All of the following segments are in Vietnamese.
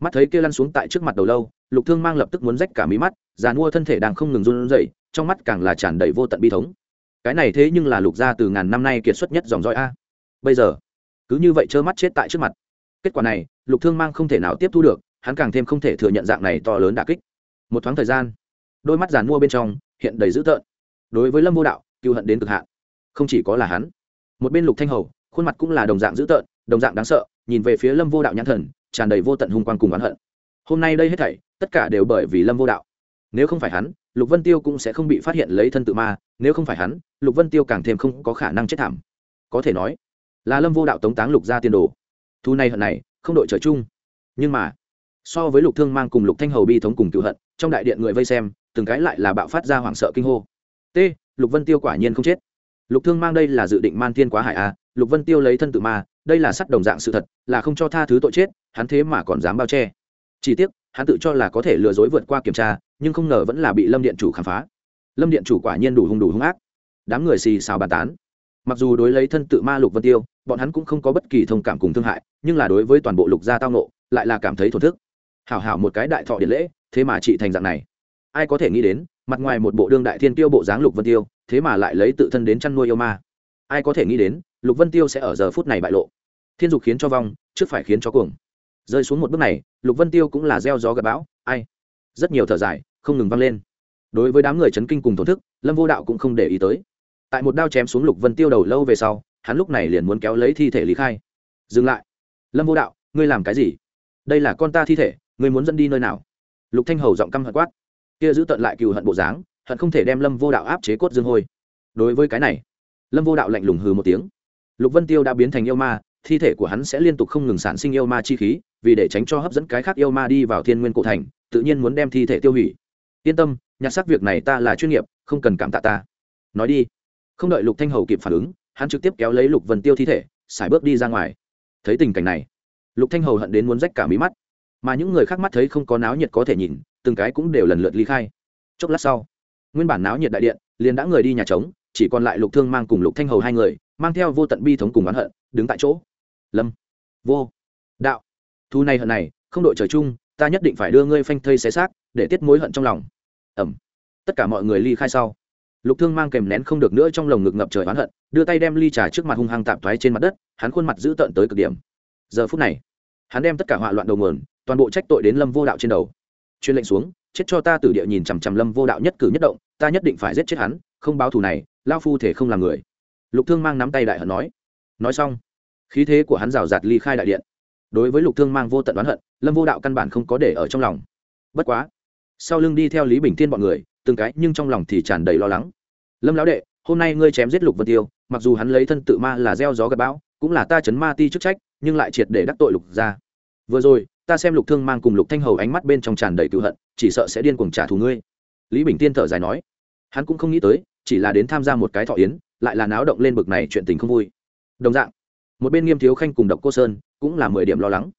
mắt thấy kia lăn xuống tại trước mặt đầu lâu, lục thương mang lập tức muốn rách cả mí mắt giàn mua thân thể đang không ngừng run rẩy, trong mắt càng là tràn đầy vô tận bi thống. Cái này thế nhưng là lục gia từ ngàn năm nay kiệt xuất nhất dòng dõi a. Bây giờ, cứ như vậy trơ mắt chết tại trước mặt. Kết quả này, lục thương mang không thể nào tiếp thu được, hắn càng thêm không thể thừa nhận dạng này to lớn đà kích. Một thoáng thời gian, đôi mắt giàn mua bên trong hiện đầy dữ tợn. Đối với lâm vô đạo cựu hận đến cực hạn. Không chỉ có là hắn, một bên lục thanh hầu, khuôn mặt cũng là đồng dạng dữ tợn, đồng dạng đáng sợ, nhìn về phía lâm vô đạo nhãn thần tràn đầy vô tận hung quang cùng oán hận. Hôm nay đây hết thảy tất cả đều bởi vì lâm vô đạo. Nếu không phải hắn lục vân tiêu cũng sẽ không bị phát hiện lấy thân tự ma. Nếu không phải hắn lục vân tiêu càng thêm không có khả năng chết thảm. Có thể nói là lâm vô đạo tống táng lục ra tiên đồ. Thu này hận này không đội trời chung. Nhưng mà so với lục thương mang cùng lục thanh hầu bi thống cùng cựu hận trong đại điện người vây xem từng cái lại là bạo phát ra hoảng sợ kinh hô. T lục vân tiêu quả nhiên không chết. Lục thương mang đây là dự định man thiên quá hải a à, lục vân tiêu lấy thân tự ma đây là sắt đồng dạng sự thật, là không cho tha thứ tội chết, hắn thế mà còn dám bao che. Chỉ tiếc, hắn tự cho là có thể lừa dối vượt qua kiểm tra, nhưng không ngờ vẫn là bị lâm điện chủ khám phá. Lâm điện chủ quả nhiên đủ hung đủ hung ác. Đám người xì xào bàn tán. Mặc dù đối lấy thân tự ma lục vân tiêu, bọn hắn cũng không có bất kỳ thông cảm cùng thương hại, nhưng là đối với toàn bộ lục gia tao nộ lại là cảm thấy thổn thức. Hảo hảo một cái đại thọ điện lễ, thế mà chị thành dạng này. Ai có thể nghĩ đến, mặt ngoài một bộ đương đại thiên tiêu bộ dáng lục vân tiêu, thế mà lại lấy tự thân đến chăn nuôi yêu ma. Ai có thể nghĩ đến, lục vân tiêu sẽ ở giờ phút này bại lộ thiên dục khiến cho vong, trước phải khiến cho cuồng. Rơi xuống một bước này, lục vân tiêu cũng là gieo gió gặp bão, ai? Rất nhiều thở dài, không ngừng vang lên. Đối với đám người chấn kinh cùng thổn thức, lâm vô đạo cũng không để ý tới. Tại một đao chém xuống lục vân tiêu đầu lâu về sau, hắn lúc này liền muốn kéo lấy thi thể lý khai. Dừng lại. Lâm vô đạo, ngươi làm cái gì? Đây là con ta thi thể, ngươi muốn dẫn đi nơi nào? Lục thanh hầu giọng căm hận quát. Kia giữ tận lại cừu hận bộ dáng, hận không thể đem lâm vô đạo áp chế cốt dương hôi. Đối với cái này, lâm vô đạo lạnh lùng hừ một tiếng. Lục vân tiêu đã biến thành yêu ma thi thể của hắn sẽ liên tục không ngừng sản sinh yêu ma chi khí, vì để tránh cho hấp dẫn cái khác yêu ma đi vào thiên nguyên cổ thành, tự nhiên muốn đem thi thể tiêu hủy. Yên tâm, nhặt xác việc này ta là chuyên nghiệp, không cần cảm tạ ta. Nói đi. Không đợi lục thanh hầu kịp phản ứng, hắn trực tiếp kéo lấy lục vân tiêu thi thể, xài bước đi ra ngoài. Thấy tình cảnh này, lục thanh hầu hận đến muốn rách cả mí mắt. Mà những người khác mắt thấy không có náo nhiệt có thể nhìn, từng cái cũng đều lần lượt ly khai. Chốc lát sau, nguyên bản náo nhiệt đại điện, liền đã người đi nhà trống, chỉ còn lại lục thương mang cùng lục thanh hầu hai người, mang theo vô tận bi thống cùng oán hận, đứng tại chỗ lâm. Vô. Đạo. Thu này hận này, không đội trời chung, ta nhất định phải đưa ngươi phanh thây xé xác, để tiết mối hận trong lòng. Ẩm. Tất cả mọi người ly khai sau. Lục thương mang kèm nén không được nữa trong lồng ngực ngập trời oán hận, đưa tay đem ly trà trước mặt hung hăng tạm thoái trên mặt đất, hắn khuôn mặt dữ tợn tới cực điểm. Giờ phút này, hắn đem tất cả họa loạn đầu nguồn, toàn bộ trách tội đến lâm vô đạo trên đầu. Chuyên lệnh xuống, chết cho ta từ địa nhìn chằm chằm lâm vô đạo nhất cử nhất động, ta nhất định phải giết chết hắn, không báo thù này lao phu thể không làm người. Lục thương mang nắm tay đại hận nói. Nói xong khí thế của hắn rào rạt ly khai đại điện. Đối với lục thương mang vô tận oán hận, lâm vô đạo căn bản không có để ở trong lòng. Bất quá, sau lưng đi theo lý bình thiên bọn người, từng cái nhưng trong lòng thì tràn đầy lo lắng. Lâm lão đệ, hôm nay ngươi chém giết lục vân tiêu, mặc dù hắn lấy thân tự ma là gieo gió gặp bão, cũng là ta chấn ma ti chức trách, nhưng lại triệt để đắc tội lục ra vừa rồi, ta xem lục thương mang cùng lục thanh hầu ánh mắt bên trong tràn đầy cựu hận, chỉ sợ sẽ điên cuồng trả thù ngươi. Lý bình tiên thở dài nói, hắn cũng không nghĩ tới, chỉ là đến tham gia một cái thọ yến, lại là náo động lên bực này chuyện tình không vui. Đồng dạng một bên nghiêm thiếu khanh cùng độc cô sơn cũng là mười điểm lo lắng.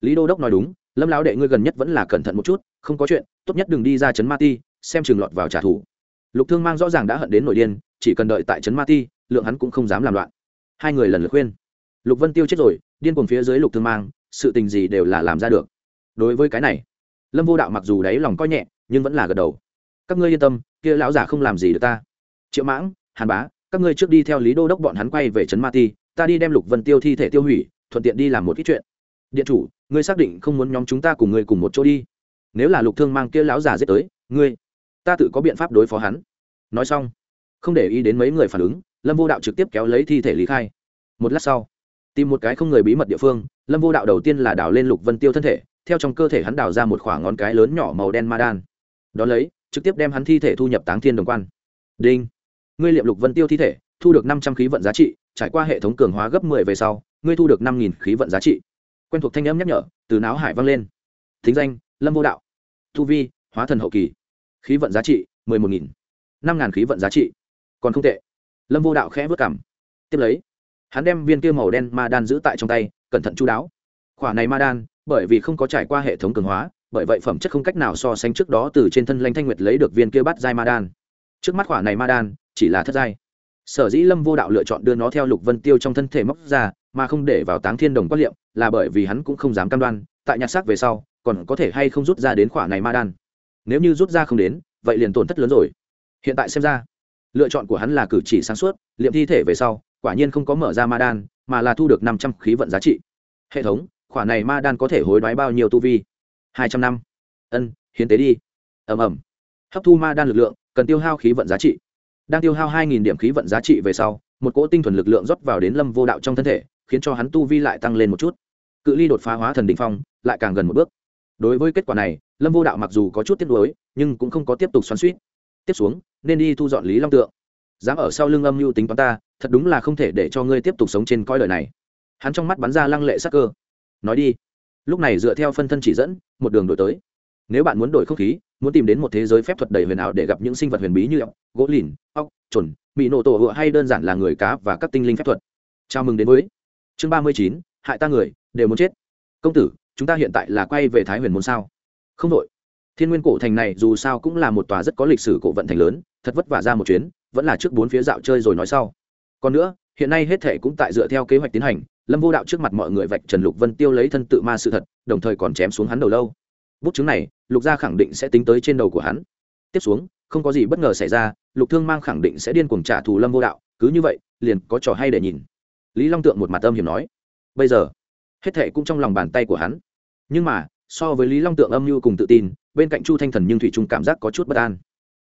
Lý đô đốc nói đúng, lâm lão đệ ngươi gần nhất vẫn là cẩn thận một chút, không có chuyện, tốt nhất đừng đi ra trấn ma ti, xem chừng lọt vào trả thù. Lục thương mang rõ ràng đã hận đến nội điên, chỉ cần đợi tại trấn ma ti, lượng hắn cũng không dám làm loạn. Hai người lần lượt khuyên. Lục vân tiêu chết rồi, điên cuồng phía dưới lục thương mang, sự tình gì đều là làm ra được. Đối với cái này, lâm vô đạo mặc dù đáy lòng coi nhẹ, nhưng vẫn là gật đầu. Các ngươi yên tâm, kia lão giả không làm gì được ta. Triệu mãng, hàn bá, các ngươi trước đi theo lý đô đốc bọn hắn quay về trấn ma ti ta đi đem lục vân tiêu thi thể tiêu hủy, thuận tiện đi làm một ít chuyện. Điện chủ, ngươi xác định không muốn nhóm chúng ta cùng ngươi cùng một chỗ đi. Nếu là lục thương mang kia lão già giết tới, ngươi, ta tự có biện pháp đối phó hắn. Nói xong, không để ý đến mấy người phản ứng, lâm vô đạo trực tiếp kéo lấy thi thể lý khai. Một lát sau, tìm một cái không người bí mật địa phương, lâm vô đạo đầu tiên là đào lên lục vân tiêu thân thể, theo trong cơ thể hắn đào ra một khoảng ngón cái lớn nhỏ màu đen ma đan. Đón lấy, trực tiếp đem hắn thi thể thu nhập táng thiên đồng quan. Đinh! Ngươi liệm lục vân tiêu thi thể, thu được năm trăm khí vận giá trị trải qua hệ thống cường hóa gấp mười về sau, ngươi thu được năm nghìn khí vận giá trị. Quen thuộc thanh âm nhắc nhở, từ não hải vang lên. Thính danh, lâm vô đạo. Thu vi, hóa thần hậu kỳ. Khí vận giá trị, mười một nghìn. Năm ngàn khí vận giá trị. Còn không tệ. Lâm vô đạo khẽ vất cảm. Tiếp lấy, hắn đem viên kia màu đen ma đan giữ tại trong tay, cẩn thận chú đáo. Khoả này ma đan, bởi vì không có trải qua hệ thống cường hóa, bởi vậy phẩm chất không cách nào so sánh trước đó từ trên thân lanh thanh nguyệt lấy được viên kia bắt giai ma đan. Trước mắt khoả này ma đan, chỉ là thất giai sở dĩ lâm vô đạo lựa chọn đưa nó theo lục vân tiêu trong thân thể móc ra, mà không để vào táng thiên đồng quát liệm, là bởi vì hắn cũng không dám cam đoan, tại nhặt xác về sau, còn có thể hay không rút ra đến khỏa này ma đan. Nếu như rút ra không đến, vậy liền tổn thất lớn rồi. Hiện tại xem ra, lựa chọn của hắn là cử chỉ sáng suốt, liệm thi thể về sau, quả nhiên không có mở ra ma đan, mà là thu được năm trăm khí vận giá trị. Hệ thống, khỏa này ma đan có thể hối đoái bao nhiêu tu vi? Hai trăm năm. Ân, hiến tế đi. Ẩm ẩm hấp thu ma đan lực lượng, cần tiêu hao khí vận giá trị đang tiêu hao hai nghìn điểm khí vận giá trị về sau, một cỗ tinh thuần lực lượng rót vào đến lâm vô đạo trong thân thể, khiến cho hắn tu vi lại tăng lên một chút. Cự ly đột phá hóa thần đ ỉ n h phong, lại càng gần một bước. Đối với kết quả này, lâm vô đạo mặc dù có chút tiếc nuối, nhưng cũng không có tiếp tục xoắn suýt tiếp xuống, nên đi thu dọn lý long tượng. Dám ở sau lưng âm mưu tính toán ta, thật đúng là không thể để cho ngươi tiếp tục sống trên coi đời này. Hắn trong mắt bắn ra lăng lệ sắc cơ. Nói đi. Lúc này dựa theo phân thân chỉ dẫn, một đường đổi tới. Nếu bạn muốn đổi không khí muốn tìm đến một thế giới phép thuật đầy huyền ảo để gặp những sinh vật huyền bí như ốc, gỗ lìn, ốc trồn mỹ nổ tổ hựa hay đơn giản là người cá và các tinh linh phép thuật. Chào mừng đến với chương ba mươi chín, hại ta người, đều muốn chết. Công tử, chúng ta hiện tại là quay về thái huyền môn sao? Không đội. Thiên nguyên cổ thành này dù sao cũng là một tòa rất có lịch sử cổ vận thành lớn, thật vất vả ra một chuyến, vẫn là trước bốn phía dạo chơi rồi nói sau. Còn nữa, hiện nay hết thể cũng tại dựa theo kế hoạch tiến hành, lâm vô đạo trước mặt mọi người vạch trần lục vân tiêu lấy thân tự ma sự thật, đồng thời còn chém xuống hắn đầu lâu bút chứng này, lục gia khẳng định sẽ tính tới trên đầu của hắn. Tiếp xuống, không có gì bất ngờ xảy ra, lục thương mang khẳng định sẽ điên cuồng trả thù lâm vô đạo, cứ như vậy, liền có trò hay để nhìn. Lý long tượng một mặt âm hiểm nói, bây giờ, hết thệ cũng trong lòng bàn tay của hắn. Nhưng mà, so với lý long tượng âm mưu cùng tự tin, bên cạnh chu thanh thần nhưng thủy trung cảm giác có chút bất an.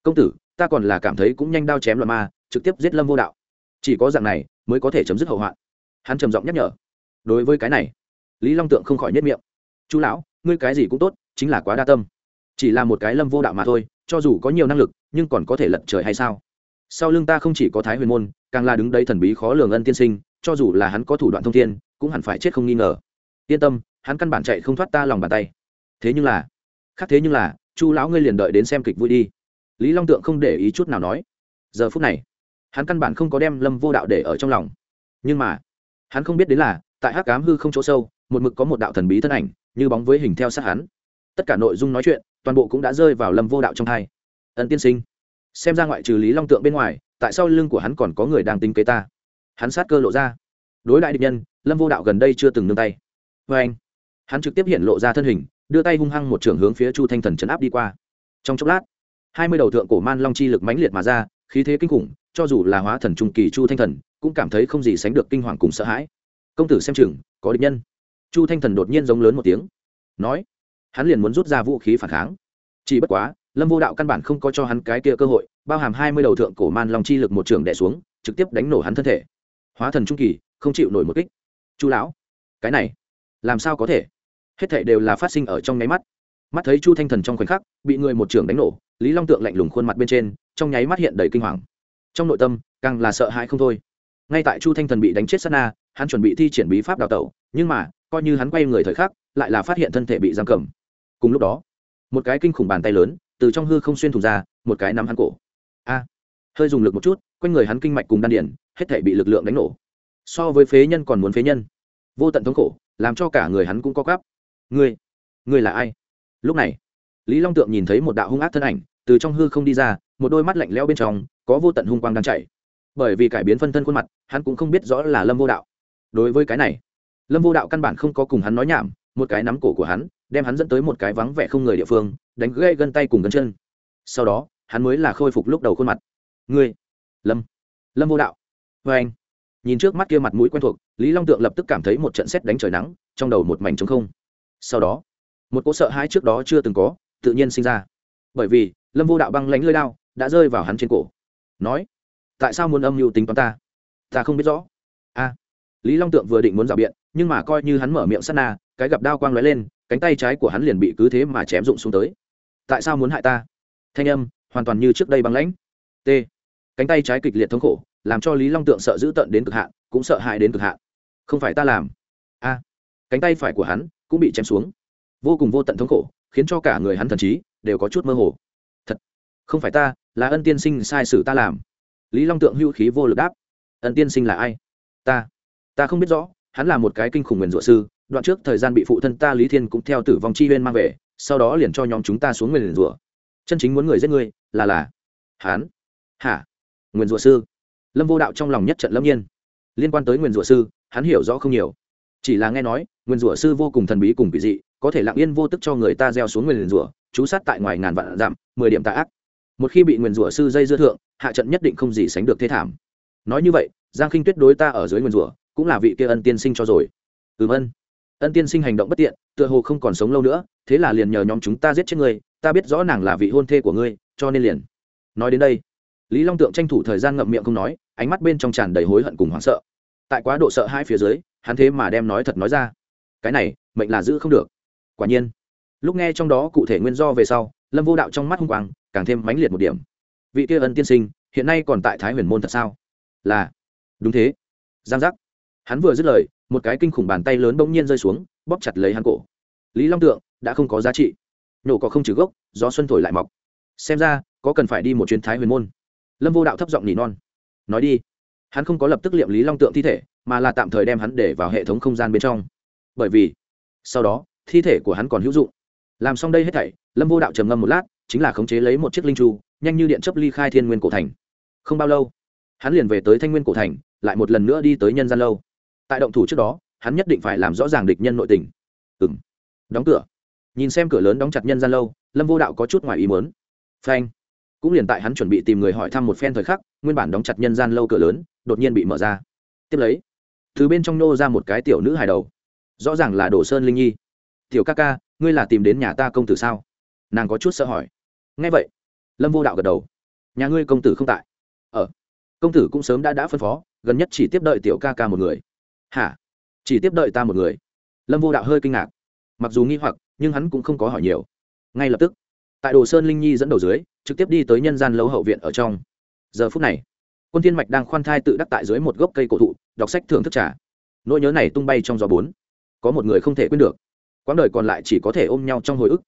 Công tử, ta còn là cảm thấy cũng nhanh đao chém loạn ma, trực tiếp giết lâm vô đạo. Chỉ có dạng này, mới có thể chấm dứt hậu hoạn. Hắn trầm giọng nhắc nhở. Đối với cái này, lý long tượng không khỏi nhất miệng. Chú lão, ngươi cái gì cũng tốt chính là quá đa tâm. Chỉ là một cái lâm vô đạo mà thôi, cho dù có nhiều năng lực, nhưng còn có thể lật trời hay sao? Sau lưng ta không chỉ có thái huyền môn, càng là đứng đây thần bí khó lường ân tiên sinh, cho dù là hắn có thủ đoạn thông thiên, cũng hẳn phải chết không nghi ngờ. Yên tâm, hắn căn bản chạy không thoát ta lòng bàn tay. Thế nhưng là, khác thế nhưng là, chu lão ngươi liền đợi đến xem kịch vui đi. Lý long tượng không để ý chút nào nói. Giờ phút này, hắn căn bản không có đem lâm vô đạo để ở trong lòng. Nhưng mà, hắn không biết đến là, tại hắc cám hư không chỗ sâu, một mực có một đạo thần bí thân ảnh, như bóng với hình theo sát hắn tất cả nội dung nói chuyện, toàn bộ cũng đã rơi vào lâm vô đạo trong hai. Ân tiên sinh, xem ra ngoại trừ lý long tượng bên ngoài, tại sao lưng của hắn còn có người đang tính kế ta. Hắn sát cơ lộ ra. Đối đại địch nhân, lâm vô đạo gần đây chưa từng nương tay. Vê anh, hắn trực tiếp hiện lộ ra thân hình, đưa tay hung hăng một trường hướng phía chu thanh thần chấn áp đi qua. Trong chốc lát, hai mươi đầu thượng cổ man long chi lực mãnh liệt mà ra, khí thế kinh khủng, cho dù là hóa thần trung kỳ chu thanh thần, cũng cảm thấy không gì sánh được kinh hoàng cùng sợ hãi. Công tử xem chừng, có địch nhân. Chu thanh thần đột nhiên giống lớn một tiếng, nói hắn liền muốn rút ra vũ khí phản kháng. Chỉ bất quá, lâm vô đạo căn bản không có cho hắn cái kia cơ hội, bao hàm hai mươi đầu thượng cổ man long chi lực một trường đẻ xuống, trực tiếp đánh nổ hắn thân thể. Hóa thần trung kỳ, không chịu nổi một kích. Chu lão, cái này, làm sao có thể? Hết thệ đều là phát sinh ở trong nháy mắt. Mắt thấy chu thanh thần trong khoảnh khắc, bị người một trường đánh nổ, lý long tượng lạnh lùng khuôn mặt bên trên, trong nháy mắt hiện đầy kinh hoàng. Trong nội tâm, càng là sợ hãi không thôi. Ngay tại chu thanh thần bị đánh chết sát na, hắn chuẩn bị thi triển bí pháp đào tẩu, nhưng mà, coi như hắn quay người thời khắc, lại là phát hiện thân thể bị giam cầm cùng lúc đó, một cái kinh khủng bàn tay lớn từ trong hư không xuyên thủng ra, một cái nắm hắn cổ. A, hơi dùng lực một chút, quanh người hắn kinh mạch cùng đan điển hết thể bị lực lượng đánh nổ. So với phế nhân còn muốn phế nhân. Vô tận thống khổ, làm cho cả người hắn cũng có gắp ngươi ngươi là ai? Lúc này, lý long tượng nhìn thấy một đạo hung ác thân ảnh từ trong hư không đi ra, một đôi mắt lạnh lẽo bên trong, có vô tận hung quang đang chạy bởi vì cải biến phân thân khuôn mặt, hắn cũng không biết rõ là lâm vô đạo. Đối với cái này, lâm vô đạo căn bản không có cùng hắn nói nhảm, một cái nắm cổ của hắn đem hắn dẫn tới một cái vắng vẻ không người địa phương, đánh gãy gân tay cùng gân chân. Sau đó, hắn mới là khôi phục lúc đầu khuôn mặt. Ngươi, lâm lâm vô đạo. Vê anh, nhìn trước mắt kia mặt mũi quen thuộc, lý long tượng lập tức cảm thấy một trận xét đánh trời nắng, trong đầu một mảnh trống không. Sau đó, một cỗ sợ hãi trước đó chưa từng có, tự nhiên sinh ra. Bởi vì, lâm vô đạo băng lánh lơi đao đã rơi vào hắn trên cổ. Nói, tại sao muốn âm mưu tính toán ta? Ta không biết rõ. A, lý long tượng vừa định muốn rào biện, nhưng mà coi như hắn mở miệng sắt na, cái gặp đao quang lóe lên cánh tay trái của hắn liền bị cứ thế mà chém rụng xuống tới. Tại sao muốn hại ta? Thanh âm, hoàn toàn như trước đây băng lãnh. T. Cánh tay trái kịch liệt thống khổ, làm cho lý long tượng sợ dữ tận đến cực hạn, cũng sợ hãi đến cực hạn. Không phải ta làm. A. Cánh tay phải của hắn cũng bị chém xuống. Vô cùng vô tận thống khổ, khiến cho cả người hắn thần trí đều có chút mơ hồ. Thật, không phải ta, là ân tiên sinh sai sử ta làm. Lý long tượng hưu khí vô lực đáp. Ân tiên sinh là ai? Ta. Ta không biết rõ, hắn là một cái kinh khủng nguyền rủa sư đoạn trước thời gian bị phụ thân ta lý thiên cũng theo tử vong chi huyên mang về sau đó liền cho nhóm chúng ta xuống nguyền rủa. Chân chính muốn người giết người, là là Hán, hả? Nguyền rủa sư. Lâm vô đạo trong lòng nhất trận lâm nhiên. Liên quan tới nguyền rủa sư hắn hiểu rõ không nhiều. Chỉ là nghe nói nguyên rủa sư vô cùng thần bí cùng kỳ dị có thể lặng yên vô tức cho người ta gieo xuống nguyên rủa chú sát tại ngoài ngàn vạn dặm mười điểm tạ ác. Một khi bị nguyên rủa sư dây dưa thượng hạ trận nhất định không gì sánh được thế thảm. Nói như vậy giang khinh tuyết đối ta ở dưới nguyên rủa cũng là vị kia ân tiên sinh cho rồi. Ừm ân ân tiên sinh hành động bất tiện, tựa hồ không còn sống lâu nữa, thế là liền nhờ nhóm chúng ta giết chết ngươi ta biết rõ nàng là vị hôn thê của ngươi, cho nên liền. Nói đến đây, lý long tượng tranh thủ thời gian ngậm miệng không nói, ánh mắt bên trong tràn đầy hối hận cùng hoảng sợ. Tại quá độ sợ hai phía dưới, hắn thế mà đem nói thật nói ra. Cái này, mệnh là giữ không được. Quả nhiên, lúc nghe trong đó cụ thể nguyên do về sau, lâm vô đạo trong mắt hung quang càng thêm mãnh liệt một điểm. Vị kia ân tiên sinh, hiện nay còn tại thái huyền môn thật sao? Là, đúng thế. Giang giác. Hắn vừa dứt lời một cái kinh khủng bàn tay lớn bỗng nhiên rơi xuống, bóp chặt lấy hắn cổ. Lý long tượng, đã không có giá trị. Nhổ có không trừ gốc, gió xuân thổi lại mọc. Xem ra, có cần phải đi một chuyến thái huyền môn. Lâm vô đạo thấp giọng nỉ non. Nói đi. Hắn không có lập tức liệm lý long tượng thi thể, mà là tạm thời đem hắn để vào hệ thống không gian bên trong. Bởi vì, sau đó, thi thể của hắn còn hữu dụng. Làm xong đây hết thảy, lâm vô đạo trầm ngâm một lát, chính là khống chế lấy một chiếc linh tru nhanh như điện chấp ly khai thiên nguyên cổ thành. Không bao lâu, hắn liền về tới thanh nguyên cổ thành, lại một lần nữa đi tới nhân gian lâu tại động thủ trước đó, hắn nhất định phải làm rõ ràng địch nhân nội tình. Ừ m đóng cửa. Nhìn xem cửa lớn đóng chặt nhân gian lâu, lâm vô đạo có chút ngoài ý muốn. Phanh. Cũng liền tại hắn chuẩn bị tìm người hỏi thăm một phen thời khắc, nguyên bản đóng chặt nhân gian lâu cửa lớn, đột nhiên bị mở ra. Tiếp lấy, từ bên trong nô ra một cái tiểu nữ hài đầu. Rõ ràng là đồ sơn linh nhi. Tiểu ca ca, ngươi là tìm đến nhà ta công tử sao? Nàng có chút sợ hỏi. Ngay vậy. Lâm vô đạo gật đầu. Nhà ngươi công tử không tại. Ở công tử cũng sớm đã đã phân phó, gần nhất chỉ tiếp đợi tiểu ca ca một người hả? Chỉ tiếp đợi ta một người. Lâm vô đạo hơi kinh ngạc. Mặc dù nghi hoặc, nhưng hắn cũng không có hỏi nhiều. Ngay lập tức, tại đồ sơn linh nhi dẫn đầu dưới, trực tiếp đi tới nhân gian lâu hậu viện ở trong. Giờ phút này, quân thiên mạch đang khoan thai tự đắc tại dưới một gốc cây cổ thụ, đọc sách thưởng thức trà. Nỗi nhớ này tung bay trong gió bốn. Có một người không thể quên được. Quãng đời còn lại chỉ có thể ôm nhau trong hồi ức.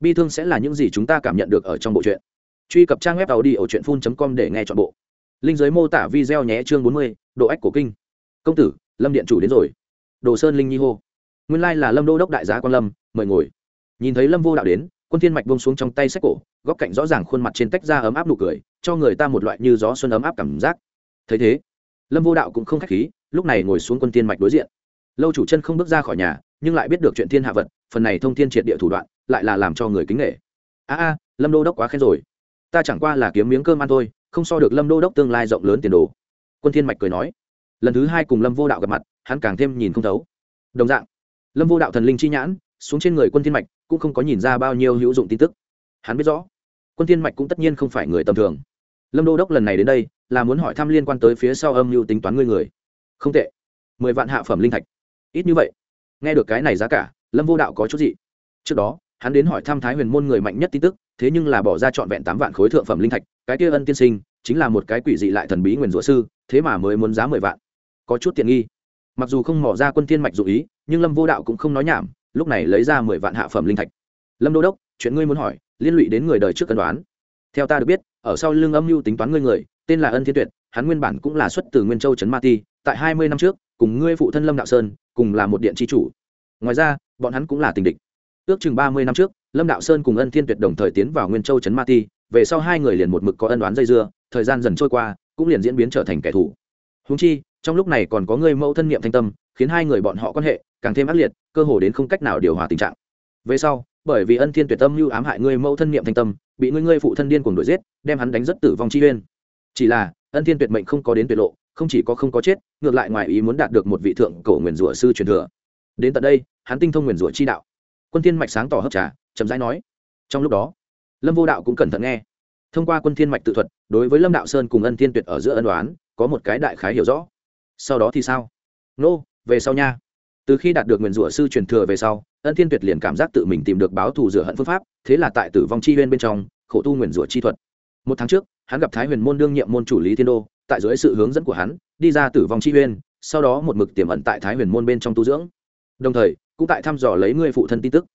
Bi thương sẽ là những gì chúng ta cảm nhận được ở trong bộ truyện. Truy cập trang web tàu đi ở truyện phun com để nghe chọn bộ. Linh giới mô tả video nhé chương bốn mươi, độ ách của kinh. Công tử lâm điện chủ đến rồi. Đồ sơn linh nhi hô. Nguyên lai là lâm đô đốc đại giá quan lâm, mời ngồi. Nhìn thấy lâm vô đạo đến, quân thiên mạch bông xuống trong tay sách cổ, góc cạnh rõ ràng khuôn mặt trên tách ra ấm áp nụ cười, cho người ta một loại như gió xuân ấm áp cảm giác. Thấy thế, lâm vô đạo cũng không khách khí, lúc này ngồi xuống quân thiên mạch đối diện. Lâu chủ chân không bước ra khỏi nhà, nhưng lại biết được chuyện thiên hạ vật, phần này thông thiên triệt địa thủ đoạn, lại là làm cho người kính nghệ a a, lâm đô đốc quá khen rồi. Ta chẳng qua là kiếm miếng cơm ăn thôi, không so được lâm đô đốc tương lai rộng lớn tiền đồ. Quân thiên mạch cười nói lần thứ hai cùng lâm vô đạo gặp mặt hắn càng thêm nhìn không thấu đồng dạng lâm vô đạo thần linh chi nhãn xuống trên người quân thiên mạch cũng không có nhìn ra bao nhiêu hữu dụng tin tức hắn biết rõ quân thiên mạch cũng tất nhiên không phải người tầm thường lâm đô đốc lần này đến đây là muốn hỏi thăm liên quan tới phía sau âm mưu tính toán ngươi người không tệ mười vạn hạ phẩm linh thạch ít như vậy nghe được cái này giá cả lâm vô đạo có chút gì trước đó hắn đến hỏi thăm thái huyền môn người mạnh nhất tin tức thế nhưng là bỏ ra trọn vẹn tám vạn khối thượng phẩm linh thạch cái kia ân tiên sinh chính là một cái quỷ dị lại thần bí nguyền rủa sư thế mà mới muốn giá mười vạn có chút tiện nghi. Mặc dù không mỏ ra quân thiên mạch dụ ý, nhưng lâm vô đạo cũng không nói nhảm, lúc này lấy ra mười vạn hạ phẩm linh thạch. Lâm đô đốc, chuyện ngươi muốn hỏi, liên lụy đến người đời trước cân đoán. Theo ta được biết, ở sau lưng âm mưu tính toán ngươi người, tên là ân thiên tuyệt, hắn nguyên bản cũng là xuất từ nguyên châu trấn ma ti, tại hai mươi năm trước, cùng ngươi phụ thân lâm đạo sơn, cùng là một điện tri chủ. Ngoài ra, bọn hắn cũng là tình địch. Ước chừng ba mươi năm trước, lâm đạo sơn cùng ân thiên tuyệt đồng thời tiến vào nguyên châu trấn ma ti, về sau hai người liền một mực có ân đoán dây dưa, thời gian dần trôi qua, cũng liền diễn biến trở thành kẻ thù húng chi, trong lúc này còn có người mẫu thân niệm thanh tâm, khiến hai người bọn họ quan hệ càng thêm ác liệt, cơ hồ đến không cách nào điều hòa tình trạng. Về sau, bởi vì ân thiên tuyệt tâm lưu ám hại người mẫu thân niệm thanh tâm, bị ngươi ngươi phụ thân điên cuồng đuổi giết, đem hắn đánh rất tử vong chi uyên. Chỉ là, ân thiên tuyệt mệnh không có đến tuyệt lộ, không chỉ có không có chết, ngược lại ngoài ý muốn đạt được một vị thượng cổ nguyền rủa sư truyền thừa. Đến tận đây, hắn tinh thông nguyền rủa chi đạo. Quân thiên mạch sáng tỏ hấp trà, chậm rãi nói. Trong lúc đó, lâm vô đạo cũng cẩn thận nghe. Thông qua quân thiên mạch tự thuật, đối với lâm đạo sơn cùng ân thiên tuyệt ở giữa ân đoán có một cái đại khái hiểu rõ. Sau đó thì sao? Nô, về sau nha. Từ khi đạt được nguyền rủa sư truyền thừa về sau, ân thiên tuyệt liền cảm giác tự mình tìm được báo thù rửa hận phương pháp, thế là tại tử vong chi huyên bên trong, khổ tu nguyền rủa chi thuật. Một tháng trước, hắn gặp thái huyền môn đương nhiệm môn chủ lý thiên đô, tại dưới sự hướng dẫn của hắn, đi ra tử vong chi huyên, sau đó một mực tiềm ẩn tại thái huyền môn bên trong tu dưỡng. Đồng thời, cũng tại thăm dò lấy ngươi phụ thân tin tức.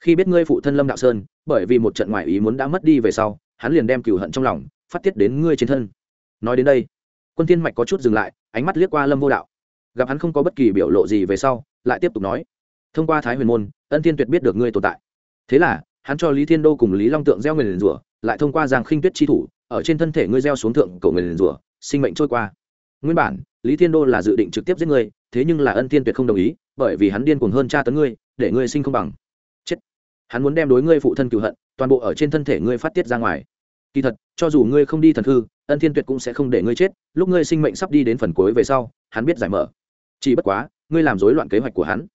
Khi biết ngươi phụ thân lâm đạo sơn, bởi vì một trận ngoại ý muốn đã mất đi về sau, hắn liền đem cừu hận trong lòng, phát tiết đến ngươi trên thân. Nói đến đây quân thiên mạch có chút dừng lại, ánh mắt liếc qua lâm vô đạo. Gặp hắn không có bất kỳ biểu lộ gì về sau, lại tiếp tục nói, thông qua thái huyền môn, ân thiên tuyệt biết được ngươi tồn tại. Thế là, hắn cho lý thiên đô cùng lý long tượng gieo người liền rủa, lại thông qua giang khinh tuyết chi thủ, ở trên thân thể ngươi gieo xuống thượng cầu người liền rủa, sinh mệnh trôi qua. Nguyên bản, lý thiên đô là dự định trực tiếp giết ngươi, thế nhưng là ân thiên tuyệt không đồng ý, bởi vì hắn điên cuồng hơn tra tấn ngươi, để ngươi sinh không bằng. Chết. Hắn muốn đem đối ngươi phụ thân cựu hận, toàn bộ ở trên thân thể ngươi phát tiết ra ngoài. Kỳ thật, cho dù ngươi không đi thần hư ân thiên tuyệt cũng sẽ không để ngươi chết, lúc ngươi sinh mệnh sắp đi đến phần cuối về sau, hắn biết giải mở. Chỉ bất quá, ngươi làm rối loạn kế hoạch của hắn.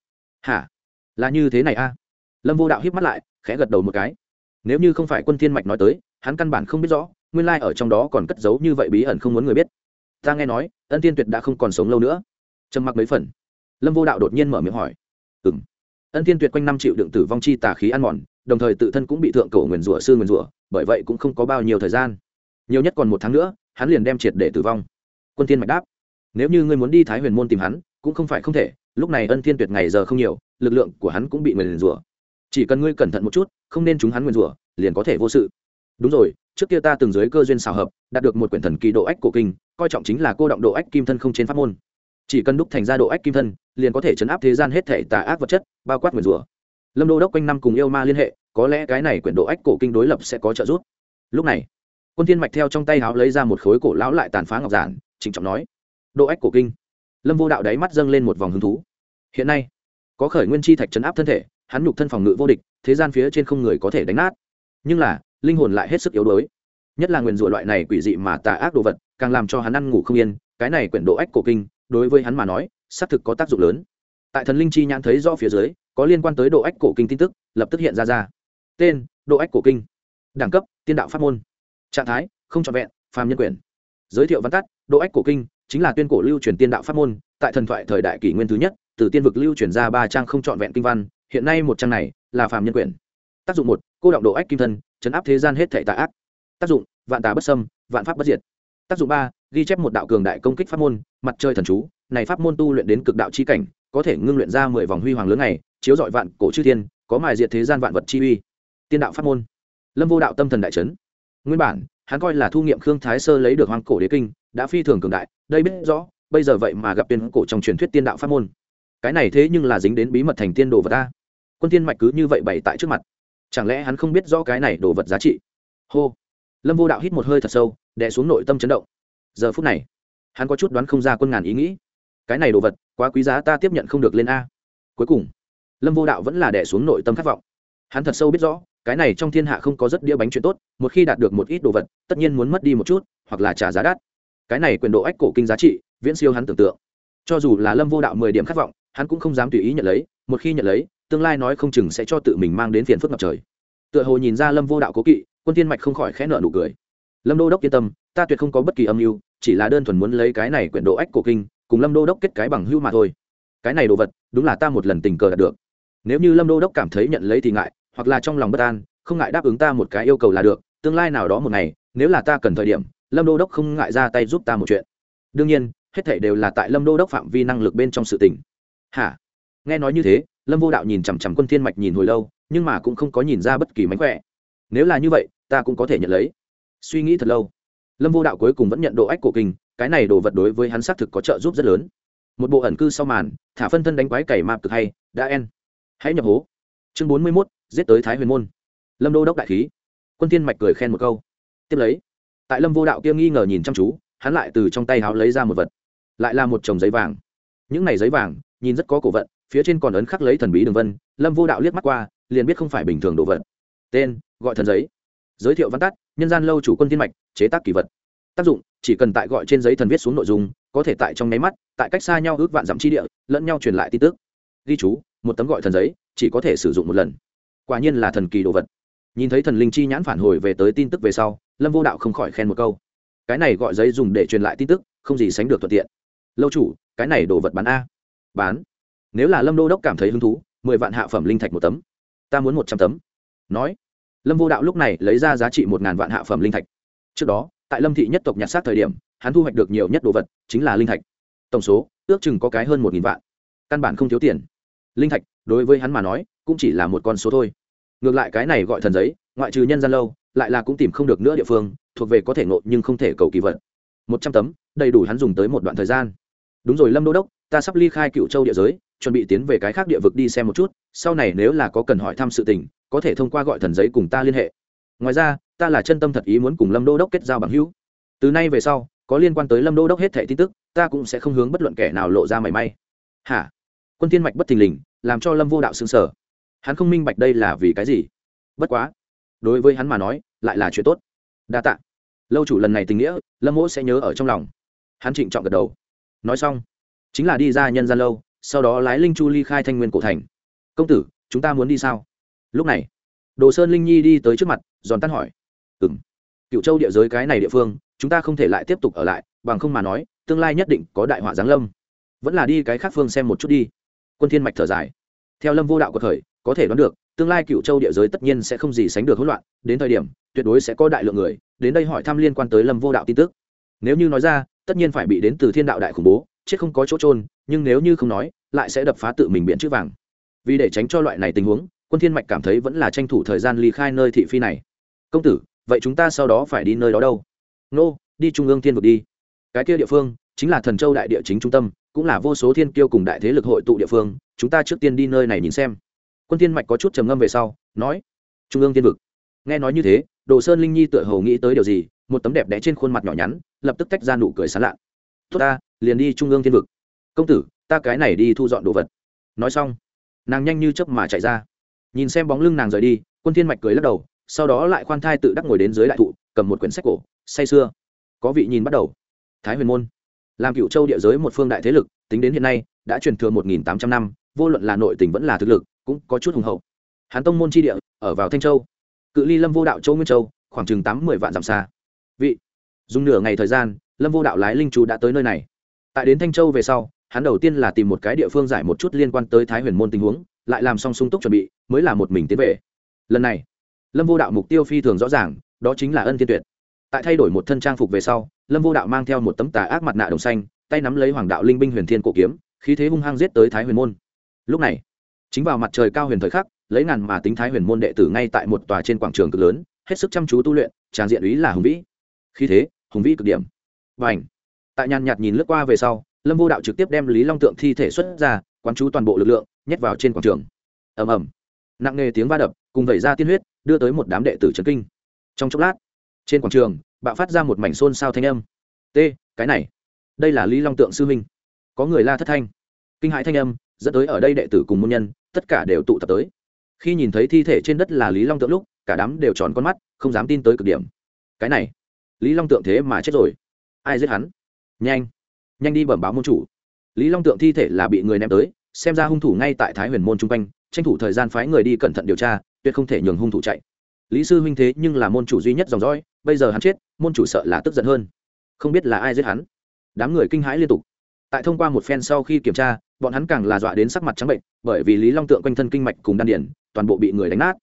Hả? Là như thế này a? Lâm vô đạo hiếp mắt lại, khẽ gật đầu một cái. Nếu như không phải quân thiên mạch nói tới, hắn căn bản không biết rõ, nguyên lai ở trong đó còn cất giấu như vậy bí ẩn không muốn người biết. Ta nghe nói, ân thiên tuyệt đã không còn sống lâu nữa. Trầm mặc mấy phần. Lâm vô đạo đột nhiên mở miệng hỏi. Ừng ân thiên tuyệt quanh năm triệu đựng tử vong chi tà khí ăn mòn, đồng thời tự thân cũng bị thượng cổ nguyền rủa, sư nguyền rủa, bởi vậy cũng không có bao nhiêu thời gian nhiều nhất còn một tháng nữa, hắn liền đem triệt để tử vong. Quân thiên mạch đáp, nếu như ngươi muốn đi thái huyền môn tìm hắn, cũng không phải không thể, lúc này ân thiên tuyệt ngày giờ không nhiều, lực lượng của hắn cũng bị nguyền rủa. Chỉ cần ngươi cẩn thận một chút, không nên chúng hắn nguyền rủa, liền có thể vô sự. Đúng rồi, trước kia ta từng dưới cơ duyên xào hợp, đạt được một quyển thần kỳ độ ách cổ kinh, coi trọng chính là cô động độ ách kim thân không trên pháp môn. Chỉ cần đúc thành ra độ ách kim thân, liền có thể chấn áp thế gian hết thể tà ác vật chất, bao quát nguyền rủa. Lâm đô đốc quanh năm cùng yêu ma liên hệ, có lẽ cái này quyển độ ách cổ kinh đối lập sẽ có trợ giúp. Lúc này quân thiên mạch theo trong tay háo lấy ra một khối cổ lão lại tàn phá ngọc giản, trịnh trọng nói, độ ách cổ kinh. Lâm vô đạo đáy mắt dâng lên một vòng hứng thú. Hiện nay, có khởi nguyên chi thạch chấn áp thân thể, hắn nhục thân phòng ngự vô địch, thế gian phía trên không người có thể đánh nát. Nhưng là, linh hồn lại hết sức yếu đuối. Nhất là nguyền rủa loại này quỷ dị mà tà ác đồ vật, càng làm cho hắn ăn ngủ không yên, cái này quyển độ ách cổ kinh, đối với hắn mà nói, xác thực có tác dụng lớn. Tại thần linh chi nhãn thấy rõ phía dưới, có liên quan tới độ ách cổ kinh tin tức, lập tức hiện ra ra. Tên, độ ách cổ kinh. Đẳng cấp, tiên đạo pháp môn trạng thái, không trọn vẹn, phàm nhân quyền. Giới thiệu văn tắt, độ ách cổ kinh, chính là tuyên cổ lưu truyền tiên đạo pháp môn, tại thần thoại thời đại kỷ nguyên thứ nhất, từ tiên vực lưu truyền ra ba trang không trọn vẹn kinh văn, hiện nay một trang này là phàm nhân quyền. Tác dụng một, cô động độ ách kim thân, chấn áp thế gian hết thệ tạ ác. Tác dụng, vạn tà bất sâm vạn pháp bất diệt. Tác dụng ba, ghi chép một đạo cường đại công kích pháp môn, mặt trời thần chú, này pháp môn tu luyện đến cực đạo chi cảnh, có thể ngưng luyện ra mười vòng huy hoàng lớn này, chiếu dọi vạn cổ chư thiên, có mài diệt thế gian vạn vật chi uy. Tiên đạo pháp môn. Lâm vô đạo tâm thần đại trấn nguyên bản, hắn coi là thu nghiệm khương thái sơ lấy được hoang cổ đế kinh, đã phi thường cường đại, đây biết rõ, bây giờ vậy mà gặp tiên cổ trong truyền thuyết tiên đạo pháp môn. Cái này thế nhưng là dính đến bí mật thành tiên đồ vật ta. Quân tiên mạch cứ như vậy bày tại trước mặt. Chẳng lẽ hắn không biết rõ cái này đồ vật giá trị? Hô. Lâm vô đạo hít một hơi thật sâu, đè xuống nội tâm chấn động. Giờ phút này, hắn có chút đoán không ra quân ngàn ý nghĩ. Cái này đồ vật, quá quý giá ta tiếp nhận không được lên a. Cuối cùng, lâm vô đạo vẫn là đẻ xuống nội tâm khát vọng. Hắn thật sâu biết rõ cái này trong thiên hạ không có rất đĩa bánh chuyện tốt, một khi đạt được một ít đồ vật, tất nhiên muốn mất đi một chút, hoặc là trả giá đắt. Cái này quyền độ ách cổ kinh giá trị, viễn siêu hắn tưởng tượng. Cho dù là lâm vô đạo mười điểm khát vọng, hắn cũng không dám tùy ý nhận lấy, một khi nhận lấy, tương lai nói không chừng sẽ cho tự mình mang đến phiền phức ngập trời. Tựa hồ nhìn ra lâm vô đạo cố kỵ, quân tiên mạch không khỏi khẽ nợ nụ cười. Lâm đô đốc yên tâm, ta tuyệt không có bất kỳ âm mưu, chỉ là đơn thuần muốn lấy cái này quyển độ ách cổ kinh, cùng lâm đô đốc kết cái bằng hưu mà thôi. Cái này đồ vật, đúng là ta một lần tình cờ đạt được. Nếu như lâm đô đốc cảm thấy nhận lấy thì ngại hoặc là trong lòng bất an, không ngại đáp ứng ta một cái yêu cầu là được, tương lai nào đó một ngày, nếu là ta cần thời điểm, lâm đô đốc không ngại ra tay giúp ta một chuyện. Đương nhiên, hết thảy đều là tại lâm đô đốc phạm vi năng lực bên trong sự tình. Hả? Nghe nói như thế, lâm vô đạo nhìn chằm chằm quân thiên mạch nhìn hồi lâu, nhưng mà cũng không có nhìn ra bất kỳ mánh khỏe. Nếu là như vậy, ta cũng có thể nhận lấy. Suy nghĩ thật lâu, lâm vô đạo cuối cùng vẫn nhận độ ách cổ kinh, cái này đồ vật đối với hắn xác thực có trợ giúp rất lớn. Một bộ ẩn cư sau màn, thả phân thân đánh quái cày mạp cực hay, đã en. Hãy nhập hố. Chương bốn mươi mốt giết tới thái huyền môn. Lâm đô đốc đại khí. Quân thiên mạch cười khen một câu. Tiếp lấy, tại lâm vô đạo kia nghi ngờ nhìn chăm chú, hắn lại từ trong tay háo lấy ra một vật, lại là một chồng giấy vàng. Những này giấy vàng, nhìn rất có cổ vận, phía trên còn ấn khắc lấy thần bí đường vân, lâm vô đạo liếc mắt qua, liền biết không phải bình thường đồ vật. Tên, gọi thần giấy. Giới thiệu văn tắt, nhân gian lâu chủ quân thiên mạch, chế tác kỳ vật. Tác dụng, chỉ cần tại gọi trên giấy thần viết xuống nội dung, có thể tại trong nháy mắt, tại cách xa nhau ước vạn dặm chi địa, lẫn nhau truyền lại tin tức. Ghi chú, một tấm gọi thần giấy, chỉ có thể sử dụng một lần quả nhiên là thần kỳ đồ vật. Nhìn thấy thần linh chi nhãn phản hồi về tới tin tức về sau, lâm vô đạo không khỏi khen một câu. Cái này gọi giấy dùng để truyền lại tin tức, không gì sánh được thuận tiện. Lâu chủ, cái này đồ vật bán a? Bán. Nếu là lâm đô đốc cảm thấy hứng thú, mười vạn hạ phẩm linh thạch một tấm. Ta muốn một trăm tấm. Nói. Lâm vô đạo lúc này lấy ra giá trị một ngàn vạn hạ phẩm linh thạch. Trước đó, tại lâm thị nhất tộc nhặt sát thời điểm, hắn thu hoạch được nhiều nhất đồ vật, chính là linh thạch. Tổng số, ước chừng có cái hơn một nghìn vạn. Căn bản không thiếu tiền. Linh thạch, đối với hắn mà nói cũng chỉ là một con số thôi. Ngược lại cái này gọi thần giấy, ngoại trừ nhân gian lâu, lại là cũng tìm không được nữa địa phương, thuộc về có thể nộp nhưng không thể cầu kỳ vật. Một trăm tấm, đầy đủ hắn dùng tới một đoạn thời gian. Đúng rồi lâm đô đốc, ta sắp ly khai cựu châu địa giới, chuẩn bị tiến về cái khác địa vực đi xem một chút, sau này nếu là có cần hỏi thăm sự tình, có thể thông qua gọi thần giấy cùng ta liên hệ. Ngoài ra, ta là chân tâm thật ý muốn cùng lâm đô đốc kết giao bằng hữu. Từ nay về sau, có liên quan tới lâm đô đốc hết thẻ tin tức, ta cũng sẽ không hướng bất luận kẻ nào lộ ra mảy may. Hả? Quân thiên mạch bất thình lình, làm cho lâm vô đạo xương sở hắn không minh bạch đây là vì cái gì. Bất quá, đối với hắn mà nói, lại là chuyện tốt. Đa tạ. Lâu chủ lần này tình nghĩa, lâm mỗ sẽ nhớ ở trong lòng. Hắn trịnh trọng gật đầu. Nói xong, chính là đi ra nhân gian lâu, sau đó lái linh chu ly khai thanh nguyên cổ thành. Công tử, chúng ta muốn đi sao? Lúc này, đồ sơn linh nhi đi tới trước mặt, giòn tan hỏi. Ừ m cựu châu địa giới cái này địa phương, chúng ta không thể lại tiếp tục ở lại, bằng không mà nói, tương lai nhất định có đại họa giáng lâm. Vẫn là đi cái khác phương xem một chút đi. Quân thiên mạch thở dài. Theo lâm vô đạo của thời có thể đoán được, tương lai cựu châu địa giới tất nhiên sẽ không gì sánh được hỗn loạn, đến thời điểm, tuyệt đối sẽ có đại lượng người, đến đây hỏi thăm liên quan tới lâm vô đạo tin tức. Nếu như nói ra, tất nhiên phải bị đến từ thiên đạo đại khủng bố, chết không có chỗ trôn nhưng nếu như không nói, lại sẽ đập phá tự mình biện chữ vàng. Vì để tránh cho loại này tình huống, quân thiên mạch cảm thấy vẫn là tranh thủ thời gian ly khai nơi thị phi này. Công tử, vậy chúng ta sau đó phải đi nơi đó đâu? Nô, đi trung ương thiên vực đi. Cái kia địa phương, chính là thần châu đại địa chính trung tâm, cũng là vô số thiên kiêu cùng đại thế lực hội tụ địa phương, chúng ta trước tiên đi nơi này nhìn xem quân thiên mạch có chút trầm ngâm về sau, nói, trung ương thiên vực. Nghe nói như thế, đồ sơn linh nhi tựa hồ nghĩ tới điều gì, một tấm đẹp đẽ trên khuôn mặt nhỏ nhắn, lập tức tách ra nụ cười sán lạ. Tốt ta, liền đi trung ương thiên vực. Công tử, ta cái này đi thu dọn đồ vật. Nói xong, nàng nhanh như chớp mà chạy ra. Nhìn xem bóng lưng nàng rời đi, quân thiên mạch cười lắc đầu, sau đó lại khoan thai tự đắc ngồi đến dưới đại thụ, cầm một quyển sách cổ, say sưa. Có vị nhìn bắt đầu. Thái huyền môn. Làm cựu châu địa giới một phương đại thế lực, tính đến hiện nay, đã truyền thừa một nghìn tám trăm năm, vô luận là nội tình vẫn là thực lực cũng có chút hùng hậu. Hán tông môn chi địa, ở vào thanh châu. Cự ly lâm vô đạo châu nguyên châu, khoảng chừng tám mười vạn dặm xa. Vị, dùng nửa ngày thời gian, lâm vô đạo lái linh chú đã tới nơi này. Tại đến thanh châu về sau, hắn đầu tiên là tìm một cái địa phương giải một chút liên quan tới thái huyền môn tình huống, lại làm xong sung túc chuẩn bị, mới là một mình tiến về. Lần này, lâm vô đạo mục tiêu phi thường rõ ràng, đó chính là ân thiên tuyệt. Tại thay đổi một thân trang phục về sau, lâm vô đạo mang theo một tấm tà ác mặt nạ đồng xanh, tay nắm lấy hoàng đạo linh binh huyền thiên cổ kiếm, khí thế hung hăng giết tới thái huyền môn. Lúc này chính vào mặt trời cao huyền thời khắc, lấy ngàn mà tính thái huyền môn đệ tử ngay tại một tòa trên quảng trường cực lớn, hết sức chăm chú tu luyện tràng diện ý là hùng vĩ. Khi thế, hùng vĩ cực điểm. Và ảnh tại nhàn nhạt nhìn lướt qua về sau, lâm vô đạo trực tiếp đem lý long tượng thi thể xuất ra, quán chú toàn bộ lực lượng, nhét vào trên quảng trường. Ầm ầm. Nặng nề tiếng va đập, cùng vẩy ra tiên huyết, đưa tới một đám đệ tử trấn kinh. Trong chốc lát, trên quảng trường, bạo phát ra một mảnh xôn xao thanh âm. T cái này, đây là lý long tượng sư huynh. Có người la thất thanh. Kinh hãi thanh âm dẫn tới ở đây đệ tử cùng môn nhân, tất cả đều tụ tập tới. Khi nhìn thấy thi thể trên đất là lý long tượng lúc, cả đám đều tròn con mắt, không dám tin tới cực điểm. Cái này, lý long tượng thế mà chết rồi. Ai giết hắn? Nhanh nhanh đi bẩm báo môn chủ. Lý long tượng thi thể là bị người ném tới, xem ra hung thủ ngay tại thái huyền môn chung quanh, tranh thủ thời gian phái người đi cẩn thận điều tra, tuyệt không thể nhường hung thủ chạy. Lý sư huynh thế nhưng là môn chủ duy nhất dòng dõi, bây giờ hắn chết, môn chủ sợ là tức giận hơn. Không biết là ai giết hắn. Đám người kinh hãi liên tục. Tại thông qua một phen sau khi kiểm tra bọn hắn càng là dọa đến sắc mặt trắng bệnh, bởi vì lý long tượng quanh thân kinh mạch cùng đan điển toàn bộ bị người đánh nát.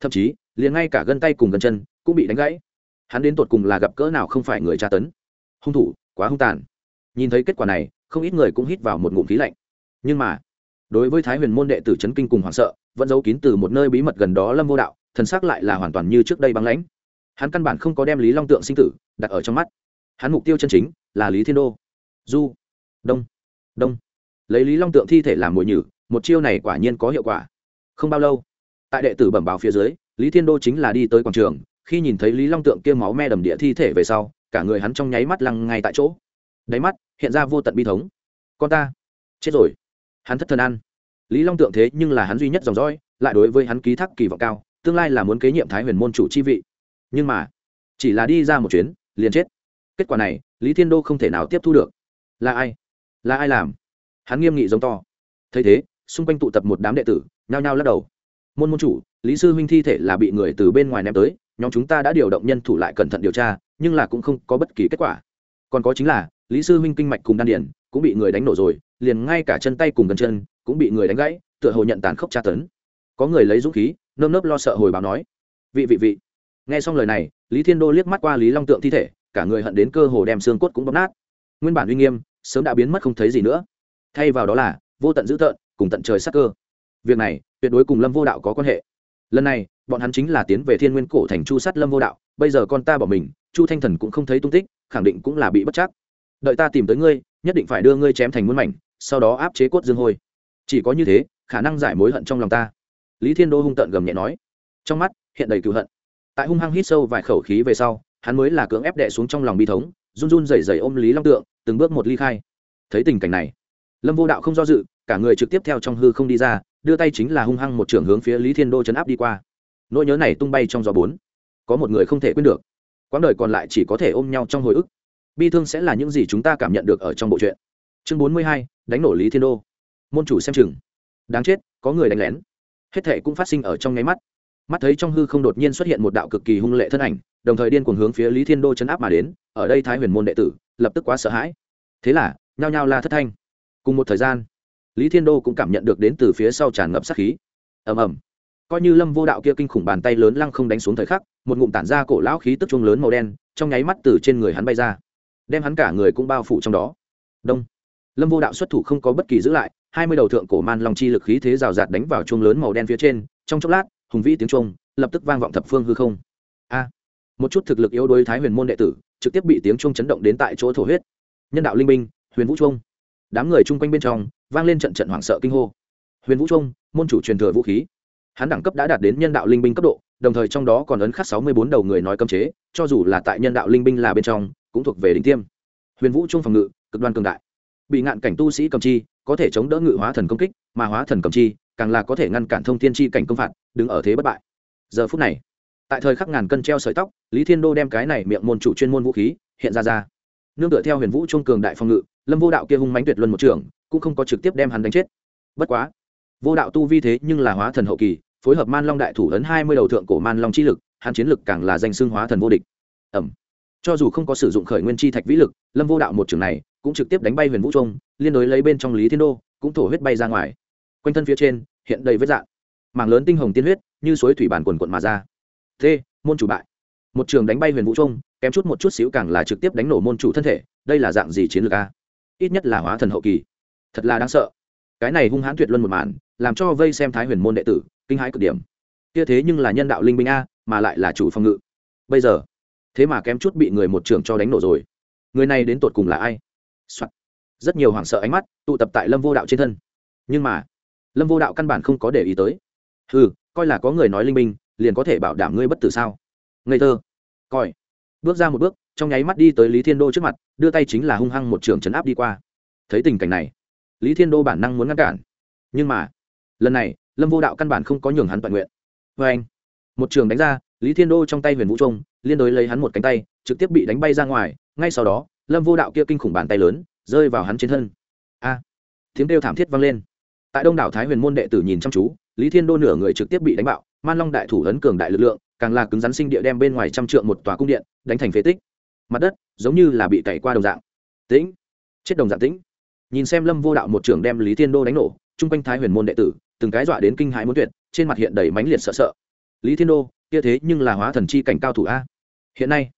Thậm chí, liền ngay cả gân tay cùng gân chân cũng bị đánh gãy. Hắn đến tột cùng là gặp cỡ nào không phải người tra tấn. Hung thủ, quá hung tàn. Nhìn thấy kết quả này, không ít người cũng hít vào một ngụm khí lạnh. Nhưng mà, đối với thái huyền môn đệ tử c h ấ n kinh cùng hoảng sợ, vẫn giấu kín từ một nơi bí mật gần đó lâm vô đạo, thần xác lại là hoàn toàn như trước đây băng lãnh. Hắn căn bản không có đem lý long tượng sinh tử đặt ở trong mắt. Hắn mục tiêu chân chính là lý thiên đô. Du. Đông. Đông lấy lý long tượng thi thể làm mồi nhử, một chiêu này quả nhiên có hiệu quả. Không bao lâu, tại đệ tử bẩm báo phía dưới, lý thiên đô chính là đi tới quảng trường, khi nhìn thấy lý long tượng kia máu me đầm địa thi thể về sau, cả người hắn trong nháy mắt lăng ngay tại chỗ. Đáy mắt, hiện ra vô tận bi thống. Con ta, chết rồi. Hắn thất thần ăn. Lý long tượng thế nhưng là hắn duy nhất dòng dõi, lại đối với hắn ký thác kỳ vọng cao, tương lai là muốn kế nhiệm thái huyền môn chủ chi vị. Nhưng mà, chỉ là đi ra một chuyến, liền chết. Kết quả này, lý thiên đô không thể nào tiếp thu được. Là ai? Là ai làm? Hắn nghiêm nghị giống to. Thấy thế, xung quanh tụ tập một đám đệ tử, nhao nhao lắc đầu. Môn môn chủ, lý sư huynh thi thể là bị người từ bên ngoài ném tới, nhóm chúng ta đã điều động nhân thủ lại cẩn thận điều tra, nhưng là cũng không có bất kỳ kết quả. Còn có chính là, lý sư huynh kinh mạch cùng đan điển cũng bị người đánh nổ rồi, liền ngay cả chân tay cùng gần chân cũng bị người đánh gãy, tựa hồ nhận tàn khốc tra tấn. Có người lấy dũng khí, nơm nớp lo sợ hồi báo nói, vị vị vị. Nghe xong lời này, lý thiên đô liếc mắt qua lý long tượng thi thể, cả người hận đến cơ hồ đem xương cốt cũng bóp nát. Nguyên bản uy nghiêm, sớm đã biến mất không thấy gì nữa thay vào đó là, vô tận dữ tợn, cùng tận trời sắc cơ. Việc này, tuyệt đối cùng lâm vô đạo có quan hệ. Lần này, bọn hắn chính là tiến về thiên nguyên cổ thành chu sát lâm vô đạo, bây giờ con ta bỏ mình, chu thanh thần cũng không thấy tung tích, khẳng định cũng là bị bất chắc. Đợi ta tìm tới ngươi, nhất định phải đưa ngươi chém thành muôn mảnh, sau đó áp chế cốt dương hôi. Chỉ có như thế, khả năng giải mối hận trong lòng ta. Lý thiên đô hung tợn gầm nhẹ nói. Trong mắt, hiện đầy cựu hận. Tại hung hăng hít sâu vài khẩu khí về sau, hắn mới là cưỡng ép đệ xuống trong lòng bi thống, run run rẩy rẩy ôm lý long tượng, từng bước một ly khai. Thấy tình cảnh này lâm vô đạo không do dự, cả người trực tiếp theo trong hư không đi ra, đưa tay chính là hung hăng một trưởng hướng phía lý thiên đô chấn áp đi qua. Nỗi nhớ này tung bay trong gió bốn. Có một người không thể quên được. Quãng đời còn lại chỉ có thể ôm nhau trong hồi ức. Bi thương sẽ là những gì chúng ta cảm nhận được ở trong bộ truyện. Chương bốn mươi hai, đánh nổ lý thiên đô. Môn chủ xem chừng. Đáng chết, có người đánh lén. Hết thệ cũng phát sinh ở trong nháy mắt. Mắt thấy trong hư không đột nhiên xuất hiện một đạo cực kỳ hung lệ thân ảnh, đồng thời điên cuồng hướng phía lý thiên đô chấn áp mà đến, ở đây thái huyền môn đệ tử, lập tức quá sợ hãi. Thế là, nhao nhao la thất thanh cùng một thời gian, lý thiên đô cũng cảm nhận được đến từ phía sau tràn ngập sát khí. Ầm ầm. Coi như lâm vô đạo kia kinh khủng bàn tay lớn lăng không đánh xuống thời khắc, một ngụm tản ra cổ lão khí tức chuông lớn màu đen, trong nháy mắt từ trên người hắn bay ra, đem hắn cả người cũng bao phủ trong đó. Đông. Lâm vô đạo xuất thủ không có bất kỳ giữ lại, hai mươi đầu thượng cổ man long chi lực khí thế rào rạt đánh vào chuông lớn màu đen phía trên, trong chốc lát, hùng vĩ tiếng chuông, lập tức vang vọng thập phương hư không. A. Một chút thực lực yếu đuối thái huyền môn đệ tử, trực tiếp bị tiếng chuông chấn động đến tại chỗ thổ huyết. Nhân đạo linh minh huyền vũ chuông đám người chung quanh bên trong vang lên trận trận hoảng sợ kinh hô. Huyền vũ Trung, môn chủ truyền thừa vũ khí. Hắn đẳng cấp đã đạt đến nhân đạo linh binh cấp độ, đồng thời trong đó còn ấn khắc sáu mươi bốn đầu người nói cấm chế, cho dù là tại nhân đạo linh binh là bên trong, cũng thuộc về đỉnh tiêm. Huyền vũ trung phòng ngự, cực đoan cường đại. Bị ngạn cảnh tu sĩ cầm chi, có thể chống đỡ ngự hóa thần công kích, mà hóa thần cầm chi, càng là có thể ngăn cản thông thiên chi cảnh công phạt, đứng ở thế bất bại. Giờ phút này, tại thời khắc ngàn cân treo sợi tóc, lý thiên đô đem cái này miệng môn chủ chuyên môn vũ khí, hiện ra ra. Nương tựa theo huyền vũ trung cường đại phòng ngự lâm vô đạo kia hung mánh tuyệt luân một trường, cũng không có trực tiếp đem hắn đánh chết. Bất quá, vô đạo tu vi thế nhưng là hóa thần hậu kỳ, phối hợp man long đại thủ ấn hai mươi đầu thượng cổ man long chi lực, hắn chiến lực càng là danh xưng hóa thần vô địch. Ẩm. Cho dù không có sử dụng khởi nguyên chi thạch vĩ lực, lâm vô đạo một trường này, cũng trực tiếp đánh bay huyền vũ trung, liên đối lấy bên trong lý thiên đô, cũng thổ huyết bay ra ngoài. Quanh thân phía trên, hiện đầy vết dạng mảng lớn tinh hồng tiên huyết, như suối thủy bản quần quận mà ra. T môn chủ bại. Một trường đánh bay huyền vũ trung, kém chút một chút xíu càng là trực tiếp đánh nổ môn chủ thân thể, đây là dạng gì chiến lược a? Ít nhất là hóa thần hậu kỳ. Thật là đáng sợ. Cái này hung hãn tuyệt luân một màn, làm cho vây xem thái huyền môn đệ tử, kinh hãi cực điểm. Kia thế nhưng là nhân đạo linh binh a, mà lại là chủ phòng ngự. Bây giờ, thế mà kém chút bị người một trưởng cho đánh nổ rồi. Người này đến tột cùng là ai、Soạn. rất nhiều hoảng sợ ánh mắt tụ tập tại lâm vô đạo trên thân. Nhưng mà, lâm vô đạo căn bản không có để ý tới. Ừ coi là có người nói linh binh, liền có thể bảo đảm ngươi bất tử sao? Ngây thơ. Coi bước ra một bước trong nháy mắt đi tới lý thiên đô trước mặt, đưa tay chính là hung hăng một trường chấn áp đi qua. Thấy tình cảnh này, lý thiên đô bản năng muốn ngăn cản. Nhưng mà, lần này, lâm vô đạo căn bản không có nhường hắn toàn nguyện. Vê anh, một trường đánh ra, lý thiên đô trong tay huyền vũ trung liên đối lấy hắn một cánh tay, trực tiếp bị đánh bay ra ngoài. Ngay sau đó, lâm vô đạo kia kinh khủng bàn tay lớn, rơi vào hắn trên thân. A, tiếng kêu thảm thiết vang lên. Tại đông đảo thái huyền môn đệ tử nhìn chăm chú, lý thiên đô nửa người trực tiếp bị đánh bạo, man long đại thủ ấn cường đại lực lượng, càng là cứng rắn sinh địa đem bên ngoài trăm trượng một tòa cung điện, đánh thành phế tích mặt đất giống như là bị cày qua đồng dạng. Tĩnh. Chết đồng dạng tĩnh. Nhìn xem lâm vô đạo một trưởng đem lý thiên đô đánh nổ, chung quanh thái huyền môn đệ tử, từng cái dọa đến kinh hãi muốn tuyệt, trên mặt hiện đầy mãnh liệt sợ sợ. Lý thiên đô, kia thế nhưng là hóa thần chi cảnh cao thủ a. Hiện nay,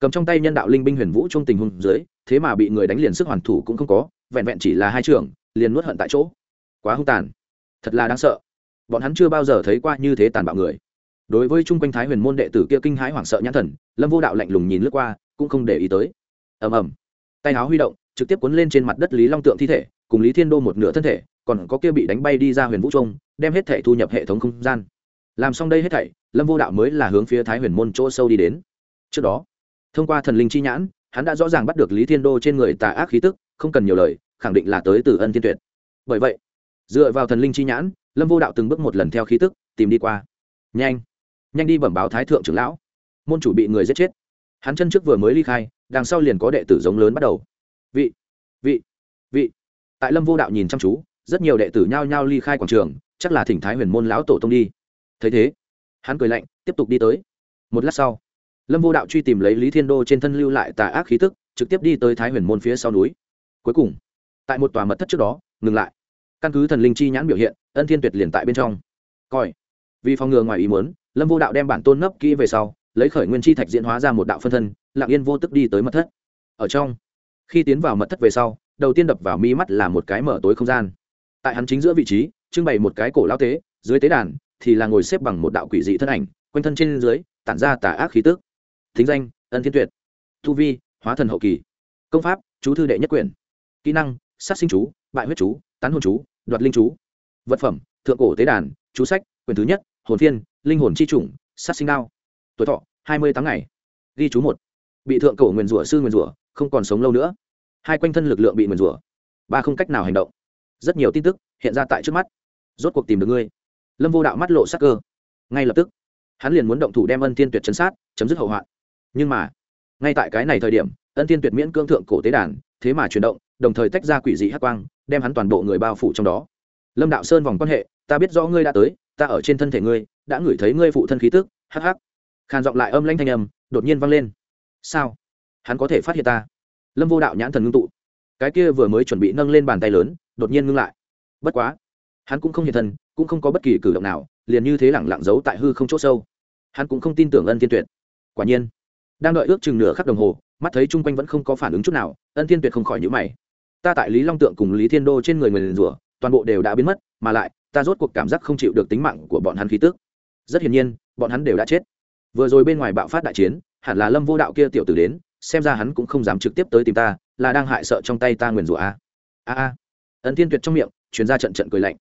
cầm trong tay nhân đạo linh binh huyền vũ trong tình huống dưới, thế mà bị người đánh liền sức hoàn thủ cũng không có, vẹn vẹn chỉ là hai trưởng, liền nuốt hận tại chỗ. Quá hung tàn. Thật là đáng sợ. Bọn hắn chưa bao giờ thấy qua như thế tàn bạo người. Đối với chung quanh thái huyền môn đệ tử kia kinh hãi hoảng sợ nhãn thần, lâm vô đạo lạnh lùng nhìn lướt qua cũng không để ý tới. Ầm ầm. Tay áo huy động, trực tiếp cuốn lên trên mặt đất lý long tượng thi thể, cùng lý thiên đô một nửa thân thể, còn có kia bị đánh bay đi ra huyền vũ trung, đem hết thể thu nhập hệ thống không gian. Làm xong đây hết thảy, lâm vô đạo mới là hướng phía thái huyền môn chỗ sâu đi đến. Trước đó, thông qua thần linh chi nhãn, hắn đã rõ ràng bắt được lý thiên đô trên người tà ác khí tức, không cần nhiều lời, khẳng định là tới từ ân thiên tuyệt. Bởi vậy, dựa vào thần linh chi nhãn, lâm vô đạo từng bước một lần theo khí tức, tìm đi qua. Nhanh. Nhanh đi bẩm báo thái thượng trưởng lão. Môn chủ bị người giết chết hắn chân trước vừa mới ly khai, đằng sau liền có đệ tử giống lớn bắt đầu. Vị vị vị. Tại lâm vô đạo nhìn chăm chú, rất nhiều đệ tử nhao nhao ly khai quảng trường, chắc là thỉnh thái huyền môn lão tổ tông đi. Thấy thế, hắn cười lạnh, tiếp tục đi tới. Một lát sau, lâm vô đạo truy tìm lấy lý thiên đô trên thân lưu lại tà ác khí tức, trực tiếp đi tới thái huyền môn phía sau núi. Cuối cùng, tại một tòa mật thất trước đó, ngừng lại. Căn cứ thần linh chi nhãn biểu hiện, ân thiên tuyệt liền tại bên trong. Coi, vì phòng ngừa ngoài ý muốn, lâm vô đạo đem bản tôn nấp kỹ về sau lấy khởi nguyên chi thạch diễn hóa ra một đạo phân thân, lặng yên vô tức đi tới mật thất. Ở trong, khi tiến vào mật thất về sau, đầu tiên đập vào mi mắt là một cái mở tối không gian. Tại hắn chính giữa vị trí, trưng bày một cái cổ lao tế, dưới tế đàn thì là ngồi xếp bằng một đạo quỷ dị thân ảnh, quanh thân trên dưới, tản ra tà ác khí tức. Thính danh, ân thiên tuyệt. Thu vi, hóa thần hậu kỳ. Công pháp, chú thư đệ nhất quyển. Kỹ năng, sát sinh chú, bại huyết chú, tán hồn chú, đoạt linh chú. Vật phẩm, thượng cổ tế đàn, chú sách, quyển thứ nhất, hồn phiên, linh hồn chi chủng, sát sinh đao tuổi thọ, hai mươi tháng ngày. Ghi chú một. Bị thượng cổ nguyền rủa sư nguyền rủa, không còn sống lâu nữa. Hai quanh thân lực lượng bị nguyền rủa. Ba không cách nào hành động. Rất nhiều tin tức hiện ra tại trước mắt. Rốt cuộc tìm được ngươi. Lâm vô đạo mắt lộ sắc cơ. Ngay lập tức, hắn liền muốn động thủ đem ân thiên tuyệt chấn sát, chấm dứt hậu hoạn. Nhưng mà, ngay tại cái này thời điểm, ân thiên tuyệt miễn cương thượng cổ tế đàn, thế mà chuyển động, đồng thời tách ra quỷ dị hắc quang, đem hắn toàn bộ người bao phủ trong đó. Lâm đạo sơn vòng quan hệ, ta biết rõ ngươi đã tới, ta ở trên thân thể ngươi, đã ngửi thấy ngươi phụ thân khí tức hh hắc khàn giọng lại âm lanh thanh âm đột nhiên vang lên. Sao? Hắn có thể phát hiện ta? Lâm vô đạo nhãn thần ngưng tụ. Cái kia vừa mới chuẩn bị nâng lên bàn tay lớn, đột nhiên ngưng lại. Bất quá, hắn cũng không hiện thân, cũng không có bất kỳ cử động nào, liền như thế lẳng lặng giấu tại hư không chỗ sâu. Hắn cũng không tin tưởng ân thiên tuyệt. Quả nhiên, đang đợi ước chừng nửa khắc đồng hồ, mắt thấy chung quanh vẫn không có phản ứng chút nào, ân thiên tuyệt không khỏi nhữ mày. Ta tại lý long tượng cùng lý thiên đô trên người người liền rủa, toàn bộ đều đã biến mất, mà lại, ta rốt cuộc cảm giác không chịu được tính mạng của bọn hắn khí tức. Rất hiển nhiên, bọn hắn đều đã chết vừa rồi bên ngoài bạo phát đại chiến, hẳn là lâm vô đạo kia tiểu tử đến, xem ra hắn cũng không dám trực tiếp tới tìm ta, là đang hại sợ trong tay ta nguyền rủa a. A a. Ân thiên tuyệt trong miệng chuyển ra trận trận cười lạnh.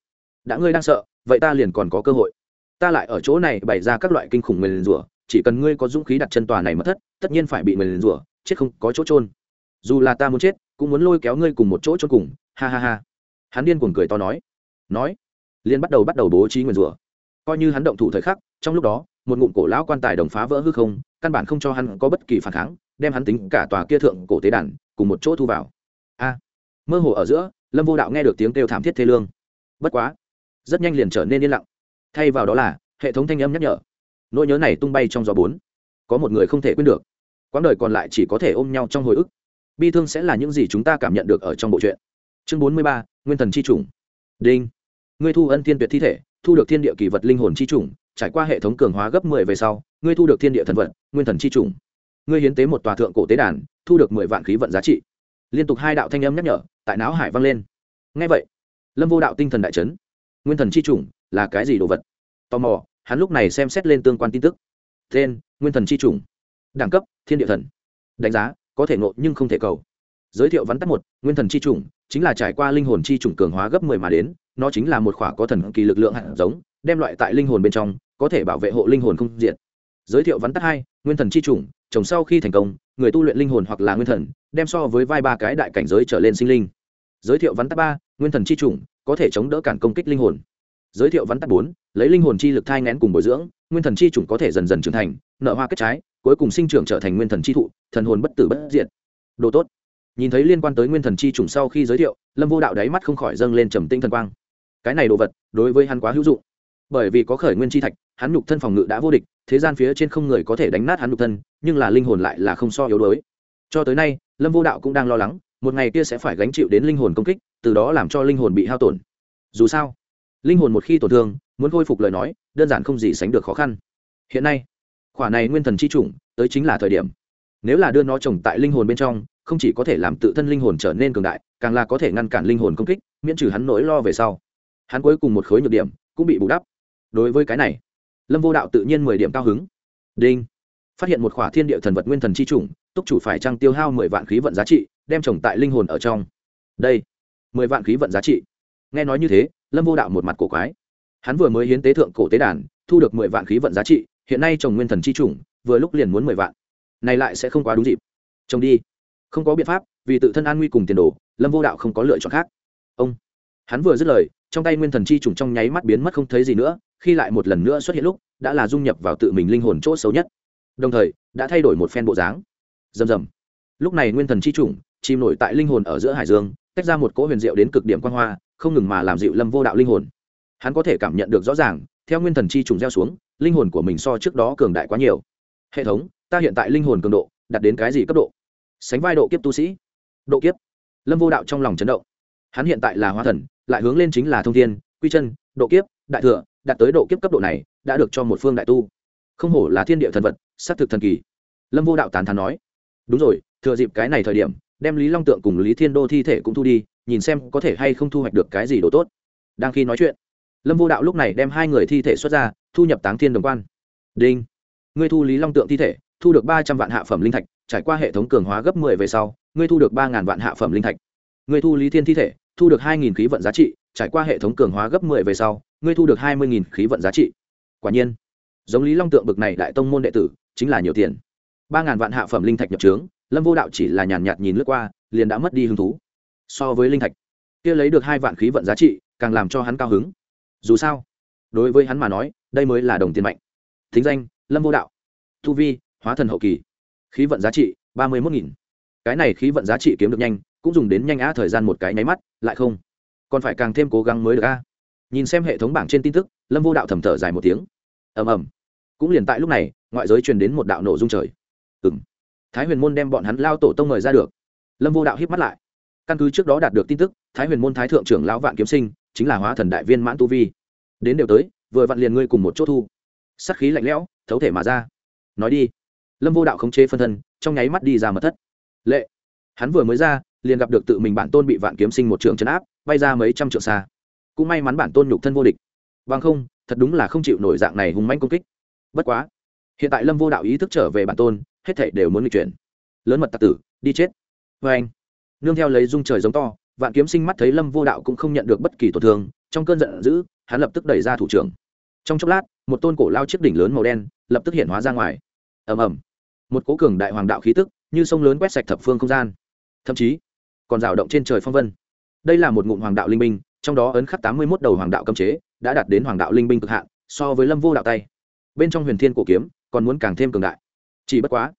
Đã ngươi đang sợ, vậy ta liền còn có cơ hội. Ta lại ở chỗ này bày ra các loại kinh khủng nguyền rủa, chỉ cần ngươi có dũng khí đặt chân tòa này mất thất, tất nhiên phải bị nguyền rủa, chết không có chỗ trôn dù là ta muốn chết, cũng muốn lôi kéo ngươi cùng một chỗ trôn cùng, ha ha ha. Hắn điên cuồng cười to nói. Nói, liền bắt đầu bắt đầu bố trí nguyền rủa. Coi như hắn động thủ thời khắc, trong lúc đó một ngụm cổ lão quan tài đồng phá vỡ hư không, căn bản không cho hắn có bất kỳ phản kháng, đem hắn tính cả tòa kia thượng cổ tế đàn cùng một chỗ thu vào. A, mơ hồ ở giữa, lâm vô đạo nghe được tiếng kêu thảm thiết thê lương. Bất quá, rất nhanh liền trở nên yên lặng. Thay vào đó là, hệ thống thanh âm nhắc nhở. Nỗi nhớ này tung bay trong gió bốn. Có một người không thể quên được. Quãng đời còn lại chỉ có thể ôm nhau trong hồi ức. Bi thương sẽ là những gì chúng ta cảm nhận được ở trong bộ truyện. Chương bốn mươi ba, nguyên thần c h i chủng. Đinh. Ngươi thu ân thiên tuyệt thi thể, thu được thiên địa kỳ vật linh hồn c h i chủng trải qua hệ thống cường hóa gấp mười về sau, ngươi thu được thiên địa thần vật nguyên thần c h i ngươi hiến tế một tòa thượng cổ tế đàn, thu được mười vạn khí vận giá trị. Liên tục hai đạo thanh âm nhắc nhở, tại não hải vang lên. Ngay vậy, lâm vô đạo tinh thần đại trấn nguyên thần c h i là cái gì đồ vật? Tò mò, hắn lúc này xem xét lên tương quan tin tức. Tên, nguyên thần c h i đẳng cấp, thiên địa thần. Đánh giá, có thể ngộ nhưng không thể cầu. Giới thiệu vắn tắt một, nguyên thần c h i chính là trải qua linh hồn c h i cường hóa gấp mười mà đến, nó chính là một khỏa có thần kỳ lực lượng hạt giống đem loại tại linh hồn bên trong, có thể bảo vệ hộ linh hồn không diện giới thiệu vắn tắt hai, nguyên thần c h i chủng trồng sau khi thành công, người tu luyện linh hồn hoặc là nguyên thần, đem so với vai ba cái đại cảnh giới trở lên sinh linh. Giới thiệu vắn tắt ba, nguyên thần c h i chủng, có thể chống đỡ cản công kích linh hồn. Giới thiệu vắn tắt bốn, lấy linh hồn chi lực thai ngén cùng bồi dưỡng, nguyên thần chi chủng có thể dần dần trưởng thành, nợ hoa kết trái, cuối cùng sinh trưởng trở thành nguyên thần chi thụ, thần hồn bất tử bất diệt. Đồ tốt. Nhìn thấy liên quan tới nguyên thần chi chủng sau khi giới thiệu, lâm vô đạo đáy mắt không khỏi dâng lên trầm tinh thần quang. Cái này đồ vật, đối với hắn quá hữu dụng bởi vì có khởi nguyên chi thạch, hắn nhục thân phòng ngự đã vô địch, thế gian phía trên không người có thể đánh nát hắn nhục thân, nhưng là linh hồn lại là không so yếu đuối. Cho tới nay, lâm vô đạo cũng đang lo lắng, một ngày kia sẽ phải gánh chịu đến linh hồn công kích, từ đó làm cho linh hồn bị hao tổn. Dù sao, linh hồn một khi tổn thương, muốn khôi phục lời nói, đơn giản không gì sánh được khó khăn. Hiện nay, khỏa này nguyên thần chi chủng, tới chính là thời điểm. Nếu là đưa nó trồng tại linh hồn bên trong, không chỉ có thể làm tự thân linh hồn trở nên cường đại, càng là có thể ngăn cản linh hồn công kích, miễn trừ hắn nỗi lo về sau. Hắn cuối cùng một khối nhược điểm, cũng bị bù đắp đối với cái này, lâm vô đạo tự nhiên mười điểm cao hứng. Đinh. Phát hiện một khỏa thiên địa thần vật nguyên thần c h i chủng, túc chủ phải trăng tiêu hao mười vạn khí vận giá trị, đem trồng tại linh hồn ở trong. Đây, mười vạn khí vận giá trị. Nghe nói như thế, lâm vô đạo một mặt cổ quái. Hắn vừa mới hiến tế thượng cổ tế đàn, thu được mười vạn khí vận giá trị, hiện nay trồng nguyên thần c h i chủng, vừa lúc liền muốn mười vạn. Này lại sẽ không quá đúng dịp. Trồng đi. Không có biện pháp, vì tự thân an nguy cùng tiền đồ, lâm vô đạo không có lựa chọn khác. Ông. Hắn vừa dứt lời, trong tay nguyên thần chi trùng trong nháy mắt biến mất không thấy gì nữa khi lại một lần nữa xuất hiện lúc, đã là dung nhập vào tự mình linh hồn chỗ xấu nhất. Đồng thời, đã thay đổi một phen bộ dáng. Rầm rầm. Lúc này nguyên thần chi trùng chìm nổi tại linh hồn ở giữa hải dương, tách ra một cỗ huyền diệu đến cực điểm quan hoa, không ngừng mà làm dịu lâm vô đạo linh hồn. Hắn có thể cảm nhận được rõ ràng, theo nguyên thần chi trùng gieo xuống, linh hồn của mình so trước đó cường đại quá nhiều. Hệ thống, ta hiện tại linh hồn cường độ, đạt đến cái gì cấp độ? Sánh vai độ kiếp tu sĩ. Độ kiếp. Lâm vô đạo trong lòng chấn động. Hắn hiện tại là hóa thần, lại hướng lên chính là thông thiên, quy chân, độ kiếp, đại thừa đạt tới độ kiếp cấp độ này, đã được cho một phương đại tu. Không hổ là thiên địa thần vật sát thực thần kỳ. Lâm vô đạo tán thán nói. Đúng rồi, thừa dịp cái này thời điểm, đem lý long tượng cùng lý thiên đô thi thể cũng thu đi, nhìn xem có thể hay không thu hoạch được cái gì đồ tốt. Đang khi nói chuyện, lâm vô đạo lúc này đem hai người thi thể xuất ra, thu nhập táng thiên đồng quan. Đinh. Ngươi thu lý long tượng thi thể, thu được ba trăm vạn hạ phẩm linh thạch, trải qua hệ thống cường hóa gấp mười về sau, ngươi thu được ba ngàn vạn hạ phẩm linh thạch. Ngươi thu lý thiên thi thể, thu được hai nghìn khí vận giá trị, trải qua hệ thống cường hóa gấp mười về sau ngươi thu được hai mươi nghìn khí vận giá trị. Quả nhiên, giống lý long tượng bực này đại tông môn đệ tử, chính là nhiều tiền. Ba ngàn vạn hạ phẩm linh thạch nhập trướng, lâm vô đạo chỉ là nhàn nhạt nhìn lướt qua, liền đã mất đi hứng thú. So với linh thạch, kia lấy được hai vạn khí vận giá trị, càng làm cho hắn cao hứng. Dù sao, đối với hắn mà nói, đây mới là đồng tiền mạnh. Thính danh, lâm vô đạo. Thu vi, hóa thần hậu kỳ. Khí vận giá trị, ba mươi một nghìn. Cái này khí vận giá trị kiếm được nhanh, cũng dùng đến nhanh á thời gian một cái nháy mắt, lại không. Còn phải càng thêm cố gắng mới được a nhìn xem hệ thống bảng trên tin tức, lâm vô đạo thầm thở dài một tiếng. Ầm ầm. Cũng liền tại lúc này, ngoại giới truyền đến một đạo nổ dung trời. Ừng thái huyền môn đem bọn hắn lao tổ tông mời ra được. Lâm vô đạo híp mắt lại. Căn cứ trước đó đạt được tin tức, thái huyền môn thái thượng trưởng lão vạn kiếm sinh chính là hóa thần đại viên mãn tu vi. Đến đều tới, vừa vặn liền ngươi cùng một chỗ thu. Sắc khí lạnh lẽo, thấu thể mà ra. Nói đi. Lâm vô đạo khống chế phân thân, trong nháy mắt đi ra mật thất. Lệ. Hắn vừa mới ra, liền gặp được tự mình bản tôn bị vạn kiếm sinh một trường chấn áp, bay ra mấy trăm trượng xa cũng may mắn bản tôn nhục thân vô địch. Bằng không, thật đúng là không chịu nổi dạng này hùng manh công kích. Bất quá, hiện tại lâm vô đạo ý thức trở về bản tôn, hết thảy đều muốn bị chuyển. Lớn mật tạ tử, đi chết. Vê anh. Nương theo lấy dung trời giống to, vạn kiếm sinh mắt thấy lâm vô đạo cũng không nhận được bất kỳ tổn thương, trong cơn giận dữ, hắn lập tức đẩy ra thủ trưởng. Trong chốc lát, một tôn cổ lao chiếc đỉnh lớn màu đen lập tức hiện hóa ra ngoài. Ầm ầm. Một cố cường đại hoàng đạo khí tức như sông lớn quét sạch thập phương không gian. Thậm chí, còn rào động trên trời phong vân. Đây là một ngụm hoàng đạo linh minh trong đó ấn khắc tám mươi một đầu hoàng đạo cấm chế, đã đạt đến hoàng đạo linh binh cực hạn, so với lâm vô đạo tay. Bên trong huyền thiên cổ kiếm, còn muốn càng thêm cường đại. Chỉ bất quá,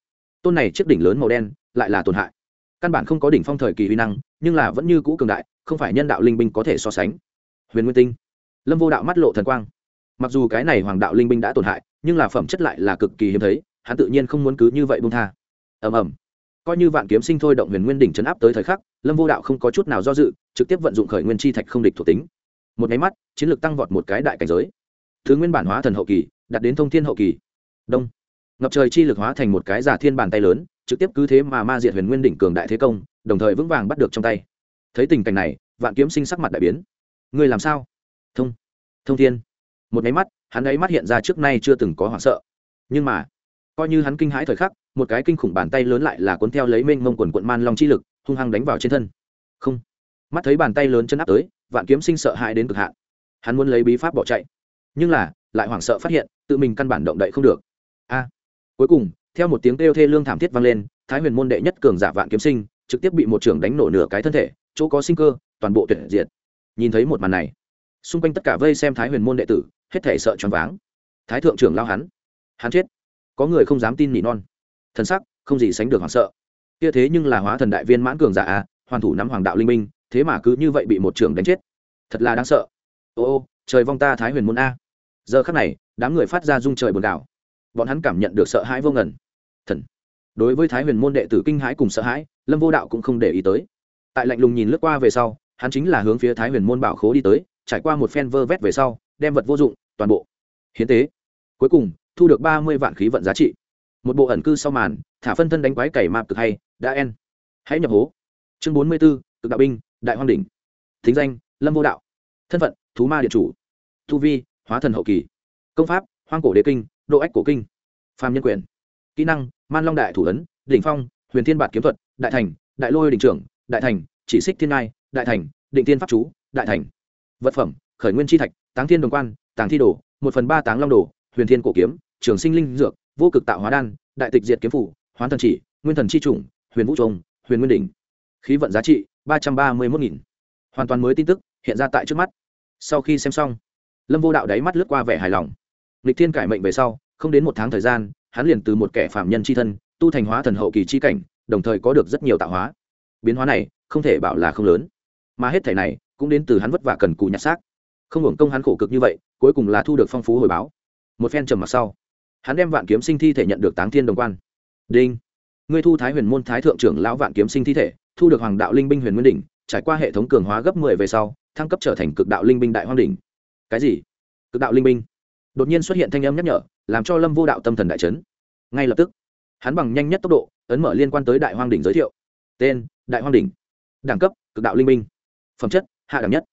tôn này chiếc đỉnh lớn màu đen, lại là tổn hại. Căn bản không có đỉnh phong thời kỳ huy năng, nhưng là vẫn như cũ cường đại, không phải nhân đạo linh binh có thể so sánh. Huyền nguyên tinh. Lâm vô đạo mắt lộ thần quang. Mặc dù cái này hoàng đạo linh binh đã tổn hại, nhưng là phẩm chất lại là cực kỳ hiếm thấy, hắn tự nhiên không muốn cứ như vậy buông tha. Ầm ầm. Coi như vạn kiếm sinh thôi động huyền nguyên đỉnh chấn áp tới thời khắc, lâm vô đạo không có chút nào do dự trực tiếp vận dụng khởi nguyên chi thạch không địch thuộc tính. Một máy mắt, chiến lược tăng vọt một cái đại cảnh giới. Thứ nguyên bản hóa thần hậu kỳ đặt đến thông thiên hậu kỳ. Đông. Ngập trời chi lực hóa thành một cái giả thiên bàn tay lớn, trực tiếp cứ thế mà ma diệt huyền nguyên đỉnh cường đại thế công, đồng thời vững vàng bắt được trong tay. Thấy tình cảnh này, vạn kiếm sinh sắc mặt đại biến. Người làm sao? Thông. Thông thiên. Một máy mắt, hắn ấy mắt hiện ra trước nay chưa từng có hoảng sợ. Nhưng mà, coi như hắn kinh hãi thời khắc, một cái kinh khủng bàn tay lớn lại là cuốn theo lấy mênh mông quần quận man long chi lực, hung hăng đánh vào trên thân. Không mắt thấy bàn tay lớn chân áp tới, vạn kiếm sinh sợ hãi đến cực hạn. Hắn muốn lấy bí pháp bỏ chạy. Nhưng là, lại hoảng sợ phát hiện, tự mình căn bản động đậy không được. A! Cuối cùng, theo một tiếng kêu thê lương thảm thiết vang lên, thái huyền môn đệ nhất cường giả vạn kiếm sinh, trực tiếp bị một trưởng đánh nổ nửa cái thân thể, chỗ có sinh cơ, toàn bộ tuyệt diệt. Nhìn thấy một màn này, xung quanh tất cả vây xem thái huyền môn đệ tử, hết thể sợ choáng váng. Thái thượng trưởng lao hắn. Hắn chết. Có người không dám tin nỉ non. Thần sắc không gì sánh được hoảng sợ. Kia thế nhưng là hóa thần đại viên mãn cường giả à hoàn thủ nắm hoàng đạo linh minh thế mà cứ như vậy bị một trưởng đánh chết. Thật là đáng sợ. Ô ô, trời vong ta thái huyền môn a. Giờ khắc này, đám người phát ra rung trời buồn đảo bọn hắn cảm nhận được sợ hãi vô ngần. Thần. Đối với thái huyền môn đệ tử kinh hãi cùng sợ hãi, lâm vô đạo cũng không để ý tới. Tại lạnh lùng nhìn lướt qua về sau, hắn chính là hướng phía thái huyền môn bảo khố đi tới, trải qua một phen vơ vét về sau, đem vật vô dụng, toàn bộ. Hiến tế. Cuối cùng, thu được ba mươi vạn khí vận giá trị. Một bộ ẩn cư sau màn, thả phân thân đánh quái cày mạp cực hay, đã en. Hãy nhập hố. Chương bốn mươi b ố cực đạo binh đại hoang đỉnh. Thính danh, lâm vô đạo. Thân phận, thú ma điện chủ. Thu vi, hóa thần hậu kỳ. Công pháp, hoang cổ đế kinh, độ ách cổ kinh. Phàm nhân quyền. Kỹ năng, man long đại thủ ấn, đỉnh phong, huyền thiên bạt kiếm thuật, đại thành, đại lôi Đỉnh trưởng, đại thành, chỉ xích thiên ngai, đại thành, định tiên pháp chú, đại thành. Vật phẩm, khởi nguyên chi thạch, táng thiên đồng quan tàng thi đồ, một phần ba táng long đồ, huyền thiên cổ kiếm, trường sinh linh dược, vô cực tạo hóa đan, đại tịch diệt kiếm phủ, hoán thần chỉ, nguyên thần chi chủng, huyền vũ trông huyền nguyên đỉnh khí vận giá trị ba trăm ba mươi một nghìn. Hoàn toàn mới tin tức, hiện ra tại trước mắt. Sau khi xem xong, lâm vô đạo đáy mắt lướt qua vẻ hài lòng. Lịch thiên cải mệnh về sau, không đến một tháng thời gian, hắn liền từ một kẻ phạm nhân c h i thân, tu thành hóa thần hậu kỳ c h i cảnh, đồng thời có được rất nhiều tạo hóa. Biến hóa này, không thể bảo là không lớn. Mà hết thẻ này, cũng đến từ hắn vất vả cần cù nhặt xác. Không hưởng công hắn khổ cực như vậy, cuối cùng là thu được phong phú hồi báo. Một phen trầm mặc sau, hắn đem vạn kiếm sinh thi thể nhận được táng thiên đồng quan. Đinh, ngươi thu thái huyền môn thái thượng trưởng lão vạn kiếm sinh thi thể thu được hoàng đạo linh binh huyền nguyên đỉnh, trải qua hệ thống cường hóa gấp mười về sau, thăng cấp trở thành cực đạo linh binh đại hoang đỉnh. Cái gì? Cực đạo linh binh? Đột nhiên xuất hiện thanh âm nhắc nhở, làm cho lâm vô đạo tâm thần đại chấn. Ngay lập tức, hắn bằng nhanh nhất tốc độ, ấn mở liên quan tới đại hoang đỉnh giới thiệu. Tên, đại hoang đỉnh. Đẳng cấp, cực đạo linh binh. Phẩm chất, hạ đẳng nhất.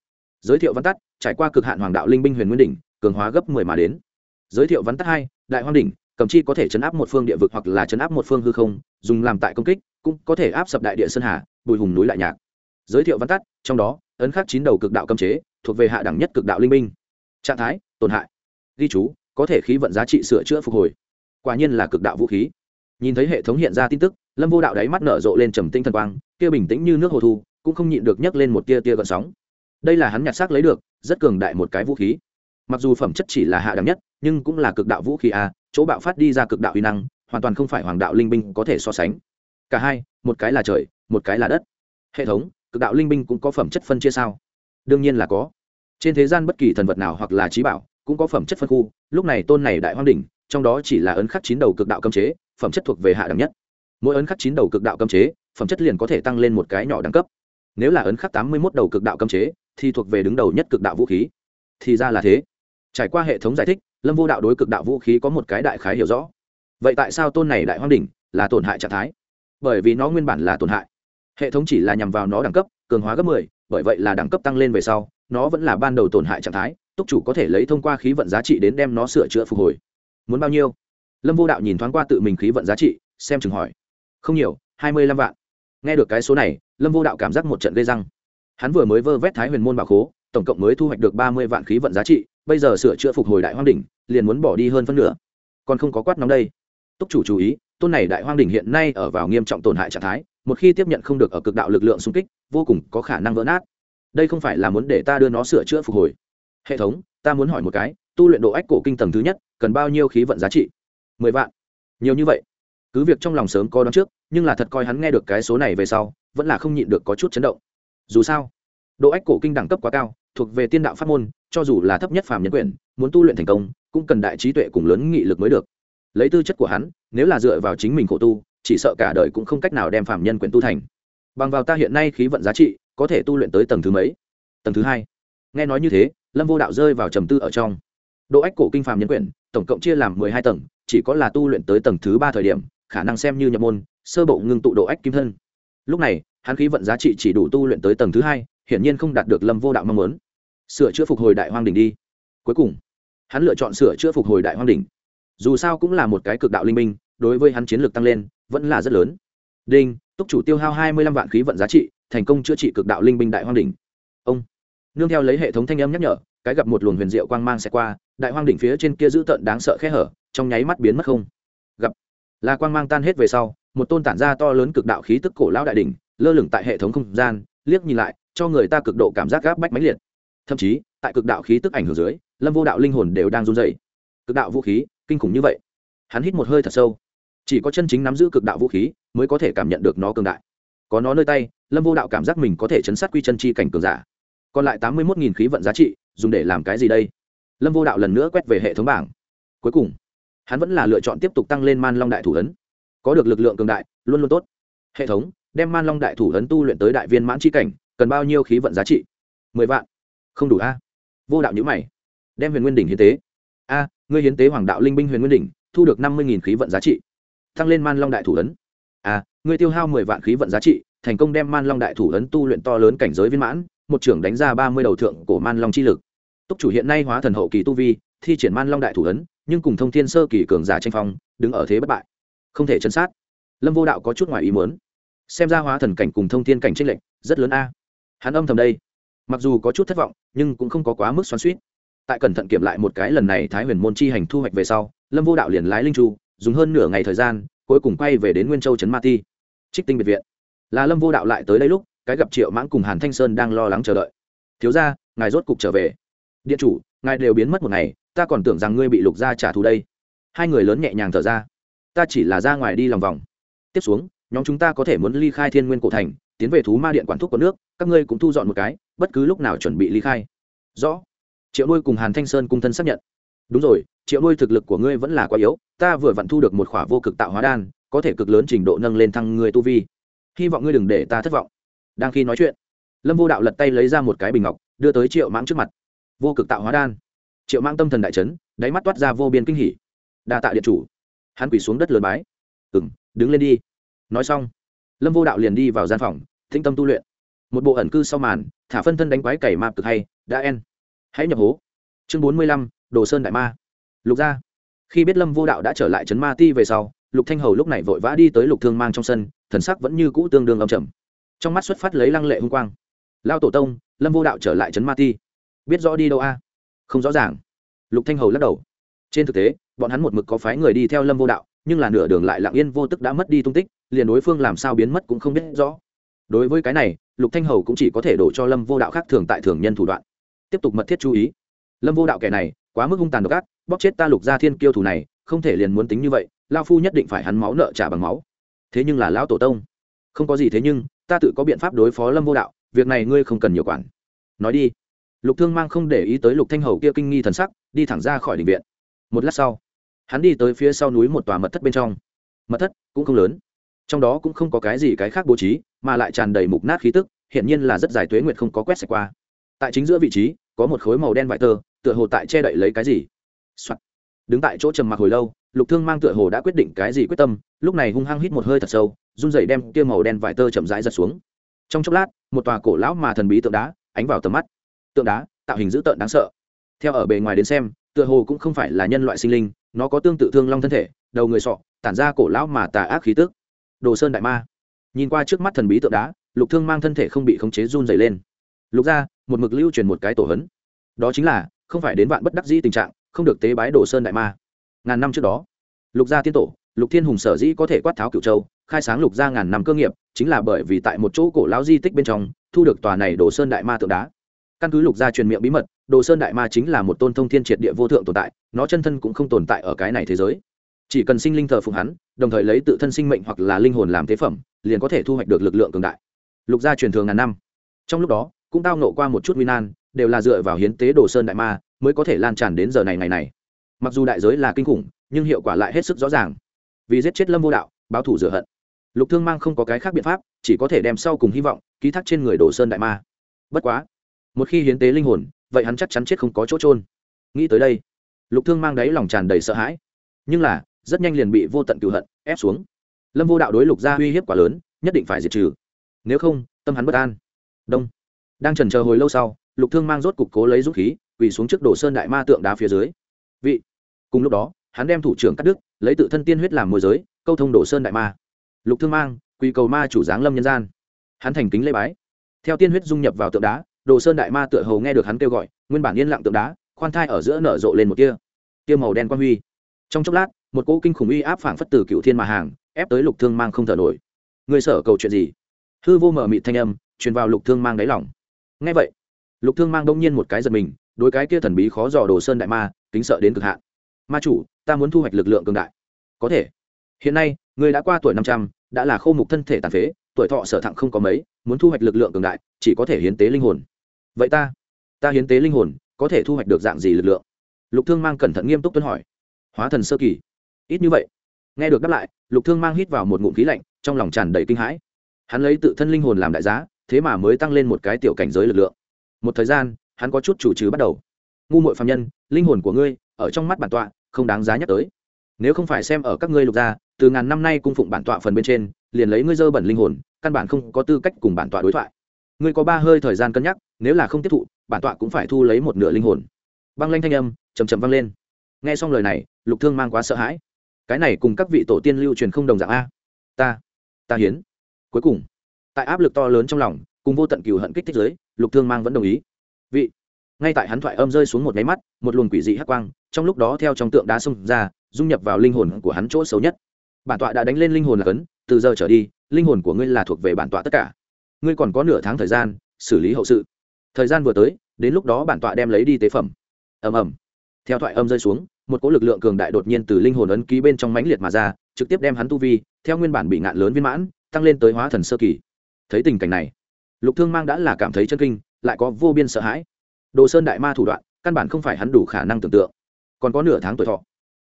Giới thiệu văn tắt, trải qua cực hạn hoàng đạo linh binh huyền nguyên đỉnh, cường hóa gấp mười mà đến. Giới thiệu văn tắt hai, đại hoang đỉnh, cầm chi có thể chấn áp một phương địa vực hoặc là chấn áp một phương hư không, dùng làm tại công kích, cũng có thể áp sập đại địa sơn hà bùi hùng núi lại nhạc. Giới thiệu văn tắt, trong đó, ấn khắc chín đầu cực đạo cấm chế, thuộc về hạ đẳng nhất cực đạo linh minh. Trạng thái, tổn hại. Ghi chú, có thể khí vận giá trị sửa chữa phục hồi. Quả nhiên là cực đạo vũ khí. Nhìn thấy hệ thống hiện ra tin tức, lâm vô đạo đáy mắt nở rộ lên trầm tinh thần quang, kia bình tĩnh như nước hồ thu, cũng không nhịn được nhấc lên một tia tia gợn sóng. Đây là hắn nhặt xác lấy được, rất cường đại một cái vũ khí. Mặc dù phẩm chất chỉ là hạ đẳng nhất, nhưng cũng là cực đạo vũ khí a, chỗ bạo phát đi ra cực đạo uy năng, hoàn toàn không phải hoàng đạo linh binh có thể so sánh. Cả hai, một cái là trời một cái là đất. Hệ thống, cực đạo linh binh cũng có phẩm chất phân chia sao? Đương nhiên là có. Trên thế gian bất kỳ thần vật nào hoặc là trí bảo, cũng có phẩm chất phân khu. Lúc này tôn này đại hoang đỉnh, trong đó chỉ là ấn khắc chín đầu cực đạo cấm chế, phẩm chất thuộc về hạ đẳng nhất. Mỗi ấn khắc chín đầu cực đạo cấm chế, phẩm chất liền có thể tăng lên một cái nhỏ đẳng cấp. Nếu là ấn khắc tám mươi một đầu cực đạo cấm chế, thì thuộc về đứng đầu nhất cực đạo vũ khí. Thì ra là thế. Trải qua hệ thống giải thích, lâm vô đạo đối cực đạo vũ khí có một cái đại khái hiểu rõ. Vậy tại sao tôn này đại hoang đỉnh là tổn hại trạng thái? Bởi vì nó nguyên bản là tổn hại hệ thống chỉ là nhằm vào nó đẳng cấp, cường hóa gấp mười, bởi vậy là đẳng cấp tăng lên về sau, nó vẫn là ban đầu tổn hại trạng thái, túc chủ có thể lấy thông qua khí vận giá trị đến đem nó sửa chữa phục hồi. Muốn bao nhiêu? Lâm vô đạo nhìn thoáng qua tự mình khí vận giá trị, xem chừng hỏi. Không nhiều, hai mươi lăm vạn. Nghe được cái số này, lâm vô đạo cảm giác một trận gây răng. Hắn vừa mới vơ vét thái huyền môn bảo khố, tổng cộng mới thu hoạch được ba mươi vạn khí vận giá trị, bây giờ sửa chữa phục hồi đại hoang đỉnh, liền muốn bỏ đi hơn phân nửa. Còn không có quát nóng đây. Túc chủ chú ý, tôn này đại hoang đỉnh hiện nay ở vào nghiêm trọng tổn hại trạng thái một khi tiếp nhận không được ở cực đạo lực lượng xung kích, vô cùng có khả năng vỡ nát. Đây không phải là muốn để ta đưa nó sửa chữa phục hồi. Hệ thống, ta muốn hỏi một cái, tu luyện độ ách cổ kinh tầng thứ nhất, cần bao nhiêu khí vận giá trị? Mười vạn. Nhiều như vậy. Cứ việc trong lòng sớm có đón trước, nhưng là thật coi hắn nghe được cái số này về sau, vẫn là không nhịn được có chút chấn động. Dù sao, độ ách cổ kinh đẳng cấp quá cao, thuộc về tiên đạo pháp môn, cho dù là thấp nhất phàm nhân quyền, muốn tu luyện thành công, cũng cần đại trí tuệ cùng lớn nghị lực mới được. Lấy tư chất của hắn, nếu là dựa vào chính mình khổ tu chỉ sợ cả đời cũng không cách nào đem phàm nhân quyền tu thành. Bằng vào ta hiện nay khí vận giá trị, có thể tu luyện tới tầng thứ mấy? Tầng thứ hai. Nghe nói như thế, lâm vô đạo rơi vào trầm tư ở trong. Độ ách cổ kinh phàm nhân quyển tổng cộng chia làm mười hai tầng, chỉ có là tu luyện tới tầng thứ ba thời điểm, khả năng xem như nhập môn, sơ bộ ngưng tụ độ ách kim thân. Lúc này, hắn khí vận giá trị chỉ đủ tu luyện tới tầng thứ hai, hiển nhiên không đạt được lâm vô đạo mong muốn. Sửa chữa phục hồi đại hoang đỉnh đi. Cuối cùng, hắn lựa chọn sửa chữa phục hồi đại hoang đỉnh. Dù sao cũng là một cái cực đạo linh minh đối với hắn chiến lược tăng lên, vẫn là rất lớn. Đinh, túc chủ tiêu hao hai mươi lăm vạn khí vận giá trị, thành công chữa trị cực đạo linh binh đại hoang đỉnh. Ông, nương theo lấy hệ thống thanh âm nhắc nhở, cái gặp một luồng huyền diệu quang mang sẽ qua, đại hoang đỉnh phía trên kia giữ tợn đáng sợ khe hở, trong nháy mắt biến mất không. Gặp, là quang mang tan hết về sau, một tôn tản ra to lớn cực đạo khí tức cổ lão đại đỉnh, lơ lửng tại hệ thống không gian, liếc nhìn lại, cho người ta cực độ cảm giác gáp bách mãnh liệt. Thậm chí, tại cực đạo khí tức ảnh hưởng dưới, lâm vô đạo linh hồn đều đang run dày cực đạo vũ khí, kinh khủng như vậy. Hắn hít một hơi thật sâu chỉ có chân chính nắm giữ cực đạo vũ khí mới có thể cảm nhận được nó cường đại. Có nó nơi tay, lâm vô đạo cảm giác mình có thể chấn sát quy chân chi cảnh cường giả. Còn lại tám mươi một khí vận giá trị, dùng để làm cái gì đây? Lâm vô đạo lần nữa quét về hệ thống bảng. Cuối cùng, hắn vẫn là lựa chọn tiếp tục tăng lên man long đại thủ ấn. Có được lực lượng cường đại, luôn luôn tốt. Hệ thống, đem man long đại thủ ấn tu luyện tới đại viên mãn c h i cảnh, cần bao nhiêu khí vận giá trị? mười vạn. Không đủ a. Vô đạo nhữ mày. Đem huyền nguyên đỉnh hiến tế. A, ngươi hiến tế hoàng đạo linh binh huyền nguyên đỉnh, thu được năm mươi khí vận giá trị tăng lên man long đại thủ ấn. À, ngươi tiêu hao mười vạn khí vận giá trị thành công đem man long đại thủ ấn tu luyện to lớn cảnh giới viên mãn một trưởng đánh ra ba mươi đầu thượng của man long chi lực. Túc chủ hiện nay hóa thần hậu kỳ tu vi thi triển man long đại thủ ấn nhưng cùng thông thiên sơ kỳ cường giả tranh phong đứng ở thế bất bại. Không thể chấn sát. Lâm vô đạo có chút ngoài ý muốn. Xem ra hóa thần cảnh cùng thông thiên cảnh tranh lệch rất lớn a. Hắn âm thầm đây. Mặc dù có chút thất vọng nhưng cũng không có quá mức xoắn suýt tại cẩn thận kiểm lại một cái lần này thái huyền môn chi hành thu hoạch về sau lâm vô đạo liền lái linh chu dùng hơn nửa ngày thời gian, cuối cùng quay về đến nguyên châu trấn ma ti. Trích tinh biệt viện. Là lâm vô đạo lại tới đây lúc, cái gặp triệu mãng cùng hàn thanh sơn đang lo lắng chờ đợi. Thiếu ra ngài rốt cục trở về. Điện chủ, ngài đều biến mất một ngày, ta còn tưởng rằng ngươi bị lục gia trả thù đây. Hai người lớn nhẹ nhàng thở ra. Ta chỉ là ra ngoài đi lòng vòng. Tiếp xuống, nhóm chúng ta có thể muốn ly khai thiên nguyên cổ thành, tiến về thú ma điện quản thúc của nước, các ngươi cũng thu dọn một cái, bất cứ lúc nào chuẩn bị ly khai. Rõ. Triệu nuôi cùng hàn thanh sơn cung thân xác nhận đúng rồi, triệu nuôi thực lực của ngươi vẫn là quá yếu, ta vừa vặn thu được một khỏa vô cực tạo hóa đan, có thể cực lớn trình độ nâng lên thăng ngươi tu vi. Hy vọng ngươi đừng để ta thất vọng. Đang khi nói chuyện, lâm vô đạo lật tay lấy ra một cái bình ngọc, đưa tới triệu mãng trước mặt. Vô cực tạo hóa đan. Triệu mãng tâm thần đại trấn đáy mắt toát ra vô biên kinh hỉ. Đa tạ điện chủ. Hắn quỳ xuống đất lớn bái. Ừng đứng lên đi. Nói xong, lâm vô đạo liền đi vào gian phòng thinh tâm tu luyện. Một bộ ẩn cư sau màn, thả phân thân đánh quái cày mạp cực hay, đã en. Hãy nhập hố. Chương bốn mươi lăm đồ sơn đại ma. Lục gia. Khi biết lâm vô đạo đã trở lại trấn ma ti về sau, lục thanh hầu lúc này vội vã đi tới lục thương mang trong sân, thần sắc vẫn như cũ tương đương âm trầm. Trong mắt xuất phát lấy lăng lệ hung quang. Lao tổ tông, lâm vô đạo trở lại trấn ma ti. Biết rõ đi đâu a? Không rõ ràng. Lục thanh hầu lắc đầu. Trên thực tế, bọn hắn một mực có phái người đi theo lâm vô đạo, nhưng là nửa đường lại lặng yên vô tức đã mất đi tung tích, liền đối phương làm sao biến mất cũng không biết rõ. Đối với cái này, lục thanh hầu cũng chỉ có thể đổ cho lâm vô đạo khác thường tại thường nhân thủ đoạn. Tiếp tục mật thiết chú ý. Lâm vô đạo kẻ này quá mức hung tàn độc ác, bóp chết ta lục gia thiên kiêu thủ này, không thể liền muốn tính như vậy lao phu nhất định phải hắn máu nợ trả bằng máu. Thế nhưng là lão tổ tông, không có gì thế nhưng, ta tự có biện pháp đối phó lâm vô đạo, việc này ngươi không cần nhiều quản. Nói đi. Lục thương mang không để ý tới lục thanh hầu kia kinh nghi thần sắc, đi thẳng ra khỏi đình viện. Một lát sau, hắn đi tới phía sau núi một tòa mật thất bên trong. Mật thất cũng không lớn, trong đó cũng không có cái gì cái khác bố trí, mà lại tràn đầy mục nát khí tức hiện nhiên là rất dài tuế nguyệt không có quét sạch qua. Tại chính giữa vị trí, có một khối màu đen vải tơ tựa hồ tại che đậy lấy cái gì、Soạn. đứng tại chỗ trầm mặc hồi lâu, lục thương mang tựa hồ đã quyết định cái gì quyết tâm, lúc này hung hăng hít một hơi thật sâu, run dậy đem kia màu đen vải tơ chậm rãi giật xuống. Trong chốc lát, một tòa cổ lão mà thần bí tượng đá ánh vào tầm mắt. Tượng đá, tạo hình dữ tợn đáng sợ. Theo ở bề ngoài đến xem, tựa hồ cũng không phải là nhân loại sinh linh, nó có tương tự thương long thân thể, đầu người sọ, tản ra cổ lão mà tà ác khí tức. Đồ sơn đại ma. Nhìn qua trước mắt thần bí tượng đá, lục thương mang thân thể không bị khống chế run dày lên. Lục ra, một mực lưu truyền một cái tổ hấn. Đó chính là không phải đến vạn bất đắc dĩ tình trạng, không được tế bái đồ sơn đại ma. Ngàn năm trước đó, lục gia tiên tổ, lục thiên hùng sở dĩ có thể quát tháo cửu châu, khai sáng lục gia ngàn năm cơ nghiệp, chính là bởi vì tại một chỗ cổ lão di tích bên trong, thu được tòa này đồ sơn đại ma tượng đá. Căn cứ lục gia truyền miệng bí mật, đồ sơn đại ma chính là một tôn thông thiên triệt địa vô thượng tồn tại, nó chân thân cũng không tồn tại ở cái này thế giới. Chỉ cần sinh linh thờ phụng hắn, đồng thời lấy tự thân sinh mệnh hoặc là linh hồn làm tế phẩm, liền có thể thu hoạch được lực lượng cường đại. Lục gia truyền thường ngàn năm. Trong lúc đó, cũng tao nộ qua một chút nguy nan đều là dựa vào hiến tế đồ sơn đại ma mới có thể lan tràn đến giờ này ngày này. Mặc dù đại giới là kinh khủng, nhưng hiệu quả lại hết sức rõ ràng. Vì giết chết lâm vô đạo, báo thủ rửa hận. Lục thương mang không có cái khác biện pháp, chỉ có thể đem sau cùng hy vọng ký thác trên người đồ sơn đại ma. Bất quá, một khi hiến tế linh hồn, vậy hắn chắc chắn chết không có chỗ trôn nghĩ tới đây, lục thương mang đáy lòng tràn đầy sợ hãi. Nhưng là, rất nhanh liền bị vô tận cựu hận ép xuống. Lâm vô đạo đối lục gia uy hiếp quá lớn, nhất định phải diệt trừ. Nếu không, tâm hắn bất an. Đông. Đang trần chờ hồi lâu sau lục thương mang rốt cục cố lấy dũng khí, quỳ xuống trước đồ sơn đại ma tượng đá phía dưới. Vị. Cùng lúc đó, hắn đem thủ trưởng cắt đứt, lấy tự thân tiên huyết làm môi giới, câu thông đồ sơn đại ma. Lục thương mang, quỳ cầu ma chủ giáng lâm nhân gian. Hắn thành kính lê bái. Theo tiên huyết dung nhập vào tượng đá, đồ sơn đại ma tựa hầu nghe được hắn kêu gọi, nguyên bản yên lặng tượng đá, khoan thai ở giữa nở rộ lên một tia. Tia màu đen quang huy. Trong chốc lát, một cỗ kinh khủng uy áp phảng phất từ cựu thiên mà hàng, ép tới lục thương mang không thở nổi. Người sở cầu chuyện gì? Hư vô mở mịt thanh âm, truyền vào lục thương mang đáy lòng. Ngay vậy lục thương mang đông nhiên một cái giật mình, đối cái kia thần bí khó dò đồ sơn đại ma, kính sợ đến cực hạn. Ma chủ, ta muốn thu hoạch lực lượng cường đại. Có thể. Hiện nay người đã qua tuổi năm trăm, đã là khô mục thân thể tàn phế, tuổi thọ sở thặng không có mấy, muốn thu hoạch lực lượng cường đại, chỉ có thể hiến tế linh hồn. Vậy ta ta hiến tế linh hồn, có thể thu hoạch được dạng gì lực lượng? Lục thương mang cẩn thận nghiêm túc tuân hỏi. Hóa thần sơ kỳ. Ít như vậy. Nghe được đáp lại, lục thương mang hít vào một ngụm khí lạnh, trong lòng tràn đầy kinh hãi. Hắn lấy tự thân linh hồn làm đại giá, thế mà mới tăng lên một cái tiểu cảnh giới lực lượng một thời gian, hắn có chút chủ trừ bắt đầu. Ngu mội phạm nhân, linh hồn của ngươi ở trong mắt bản tọa, không đáng giá nhắc tới. Nếu không phải xem ở các ngươi lục gia, từ ngàn năm nay cung phụng bản tọa phần bên trên, liền lấy ngươi dơ bẩn linh hồn, căn bản không có tư cách cùng bản tọa đối thoại. Ngươi có ba hơi thời gian cân nhắc, nếu là không tiếp thụ, bản tọa cũng phải thu lấy một nửa linh hồn. Băng lanh thanh âm chầm chầm vang lên. Nghe xong lời này, lục thương mang quá sợ hãi. Cái này cùng các vị tổ tiên lưu truyền không đồng dạng a. Ta ta hiến. Cuối cùng, tại áp lực to lớn trong lòng, cùng vô tận cừu hận kích thích giới lục thương mang vẫn đồng ý. Vị. Ngay tại hắn thoại âm rơi xuống một máy mắt, một luồng quỷ dị hắc quang, trong lúc đó theo trong tượng đá xông ra, dung nhập vào linh hồn của hắn chỗ xấu nhất. Bản tọa đã đánh lên linh hồn là cấn, từ giờ trở đi, linh hồn của ngươi là thuộc về bản tọa tất cả. Ngươi còn có nửa tháng thời gian xử lý hậu sự. Thời gian vừa tới, đến lúc đó bản tọa đem lấy đi tế phẩm. Ầm ầm. Theo thoại âm rơi xuống, một cỗ lực lượng cường đại đột nhiên từ linh hồn ấn ký bên trong mãnh liệt mà ra, trực tiếp đem hắn tu vi, theo nguyên bản bị ngạn lớn viên mãn, tăng lên tới hóa thần sơ kỳ. Thấy tình cảnh này lục thương mang đã là cảm thấy chân kinh, lại có vô biên sợ hãi. Đồ sơn đại ma thủ đoạn, căn bản không phải hắn đủ khả năng tưởng tượng. Còn có nửa tháng tuổi thọ.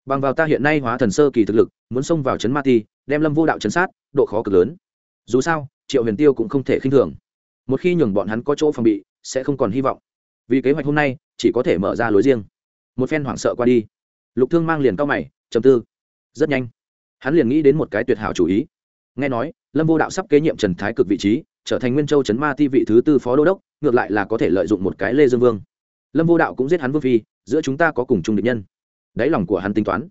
Bằng vào ta hiện nay hóa thần sơ kỳ thực lực, muốn xông vào trấn ma ti, đem lâm vô đạo chấn sát, độ khó cực lớn. Dù sao, triệu huyền tiêu cũng không thể khinh thường. Một khi nhường bọn hắn có chỗ phòng bị, sẽ không còn hy vọng. Vì kế hoạch hôm nay, chỉ có thể mở ra lối riêng. Một phen hoảng sợ qua đi. Lục thương mang liền cao mày chầm tư. Rất nhanh. Hắn liền nghĩ đến một cái tuyệt hảo chủ ý. Nghe nói, lâm vô đạo sắp kế nhiệm trần thái cực vị trí trở thành nguyên châu trấn ma ti vị thứ tư phó đô đốc, ngược lại là có thể lợi dụng một cái lê dương vương. Lâm vô đạo cũng giết hắn vương phi, giữa chúng ta có cùng chung địch nhân. Đáy lòng của hắn tính toán.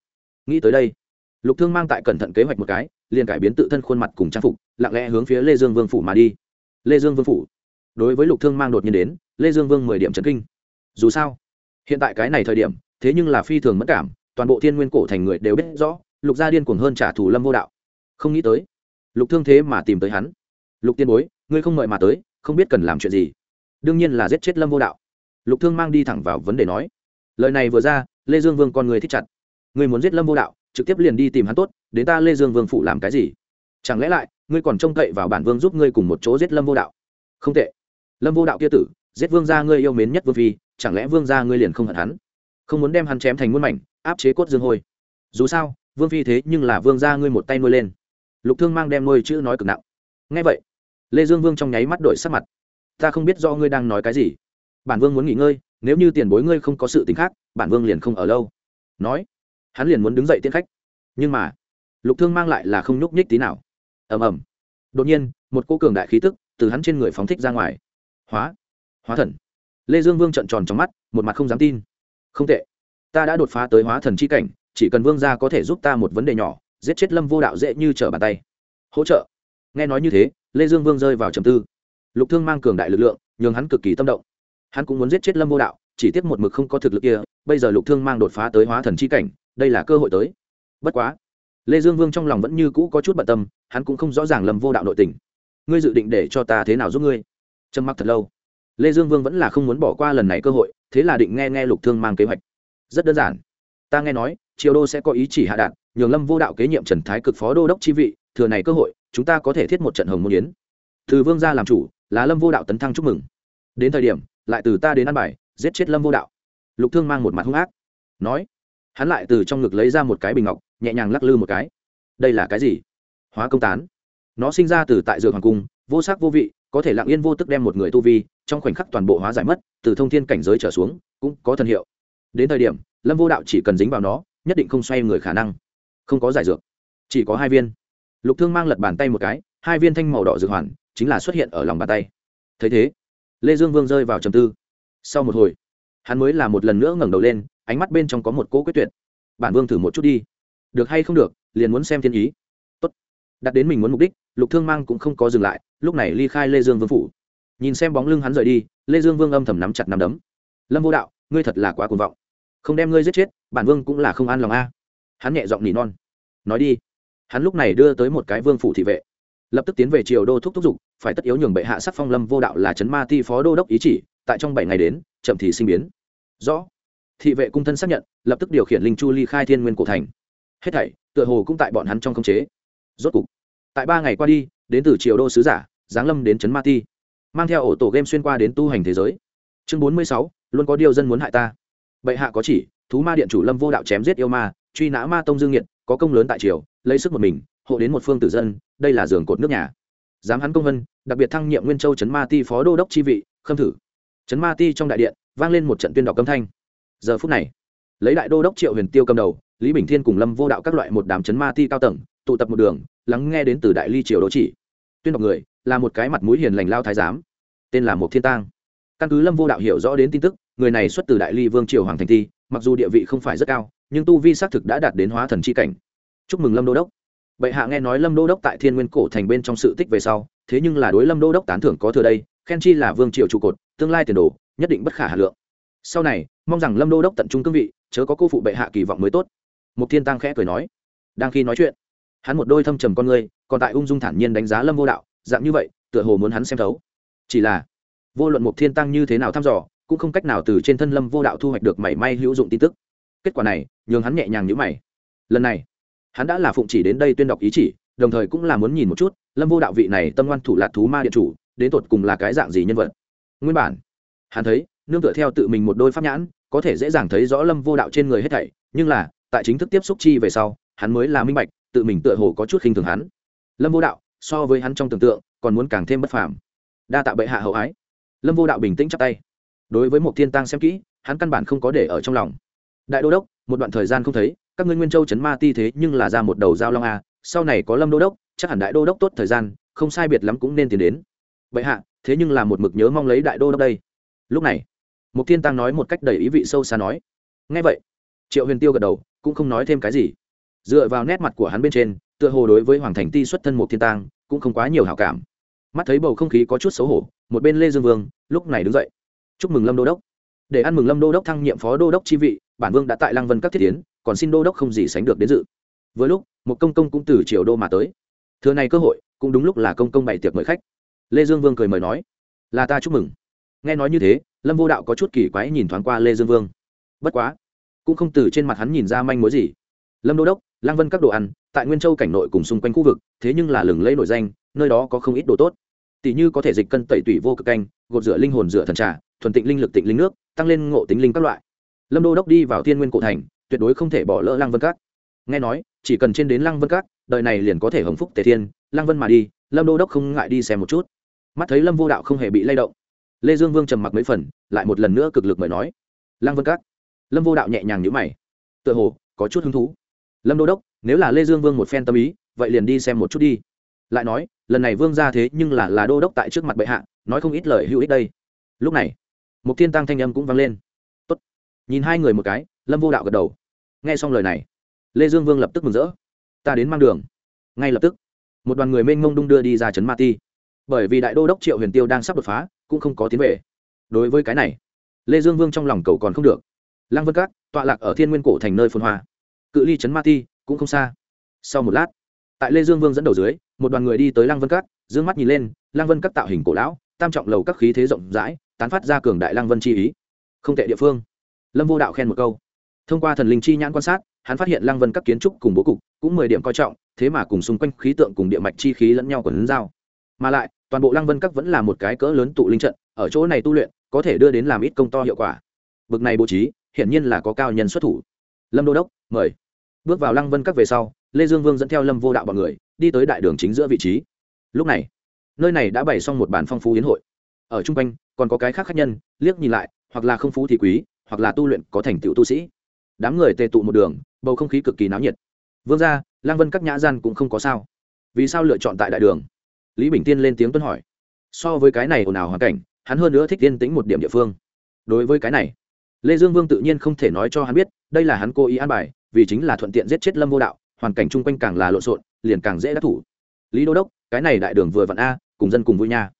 Nghĩ tới đây, lục thương mang tại cẩn thận kế hoạch một cái, liền cải biến tự thân khuôn mặt cùng trang phục, lặng lẽ hướng phía lê dương vương phủ mà đi. Lê dương vương phủ. Đối với lục thương mang đột nhiên đến, lê dương vương mười điểm trấn kinh. Dù sao, hiện tại cái này thời điểm, thế nhưng là phi thường mất cảm, toàn bộ thiên nguyên cổ thành người đều biết rõ, lục gia điên cuồng hơn trả thù lâm vô đạo. Không nghĩ tới, lục thương thế mà tìm tới hắn. Lục tiên bối ngươi không mời mà tới, không biết cần làm chuyện gì. Đương nhiên là giết chết lâm vô đạo. Lục thương mang đi thẳng vào vấn đề nói. Lời này vừa ra, lê dương vương con người thích chặt. Ngươi muốn giết lâm vô đạo, trực tiếp liền đi tìm hắn tốt, đến ta lê dương vương phụ làm cái gì? Chẳng lẽ lại, ngươi còn trông cậy vào bản vương giúp ngươi cùng một chỗ giết lâm vô đạo? Không tệ. Lâm vô đạo kia tử, giết vương gia ngươi yêu mến nhất vương phi, chẳng lẽ vương gia ngươi liền không hận hắn? Không muốn đem hắn chém thành muôn mảnh, áp chế cốt dương hôi. Dù sao, vương phi thế nhưng là vương gia ngươi một tay nuôi lên. Lục thương mang đem nuôi chữ nói cực nặng. Ngay vậy lê dương vương trong nháy mắt đổi sắc mặt. Ta không biết do ngươi đang nói cái gì. Bản vương muốn nghỉ ngơi, nếu như tiền bối ngươi không có sự t ì n h khác, bản vương liền không ở lâu. Nói, hắn liền muốn đứng dậy tiễn khách. Nhưng mà, lục thương mang lại là không nhúc nhích tí nào. Ầm ầm. Đột nhiên, một cô cường đại khí tức từ hắn trên người phóng thích ra ngoài. Hóa hóa thần. Lê dương vương trợn tròn trong mắt, một mặt không dám tin. Không tệ. Ta đã đột phá tới hóa thần c h i cảnh, chỉ cần vương gia có thể giúp ta một vấn đề nhỏ, giết chết lâm vô đạo dễ như trở bàn tay. Hỗ trợ. Nghe nói như thế lê dương vương rơi vào trầm tư. Lục thương mang cường đại lực lượng, nhường hắn cực kỳ tâm động. Hắn cũng muốn giết chết lâm vô đạo, chỉ tiếc một mực không có thực lực kia, bây giờ lục thương mang đột phá tới hóa thần c h i cảnh, đây là cơ hội tới. Bất quá, lê dương vương trong lòng vẫn như cũ có chút bận tâm, hắn cũng không rõ ràng lâm vô đạo nội tình. Ngươi dự định để cho ta thế nào giúp ngươi? Trầm mặc thật lâu. Lê dương vương vẫn là không muốn bỏ qua lần này cơ hội, thế là định nghe nghe lục thương mang kế hoạch. Rất đơn giản. Ta nghe nói, triều đô sẽ có ý chỉ hạ đạt nhường lâm vô đạo kế nhiệm trần thái cực phó đô đốc chi vị, thừa này cơ hội chúng ta có thể thiết một trận hồng môn yến. Từ vương gia làm chủ, là lâm vô đạo tấn thăng chúc mừng. Đến thời điểm, lại từ ta đến ăn bài, giết chết lâm vô đạo. Lục thương mang một mặt hung ác, nói. Hắn lại từ trong ngực lấy ra một cái bình ngọc, nhẹ nhàng lắc lư một cái. Đây là cái gì? Hóa công tán. Nó sinh ra từ tại dược hoàng cung, vô sắc vô vị, có thể lặng yên vô tức đem một người tu vi, trong khoảnh khắc toàn bộ hóa giải mất, từ thông thiên cảnh giới trở xuống, cũng có thần hiệu. Đến thời điểm, lâm vô đạo chỉ cần dính vào nó, nhất định không xoay người khả năng. Không có giải dược, chỉ có hai viên lục thương mang lật bàn tay một cái, hai viên thanh màu đỏ dược hoàn, chính là xuất hiện ở lòng bàn tay. Thấy thế, lê dương vương rơi vào trầm tư. Sau một hồi, hắn mới là một lần nữa ngẩng đầu lên, ánh mắt bên trong có một cỗ quyết tuyệt. Bản vương thử một chút đi. Được hay không được, liền muốn xem thiên ý. Tốt. Đặt đến mình muốn mục đích, lục thương mang cũng không có dừng lại, lúc này ly khai lê dương vương phủ. Nhìn xem bóng lưng hắn rời đi, lê dương vương âm thầm nắm chặt nắm đấm. Lâm vô đạo, ngươi thật là quá cuồng vọng. Không đem ngươi giết chết, bản vương cũng là không an lòng a. Hắn nhẹ giọng nỉ non. Nói đi hắn lúc này đưa tới một cái vương phủ thị vệ. Lập tức tiến về triều đô thúc thúc giục phải tất yếu nhường bệ hạ sắc phong lâm vô đạo là trấn ma ti phó đô đốc ý chỉ, tại trong bảy ngày đến, chậm thì sinh biến. Rõ. Thị vệ cung thân xác nhận, lập tức điều khiển linh chu ly khai thiên nguyên cổ thành. Hết thảy, tựa hồ cũng tại bọn hắn trong khống chế. Rốt cục, tại ba ngày qua đi, đến từ triều đô sứ giả, giáng lâm đến trấn ma ti, mang theo ổ tổ game xuyên qua đến tu hành thế giới. Chương bốn mươi sáu, luôn có điều dân muốn hại ta. Bệ hạ có chỉ, thú ma điện chủ lâm vô đạo chém giết yêu ma, truy nã ma tông dương nghiệt, có công lớn tại triều lấy sức một mình, hộ đến một phương tử dân, đây là giường cột nước nhà. Dám hắn công vân, đặc biệt thăng nhiệm nguyên châu trấn ma ti phó đô đốc chi vị, khâm thử. Trấn ma ti trong đại điện, vang lên một trận tuyên đọc âm thanh. Giờ phút này, lấy đại đô đốc triệu huyền tiêu cầm đầu, lý bình thiên cùng lâm vô đạo các loại một đám trấn ma ti cao tầng, tụ tập một đường, lắng nghe đến từ đại ly triều đô chỉ. Tuyên đọc người, là một cái mặt mũi hiền lành lao thái giám, tên là một thiên tang. Căn cứ lâm vô đạo hiểu rõ đến tin tức, người này xuất từ đại ly vương triều hoàng thành ti, mặc dù địa vị không phải rất cao, nhưng tu vi xác thực đã đạt đến hóa thần c h i cảnh chúc mừng lâm đô đốc. Bệ hạ nghe nói lâm đô đốc tại thiên nguyên cổ thành bên trong sự tích về sau, thế nhưng là đối lâm đô đốc tán thưởng có thừa đây, khen chi là vương triều trụ cột, tương lai tiền đồ, nhất định bất khả hà lượng. Sau này, mong rằng lâm đô đốc tận trung cương vị, chớ có cô phụ bệ hạ kỳ vọng mới tốt. Mục thiên tăng khẽ cười nói. Đang khi nói chuyện, hắn một đôi thâm trầm con người, còn tại ung dung thản nhiên đánh giá lâm vô đạo, dạng như vậy, tựa hồ muốn hắn xem thấu. Chỉ là, vô luận mục thiên tăng như thế nào thăm dò, cũng không cách nào từ trên thân lâm vô đạo thu hoạch được mảy may hữu dụng tin tức. Kết quả này, nhường hắn nhẹ nhàng nhữ mày. Lần này hắn đã là phụng chỉ đến đây tuyên đọc ý chỉ, đồng thời cũng là muốn nhìn một chút, lâm vô đạo vị này tâm ngoan thủ lạc thú ma điện chủ, đến tột cùng là cái dạng gì nhân vật. Nguyên bản, hắn thấy, nương tựa theo tự mình một đôi pháp nhãn, có thể dễ dàng thấy rõ lâm vô đạo trên người hết thảy, nhưng là, tại chính thức tiếp xúc chi về sau, hắn mới là minh bạch, tự mình tựa hồ có chút khinh thường hắn. Lâm vô đạo, so với hắn trong tưởng tượng, còn muốn càng thêm bất phàm. Đa tạ bệ hạ hậu ái. Lâm vô đạo bình tĩnh chắp tay. Đối với một thiên tăng xem kỹ, hắn căn bản không có để ở trong lòng. Đại đô đốc, một đoạn thời gian không thấy các ngươi nguyên châu chấn ma ti thế nhưng là ra một đầu giao long a, sau này có lâm đô đốc, chắc hẳn đại đô đốc tốt thời gian, không sai biệt lắm cũng nên tiến đến. Vậy hạ, thế nhưng là một mực nhớ mong lấy đại đô đốc đây. Lúc này, mục thiên tăng nói một cách đầy ý vị sâu xa nói ngay vậy. Triệu huyền tiêu gật đầu, cũng không nói thêm cái gì. Dựa vào nét mặt của hắn bên trên, tựa hồ đối với hoàng thành ti xuất thân mục thiên tăng, cũng không quá nhiều hảo cảm. Mắt thấy bầu không khí có chút xấu hổ, một bên lê dương vương, lúc này đứng dậy. Chúc mừng lâm đô đốc. Để ăn mừng lâm đô đốc thăng nhiệm phó đô đốc chi vị, bản vương đã tại lăng vân các thiết tiến còn xin đô đốc không gì sánh được đến dự. Với lúc, một công công cũng từ triều đô mà tới. Thưa này cơ hội, cũng đúng lúc là công công bày tiệc mời khách. Lê dương vương cười mời nói, là ta chúc mừng. Nghe nói như thế, lâm vô đạo có chút kỳ quái nhìn thoáng qua lê dương vương. Bất quá, cũng không từ trên mặt hắn nhìn ra manh mối gì. Lâm đô đốc, lang vân các đồ ăn, tại nguyên châu cảnh nội cùng xung quanh khu vực, thế nhưng là lừng lẫy nổi danh, nơi đó có không ít đồ tốt. Tỷ như có thể dịch cân tẩy tủy vô cực canh, gột rửa linh hồn rửa thần trà, thuần tịnh linh lực tịnh linh nước, tăng lên ngộ tính linh các loại. Lâm đô đốc đi vào thiên nguyên cổ thành tuyệt đối không thể bỏ lỡ lăng vân các. Nghe nói, chỉ cần trên đến lăng vân các, đời này liền có thể hồng phúc tề thiên. Lăng vân mà đi, lâm đô đốc không ngại đi xem một chút. Mắt thấy lâm vô đạo không hề bị lay động, lê dương vương trầm mặc mấy phần, lại một lần nữa cực lực mời nói, lăng vân các. Lâm vô đạo nhẹ nhàng nhữ mày, tựa hồ có chút hứng thú. Lâm đô đốc, nếu là lê dương vương một phen tâm ý, vậy liền đi xem một chút đi. Lại nói, lần này vương ra thế nhưng là là đô đốc tại trước mặt bệ hạ, nói không ít lời hữu ích đây. Lúc này, một thiên tăng thanh âm cũng vang lên. Tốt. nhìn hai người một cái lâm vô đạo gật đầu nghe xong lời này lê dương vương lập tức mừng rỡ ta đến mang đường ngay lập tức một đoàn người mênh mông đung đưa đi ra trấn ma ti bởi vì đại đô đốc triệu huyền tiêu đang sắp đột phá cũng không có tiến về đối với cái này lê dương vương trong lòng cầu còn không được lăng vân Cát, tọa lạc ở thiên nguyên cổ thành nơi phồn hoa cự ly trấn ma ti cũng không xa sau một lát tại lê dương vương dẫn đầu dưới một đoàn người đi tới lăng vân Cát, d ư ơ n g mắt nhìn lên lăng vân các tạo hình cổ lão tam trọng lầu các khí thế rộng rãi tán phát ra cường đại lăng vân chi ý không tệ địa phương lâm vô đạo khen một câu thông qua thần linh chi nhãn quan sát, hắn phát hiện lăng vân các kiến trúc cùng bố cục cũng mười điểm coi trọng, thế mà cùng xung quanh khí tượng cùng địa mạch chi khí lẫn nhau còn lấn giao mà lại, toàn bộ lăng vân các vẫn là một cái cỡ lớn tụ linh trận, ở chỗ này tu luyện, có thể đưa đến làm ít công to hiệu quả. Bực này bố trí, hiển nhiên là có cao nhân xuất thủ. Lâm đô đốc, mời. Bước vào lăng vân các về sau, lê dương vương dẫn theo lâm vô đạo bọn người, đi tới đại đường chính giữa vị trí. Lúc này, nơi này đã bày xong một bàn phong phú hiến hội. Ở chung quanh, còn có cái khác khác nhân, liếc nhìn lại, hoặc là không phú thì quý, hoặc là tu luyện có thành tựu tu sĩ đám người tề tụ một đường, bầu không khí cực kỳ náo nhiệt. Vương ra lang vân các nhã gian cũng không có sao. Vì sao lựa chọn tại đại đường? Lý bình tiên lên tiếng tuân hỏi. So với cái này ồn ào hoàn cảnh, hắn hơn nữa thích tiên tĩnh một điểm địa phương. Đối với cái này, lê dương vương tự nhiên không thể nói cho hắn biết, đây là hắn cố ý an bài, vì chính là thuận tiện giết chết lâm vô đạo, hoàn cảnh chung quanh càng là lộn xộn, liền càng dễ đắc thủ. Lý đô đốc, cái này đại đường vừa vặn a, cùng dân cùng vui nha.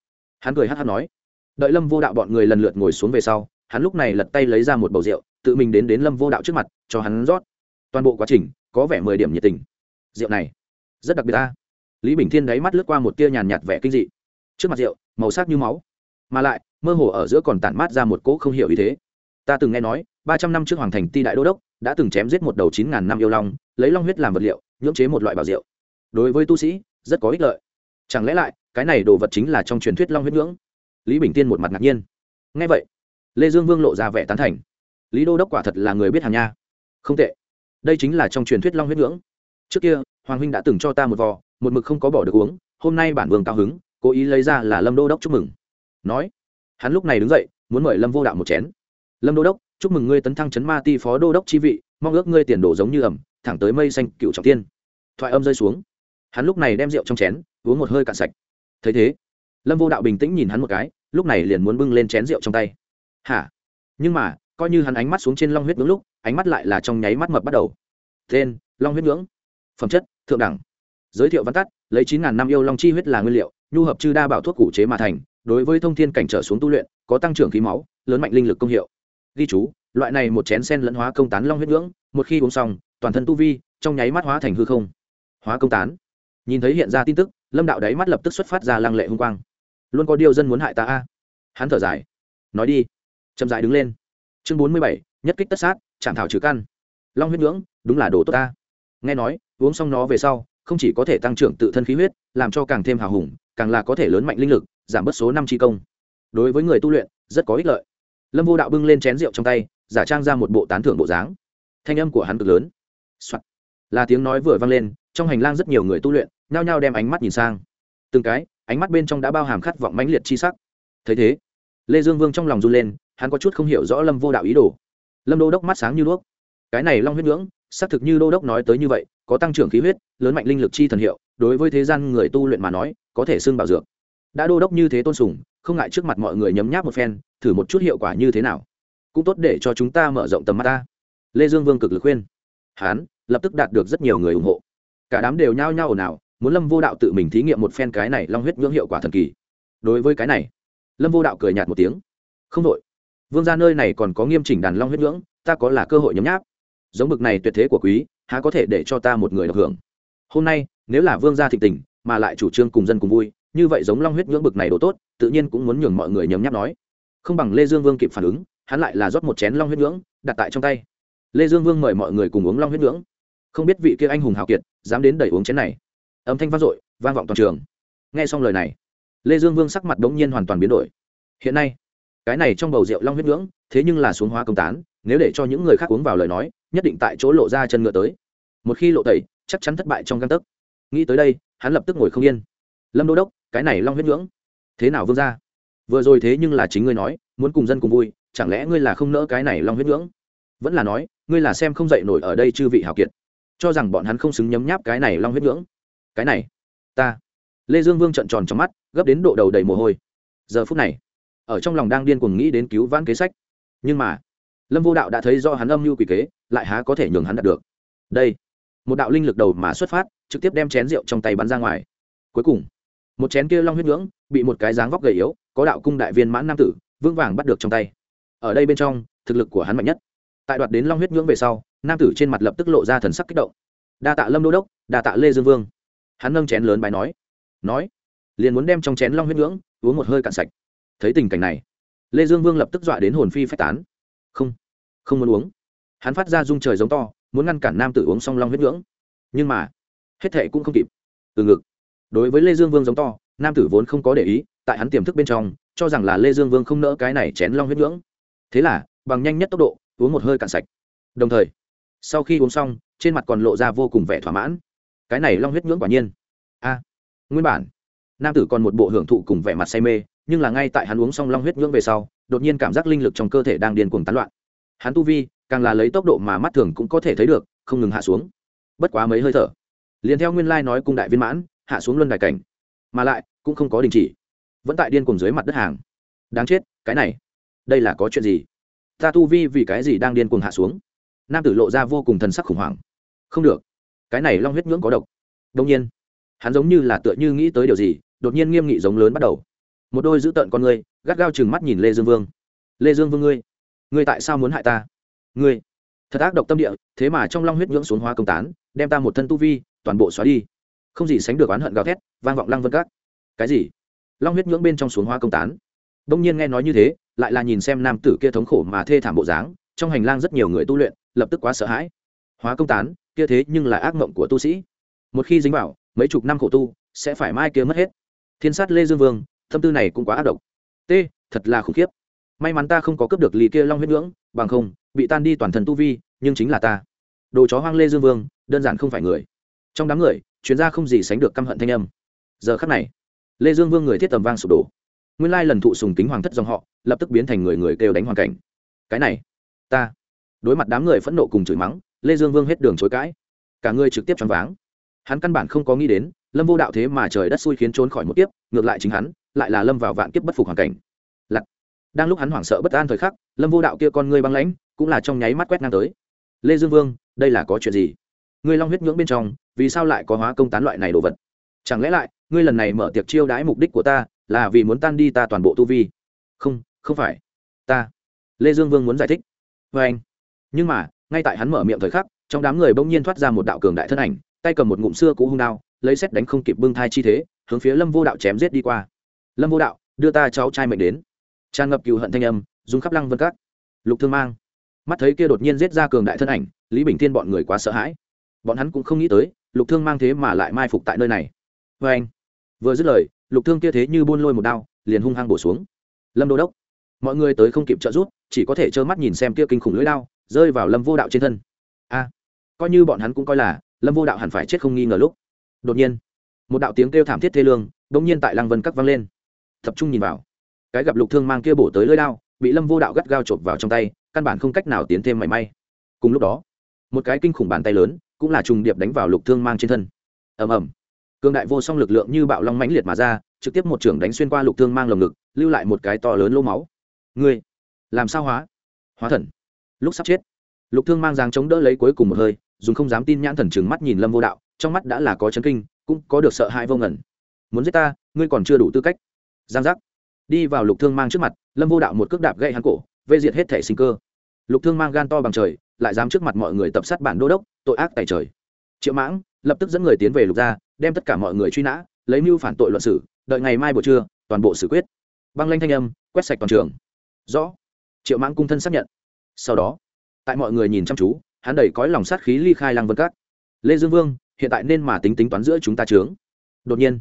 Hắn cười hát hát nói. Đợi lâm vô đạo bọn người lần lượt ngồi xuống về sau, hắn lúc này lật tay lấy ra một bầu rượu tự mình đến đến lâm vô đạo trước mặt, cho hắn rót. Toàn bộ quá trình, có vẻ mười điểm nhiệt tình. Rượu này, rất đặc biệt ta. Lý bình thiên đáy mắt lướt qua một tia nhàn nhạt vẻ kinh dị. Trước mặt rượu, màu sắc như máu. Mà lại, mơ hồ ở giữa còn tản mát ra một cỗ không hiểu ý thế. Ta từng nghe nói, ba trăm năm trước hoàng thành ti đại đô đốc đã từng chém giết một đầu chín ngàn năm yêu long, lấy long huyết làm vật liệu, nhưỡng chế một loại bảo rượu. Đối với tu sĩ, rất có ích lợi. Chẳng lẽ lại, cái này đồ vật chính là trong truyền thuyết long huyết nhưỡng? Lý bình tiên một mặt ngạc nhiên. Ngay vậy, lê dương vương lộ ra vẻ tán thành lý đô đốc quả thật là người biết hàng nha. Không tệ. Đây chính là trong truyền thuyết long huyết ngưỡng. trước kia, hoàng huynh đã từng cho ta một vò, một mực không có bỏ được uống, hôm nay bản vương cao hứng, cố ý lấy ra là lâm đô đốc chúc mừng. Nói, hắn lúc này đứng dậy, muốn mời lâm vô đạo một chén. Lâm đô đốc, chúc mừng ngươi tấn thăng chấn ma ti phó đô đốc chi vị, mong ước ngươi tiền đồ giống như ẩm, thẳng tới mây xanh cựu trọng tiên. Thoại âm rơi xuống. Hắn lúc này đem rượu trong chén, uống một hơi cạn sạch. Thấy thế, lâm vô đạo bình tĩnh nhìn hắn một cái, lúc này liền muốn bưng lên chén rượu trong tay. Hả? Nhưng mà coi như hắn ánh mắt xuống trên long huyết ngưỡng lúc, ánh mắt lại là trong nháy mắt mập bắt đầu. Tên, long huyết ngưỡng. Phẩm chất, thượng đẳng. Giới thiệu văn tắt, lấy chín ngàn năm yêu long chi huyết là nguyên liệu, nhu hợp chư đa bảo thuốc cụ chế mà thành, đối với thông thiên cảnh trở xuống tu luyện, có tăng trưởng khí máu, lớn mạnh linh lực công hiệu. Ghi chú, loại này một chén sen lẫn hóa công tán long huyết ngưỡng, một khi uống xong, toàn thân tu vi, trong nháy mắt hóa thành hư không. Hóa công tán. Nhìn thấy hiện ra tin tức, lâm đạo đáy mắt lập tức xuất phát ra lăng lệ hung quang. Luôn có điều dân muốn hại ta a. Hắn thở dài. Nói đi. Chậm dài đứng lên chương bốn mươi bảy, nhất kích tất sát, chạm thảo trừ căn. Long huyết ngưỡng đúng là đồ tốt ta. Nghe nói, uống xong nó về sau, không chỉ có thể tăng trưởng tự thân khí huyết, làm cho càng thêm hào hùng, càng là có thể lớn mạnh linh lực, giảm bớt số năm chi công. Đối với người tu luyện, rất có ích lợi. Lâm vô đạo bưng lên chén rượu trong tay, giả trang ra một bộ tán thưởng bộ dáng. Thanh âm của hắn cực lớn、Soạn. là tiếng nói vừa vang lên, trong hành lang rất nhiều người tu luyện, nhao nhao đem ánh mắt nhìn sang. Từng cái, ánh mắt bên trong đã bao hàm khát vọng mãnh liệt chi sắc. Thấy thế, lê dương vương trong lòng run lên hắn có chút không hiểu rõ lâm vô đạo ý đồ. Lâm đô đốc mắt sáng như đuốc. Cái này long huyết ngưỡng, xác thực như đô đốc nói tới như vậy, có tăng trưởng khí huyết, lớn mạnh linh lực chi thần hiệu, đối với thế gian người tu luyện mà nói, có thể xưng bảo dược. Đã đô đốc như thế tôn sùng, không ngại trước mặt mọi người nhấm nháp một phen, thử một chút hiệu quả như thế nào. Cũng tốt để cho chúng ta mở rộng tầm mắt ta. Lê dương vương cực lực khuyên. Hán lập tức đạt được rất nhiều người ủng hộ. Cả đám đều nhao nhao ồn ào, muốn lâm vô đạo tự mình thí nghiệm một phen cái này long huyết ngưỡng hiệu quả thần kỳ. Đối với cái này, lâm vô đạo cười nhạt một tiếng. Không đội vương ra nơi này còn có nghiêm chỉnh đàn long huyết ngưỡng ta có là cơ hội nhấm nháp. Giống bực này tuyệt thế của quý, há có thể để cho ta một người được hưởng? Hôm nay, nếu là vương gia thịnh tình, mà lại chủ trương cùng dân cùng vui, như vậy giống long huyết ngưỡng bực này đồ tốt, tự nhiên cũng muốn nhường mọi người nhấm nháp nói. Không bằng lê dương vương kịp phản ứng, hắn lại là rót một chén long huyết ngưỡng đặt tại trong tay. Lê dương vương mời mọi người cùng uống long huyết ngưỡng. không biết vị kia anh hùng hào kiệt, dám đến đẩy uống chén này. Âm thanh vang dội, vang vọng toàn trường. Nghe xong lời này, lê dương vương sắc mặt đ ố n g nhiên hoàn toàn biến đổi. Hiện nay cái này trong bầu rượu long huyết ngưỡng, thế nhưng là xuống hóa công tán nếu để cho những người khác uống vào lời nói nhất định tại chỗ lộ ra chân ngựa tới. Một khi lộ tẩy chắc chắn thất bại trong căn tấc. Nghĩ tới đây hắn lập tức ngồi không yên. Lâm đô đốc cái này long huyết ngưỡng, thế nào vương ra vừa rồi thế nhưng là chính ngươi nói muốn cùng dân cùng vui chẳng lẽ ngươi là không nỡ cái này long huyết ngưỡng? vẫn là nói ngươi là xem không dậy nổi ở đây chư vị hào kiệt. Cho rằng bọn hắn không xứng nhấm nháp cái này long huyết ngưỡng. cái này ta. Lê dương vương trợn tròn trong mắt gấp đến độ đầu đầy mồ hôi. Giờ phút này ở trong lòng đang điên cuồng nghĩ đến cứu vãn kế sách. Nhưng mà, lâm vô đạo đã thấy do hắn âm mưu quỷ kế, lại há có thể nhường hắn đạt được. Đây, một đạo linh lực đầu mà xuất phát, trực tiếp đem chén rượu trong tay bắn ra ngoài. Cuối cùng, một chén kia long huyết ngưỡng bị một cái dáng vóc gầy yếu, có đạo cung đại viên mãn nam tử, vững vàng bắt được trong tay. Ở đây bên trong, thực lực của hắn mạnh nhất. Tại đoạt đến long huyết ngưỡng về sau, nam tử trên mặt lập tức lộ ra thần sắc kích động. Đa tạ lâm đô đốc, đa tạ lê dương vương. Hắn nâng chén lớn bài nói nói, liền muốn đem trong chén long huyết ngưỡng uống một hơi cạn sạch thấy tình cảnh này lê dương vương lập tức dọa đến hồn phi phách tán. Không không muốn uống. Hắn phát ra rung trời giống to muốn ngăn cản nam tử uống xong long huyết ngưỡng, nhưng mà hết thệ cũng không kịp. Từ ngực đối với lê dương vương giống to nam tử vốn không có để ý tại hắn tiềm thức bên trong cho rằng là lê dương vương không nỡ cái này chén long huyết ngưỡng, thế là bằng nhanh nhất tốc độ uống một hơi cạn sạch. Đồng thời sau khi uống xong trên mặt còn lộ ra vô cùng vẻ thỏa mãn. Cái này long huyết ngưỡng quả nhiên. A nguyên bản nam tử còn một bộ hưởng thụ cùng vẻ mặt say mê, nhưng là ngay tại hắn uống xong long huyết nhưỡng về sau, đột nhiên cảm giác linh lực trong cơ thể đang điên cuồng tán loạn. Hắn tu vi, càng là lấy tốc độ mà mắt thường cũng có thể thấy được, không ngừng hạ xuống. Bất quá mấy hơi thở, liền theo nguyên lai nói cung đại viên mãn, hạ xuống luân đại cảnh. Mà lại, cũng không có đình chỉ. Vẫn tại điên cuồng dưới mặt đất hàng. Đáng chết, cái này, đây là có chuyện gì? Ta tu vi vì cái gì đang điên cuồng hạ xuống? Nam tử lộ ra vô cùng thần sắc khủng hoảng. Không được, cái này long huyết nhưỡng có độc. Đông nhiên hắn giống như là tựa như nghĩ tới điều gì, đột nhiên nghiêm nghị giống lớn bắt đầu. Một đôi dữ tợn con ngươi, gắt gao chừng mắt nhìn lê dương vương. Lê dương vương ngươi ngươi tại sao muốn hại ta? Ngươi. Thật ác độc tâm địa, thế mà trong long huyết nhưỡng xuống hóa công tán, đem ta một thân tu vi, toàn bộ xóa đi. Không gì sánh được oán hận gào thét, vang vọng lăng vân các. Cái gì? Long huyết nhưỡng bên trong xuống hoa công tán. Đông nhiên nghe nói như thế, lại là nhìn xem nam tử kia thống khổ mà thê thảm bộ dáng, trong hành lang rất nhiều người tu luyện, lập tức quá sợ hãi. Hóa công tán, kia thế nhưng là ác mộng của tu sĩ. Một khi dính vào mấy chục năm khổ tu, sẽ phải mai kia mất hết. Thiên sát lê dương vương, tâm tư này cũng quá ác độc. T, thật là khủng khiếp. May mắn ta không có cướp được lì kia long huyết ngưỡng, bằng không, bị tan đi toàn thân tu vi, nhưng chính là ta. Đồ chó hoang lê dương vương, đơn giản không phải người. Trong đám người, chuyên gia không gì sánh được căm hận thanh âm. Giờ khắc này, lê dương vương người thiết tầm vang sụp đổ. Nguyên lai lần thụ sùng kính hoàng thất dòng họ, lập tức biến thành người người kêu đánh hoàn cảnh. Cái này, ta. Đối mặt đám người phẫn nộ cùng chửi mắng, lê dương vương hết đường chối cãi. Cả người trực tiếp choáng váng hắn căn bản không có nghĩ đến, lâm vô đạo thế mà trời đất xui khiến trốn khỏi một kiếp, ngược lại chính hắn, lại là lâm vào vạn kiếp bất phục hoàn cảnh. Lặc đang lúc hắn hoảng sợ bất an thời khắc, lâm vô đạo kia con ngươi băng lãnh, cũng là trong nháy mắt quét ngang tới. Lê dương vương, đây là có chuyện gì? Ngươi long huyết nhưỡng bên trong, vì sao lại có hóa công tán loại này đồ vật? Chẳng lẽ lại, ngươi lần này mở tiệc chiêu đãi mục đích của ta, là vì muốn tan đi ta toàn bộ tu vi? Không không phải. Ta. Lê dương vương muốn giải thích. Vê anh nhưng mà, ngay tại hắn mở miệng thời khắc, trong đám người bỗng nhiên thoát ra một đạo cường đại thân ảnh tay cầm một ngụm xưa cũ hung đao, lấy xét đánh không kịp bưng thai chi thế, hướng phía lâm vô đạo chém giết đi qua. Lâm vô đạo, đưa ta cháu trai mệnh đến. Tràn ngập cựu hận thanh âm, dùng khắp lăng vân cát lục thương mang. Mắt thấy kia đột nhiên giết ra cường đại thân ảnh, lý bình thiên bọn người quá sợ hãi. Bọn hắn cũng không nghĩ tới, lục thương mang thế mà lại mai phục tại nơi này. Vê anh. Vừa dứt lời, lục thương kia thế như buôn lôi một đao, liền hung hăng bổ xuống. Lâm đô đốc, mọi người tới không kịp trợ giúp, chỉ có thể trơ mắt nhìn xem kia kinh khủng lưỡi đao, rơi vào lâm vô đạo trên thân. A, coi như bọn hắn cũng coi là lâm vô đạo hẳn phải chết không nghi ngờ lúc. Đột nhiên, một đạo tiếng kêu thảm thiết thê lương đ ỗ n g nhiên tại lăng vân các vang lên. Tập trung nhìn vào, cái gặp lục thương mang kia bổ tới lơi đao, bị lâm vô đạo gắt gao chộp vào trong tay, căn bản không cách nào tiến thêm mảy may. Cùng lúc đó, một cái kinh khủng bàn tay lớn cũng là trùng điệp đánh vào lục thương mang trên thân. Ầm ầm. Cương đại vô song lực lượng như bạo long mãnh liệt mà ra, trực tiếp một trưởng đánh xuyên qua lục thương mang lồng ngực, lưu lại một cái to lớn lỗ máu. Ngươi, làm sao hóa? Hóa thần. Lúc sắp chết, lục thương mang giang chống đỡ lấy cuối cùng một hơi dùng không dám tin nhãn thần chừng mắt nhìn lâm vô đạo, trong mắt đã là có chấn kinh, cũng có được sợ hãi vô ngẩn muốn giết ta, ngươi còn chưa đủ tư cách. Giang giác. Đi vào lục thương mang trước mặt, lâm vô đạo một cước đạp gậy hắn cổ vây diệt hết thể sinh cơ. Lục thương mang gan to bằng trời, lại dám trước mặt mọi người tập sát bản đô đốc, tội ác tại trời. Triệu mãng, lập tức dẫn người tiến về lục gia, đem tất cả mọi người truy nã, lấy mưu phản tội luận xử, đợi ngày mai buổi trưa, toàn bộ xử quyết. Băng lanh thanh âm, quét sạch toàn trường. Rõ. Triệu mãng cung thân xác nhận. Sau đó, tại mọi người nhìn chăm chú hắn đẩy cõi lòng sát khí ly khai lăng vân các. Lê dương vương, hiện tại nên mà tính tính toán giữa chúng ta trướng đột nhiên,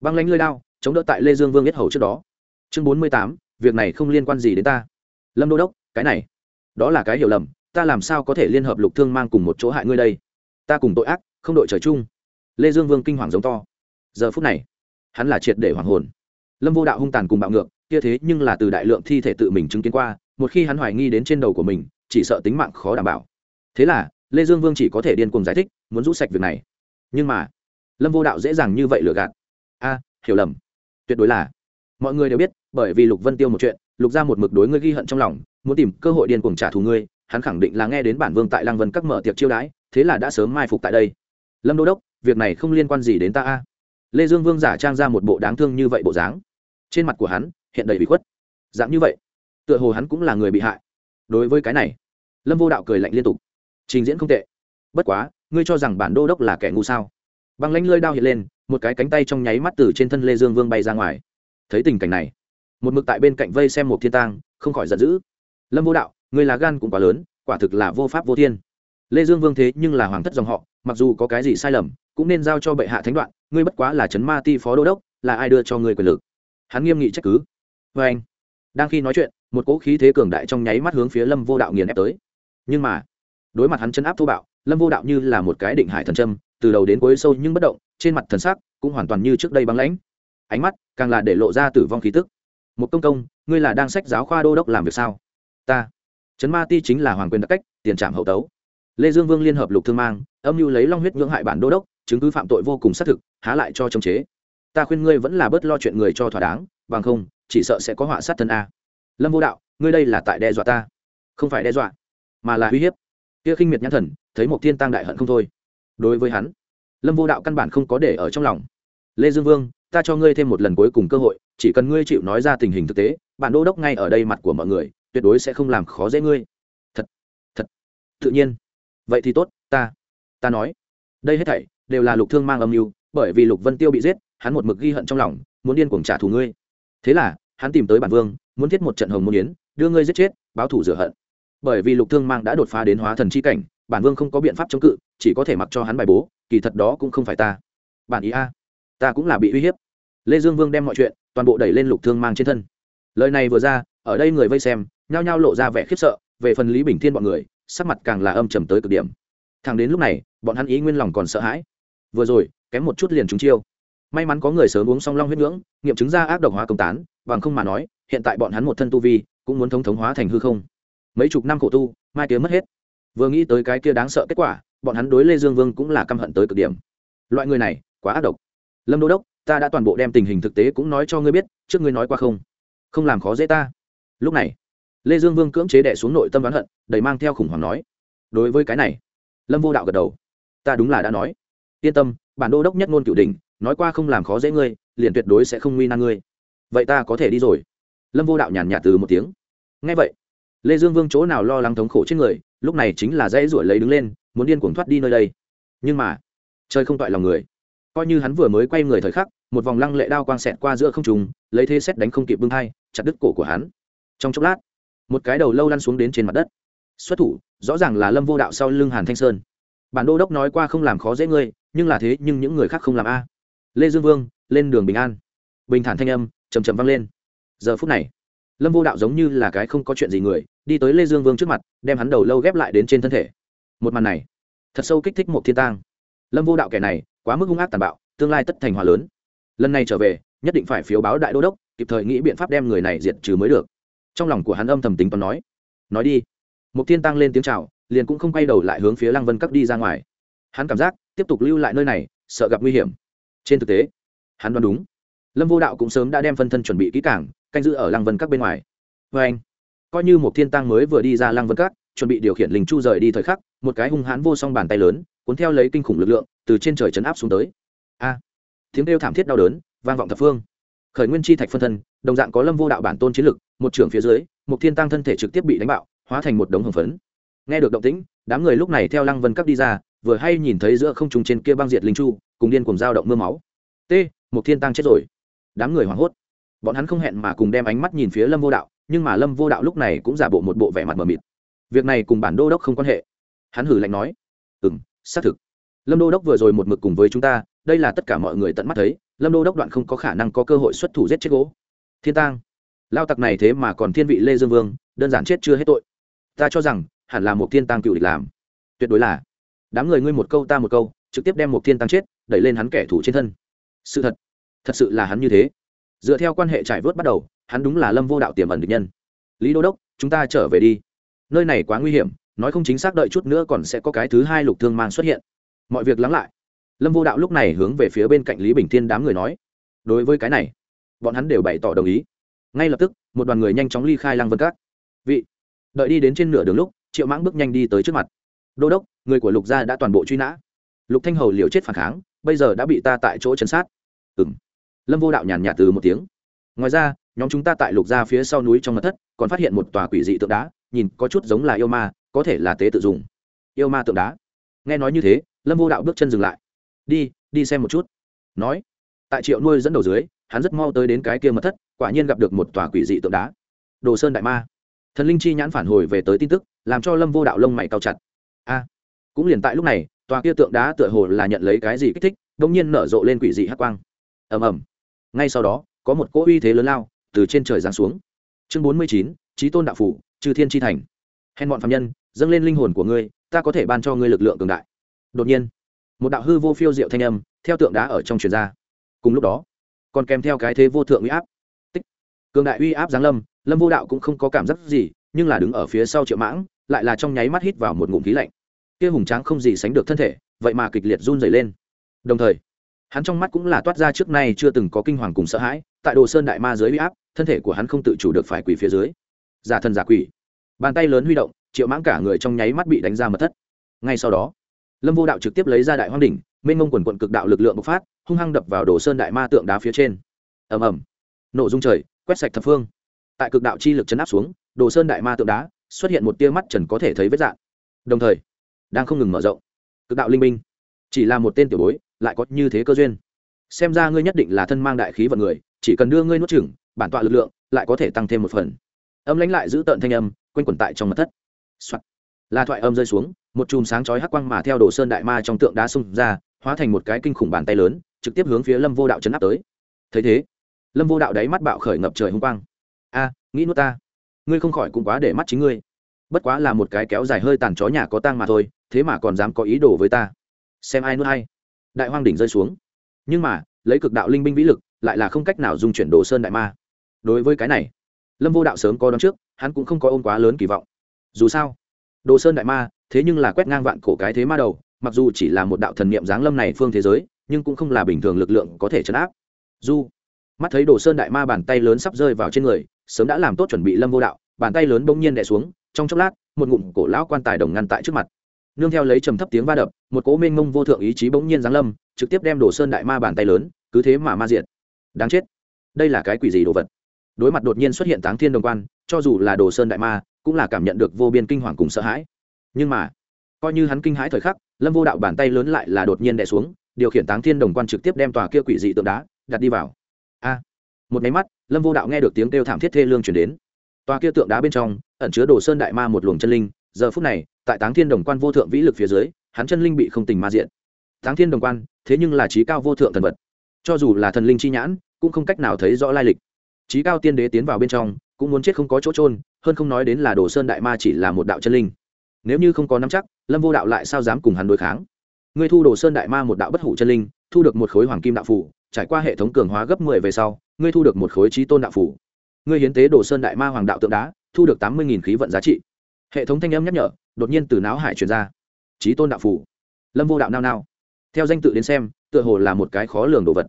băng lãnh lơi đao chống đỡ tại lê dương vương biết hầu trước đó. Chương bốn mươi tám, việc này không liên quan gì đến ta. Lâm đô đốc, cái này, đó là cái hiểu lầm, ta làm sao có thể liên hợp lục thương mang cùng một chỗ hại ngươi đây? Ta cùng tội ác, không đội trời chung. Lê dương vương kinh hoàng giống to. Giờ phút này, hắn là triệt để hoàng hồn. Lâm vô đạo hung tàn cùng bạo ngược, kia thế nhưng là từ đại lượng thi thể tự mình chứng kiến qua, một khi hắn hoài nghi đến trên đầu của mình, chỉ sợ tính mạng khó đảm bảo thế là, lê dương vương chỉ có thể điên cuồng giải thích, muốn rũ sạch việc này. Nhưng mà, lâm vô đạo dễ dàng như vậy lừa gạt. A, hiểu lầm. Tuyệt đối là. Mọi người đều biết, bởi vì lục vân tiêu một chuyện, lục ra một mực đối ngươi ghi hận trong lòng, muốn tìm cơ hội điên cuồng trả thù ngươi, hắn khẳng định là nghe đến bản vương tại lăng vân các mở tiệc chiêu đãi, thế là đã sớm mai phục tại đây. Lâm đô đốc, việc này không liên quan gì đến ta a. Lê dương vương giả trang ra một bộ đáng thương như vậy bộ dáng. Trên mặt của hắn, hiện đầy bị khuất. Dạng như vậy, tựa hồ hắn cũng là người bị hại. Đối với cái này, lâm vô đạo cười lạnh liên tục trình diễn không tệ. Bất quá, ngươi cho rằng bản đô đốc là kẻ ngu sao? Băng lãnh lơi đao hiện lên, một cái cánh tay trong nháy mắt từ trên thân lê dương vương bay ra ngoài. Thấy tình cảnh này, một mực tại bên cạnh vây xem một thiên tang, không khỏi giận dữ. Lâm vô đạo, ngươi là gan cũng quá lớn, quả thực là vô pháp vô thiên. Lê dương vương thế nhưng là hoàng thất dòng họ, mặc dù có cái gì sai lầm, cũng nên giao cho bệ hạ thánh đoạn, ngươi bất quá là trấn ma ti phó đô đốc, là ai đưa cho ngươi quyền lực? Hắn nghiêm nghị trách cứ. Vê anh đang khi nói chuyện, một cỗ khí thế cường đại trong nháy mắt hướng phía lâm vô đạo nghiền ép tới. Nhưng mà đối mặt hắn chấn áp thô bạo, lâm vô đạo như là một cái định hải thần trâm từ đầu đến cuối sâu nhưng bất động, trên mặt thần sắc cũng hoàn toàn như trước đây băng lãnh. Ánh mắt càng là để lộ ra tử vong khí tức. Một công công, ngươi là đang sách giáo khoa đô đốc làm việc sao? Ta. Trấn ma ti chính là hoàng quyền đặc cách, tiền trạm hậu tấu. Lê dương vương liên hợp lục thương mang, âm mưu lấy long huyết ngưỡng hại bản đô đốc, chứng cứ phạm tội vô cùng xác thực, há lại cho chống chế. Ta khuyên ngươi vẫn là bớt lo chuyện người cho thỏa đáng, bằng không, chỉ sợ sẽ có họa sát thân a. Lâm vô đạo, ngươi đây là tại đe dọa ta. Không phải đe dọa, mà là uy hiếp kia khinh miệt nhãn thần, thấy một thiên tăng đại hận không thôi. Đối với hắn, lâm vô đạo căn bản không có để ở trong lòng. Lê dương vương, ta cho ngươi thêm một lần cuối cùng cơ hội, chỉ cần ngươi chịu nói ra tình hình thực tế, bản đô đốc ngay ở đây mặt của mọi người, tuyệt đối sẽ không làm khó dễ ngươi. Thật thật, tự nhiên. Vậy thì tốt, ta ta nói. Đây hết thảy đều là lục thương mang âm mưu, bởi vì lục vân tiêu bị giết, hắn một mực ghi hận trong lòng, muốn điên cuồng trả thù ngươi. Thế là, hắn tìm tới bản vương, muốn thiết một trận hồng môn yến, đưa ngươi giết chết, báo thủ rửa hận bởi vì lục thương mang đã đột phá đến hóa thần chi cảnh, bản vương không có biện pháp chống cự, chỉ có thể mặc cho hắn bài bố, kỳ thật đó cũng không phải ta. Bản ý a, ta cũng là bị uy hiếp. Lê dương vương đem mọi chuyện, toàn bộ đẩy lên lục thương mang trên thân. Lời này vừa ra, ở đây người vây xem, nhao nhao lộ ra vẻ khiếp sợ, về phần lý bình thiên bọn người, sắc mặt càng là âm trầm tới cực điểm. Thằng đến lúc này, bọn hắn ý nguyên lòng còn sợ hãi. Vừa rồi, kém một chút liền trúng chiêu. May mắn có người sớm uống song long huyết ngưỡng nghiệm chứng ra ác độc hóa công tán, bằng không mà nói, hiện tại bọn hắn một thân tu vi, cũng muốn thống thống hóa thành hư không mấy chục năm khổ tu, mai kia mất hết. Vừa nghĩ tới cái kia đáng sợ kết quả, bọn hắn đối lê dương vương cũng là căm hận tới cực điểm. Loại người này, quá ác độc. Lâm đô đốc, ta đã toàn bộ đem tình hình thực tế cũng nói cho ngươi biết, trước ngươi nói qua không? Không làm khó dễ ta. Lúc này, lê dương vương cưỡng chế đẻ xuống nội tâm đoán hận, đầy mang theo khủng hoảng nói. Đối với cái này, lâm vô đạo gật đầu. Ta đúng là đã nói. Yên tâm, bản đô đốc nhất ngôn cửu đình nói qua không làm khó dễ ngươi, liền tuyệt đối sẽ không nguy nan ngươi. Vậy ta có thể đi rồi. Lâm vô đạo nhàn nhạt từ một tiếng. Ngay vậy lê dương vương chỗ nào lo lắng thống khổ trên người, lúc này chính là dãy ruổi lấy đứng lên, muốn điên cuồng thoát đi nơi đây. Nhưng mà chơi không toại lòng người. Coi như hắn vừa mới quay người thời khắc, một vòng lăng lệ đao quang xẹt qua giữa không trùng lấy thế xét đánh không kịp bưng hai chặt đứt cổ của hắn. Trong chốc lát, một cái đầu lâu lăn xuống đến trên mặt đất. Xuất thủ, rõ ràng là lâm vô đạo sau lưng hàn thanh sơn. Bản đô đốc nói qua không làm khó dễ ngươi, nhưng là thế, nhưng những người khác không làm a. Lê dương vương, lên đường bình an. Bình thản thanh âm chầm chầm vang lên. Giờ phút này, lâm vô đạo giống như là cái không có chuyện gì người đi tới lê dương vương trước mặt, đem hắn đầu lâu ghép lại đến trên thân thể. Một màn này, thật sâu kích thích một thiên tang. Lâm vô đạo kẻ này, quá mức hung ác tàn bạo, tương lai tất thành hòa lớn. Lần này trở về, nhất định phải phiếu báo đại đô đốc, kịp thời nghĩ biện pháp đem người này diệt trừ mới được. Trong lòng của hắn âm thầm tính toán nói nói đi. Một thiên tăng lên tiếng chào, liền cũng không quay đầu lại hướng phía lăng vân cắt đi ra ngoài. Hắn cảm giác, tiếp tục lưu lại nơi này, sợ gặp nguy hiểm. Trên thực tế, hắn đoán đúng. Lâm vô đạo cũng sớm đã đem phân thân chuẩn bị kỹ cảng canh giữ ở lăng vân các bên ngoài. Vê anh coi như một thiên tăng mới vừa đi ra lăng vân cát chuẩn bị điều khiển linh chu rời đi thời khắc, một cái hung hãn vô song bàn tay lớn, cuốn theo lấy kinh khủng lực lượng, từ trên trời chấn áp xuống tới. A! Tiếng kêu thảm thiết đau đớn, vang vọng thập phương. Khởi nguyên chi thạch phân thân, đồng dạng có lâm vô đạo bản tôn chiến lực, một trưởng phía dưới, một thiên tăng thân thể trực tiếp bị đánh bạo, hóa thành một đống hồng phấn. Nghe được động tĩnh, đám người lúc này theo lăng vân cát đi ra, vừa hay nhìn thấy giữa không trung trên kia băng diệt linh chu, cùng điên cùng dao động mưa máu. T, một thiên tăng chết rồi. Đám người hoảng hốt. Bọn hắn không hẹn mà cùng đem ánh mắt nhìn phía lâm vô đạo nhưng mà lâm vô đạo lúc này cũng giả bộ một bộ vẻ mặt mờ mịt. Việc này cùng bản đô đốc không quan hệ. Hắn hử lạnh nói ừ m xác thực. Lâm đô đốc vừa rồi một mực cùng với chúng ta, đây là tất cả mọi người tận mắt thấy, lâm đô đốc đoạn không có khả năng có cơ hội xuất thủ giết chết gỗ. Thiên tang. Lao tặc này thế mà còn thiên vị lê dương vương, đơn giản chết chưa hết tội. Ta cho rằng, hẳn là một thiên tăng cựu địch làm. Tuyệt đối là. Đám người ngươi một câu ta một câu, trực tiếp đem một thiên tăng chết, đẩy lên hắn kẻ thù trên thân. Sự thật. Thật sự là hắn như thế. Dựa theo quan hệ trải vớt bắt đầu hắn đúng là lâm vô đạo tiềm ẩn địch nhân. Lý đô đốc, chúng ta trở về đi. Nơi này quá nguy hiểm, nói không chính xác đợi chút nữa còn sẽ có cái thứ hai lục thương mang xuất hiện. Mọi việc lắng lại. Lâm vô đạo lúc này hướng về phía bên cạnh lý bình thiên đám người nói, đối với cái này, bọn hắn đều bày tỏ đồng ý. Ngay lập tức, một đoàn người nhanh chóng ly khai lăng vân các. Vị, đợi đi đến trên nửa đường lúc, triệu mãng bước nhanh đi tới trước mặt. Đô đốc, người của lục gia đã toàn bộ truy nã. Lục thanh hầu liều chết phản kháng, bây giờ đã bị ta tại chỗ chấn sát. Ừng lâm vô đạo nhàn nhạt từ một tiếng ngoài ra, nhóm chúng ta tại lục gia phía sau núi trong mặt thất, còn phát hiện một tòa quỷ dị tượng đá, nhìn có chút giống là yêu ma, có thể là tế tự dùng. Yêu ma tượng đá. Nghe nói như thế, lâm vô đạo bước chân dừng lại. Đi đi xem một chút. Nói, tại triệu nuôi dẫn đầu dưới, hắn rất mau tới đến cái kia mật thất, quả nhiên gặp được một tòa quỷ dị tượng đá. Đồ sơn đại ma. Thần linh chi nhãn phản hồi về tới tin tức, làm cho lâm vô đạo lông mày cao chặt. A, cũng liền tại lúc này, tòa kia tượng đá tựa hồ là nhận lấy cái gì kích thích đông nhiên nở rộ lên quỷ dị hắc quang. Ầm ầm. Ngay sau đó có một cỗ uy thế lớn lao từ trên trời giáng xuống. Chương bốn mươi chín trí tôn đạo phủ, trừ thiên tri thành. Hèn bọn phạm nhân, dâng lên linh hồn của ngươi, ta có thể ban cho ngươi lực lượng cường đại. Đột nhiên, một đạo hư vô phiêu diệu thanh âm theo tượng đá ở trong truyền ra. Cùng lúc đó, còn kèm theo cái thế vô thượng uy áp. Tích. Cường đại uy áp giáng lâm lâm vô đạo cũng không có cảm giác gì, nhưng là đứng ở phía sau triệu mãng, lại là trong nháy mắt hít vào một ngụm khí lạnh. Kia hùng tráng không gì sánh được thân thể, vậy mà kịch liệt run dày lên. Đồng thời, hắn trong mắt cũng là toát ra trước nay chưa từng có kinh hoàng cùng sợ hãi tại đồ sơn đại ma dưới uy áp, thân thể của hắn không tự chủ được phải quỳ phía dưới. Giả thân giả quỷ. Bàn tay lớn huy động, triệu mãng cả người trong nháy mắt bị đánh ra mật thất. Ngay sau đó, lâm vô đạo trực tiếp lấy ra đại hoang đỉnh, mênh mông quần quận cực đạo lực lượng bộc phát, hung hăng đập vào đồ sơn đại ma tượng đá phía trên. Ầm ầm. Nổ dung trời, quét sạch thập phương. Tại cực đạo chi lực chấn áp xuống, đồ sơn đại ma tượng đá xuất hiện một tia mắt trần có thể thấy vết dạng. Đồng thời, đang không ngừng mở rộng. Cực đạo linh minh, chỉ là một tên tiểu bối, lại có như thế cơ duyên. Xem ra ngươi nhất định là thân mang đại khí vận người chỉ cần đưa ngươi nuốt chửng, bản tọa lực lượng lại có thể tăng thêm một phần. Âm lãnh lại giữ tợn thanh âm, quanh quẩn tại trong mặt thất、Soạn. là thoại âm rơi xuống, một chùm sáng chói hắc quang mà theo đồ sơn đại ma trong tượng đá xung ra, hóa thành một cái kinh khủng bàn tay lớn, trực tiếp hướng phía lâm vô đạo chấn áp tới. Thấy thế, lâm vô đạo đáy mắt bạo khởi ngập trời hung quang. A, nghĩ nuốt ta. Ngươi không khỏi cũng quá để mắt chính ngươi. Bất quá là một cái kéo dài hơi tàn chó nhà có tang mà thôi, thế mà còn dám có ý đồ với ta. Xem ai nuốt hay đại hoang đỉnh rơi xuống. Nhưng mà, lấy cực đạo linh binh vĩ lực lại là không cách nào dung chuyển đồ sơn đại ma. Đối với cái này, lâm vô đạo sớm có đón trước, hắn cũng không có ôm quá lớn kỳ vọng. Dù sao, đồ sơn đại ma, thế nhưng là quét ngang vạn cổ cái thế ma đầu, mặc dù chỉ là một đạo thần niệm giáng lâm này phương thế giới, nhưng cũng không là bình thường lực lượng có thể chấn áp. Du mắt thấy đồ sơn đại ma bàn tay lớn sắp rơi vào trên người, sớm đã làm tốt chuẩn bị lâm vô đạo, bàn tay lớn bỗng nhiên đè xuống, trong chốc lát, một ngụm cổ lão quan tài đồng ngăn tại trước mặt. Nương theo lấy trầm thấp tiếng va đập, một cố mênh mông vô thượng ý chí bỗng nhiên giáng lâm, trực tiếp đem đồ sơn đại ma bàn tay lớn, cứ thế mà ma diệt đáng chết. Đây là cái quỷ gì đồ vật? Đối mặt đột nhiên xuất hiện táng thiên đồng quan, cho dù là đồ sơn đại ma, cũng là cảm nhận được vô biên kinh hoàng cùng sợ hãi. Nhưng mà, coi như hắn kinh hãi thời khắc, lâm vô đạo bàn tay lớn lại là đột nhiên đè xuống, điều khiển táng thiên đồng quan trực tiếp đem tòa kia quỷ dị tượng đá đặt đi vào. A! Một máy mắt, lâm vô đạo nghe được tiếng kêu thảm thiết thê lương chuyển đến. Tòa kia tượng đá bên trong, ẩn chứa đồ sơn đại ma một luồng chân linh, giờ phút này, tại táng thiên đồng quan vô thượng vĩ lực phía dưới, hắn chân linh bị không tình ma diện. Táng thiên đồng quan, thế nhưng là trí cao vô thượng thần vật. Cho dù là thần linh chi nhãn cũng không cách nào thấy rõ lai lịch. Trí cao tiên đế tiến vào bên trong, cũng muốn chết không có chỗ trôn hơn không nói đến là đồ sơn đại ma chỉ là một đạo chân linh. Nếu như không có nắm chắc, lâm vô đạo lại sao dám cùng hắn đối kháng? Ngươi thu đồ sơn đại ma một đạo bất hủ chân linh, thu được một khối hoàng kim đạo phủ, trải qua hệ thống cường hóa gấp mười về sau, ngươi thu được một khối trí tôn đạo phủ. Ngươi hiến tế đồ sơn đại ma hoàng đạo tượng đá, thu được tám mươi khí vận giá trị. Hệ thống thanh âm nhắc nhở, đột nhiên từ não hải truyền ra. Trí tôn đạo phủ. Lâm vô đạo nao nao. Theo danh tự đến xem, tựa hồ là một cái khó lường đồ vật.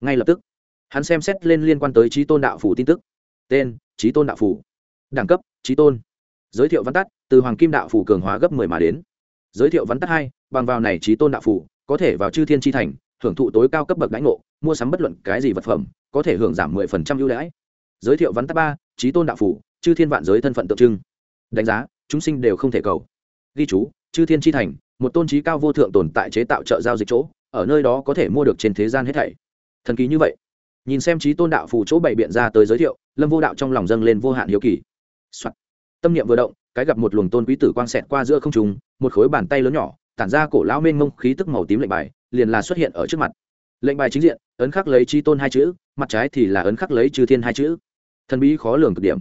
Ngay lập tức hắn xem xét lên liên quan tới trí tôn đạo phủ tin tức. Tên trí tôn đạo phủ. Đẳng cấp trí tôn. Giới thiệu văn tắt, từ hoàng kim đạo phủ cường hóa gấp mười mà đến. Giới thiệu văn tắt hai, bằng vào này trí tôn đạo phủ, có thể vào chư thiên tri thành, hưởng thụ tối cao cấp bậc đãi ngộ, mua sắm bất luận cái gì vật phẩm, có thể hưởng giảm mười phần trăm ưu đãi. Giới thiệu văn tắt ba trí tôn đạo phủ, chư thiên vạn giới thân phận tượng trưng. Đánh giá, chúng sinh đều không thể cầu. Ghi chú, chư thiên tri thành, một tôn trí cao vô thượng tồn tại chế tạo chợ giao dịch chỗ, ở nơi đó có thể mua được trên thế gian hết thảy. Thần kỳ như vậy nhìn xem trí tôn đạo phù chỗ bày biện ra tới giới thiệu, lâm vô đạo trong lòng dâng lên vô hạn hiếu kỳ、Soạn. tâm niệm vừa động, cái gặp một luồng tôn quý tử quang xẹt qua giữa không trùng một khối bàn tay lớn nhỏ, tản ra cổ lão mênh mông khí tức màu tím lệnh bài, liền là xuất hiện ở trước mặt. Lệnh bài chính diện, ấn khắc lấy trí tôn hai chữ, mặt trái thì là ấn khắc lấy trừ thiên hai chữ. Thần bí khó lường cực điểm.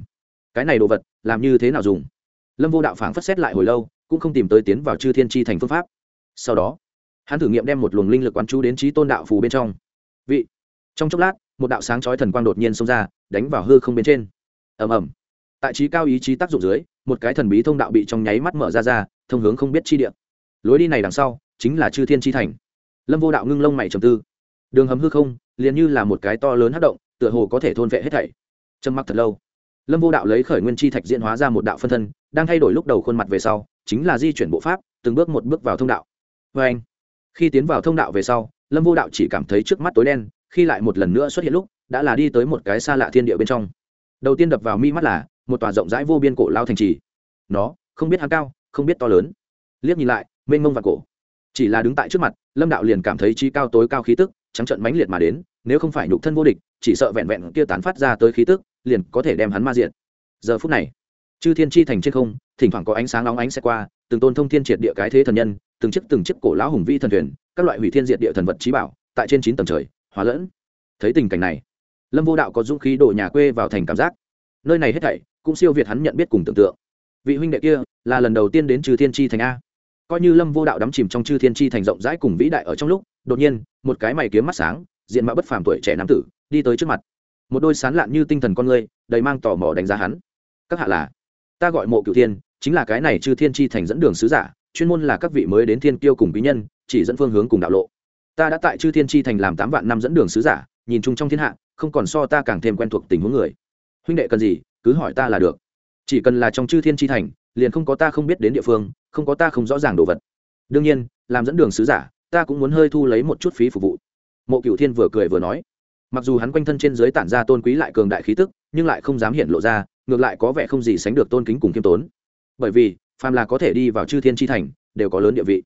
Cái này đồ vật, làm như thế nào dùng? Lâm vô đạo phảng phất xét lại hồi lâu, cũng không tìm tới tiến vào chư thiên tri thành phương pháp. Sau đó, hắn thử nghiệm đem một luồng linh lực quán chú đến trí tôn đạo phù bên trong. Vị, trong chốc lát một đạo sáng chói thần quang đột nhiên xông ra, đánh vào hư không bên trên. Ầm ầm. Tại trí cao ý chí tác dụng dưới, một cái thần bí thông đạo bị trong nháy mắt mở ra ra, thông hướng không biết chi địa. Lối đi này đằng sau, chính là chư thiên chi thành. Lâm vô đạo ngưng lông mày trầm tư. Đường hầm hư không, liền như là một cái to lớn hát động, tựa hồ có thể thôn vệ hết thảy. Trầm mặc thật lâu, lâm vô đạo lấy khởi nguyên chi thạch diễn hóa ra một đạo phân thân, đang thay đổi lúc đầu khuôn mặt về sau, chính là di chuyển bộ pháp, từng bước một bước vào thông đạo. Vê anh, khi tiến vào thông đạo về sau, lâm vô đạo chỉ cảm thấy trước mắt tối đen khi lại một lần nữa xuất hiện lúc, đã là đi tới một cái xa lạ thiên địa bên trong. Đầu tiên đập vào mi mắt là, một tòa rộng rãi vô biên cổ lao thành trì. Nó, không biết hắn cao, không biết to lớn. Liếc nhìn lại, mênh mông và cổ. Chỉ là đứng tại trước mặt, lâm đạo liền cảm thấy chi cao tối cao khí tức, trắng trận mãnh liệt mà đến, nếu không phải nhục thân vô địch, chỉ sợ vẹn vẹn kia tán phát ra tới khí tức, liền có thể đem hắn ma diện giờ phút này, chư thiên chi thành trên không, thỉnh thoảng có ánh sáng nóng ánh xe qua, từng tôn thông thiên triệt địa cái thế thần nhân, từng chiếc từng chiếc cổ lão hùng vi thần thuyền, các loại hủy thiên diệt địa thần vật trí bảo, tại trên chín tầng trời hóa lẫn. Thấy tình cảnh này, lâm vô đạo có dũng khí đổ nhà quê vào thành cảm giác. Nơi này hết thảy cũng siêu việt hắn nhận biết cùng tưởng tượng. Vị huynh đệ kia là lần đầu tiên đến trừ thiên chi thành a. Coi như lâm vô đạo đắm chìm trong chư thiên chi thành rộng rãi cùng vĩ đại ở trong lúc, đột nhiên, một cái mày kiếm mắt sáng, diện mạo bất phàm tuổi trẻ nam tử, đi tới trước mặt. Một đôi sán lạn như tinh thần con người, đầy mang tò mò đánh giá hắn. Các hạ là, ta gọi mộ cựu thiên, chính là cái này chư thiên chi thành dẫn đường sứ giả, chuyên môn là các vị mới đến thiên kiêu cùng bí nhân, chỉ dẫn phương hướng cùng đạo lộ ta đã tại chư thiên chi thành làm tám vạn năm dẫn đường sứ giả, nhìn chung trong thiên hạ, không còn so ta càng thêm quen thuộc tình huống người. Huynh đệ cần gì, cứ hỏi ta là được. Chỉ cần là trong chư thiên chi thành, liền không có ta không biết đến địa phương, không có ta không rõ ràng đồ vật. Đương nhiên, làm dẫn đường sứ giả, ta cũng muốn hơi thu lấy một chút phí phục vụ. Mộ cựu thiên vừa cười vừa nói. Mặc dù hắn quanh thân trên giới tản ra tôn quý lại cường đại khí tức, nhưng lại không dám hiện lộ ra, ngược lại có vẻ không gì sánh được tôn kính cùng kiêm tốn. Bởi vì, phàm là có thể đi vào chư thiên tri thành, đều có lớn địa vị.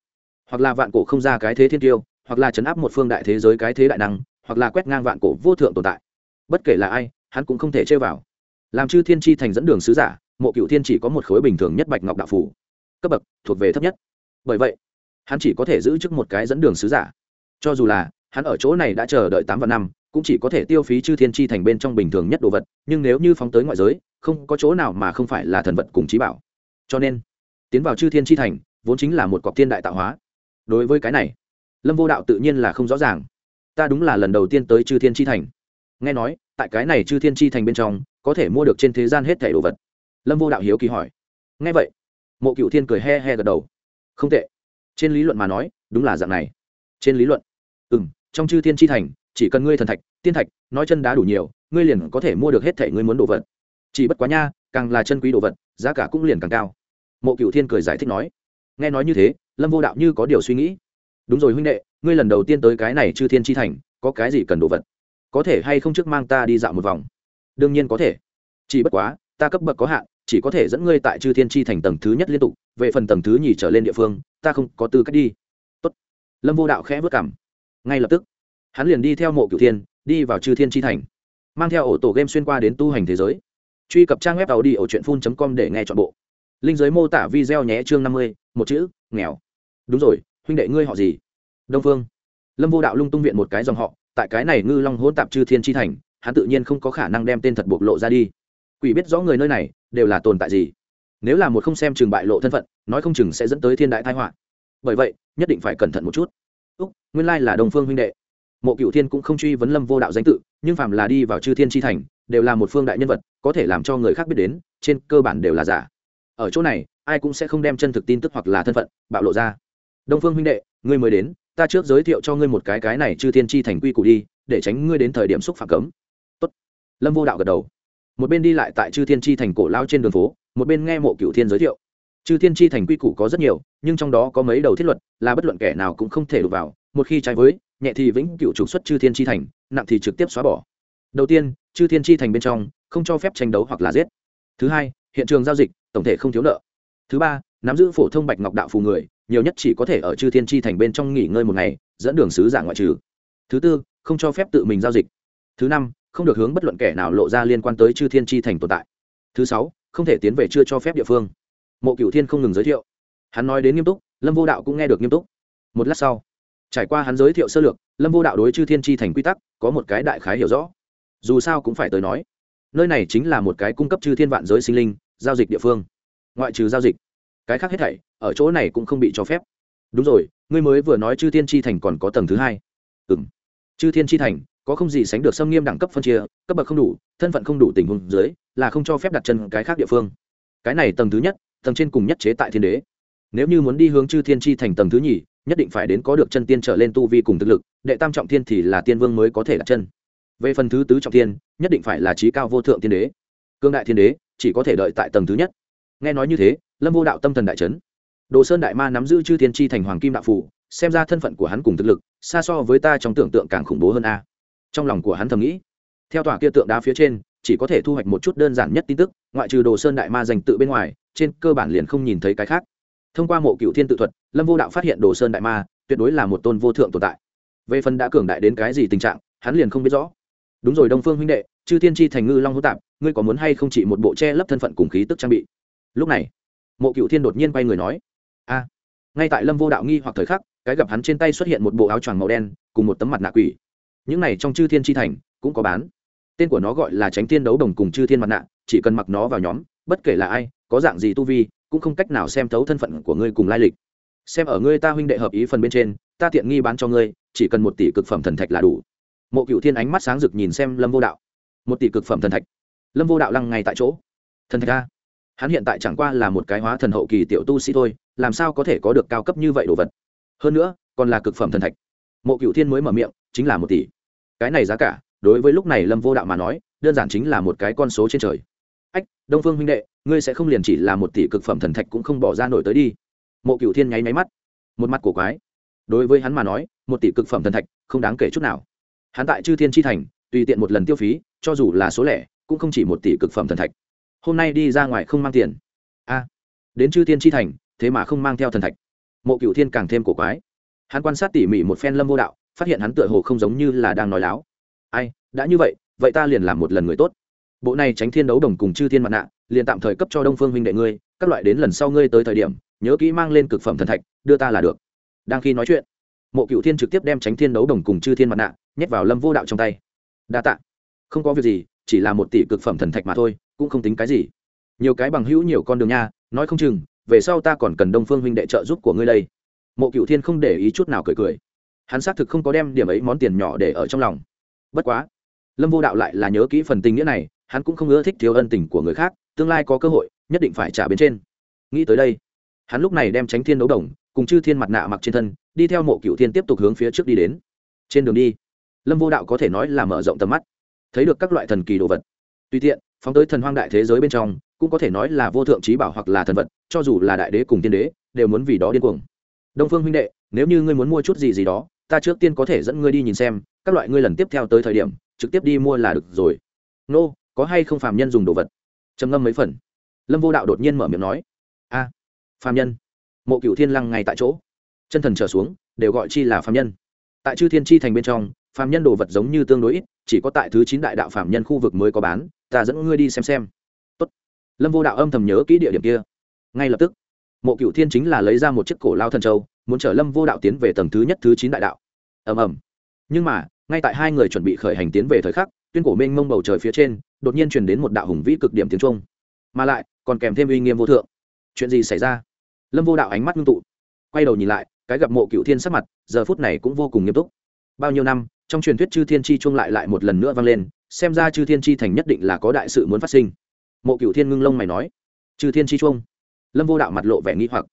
Hoặc là vạn cổ không ra cái thế thiên tiêu hoặc là chấn áp một phương đại thế giới cái thế đại năng, hoặc là quét ngang vạn cổ vô thượng tồn tại. Bất kể là ai, hắn cũng không thể chơi vào. Làm chư thiên tri thành dẫn đường sứ giả, mộ cựu thiên chỉ có một khối bình thường nhất bạch ngọc đạo phủ. Cấp bậc, thuộc về thấp nhất. Bởi vậy, hắn chỉ có thể giữ chức một cái dẫn đường sứ giả. Cho dù là, hắn ở chỗ này đã chờ đợi tám vạn năm, cũng chỉ có thể tiêu phí chư thiên tri thành bên trong bình thường nhất đồ vật, nhưng nếu như phóng tới ngoại giới, không có chỗ nào mà không phải là thần vật cùng trí bảo. Cho nên, tiến vào chư thiên tri thành, vốn chính là một cọc thiên đại tạo hóa. Đối với cái này lâm vô đạo tự nhiên là không rõ ràng. Ta đúng là lần đầu tiên tới chư thiên tri thành. Nghe nói, tại cái này chư thiên tri thành bên trong, có thể mua được trên thế gian hết thẻ đồ vật. Lâm vô đạo hiếu kỳ hỏi. Nghe vậy, mộ cựu thiên cười he he gật đầu. Không tệ. Trên lý luận mà nói, đúng là dạng này. Trên lý luận. Ừ m trong chư thiên tri thành, chỉ cần ngươi thần thạch, tiên thạch, nói chân đá đủ nhiều, ngươi liền có thể mua được hết thể ngươi muốn đồ vật. Chỉ bất quá nha, càng là chân quý đồ vật, giá cả cũng liền càng cao. Mộ cựu thiên cười giải thích nói. Nghe nói như thế, lâm vô đạo như có điều suy nghĩ đúng rồi huynh đệ, ngươi lần đầu tiên tới cái này chư thiên tri thành, có cái gì cần đồ vật? Có thể hay không trước mang ta đi dạo một vòng? Đương nhiên có thể. Chỉ bất quá, ta cấp bậc có hạn, chỉ có thể dẫn ngươi tại chư thiên tri thành tầng thứ nhất liên tục, về phần tầng thứ nhì trở lên địa phương, ta không có tư cách đi. Tốt. lâm vô đạo khẽ vất cảm. Ngay lập tức, hắn liền đi theo mộ cửu thiên, đi vào chư thiên tri thành. Mang theo ổ tổ game xuyên qua đến tu hành thế giới. Truy cập trang web tàu đi ở truyện phun com để nghe chọn bộ. Linh giới mô tả video nhé chương năm mươi, một chữ, nghèo. Đúng rồi huynh đệ ngươi họ gì? Đông phương. Lâm vô đạo lung tung viện một cái dòng họ, tại cái này ngư long hỗn tạp chư thiên tri thành, hắn tự nhiên không có khả năng đem tên thật bộc lộ ra đi. Quỷ biết rõ người nơi này đều là tồn tại gì. Nếu là một không xem chừng bại lộ thân phận, nói không chừng sẽ dẫn tới thiên đại thái họa. Bởi vậy, nhất định phải cẩn thận một chút. Úc, nguyên lai là đồng phương huynh đệ. Mộ cựu thiên cũng không truy vấn lâm vô đạo danh tự, nhưng phàm là đi vào chư thiên tri thành, đều là một phương đại nhân vật, có thể làm cho người khác biết đến, trên cơ bản đều là giả. Ở chỗ này, ai cũng sẽ không đem chân thực tin tức hoặc là thân phận bạo lộ ra đông phương huynh đệ, ngươi mới đến, ta trước giới thiệu cho ngươi một cái cái này chư thiên tri thành quy củ đi, để tránh ngươi đến thời điểm xúc phạm cấm. Tốt. lâm vô đạo gật đầu. Một bên đi lại tại chư thiên tri thành cổ lao trên đường phố, một bên nghe mộ cựu thiên giới thiệu. Chư thiên tri thành quy củ có rất nhiều, nhưng trong đó có mấy đầu thiết luật, là bất luận kẻ nào cũng không thể đụng vào. Một khi trái với, nhẹ thì vĩnh cựu trục xuất chư thiên tri thành, nặng thì trực tiếp xóa bỏ. Đầu tiên, chư thiên tri thành bên trong, không cho phép tranh đấu hoặc là giết. Thứ hai, hiện trường giao dịch, tổng thể không thiếu nợ. Thứ ba, nắm giữ phổ thông bạch ngọc đạo phù người nhiều nhất chỉ có thể ở chư thiên tri thành bên trong nghỉ ngơi một ngày, dẫn đường sứ giả ngoại trừ. Thứ tư, không cho phép tự mình giao dịch. Thứ năm, không được hướng bất luận kẻ nào lộ ra liên quan tới chư thiên tri thành tồn tại. Thứ sáu, không thể tiến về chưa cho phép địa phương. Mộ cựu thiên không ngừng giới thiệu. Hắn nói đến nghiêm túc, lâm vô đạo cũng nghe được nghiêm túc. Một lát sau, trải qua hắn giới thiệu sơ lược, lâm vô đạo đối chư thiên tri thành quy tắc có một cái đại khái hiểu rõ. Dù sao cũng phải tới nói, nơi này chính là một cái cung cấp chư thiên vạn giới sinh linh, giao dịch địa phương. Ngoại trừ giao dịch, cái khác hết thảy ở chỗ này cũng không bị cho phép. Đúng rồi, ngươi mới vừa nói chư thiên tri thành còn có tầng thứ hai. Ừ m chư thiên tri thành, có không gì sánh được xâm nghiêm đẳng cấp phân chia, cấp bậc không đủ, thân phận không đủ tình huống dưới, là không cho phép đặt chân cái khác địa phương. Cái này tầng thứ nhất, tầng trên cùng nhất chế tại thiên đế. Nếu như muốn đi hướng chư thiên tri thành tầng thứ nhì, nhất định phải đến có được chân tiên trở lên tu vi cùng thực lực, đệ tam trọng thiên thì là tiên vương mới có thể đặt chân. Về phần thứ tứ trọng thiên, nhất định phải là trí cao vô thượng thiên đế. Cương đại thiên đế, chỉ có thể đợi tại tầng thứ nhất. Nghe nói như thế, lâm vô đạo tâm thần đại trấn đồ sơn đại ma nắm giữ chư thiên tri thành hoàng kim đạo phủ, xem ra thân phận của hắn cùng thực lực, xa so với ta trong tưởng tượng càng khủng bố hơn a. Trong lòng của hắn thầm nghĩ, theo tòa kia tượng đá phía trên, chỉ có thể thu hoạch một chút đơn giản nhất tin tức, ngoại trừ đồ sơn đại ma dành tự bên ngoài, trên cơ bản liền không nhìn thấy cái khác. Thông qua mộ cựu thiên tự thuật, lâm vô đạo phát hiện đồ sơn đại ma tuyệt đối là một tôn vô thượng tồn tại. Về phần đã cường đại đến cái gì tình trạng, hắn liền không biết rõ. Đúng rồi đông phương huynh đệ, chư thiên tri thành ngư long hữu tạp, ngươi có muốn hay không chỉ một bộ che lấp thân phận cùng khí tức trang bị? Lúc này, mộ cựu thiên đột nhiên quay người nói a ngay tại lâm vô đạo nghi hoặc thời khắc, cái gặp hắn trên tay xuất hiện một bộ áo choàng màu đen, cùng một tấm mặt nạ quỷ. Những này trong chư thiên tri thành, cũng có bán. Tên của nó gọi là tránh thiên đấu đồng cùng chư thiên mặt nạ, chỉ cần mặc nó vào nhóm, bất kể là ai, có dạng gì tu vi, cũng không cách nào xem thấu thân phận của ngươi cùng lai lịch. Xem ở ngươi ta huynh đệ hợp ý phần bên trên, ta tiện nghi bán cho ngươi, chỉ cần một tỷ cực phẩm thần thạch là đủ. Mộ cựu thiên ánh mắt sáng rực nhìn xem lâm vô đạo. Một tỷ cực phẩm thần thạch. Lâm vô đạo lăng ngay tại chỗ. Thần thạch a hắn hiện tại chẳng qua là một cái hóa thần hậu kỳ tiểu tu sĩ thôi, làm sao có thể có được cao cấp như vậy đồ vật? Hơn nữa, còn là cực phẩm thần thạch. Mộ cựu thiên mới mở miệng, chính là một tỷ. Cái này giá cả, đối với lúc này lâm vô đạo mà nói, đơn giản chính là một cái con số trên trời. Ách, đông phương huynh đệ, ngươi sẽ không liền chỉ là một tỷ cực phẩm thần thạch cũng không bỏ ra nổi tới đi. Mộ cựu thiên nháy máy mắt. Một mặt cổ quái. Đối với hắn mà nói, một tỷ cực phẩm thần thạch không đáng kể chút nào. Hắn tại chư thiên tri thành, tùy tiện một lần tiêu phí, cho dù là số lẻ, cũng không chỉ một tỷ cực phẩm thần thạch hôm nay đi ra ngoài không mang tiền. A, đến chư thiên tri thành, thế mà không mang theo thần thạch. Mộ cựu thiên càng thêm cổ quái. Hắn quan sát tỉ mỉ một phen lâm vô đạo, phát hiện hắn tựa hồ không giống như là đang nói láo. Ai, đã như vậy vậy ta liền làm một lần người tốt. Bộ này tránh thiên đấu đồng cùng chư thiên mặt nạ, liền tạm thời cấp cho đông phương huynh đệ ngươi, các loại đến lần sau ngươi tới thời điểm, nhớ kỹ mang lên cực phẩm thần thạch, đưa ta là được. Đang khi nói chuyện, mộ cựu thiên trực tiếp đem tránh thiên đấu đồng cùng chư thiên mặt nạ nhét vào lâm vô đạo trong tay. Đa t ạ không có việc gì chỉ là một tỷ cực phẩm thần thạch mà thôi, cũng không tính cái gì. Nhiều cái bằng hữu nhiều con đường nha, nói không chừng, về sau ta còn cần đông phương huynh đệ trợ giúp của ngươi đây. Mộ cựu thiên không để ý chút nào cười cười. Hắn xác thực không có đem điểm ấy món tiền nhỏ để ở trong lòng. Bất quá, lâm vô đạo lại là nhớ kỹ phần tình nghĩa này, hắn cũng không ưa thích thiếu ân tình của người khác, tương lai có cơ hội, nhất định phải trả bên trên. Nghĩ tới đây, hắn lúc này đem tránh thiên đấu đồng, cùng chư thiên mặt nạ mặc trên thân, đi theo mộ cựu thiên tiếp tục hướng phía trước đi đến. Trên đường đi, lâm vô đạo có thể nói là mở rộng tầm mắt thấy được các loại thần kỳ đồ vật. Tùy tiện phóng tới thần hoang đại thế giới bên trong cũng có thể nói là vô thượng trí bảo hoặc là thần vật cho dù là đại đế cùng tiên đế đều muốn vì đó điên cuồng. Đông phương huynh đệ nếu như ngươi muốn mua chút gì gì đó ta trước tiên có thể dẫn ngươi đi nhìn xem các loại ngươi lần tiếp theo tới thời điểm trực tiếp đi mua là được rồi. Nô、no, có hay không phàm nhân dùng đồ vật? Trầm ngâm mấy phần. Lâm vô đạo đột nhiên mở miệng nói. A à, phàm nhân. Mộ cựu thiên lăng ngay tại chỗ. Chân thần trở xuống đều gọi chi là phàm nhân. Tại chư thiên chi thành bên trong phàm nhân đồ vật giống như tương đối ít, chỉ có tại thứ chín đại đạo phàm nhân khu vực mới có bán, ta dẫn ngươi đi xem xem. Tốt. lâm vô đạo âm thầm nhớ kỹ địa điểm kia. Ngay lập tức, mộ cựu thiên chính là lấy ra một chiếc cổ lao thần châu, muốn chở lâm vô đạo tiến về tầng thứ nhất, thứ chín đại đạo. Ầm ầm. Nhưng mà, ngay tại hai người chuẩn bị khởi hành tiến về thời khắc, tuyên cổ mênh mông bầu trời phía trên, đột nhiên truyền đến một đạo hùng vĩ cực điểm tiếng trung mà lại, còn kèm thêm uy nghiêm vô thượng. Chuyện gì xảy ra? Lâm vô đạo ánh mắt ngưng tụ, quay đầu nhìn lại, cái gặp mộ cựu thiên sắc mặt, giờ phút này cũng vô cùng nghiêm túc. Bao nhiêu năm trong truyền thuyết chư thiên chi chuông lại lại một lần nữa vang lên, xem ra chư thiên chi thành nhất định là có đại sự muốn phát sinh. Mộ cựu thiên ngưng lông mày nói, chư thiên chi chuông? Lâm vô đạo mặt lộ vẻ nghĩ hoặc.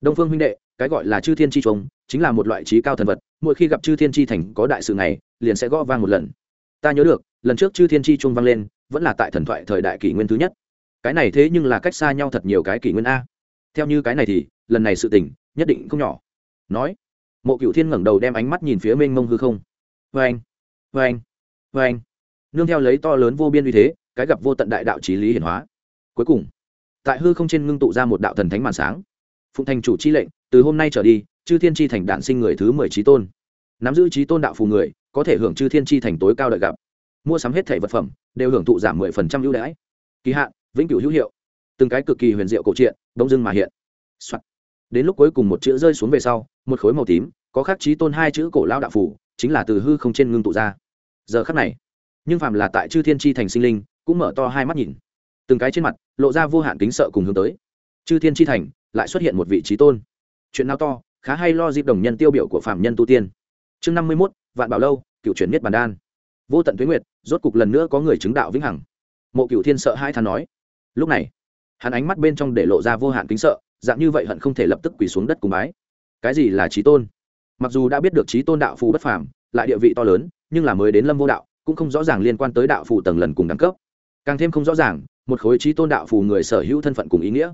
Đông phương huynh đệ, cái gọi là chư thiên chi chuông chính là một loại trí cao thần vật, mỗi khi gặp chư thiên chi thành có đại sự này, liền sẽ gõ vang một lần. Ta nhớ được, lần trước chư thiên chi chuông vang lên, vẫn là tại thần thoại thời đại kỷ nguyên thứ nhất. Cái này thế nhưng là cách xa nhau thật nhiều cái kỷ nguyên a. Theo như cái này thì, lần này sự tình, nhất định không nhỏ. Nói, mộ cựu thiên ngẩng đầu đem ánh mắt nhìn phía mênh mông hư không. Vâng anh vê anh vê anh. Nương theo lấy to lớn vô biên uy thế, cái gặp vô tận đại đạo trí lý hiển hóa. Cuối cùng, tại hư không trên ngưng tụ ra một đạo thần thánh màn sáng. Phụng thành chủ chi lệnh, từ hôm nay trở đi, chư thiên chi thành đạn sinh người thứ mười trí tôn. Nắm giữ trí tôn đạo phù người, có thể hưởng chư thiên tri thành tối cao đợi gặp. Mua sắm hết thẻ vật phẩm, đều hưởng thụ giảm mười phần trăm ưu đãi. Kỳ hạn, vĩnh cửu hữu hiệu. Từng cái cực kỳ huyền diệu cổ truyện đông dưng mà hiện、Soạn. đến lúc cuối cùng một chữ rơi xuống về sau, một khối màu tím, có khắc trí tôn hai chữ cổ lao đạo phủ chính là từ hư không trên ngưng tụ ra. Giờ khắc này, nhưng phàm là tại chư thiên tri thành sinh linh, cũng mở to hai mắt nhìn. Từng cái trên mặt, lộ ra vô hạn kính sợ cùng hướng tới. Chư thiên tri thành lại xuất hiện một vị trí tôn. Chuyện nào to, khá hay lo dịp đồng nhân tiêu biểu của phạm nhân tu tiên. Chương năm mươi mốt, vạn bảo lâu cựu chuyển miết bàn đan. Vô tận tuyến nguyệt, rốt cục lần nữa có người chứng đạo vĩnh hằng. Mộ cựu thiên sợ hai thán nói. Lúc này, hắn ánh mắt bên trong để lộ ra vô hạn kính sợ, dạng như vậy hận không thể lập tức quỳ xuống đất cùng bái. Cái gì là trí tôn? Mặc dù đã biết được trí tôn đạo phù bất phàm, lại địa vị to lớn, nhưng là mới đến lâm vô đạo, cũng không rõ ràng liên quan tới đạo phù tầng lần cùng đẳng cấp. Càng thêm không rõ ràng, một khối trí tôn đạo phù người sở hữu thân phận cùng ý nghĩa.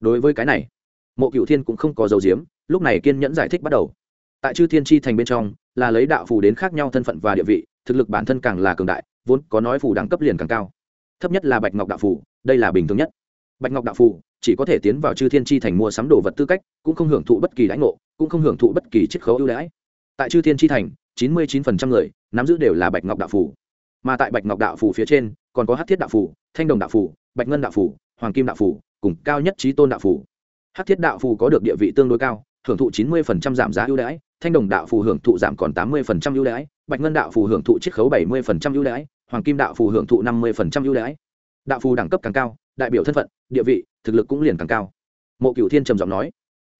Đối với cái này, mộ cựu thiên cũng không có dấu diếm lúc này kiên nhẫn giải thích bắt đầu. Tại chư thiên tri thành bên trong, là lấy đạo phù đến khác nhau thân phận và địa vị, thực lực bản thân càng là cường đại, vốn có nói phù đẳng cấp liền càng cao. Thấp nhất là bạch ngọc đạo phù, đây là bình thường nhất. Bạch ngọc đạo phù chỉ có thể tiến vào chư thiên tri thành mua sắm đồ vật tư cách, cũng không hưởng thụ bất kỳ đãi ngộ cũng không hưởng thụ bất kỳ chiết khấu ưu đãi. Tại chư thiên tri thành, chín mươi chín phần trăm người nắm giữ đều là bạch ngọc đạo phủ. Mà tại bạch ngọc đạo phủ phía trên, còn có hát thiết đạo phủ, thanh đồng đạo phủ, bạch ngân đạo phủ, hoàng kim đạo phủ, cùng cao nhất trí tôn đạo phủ. Hát thiết đạo phủ có được địa vị tương đối cao, hưởng thụ chín mươi giảm giá ưu đãi, thanh đồng đạo phủ hưởng thụ giảm còn tám mươi ưu đãi, bạch ngân đạo phủ hưởng thụ chiết khấu bảy mươi ưu đãi, hoàng kim đạo phủ hưởng thụ năm mươi ưu đãi. Đạo phù đẳng cấp càng cao, đại biểu thân phận, địa vị, thực lực cũng liền càng cao. Mộ cửu thiên trầm giọng nói.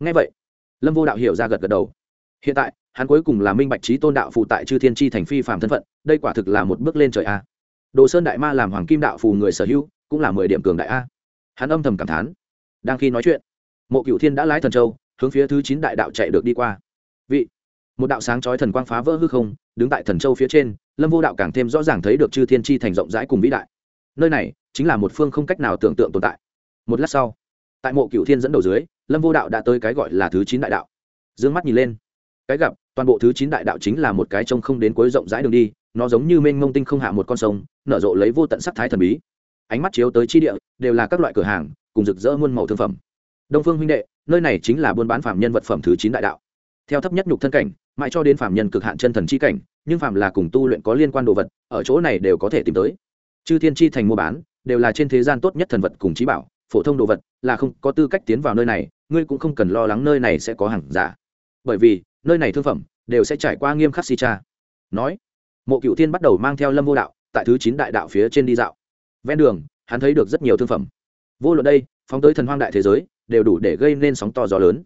Ngay vậy lâm vô đạo hiểu ra gật gật đầu. Hiện tại, hắn cuối cùng là minh bạch trí tôn đạo phù tại chư thiên tri thành phi phạm thân phận, đây quả thực là một bước lên trời a. Đồ sơn đại ma làm hoàng kim đạo phù người sở hữu, cũng là mười điểm cường đại a. Hắn âm thầm cảm thán. Đang khi nói chuyện, mộ cửu thiên đã lái thần châu, hướng phía thứ chín đại đạo chạy được đi qua. Vị, một đạo sáng chói thần quang phá vỡ hư không, đứng tại thần châu phía trên, lâm vô đạo càng thêm rõ ràng thấy được chư thiên tri thành rộng rãi cùng vĩ đại. Nơi này chính là một phương không cách nào tưởng tượng tồn tại. Một lát sau, tại mộ cựu thiên dẫn đầu dưới lâm vô đạo đã tới cái gọi là thứ chín đại đạo. D ư ơ n g mắt nhìn lên. Cái gặp, toàn bộ thứ chín đại đạo chính là một cái trông không đến cuối rộng rãi đường đi, nó giống như mênh mông tinh không hạ một con sông, nở rộ lấy vô tận sắc thái thần bí. Ánh mắt chiếu tới chi địa, đều là các loại cửa hàng, cùng rực rỡ muôn màu thương phẩm. Đông phương huynh đệ, nơi này chính là buôn bán phạm nhân vật phẩm thứ chín đại đạo. Theo thấp nhất nhục thân cảnh, mãi cho đến phạm nhân cực hạn chân thần chi cảnh, nhưng phạm là cùng tu luyện có liên quan đồ vật, ở chỗ này đều có thể tìm tới. Chư thiên chi thành mua bán, đều là trên thế gian tốt nhất thần vật cùng trí bảo phổ thông đồ vật là không có tư cách tiến vào nơi này, ngươi cũng không cần lo lắng nơi này sẽ có hàng giả. Bởi vì, nơi này thương phẩm đều sẽ trải qua nghiêm khắc si cha. Nói, mộ cựu thiên bắt đầu mang theo lâm vô đạo tại thứ chín đại đạo phía trên đi dạo. Ven đường, hắn thấy được rất nhiều thương phẩm. Vô luận đây, phóng tới thần hoang đại thế giới, đều đủ để gây nên sóng to gió lớn.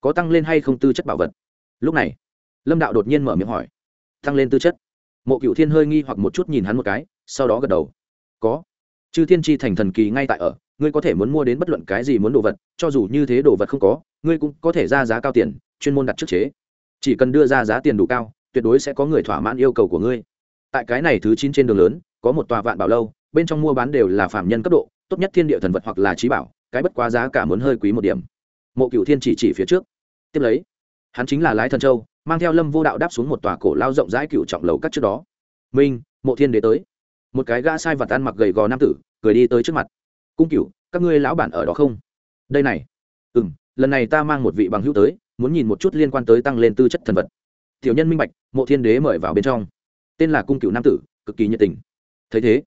Có tăng lên hay không tư chất bảo vật? Lúc này, lâm đạo đột nhiên mở miệng hỏi. Tăng lên tư chất. Mộ cựu thiên hơi nghi hoặc một chút nhìn hắn một cái, sau đó gật đầu. Có. Chư thiên tri thành thần kỳ ngay tại ở ngươi có thể muốn mua đến bất luận cái gì muốn đồ vật, cho dù như thế đồ vật không có, ngươi cũng có thể ra giá cao tiền, chuyên môn đặt trước chế. Chỉ cần đưa ra giá tiền đủ cao, tuyệt đối sẽ có người thỏa mãn yêu cầu của ngươi. Tại cái này thứ chín trên đường lớn, có một tòa vạn bảo lâu, bên trong mua bán đều là phạm nhân cấp độ, tốt nhất thiên địa thần vật hoặc là trí bảo, cái bất quá giá cả muốn hơi quý một điểm. Mộ cựu thiên chỉ chỉ phía trước. Tiếp lấy, hắn chính là lái thần châu, mang theo lâm vô đạo đáp xuống một tòa cổ lao rộng rãi cựu trọng lầu cắt trước đó. Minh, mộ thiên đế tới. Một cái gã sai vật ăn mặc gầy gò nam tử, cười đi tới trước mặt cung cựu các ngươi lão bản ở đó không? Đây này. Ừ m lần này ta mang một vị bằng hữu tới muốn nhìn một chút liên quan tới tăng lên tư chất thần vật. Tiểu nhân minh bạch mộ thiên đế mời vào bên trong. Tên là cung cựu nam tử cực kỳ nhiệt tình. Thấy thế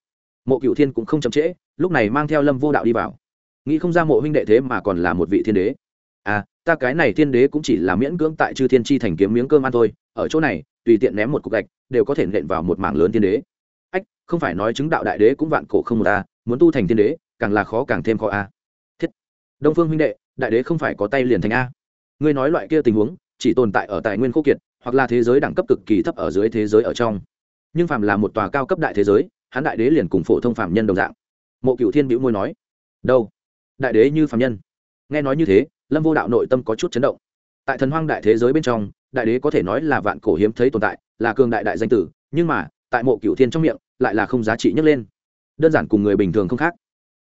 mộ cựu thiên cũng không chậm trễ lúc này mang theo lâm vô đạo đi vào. Nghĩ không ra mộ huynh đệ thế mà còn là một vị thiên đế. À ta cái này thiên đế cũng chỉ là miễn cưỡng tại chư thiên tri thành kiếm miếng cơm ăn thôi ở chỗ này tùy tiện ném một cục gạch đều có thể nện vào một mảng lớn thiên đế. Ách, không phải nói chứng đạo đại đế cũng vạn cổ không một ta muốn tu thành thiên đế càng là khó càng thêm khó a. Thiết. Đông phương huynh đệ, đại đế không phải có tay liền thành a. Ngươi nói loại kia tình huống, chỉ tồn tại ở tài nguyên khô kiệt, hoặc là thế giới đẳng cấp cực kỳ thấp ở dưới thế giới ở trong. Nhưng phàm là một tòa cao cấp đại thế giới, hắn đại đế liền cùng phổ thông phạm nhân đồng dạng. Mộ cựu thiên bĩu môi nói, đâu? Đại đế như phạm nhân? Nghe nói như thế, lâm vô đạo nội tâm có chút chấn động. Tại thần hoang đại thế giới bên trong, đại đế có thể nói là vạn cổ hiếm thấy tồn tại, là cường đại đại danh tử, nhưng mà, tại mộ cựu thiên trong miệng, lại là không giá trị nhấc lên. Đơn giản cùng người bình thường không khác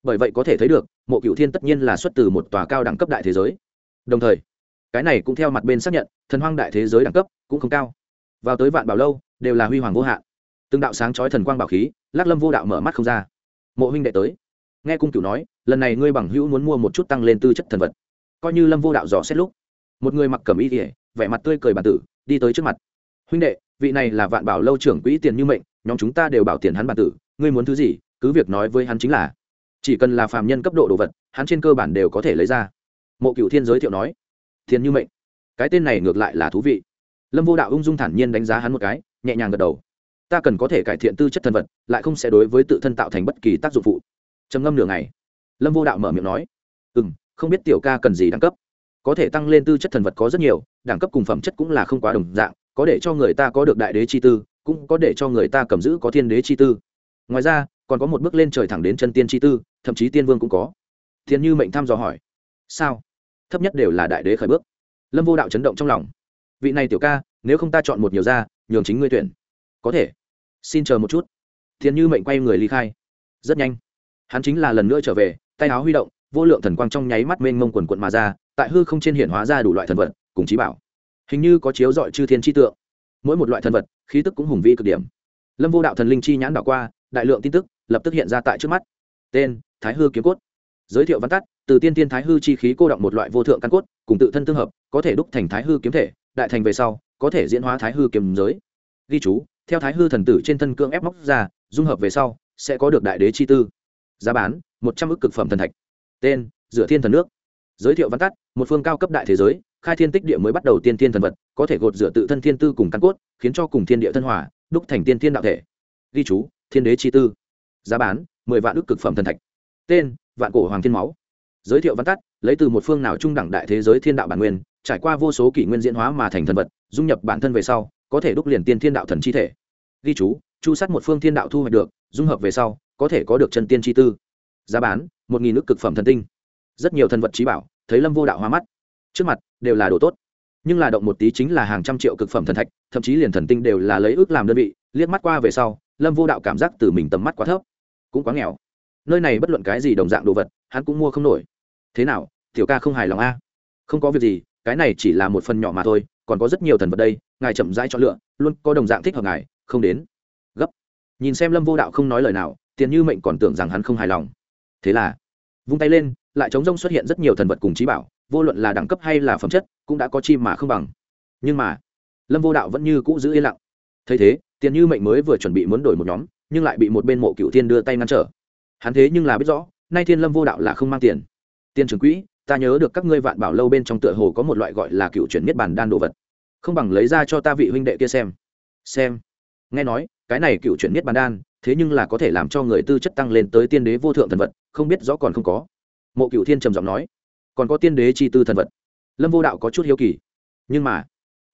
bởi vậy có thể thấy được, mộ cựu thiên tất nhiên là xuất từ một tòa cao đẳng cấp đại thế giới. Đồng thời, cái này cũng theo mặt bên xác nhận, thần hoang đại thế giới đẳng cấp cũng không cao. Vào tới vạn bảo lâu, đều là huy hoàng vô hạn. Từng đạo sáng chói thần quang bảo khí, lắc lâm vô đạo mở mắt không ra. Mộ huynh đệ tới. Nghe cung cửu nói, lần này ngươi bằng hữu muốn mua một chút tăng lên tư chất thần vật. Coi như lâm vô đạo dò xét lúc, một người mặc cẩm y ỉa vẻ mặt tươi cười bản tử, đi tới trước mặt. Huynh đệ, vị này là vạn bảo lâu trưởng quỹ tiền như mệnh, nhóm chúng ta đều bảo tiền hắn bản tử, ngươi muốn thứ gì, cứ việc nói với hắn chính là chỉ cần là phàm nhân cấp độ đồ vật, hắn trên cơ bản đều có thể lấy ra. Mộ cựu thiên giới thiệu nói, thiên như mệnh. Cái tên này ngược lại là thú vị. Lâm vô đạo ung dung thản nhiên đánh giá hắn một cái, nhẹ nhàng gật đầu. Ta cần có thể cải thiện tư chất thân vật, lại không sẽ đối với tự thân tạo thành bất kỳ tác dụng phụ. Trầm ngâm nửa ngày, lâm vô đạo mở miệng nói ừ m không biết tiểu ca cần gì đẳng cấp. Có thể tăng lên tư chất thần vật có rất nhiều, đẳng cấp cùng phẩm chất cũng là không quá đồng dạng, có để cho người ta có được đại đế chi tư, cũng có để cho người ta cầm giữ có thiên đế chi tư. Ngoài ra còn có một bước lên trời thẳng đến chân tiên chi tư, thậm chí tiên vương cũng có. Thiên như mệnh thăm dò hỏi, sao? Thấp nhất đều là đại đế khởi bước. Lâm vô đạo chấn động trong lòng, vị này tiểu ca, nếu không ta chọn một nhiều ra, nhường chính ngươi tuyển. Có thể. Xin chờ một chút. Thiên như mệnh quay người ly khai. Rất nhanh, hắn chính là lần nữa trở về, tay áo huy động, vô lượng thần quang trong nháy mắt mênh mông quần quận mà ra, tại hư không trên hiển hóa ra đủ loại thần vật, cùng trí bảo. Hình như có chiếu dọi chư thiên tri tượng. Mỗi một loại thần vật, khí tức cũng hùng vĩ cực điểm. Lâm vô đạo thần linh chi nhãn đảo qua đại lượng tin tức lập tức hiện ra tại trước mắt. Tên, thái hư kiếm cốt. Giới thiệu văn tắt, từ tiên tiên thái hư chi khí cô động một loại vô thượng căn cốt, cùng tự thân tương hợp, có thể đúc thành thái hư kiếm thể, đại thành về sau, có thể diễn hóa thái hư kiếm giới. Ghi chú, theo thái hư thần tử trên thân cương ép móc ra, dung hợp về sau, sẽ có được đại đế chi tư. Giá bán, một trăm ước cực phẩm thần thạch. Tên, dựa thiên thần nước. Giới thiệu văn tắt, một phương cao cấp đại thế giới, khai thiên tích địa mới bắt đầu tiên thiên thần vật, có thể gột rửa tự thân thiên tư cùng căn cốt, khiến cho cùng thiên địa thân hòa, đúc thành tiên thiên đạo thể. Ghi chú thiên đế chi tư. Giá bán, mười vạn ước cực phẩm thần thạch. Tên, vạn cổ hoàng thiên máu. Giới thiệu văn tắt, lấy từ một phương nào trung đẳng đại thế giới thiên đạo bản nguyên, trải qua vô số kỷ nguyên diễn hóa mà thành thần vật, dung nhập bản thân về sau, có thể đúc liền tiên thiên đạo thần chi thể. Ghi chú, chu sát một phương thiên đạo thu hoạch được, dung hợp về sau, có thể có được chân tiên chi tư. Giá bán, một nghìn ước cực phẩm thần tinh. Rất nhiều thần vật trí bảo, thấy lâm vô đạo hóa mắt. Trước mặt, đều là đồ tốt. Nhưng là động một tí chính là hàng trăm triệu cực phẩm thần thạch, thậm chí liền thần tinh đều là lấy ước làm đơn vị liếc mắt qua về sau, lâm vô đạo cảm giác từ mình tầm mắt quá thấp, cũng quá nghèo. Nơi này bất luận cái gì đồng dạng đồ vật, hắn cũng mua không nổi. Thế nào, tiểu ca không hài lòng a không có việc gì, cái này chỉ là một phần nhỏ mà thôi, còn có rất nhiều thần vật đây, ngài chậm rãi chọn lựa, luôn có đồng dạng thích hợp ngài, không đến. Gấp. Nhìn xem lâm vô đạo không nói lời nào, tiền như mệnh còn tưởng rằng hắn không hài lòng. Thế là, vung tay lên, lại chống rông xuất hiện rất nhiều thần vật cùng trí bảo, vô luận là đẳng cấp hay là phẩm chất, cũng đã có chi mà không bằng. Nhưng mà, lâm vô đạo vẫn như cũ giữ yên lặng. Thấy thế tiền như mệnh mới vừa chuẩn bị muốn đổi một nhóm, nhưng lại bị một bên mộ cựu thiên đưa tay ngăn trở. Hắn thế nhưng là biết rõ, nay thiên lâm vô đạo là không mang tiền. Tiền trưởng quỹ, ta nhớ được các ngươi vạn bảo lâu bên trong tựa hồ có một loại gọi là cựu chuyển miết bàn đan đồ vật. Không bằng lấy ra cho ta vị huynh đệ kia xem. Xem. Nghe nói, cái này cựu chuyển miết bàn đan, thế nhưng là có thể làm cho người tư chất tăng lên tới tiên đế vô thượng thần vật, không biết rõ còn không có. Mộ cựu thiên trầm giọng nói, còn có tiên đế chi tư thần vật. Lâm vô đạo có chút hiếu kỳ. Nhưng mà,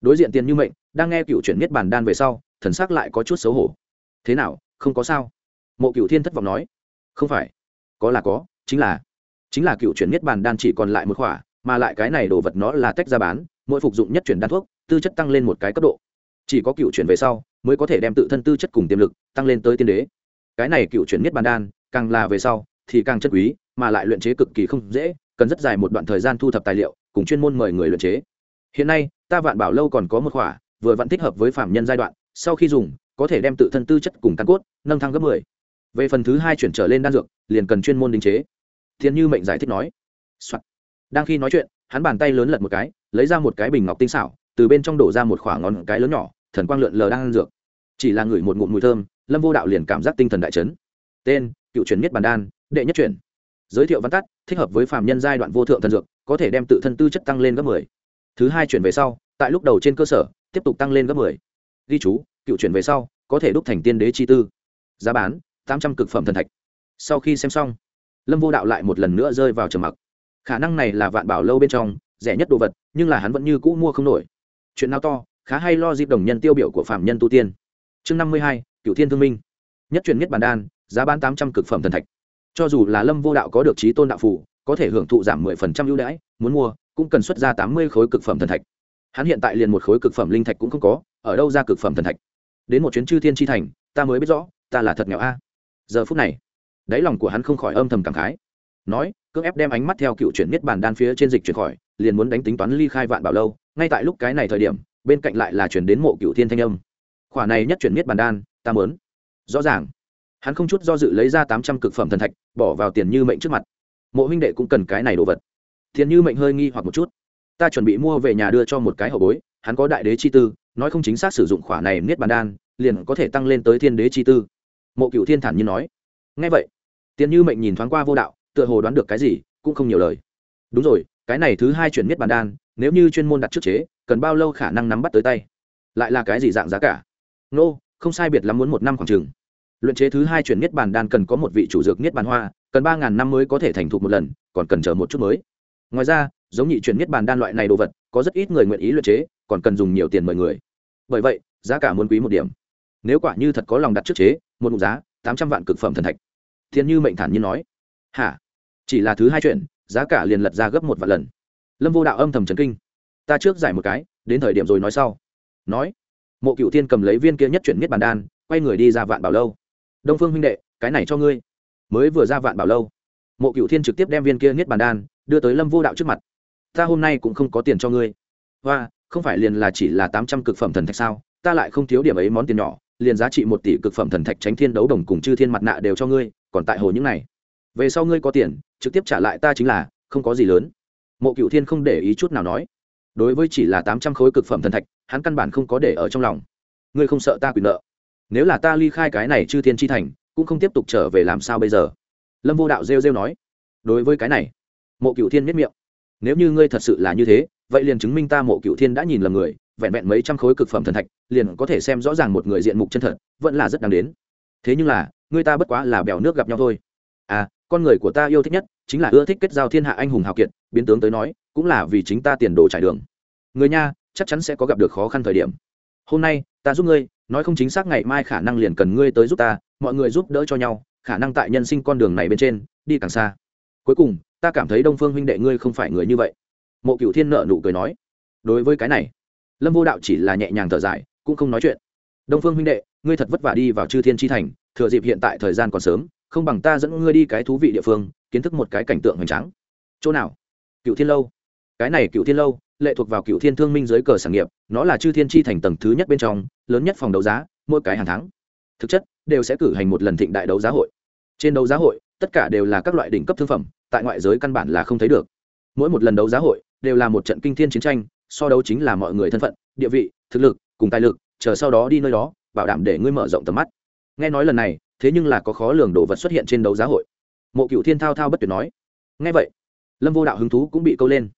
đối diện tiền như mệnh, đang nghe cựu chuyển miết bàn đan về sau thần s ắ c lại có chút xấu hổ. Thế nào, không có sao? Mộ cựu thiên thất vọng nói. Không phải. Có là có, chính là. Chính là cựu chuyển miết bàn đan chỉ còn lại một khỏa, mà lại cái này đồ vật nó là tách ra bán, mỗi phục dụng nhất chuyển đan thuốc, tư chất tăng lên một cái cấp độ. Chỉ có cựu chuyển về sau, mới có thể đem tự thân tư chất cùng tiềm lực tăng lên tới tiên đế. Cái này cựu chuyển miết bàn đan, càng là về sau, thì càng chất quý, mà lại luyện chế cực kỳ không dễ, cần rất dài một đoạn thời gian thu thập tài liệu, cùng chuyên môn mời người luyện chế. Hiện nay, ta vạn bảo lâu còn có một khỏa, vừa vẫn thích hợp với phạm nhân giai đoạn sau khi dùng, có thể đem tự thân tư chất cùng căn cốt nâng thăng gấp mười. Về phần thứ hai chuyển trở lên đan dược, liền cần chuyên môn đình chế. Thiên như mệnh giải thích nói、Soạn. đang khi nói chuyện, hắn bàn tay lớn lật một cái, lấy ra một cái bình ngọc tinh xảo, từ bên trong đổ ra một khoảng ngón cái lớn nhỏ, thần quang lượn lờ đang ăn dược. Chỉ là ngửi một ngụm mùi thơm, lâm vô đạo liền cảm giác tinh thần đại chấn. Tên, cựu truyền miết bàn đan, đệ nhất chuyển giới thiệu văn tắt, thích hợp với phạm nhân giai đoạn vô thượng thần dược, có thể đem tự thân tư chất tăng lên gấp mười. Thứ hai chuyển về sau, tại lúc đầu trên cơ sở, tiếp tục tăng lên gấp mười. Ghi chú cựu chuyển về sau, có thể đúc thành tiên đế chi tư. Giá bán, tám trăm cực phẩm thần thạch. Sau khi xem xong, lâm vô đạo lại một lần nữa rơi vào trầm mặc. Khả năng này là vạn bảo lâu bên trong, rẻ nhất đồ vật, nhưng là hắn vẫn như cũ mua không nổi. Chuyện nào to, khá hay lo dịp đồng nhân tiêu biểu của phạm nhân tu tiên. Chương năm mươi hai cựu thiên thương minh. Nhất truyền nhất bản đan, giá bán tám trăm cực phẩm thần thạch. Cho dù là lâm vô đạo có được trí tôn đạo phủ có thể hưởng thụ giảm mười phần trăm ưu đãi, muốn mua, cũng cần xuất ra tám mươi khối cực phẩm thần thạch. Hắn hiện tại liền một khối cực phẩm linh thạch cũng không có, ở đâu ra cực phẩm thần thạch? Đến một chuyến chư thiên tri thành, ta mới biết rõ, ta là thật nghèo a. Giờ phút này, đáy lòng của hắn không khỏi âm thầm cảm khái. Nói, cưỡng ép đem ánh mắt theo cựu chuyển miết bàn đan phía trên dịch chuyển khỏi, liền muốn đánh tính toán ly khai vạn bảo lâu. Ngay tại lúc cái này thời điểm, bên cạnh lại là chuyển đến mộ cựu thiên thanh âm. Khỏa này nhất chuyển miết bàn đan, ta mớn rõ ràng, hắn không chút do dự lấy ra tám trăm cực phẩm thần thạch, bỏ vào tiền như mệnh trước mặt. Mộ huynh đệ cũng cần cái này đồ vật. Tiền như mệnh hơi nghi hoặc một chút. Ta chuẩn bị mua về nhà đưa cho một cái hậu bối, hắn có đại đế chi tư nói không chính xác sử dụng khỏa này niết bàn đan liền có thể tăng lên tới thiên đế chi tư. Mộ cựu thiên thản như nói. Ngay vậy tiền như mệnh nhìn thoáng qua vô đạo tựa hồ đoán được cái gì cũng không nhiều lời. Đúng rồi cái này thứ hai chuyển niết bàn đan nếu như chuyên môn đặt trước chế cần bao lâu khả năng nắm bắt tới tay? Lại là cái gì dạng giá cả? Nô、no, không sai biệt lắm muốn một năm khoảng chừng. Luyện chế thứ hai chuyển niết bàn đan cần có một vị chủ dược niết bàn hoa cần ba ngàn năm mới có thể thành thục một lần còn cần chờ một chút mới. Ngoài ra giống nhị chuyển niết bàn đan loại này đồ vật có rất ít người nguyện ý luyện chế còn cần dùng nhiều tiền mời người bởi vậy, giá cả muốn quý một điểm. Nếu quả như thật có lòng đặt trước chế, một mục giá, tám trăm vạn cực phẩm thần thạch. Thiên như mệnh thản nhiên nói. Hả? Chỉ là thứ hai chuyện, giá cả liền lật ra gấp một vạn lần. Lâm vô đạo âm thầm trấn kinh. Ta trước giải một cái, đến thời điểm rồi nói sau. Nói. Mộ cựu thiên cầm lấy viên kia nhất chuyển miết bàn đan, quay người đi ra vạn bảo lâu. Đông phương huynh đệ, cái này cho ngươi. Mới vừa ra vạn bảo lâu, mộ cựu thiên trực tiếp đem viên kia niết bàn đan, đưa tới lâm vô đạo trước mặt. Ta hôm nay cũng không có tiền cho ngươi. Hoa không phải liền là chỉ là tám trăm cực phẩm thần thạch sao? Ta lại không thiếu điểm ấy món tiền nhỏ, liền giá trị một tỷ cực phẩm thần thạch tránh thiên đấu đồng cùng chư thiên mặt nạ đều cho ngươi, còn tại hồ những này. Về sau ngươi có tiền, trực tiếp trả lại ta chính là, không có gì lớn. Mộ cựu thiên không để ý chút nào nói. Đối với chỉ là tám trăm khối cực phẩm thần thạch, hắn căn bản không có để ở trong lòng. Ngươi không sợ ta quyền nợ? Nếu là ta ly khai cái này chư thiên chi thành, cũng không tiếp tục trở về làm sao bây giờ? Lâm vô đạo rêu rêu nói. Đối với cái này, mộ cựu thiên miết miệng. Nếu như ngươi thật sự là như thế vậy liền chứng minh ta mộ cựu thiên đã nhìn lầm người, vẹn vẹn mấy trăm khối cực phẩm thần thạch, liền có thể xem rõ ràng một người diện mục chân thật, vẫn là rất đáng đến. Thế nhưng là, người ta bất quá là bèo nước gặp nhau thôi. À con người của ta yêu thích nhất chính là ưa thích kết giao thiên hạ anh hùng hào kiệt, biến tướng tới nói, cũng là vì chính ta tiền đồ trải đường. Người nha, chắc chắn sẽ có gặp được khó khăn thời điểm. Hôm nay, ta giúp ngươi, nói không chính xác ngày mai khả năng liền cần ngươi tới giúp ta, mọi người giúp đỡ cho nhau, khả năng tại nhân sinh con đường này bên trên, đi càng xa. Cuối cùng, ta cảm thấy đông phương huynh đệ ngươi không phải người như vậy mộ cựu thiên nợ nụ cười nói, đối với cái này, lâm vô đạo chỉ là nhẹ nhàng thở dài, cũng không nói chuyện. Đông phương huynh đệ, ngươi thật vất vả đi vào chư thiên tri thành, thừa dịp hiện tại thời gian còn sớm, không bằng ta dẫn ngươi đi cái thú vị địa phương, kiến thức một cái cảnh tượng hoành tráng. Chỗ nào? Cựu thiên lâu. Cái này cựu thiên lâu, lệ thuộc vào cựu thiên thương minh dưới cờ sản nghiệp, nó là chư thiên tri thành tầng thứ nhất bên trong, lớn nhất phòng đấu giá, mỗi cái hàng tháng, thực chất, đều sẽ cử hành một lần thịnh đại đấu giá hội. Trên đấu giá hội, tất cả đều là các loại đỉnh cấp thương phẩm, tại ngoại giới căn bản là không thấy được. Mỗi một lần đấu giá hội đều là một trận kinh thiên chiến tranh, so đấu chính là mọi người thân phận, địa vị, thực lực, cùng tài lực, chờ sau đó đi nơi đó, bảo đảm để ngươi mở rộng tầm mắt. Nghe nói lần này, thế nhưng là có khó lường đồ vật xuất hiện trên đấu giá hội. Mộ cựu thiên thao thao bất tuyệt nói. Nghe vậy, lâm vô đạo hứng thú cũng bị câu lên.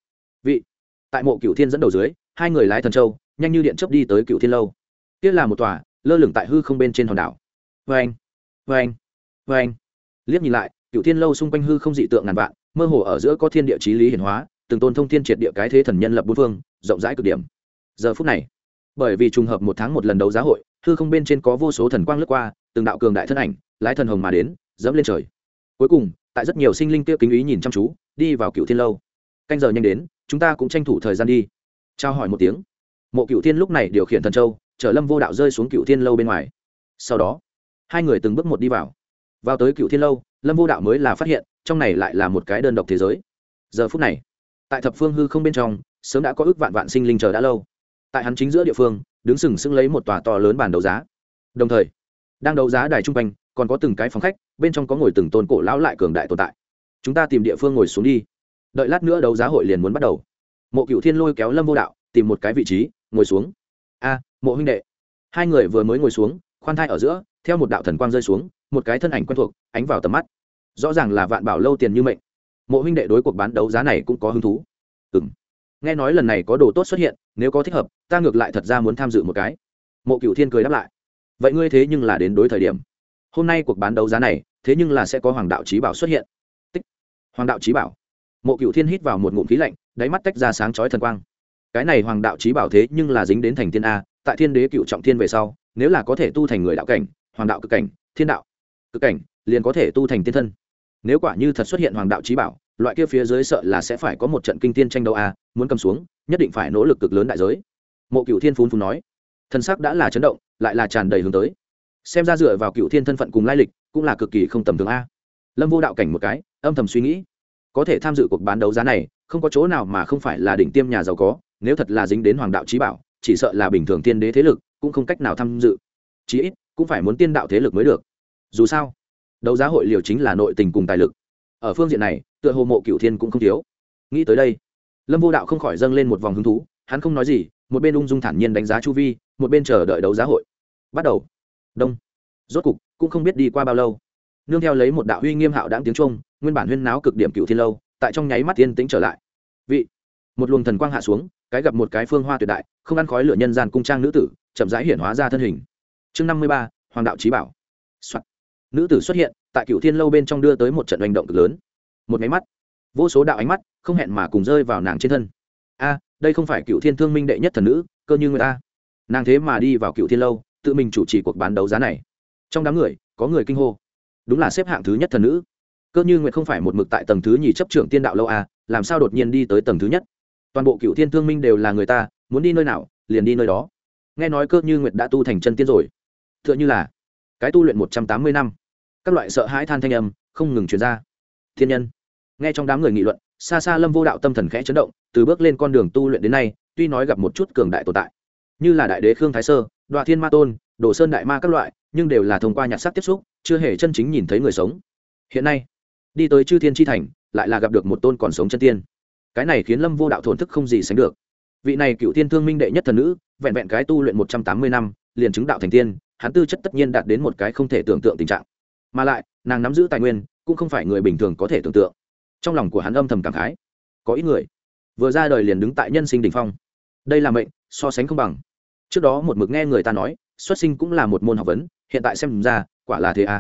Vị. Tại mộ cựu thiên dẫn đầu dưới, hai người lái thần châu, nhanh như điện chấp đi tới cựu thiên lâu. Tiết là một tòa lơ lửng tại hư không bên trên hòn đảo. Vê anh vê anh vê anh liếc nhìn lại cựu thiên lâu xung quanh hư không dị tượng ngàn vạn, mơ hồ ở giữa có thiên địa chí lý hiển hóa từng tôn thông thiên triệt địa cái thế thần nhân lập bốn phương, rộng rãi cực điểm. Giờ phút này, bởi vì trùng hợp một tháng một lần đấu giá hội, hư không bên trên có vô số thần quang lướt qua, từng đạo cường đại thân ảnh, lái thần hồng mà đến, dẫm lên trời. Cuối cùng, tại rất nhiều sinh linh kia kính ý nhìn chăm chú, đi vào cựu thiên lâu. Canh giờ nhanh đến, chúng ta cũng tranh thủ thời gian đi. Trao hỏi một tiếng. Mộ cựu thiên lúc này điều khiển thần châu, chở lâm vô đạo rơi xuống cựu thiên lâu bên ngoài. Sau đó, hai người từng bước một đi vào. Vào tới cựu thiên lâu, lâm vô đạo mới là phát hiện, trong này lại là một cái đơn độc thế giới. Giờ phút này tại thập phương hư không bên trong, sớm đã có ước vạn vạn sinh linh chờ đã lâu. Tại hắn chính giữa địa phương, đứng sừng sững lấy một tòa to lớn bàn đấu giá. Đồng thời, đang đấu giá đài trung quanh, còn có từng cái phòng khách, bên trong có ngồi từng tôn cổ lão lại cường đại tồn tại. Chúng ta tìm địa phương ngồi xuống đi. Đợi lát nữa đấu giá hội liền muốn bắt đầu. Mộ cựu thiên lôi kéo lâm vô đạo, tìm một cái vị trí, ngồi xuống. A, mộ huynh đệ. Hai người vừa mới ngồi xuống, khoan thai ở giữa, theo một đạo thần quang rơi xuống, một cái thân ảnh quen thuộc, ánh vào tầm mắt. Rõ ràng là vạn bảo lâu tiền như mệnh mộ huynh đệ đối cuộc bán đấu giá này cũng có hứng thú. Ừ nghe nói lần này có đồ tốt xuất hiện, nếu có thích hợp, ta ngược lại thật ra muốn tham dự một cái. Mộ cựu thiên cười đáp lại. Vậy ngươi thế nhưng là đến đối thời điểm. Hôm nay cuộc bán đấu giá này, thế nhưng là sẽ có hoàng đạo trí bảo xuất hiện. Tích. Hoàng đạo trí bảo. Mộ cựu thiên hít vào một ngụm khí lạnh, đáy mắt tách ra sáng chói thần quang. Cái này hoàng đạo trí bảo thế nhưng là dính đến thành thiên a, tại thiên đế cựu trọng thiên về sau, nếu là có thể tu thành người đạo cảnh, hoàng đạo cực cảnh, thiên đạo cực cảnh, liền có thể tu thành tiên thân. Nếu quả như thật xuất hiện hoàng đạo trí bảo loại kia phía dưới sợ là sẽ phải có một trận kinh tiên tranh đấu a muốn cầm xuống, nhất định phải nỗ lực cực lớn đại giới. Mộ cựu thiên phún phún nói. Thân sắc đã là chấn động, lại là tràn đầy hướng tới. Xem ra dựa vào cựu thiên thân phận cùng lai lịch, cũng là cực kỳ không tầm thường a. Lâm vô đạo cảnh một cái, âm thầm suy nghĩ. Có thể tham dự cuộc bán đấu giá này, không có chỗ nào mà không phải là đỉnh tiêm nhà giàu có, nếu thật là dính đến hoàng đạo trí bảo, chỉ sợ là bình thường tiên đế thế lực, cũng không cách nào tham dự. Chí ít, cũng phải muốn tiên đạo thế lực mới được. Dù sao, đấu giá hội liều chính là nội tình cùng tài lực. Ở phương diện này tựa hồ mộ cựu thiên cũng không thiếu. Nghĩ tới đây, lâm vô đạo không khỏi dâng lên một vòng hứng thú, hắn không nói gì, một bên ung dung thản nhiên đánh giá chu vi, một bên chờ đợi đấu giá hội. Bắt đầu. Đông. Rốt cục, cũng không biết đi qua bao lâu. Nương theo lấy một đạo huy nghiêm hạo đáng tiếng trung nguyên bản huyên náo cực điểm cựu thiên lâu, tại trong nháy mắt tiên tĩnh trở lại. Vị. Một luồng thần quang hạ xuống, cái gặp một cái phương hoa tuyệt đại, không ăn khói lửa nhân gian cung trang nữ tử, chậm rãi hiển hóa ra thân hình. Chương năm mươi ba, hoàng đạo trí bảo、Soạn. nữ tử xuất hiện, tại cựu thiên lâu bên trong đưa tới một trận hành động cực lớn một máy mắt. Vô số đạo ánh mắt không hẹn mà cùng rơi vào nàng trên thân. A, đây không phải cựu thiên thương minh đệ nhất thần nữ, cơ như người ta. Nàng thế mà đi vào cựu thiên lâu, tự mình chủ trì cuộc bán đấu giá này. Trong đám người, có người kinh hô. Đúng là xếp hạng thứ nhất thần nữ. Cơ như nguyệt không phải một mực tại tầng thứ nhì chấp trưởng tiên đạo lâu a, làm sao đột nhiên đi tới tầng thứ nhất? Toàn bộ cựu thiên thương minh đều là người ta, muốn đi nơi nào, liền đi nơi đó. Nghe nói cơ như nguyệt đã tu thành chân tiên rồi. T h ư ợ n h ư là, cái tu luyện một trăm tám mươi năm. Các loại sợ hãi than thanh âm không ngừng chuyển ra. Thiên nhân nghe trong đám người nghị luận xa xa lâm vô đạo tâm thần khẽ chấn động, từ bước lên con đường tu luyện đến nay, tuy nói gặp một chút cường đại tồn tại, như là đại đế khương thái sơ, đoạ thiên ma tôn, đồ sơn đại ma các loại, nhưng đều là thông qua nhặt sắc tiếp xúc, chưa hề chân chính nhìn thấy người sống. Hiện nay, đi tới chư thiên tri thành, lại là gặp được một tôn còn sống chân tiên. Cái này khiến lâm vô đạo thổn thức không gì sánh được. Vị này cựu tiên thương minh đệ nhất thần nữ, vẹn vẹn cái tu luyện một trăm tám mươi năm, liền chứng đạo thành tiên, hắn tư chất tất nhiên đạt đến một cái không thể tưởng tượng tình trạng. Mà lại, nàng nắm giữ tài nguyên, cũng không phải người bình thường có thể tưởng tượng trong lòng của hắn âm thầm cảm khái. Có ít người vừa ra đời liền đứng tại nhân sinh đ ỉ n h phong. Đây là mệnh, so sánh không bằng. Trước đó một mực nghe người ta nói, xuất sinh cũng là một môn học vấn, hiện tại xem ra, quả là thế à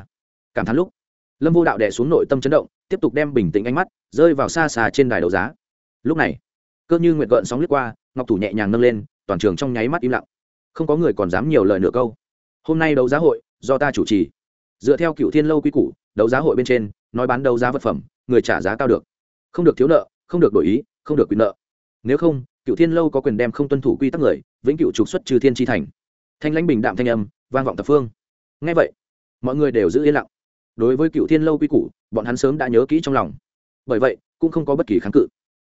cảm thán lúc, lâm vô đạo đẻ xuống nội tâm chấn động, tiếp tục đem bình tĩnh ánh mắt rơi vào xa xa trên đài đấu giá. Lúc này, cơ như nguyệt gợn sóng lướt qua, ngọc thủ nhẹ nhàng nâng lên, toàn trường trong nháy mắt im lặng. Không có người còn dám nhiều lời nửa câu. Hôm nay đấu giá hội do ta chủ trì. Dựa theo cựu thiên lâu quy củ, đấu giá hội bên trên nói bán đấu giá vật phẩm, người trả giá cao được. Không được thiếu nợ, không được đổi ý, không được quyền nợ. Nếu không, cựu thiên lâu có quyền đem không tuân thủ quy tắc người, vĩnh cựu trục xuất trừ thiên tri thành. Thanh lãnh bình đạm thanh âm, vang vọng tập phương. Ngay vậy, mọi người đều giữ yên lặng. Đối với cựu thiên lâu quy củ, bọn hắn sớm đã nhớ kỹ trong lòng. Bởi vậy, cũng không có bất kỳ kháng cự.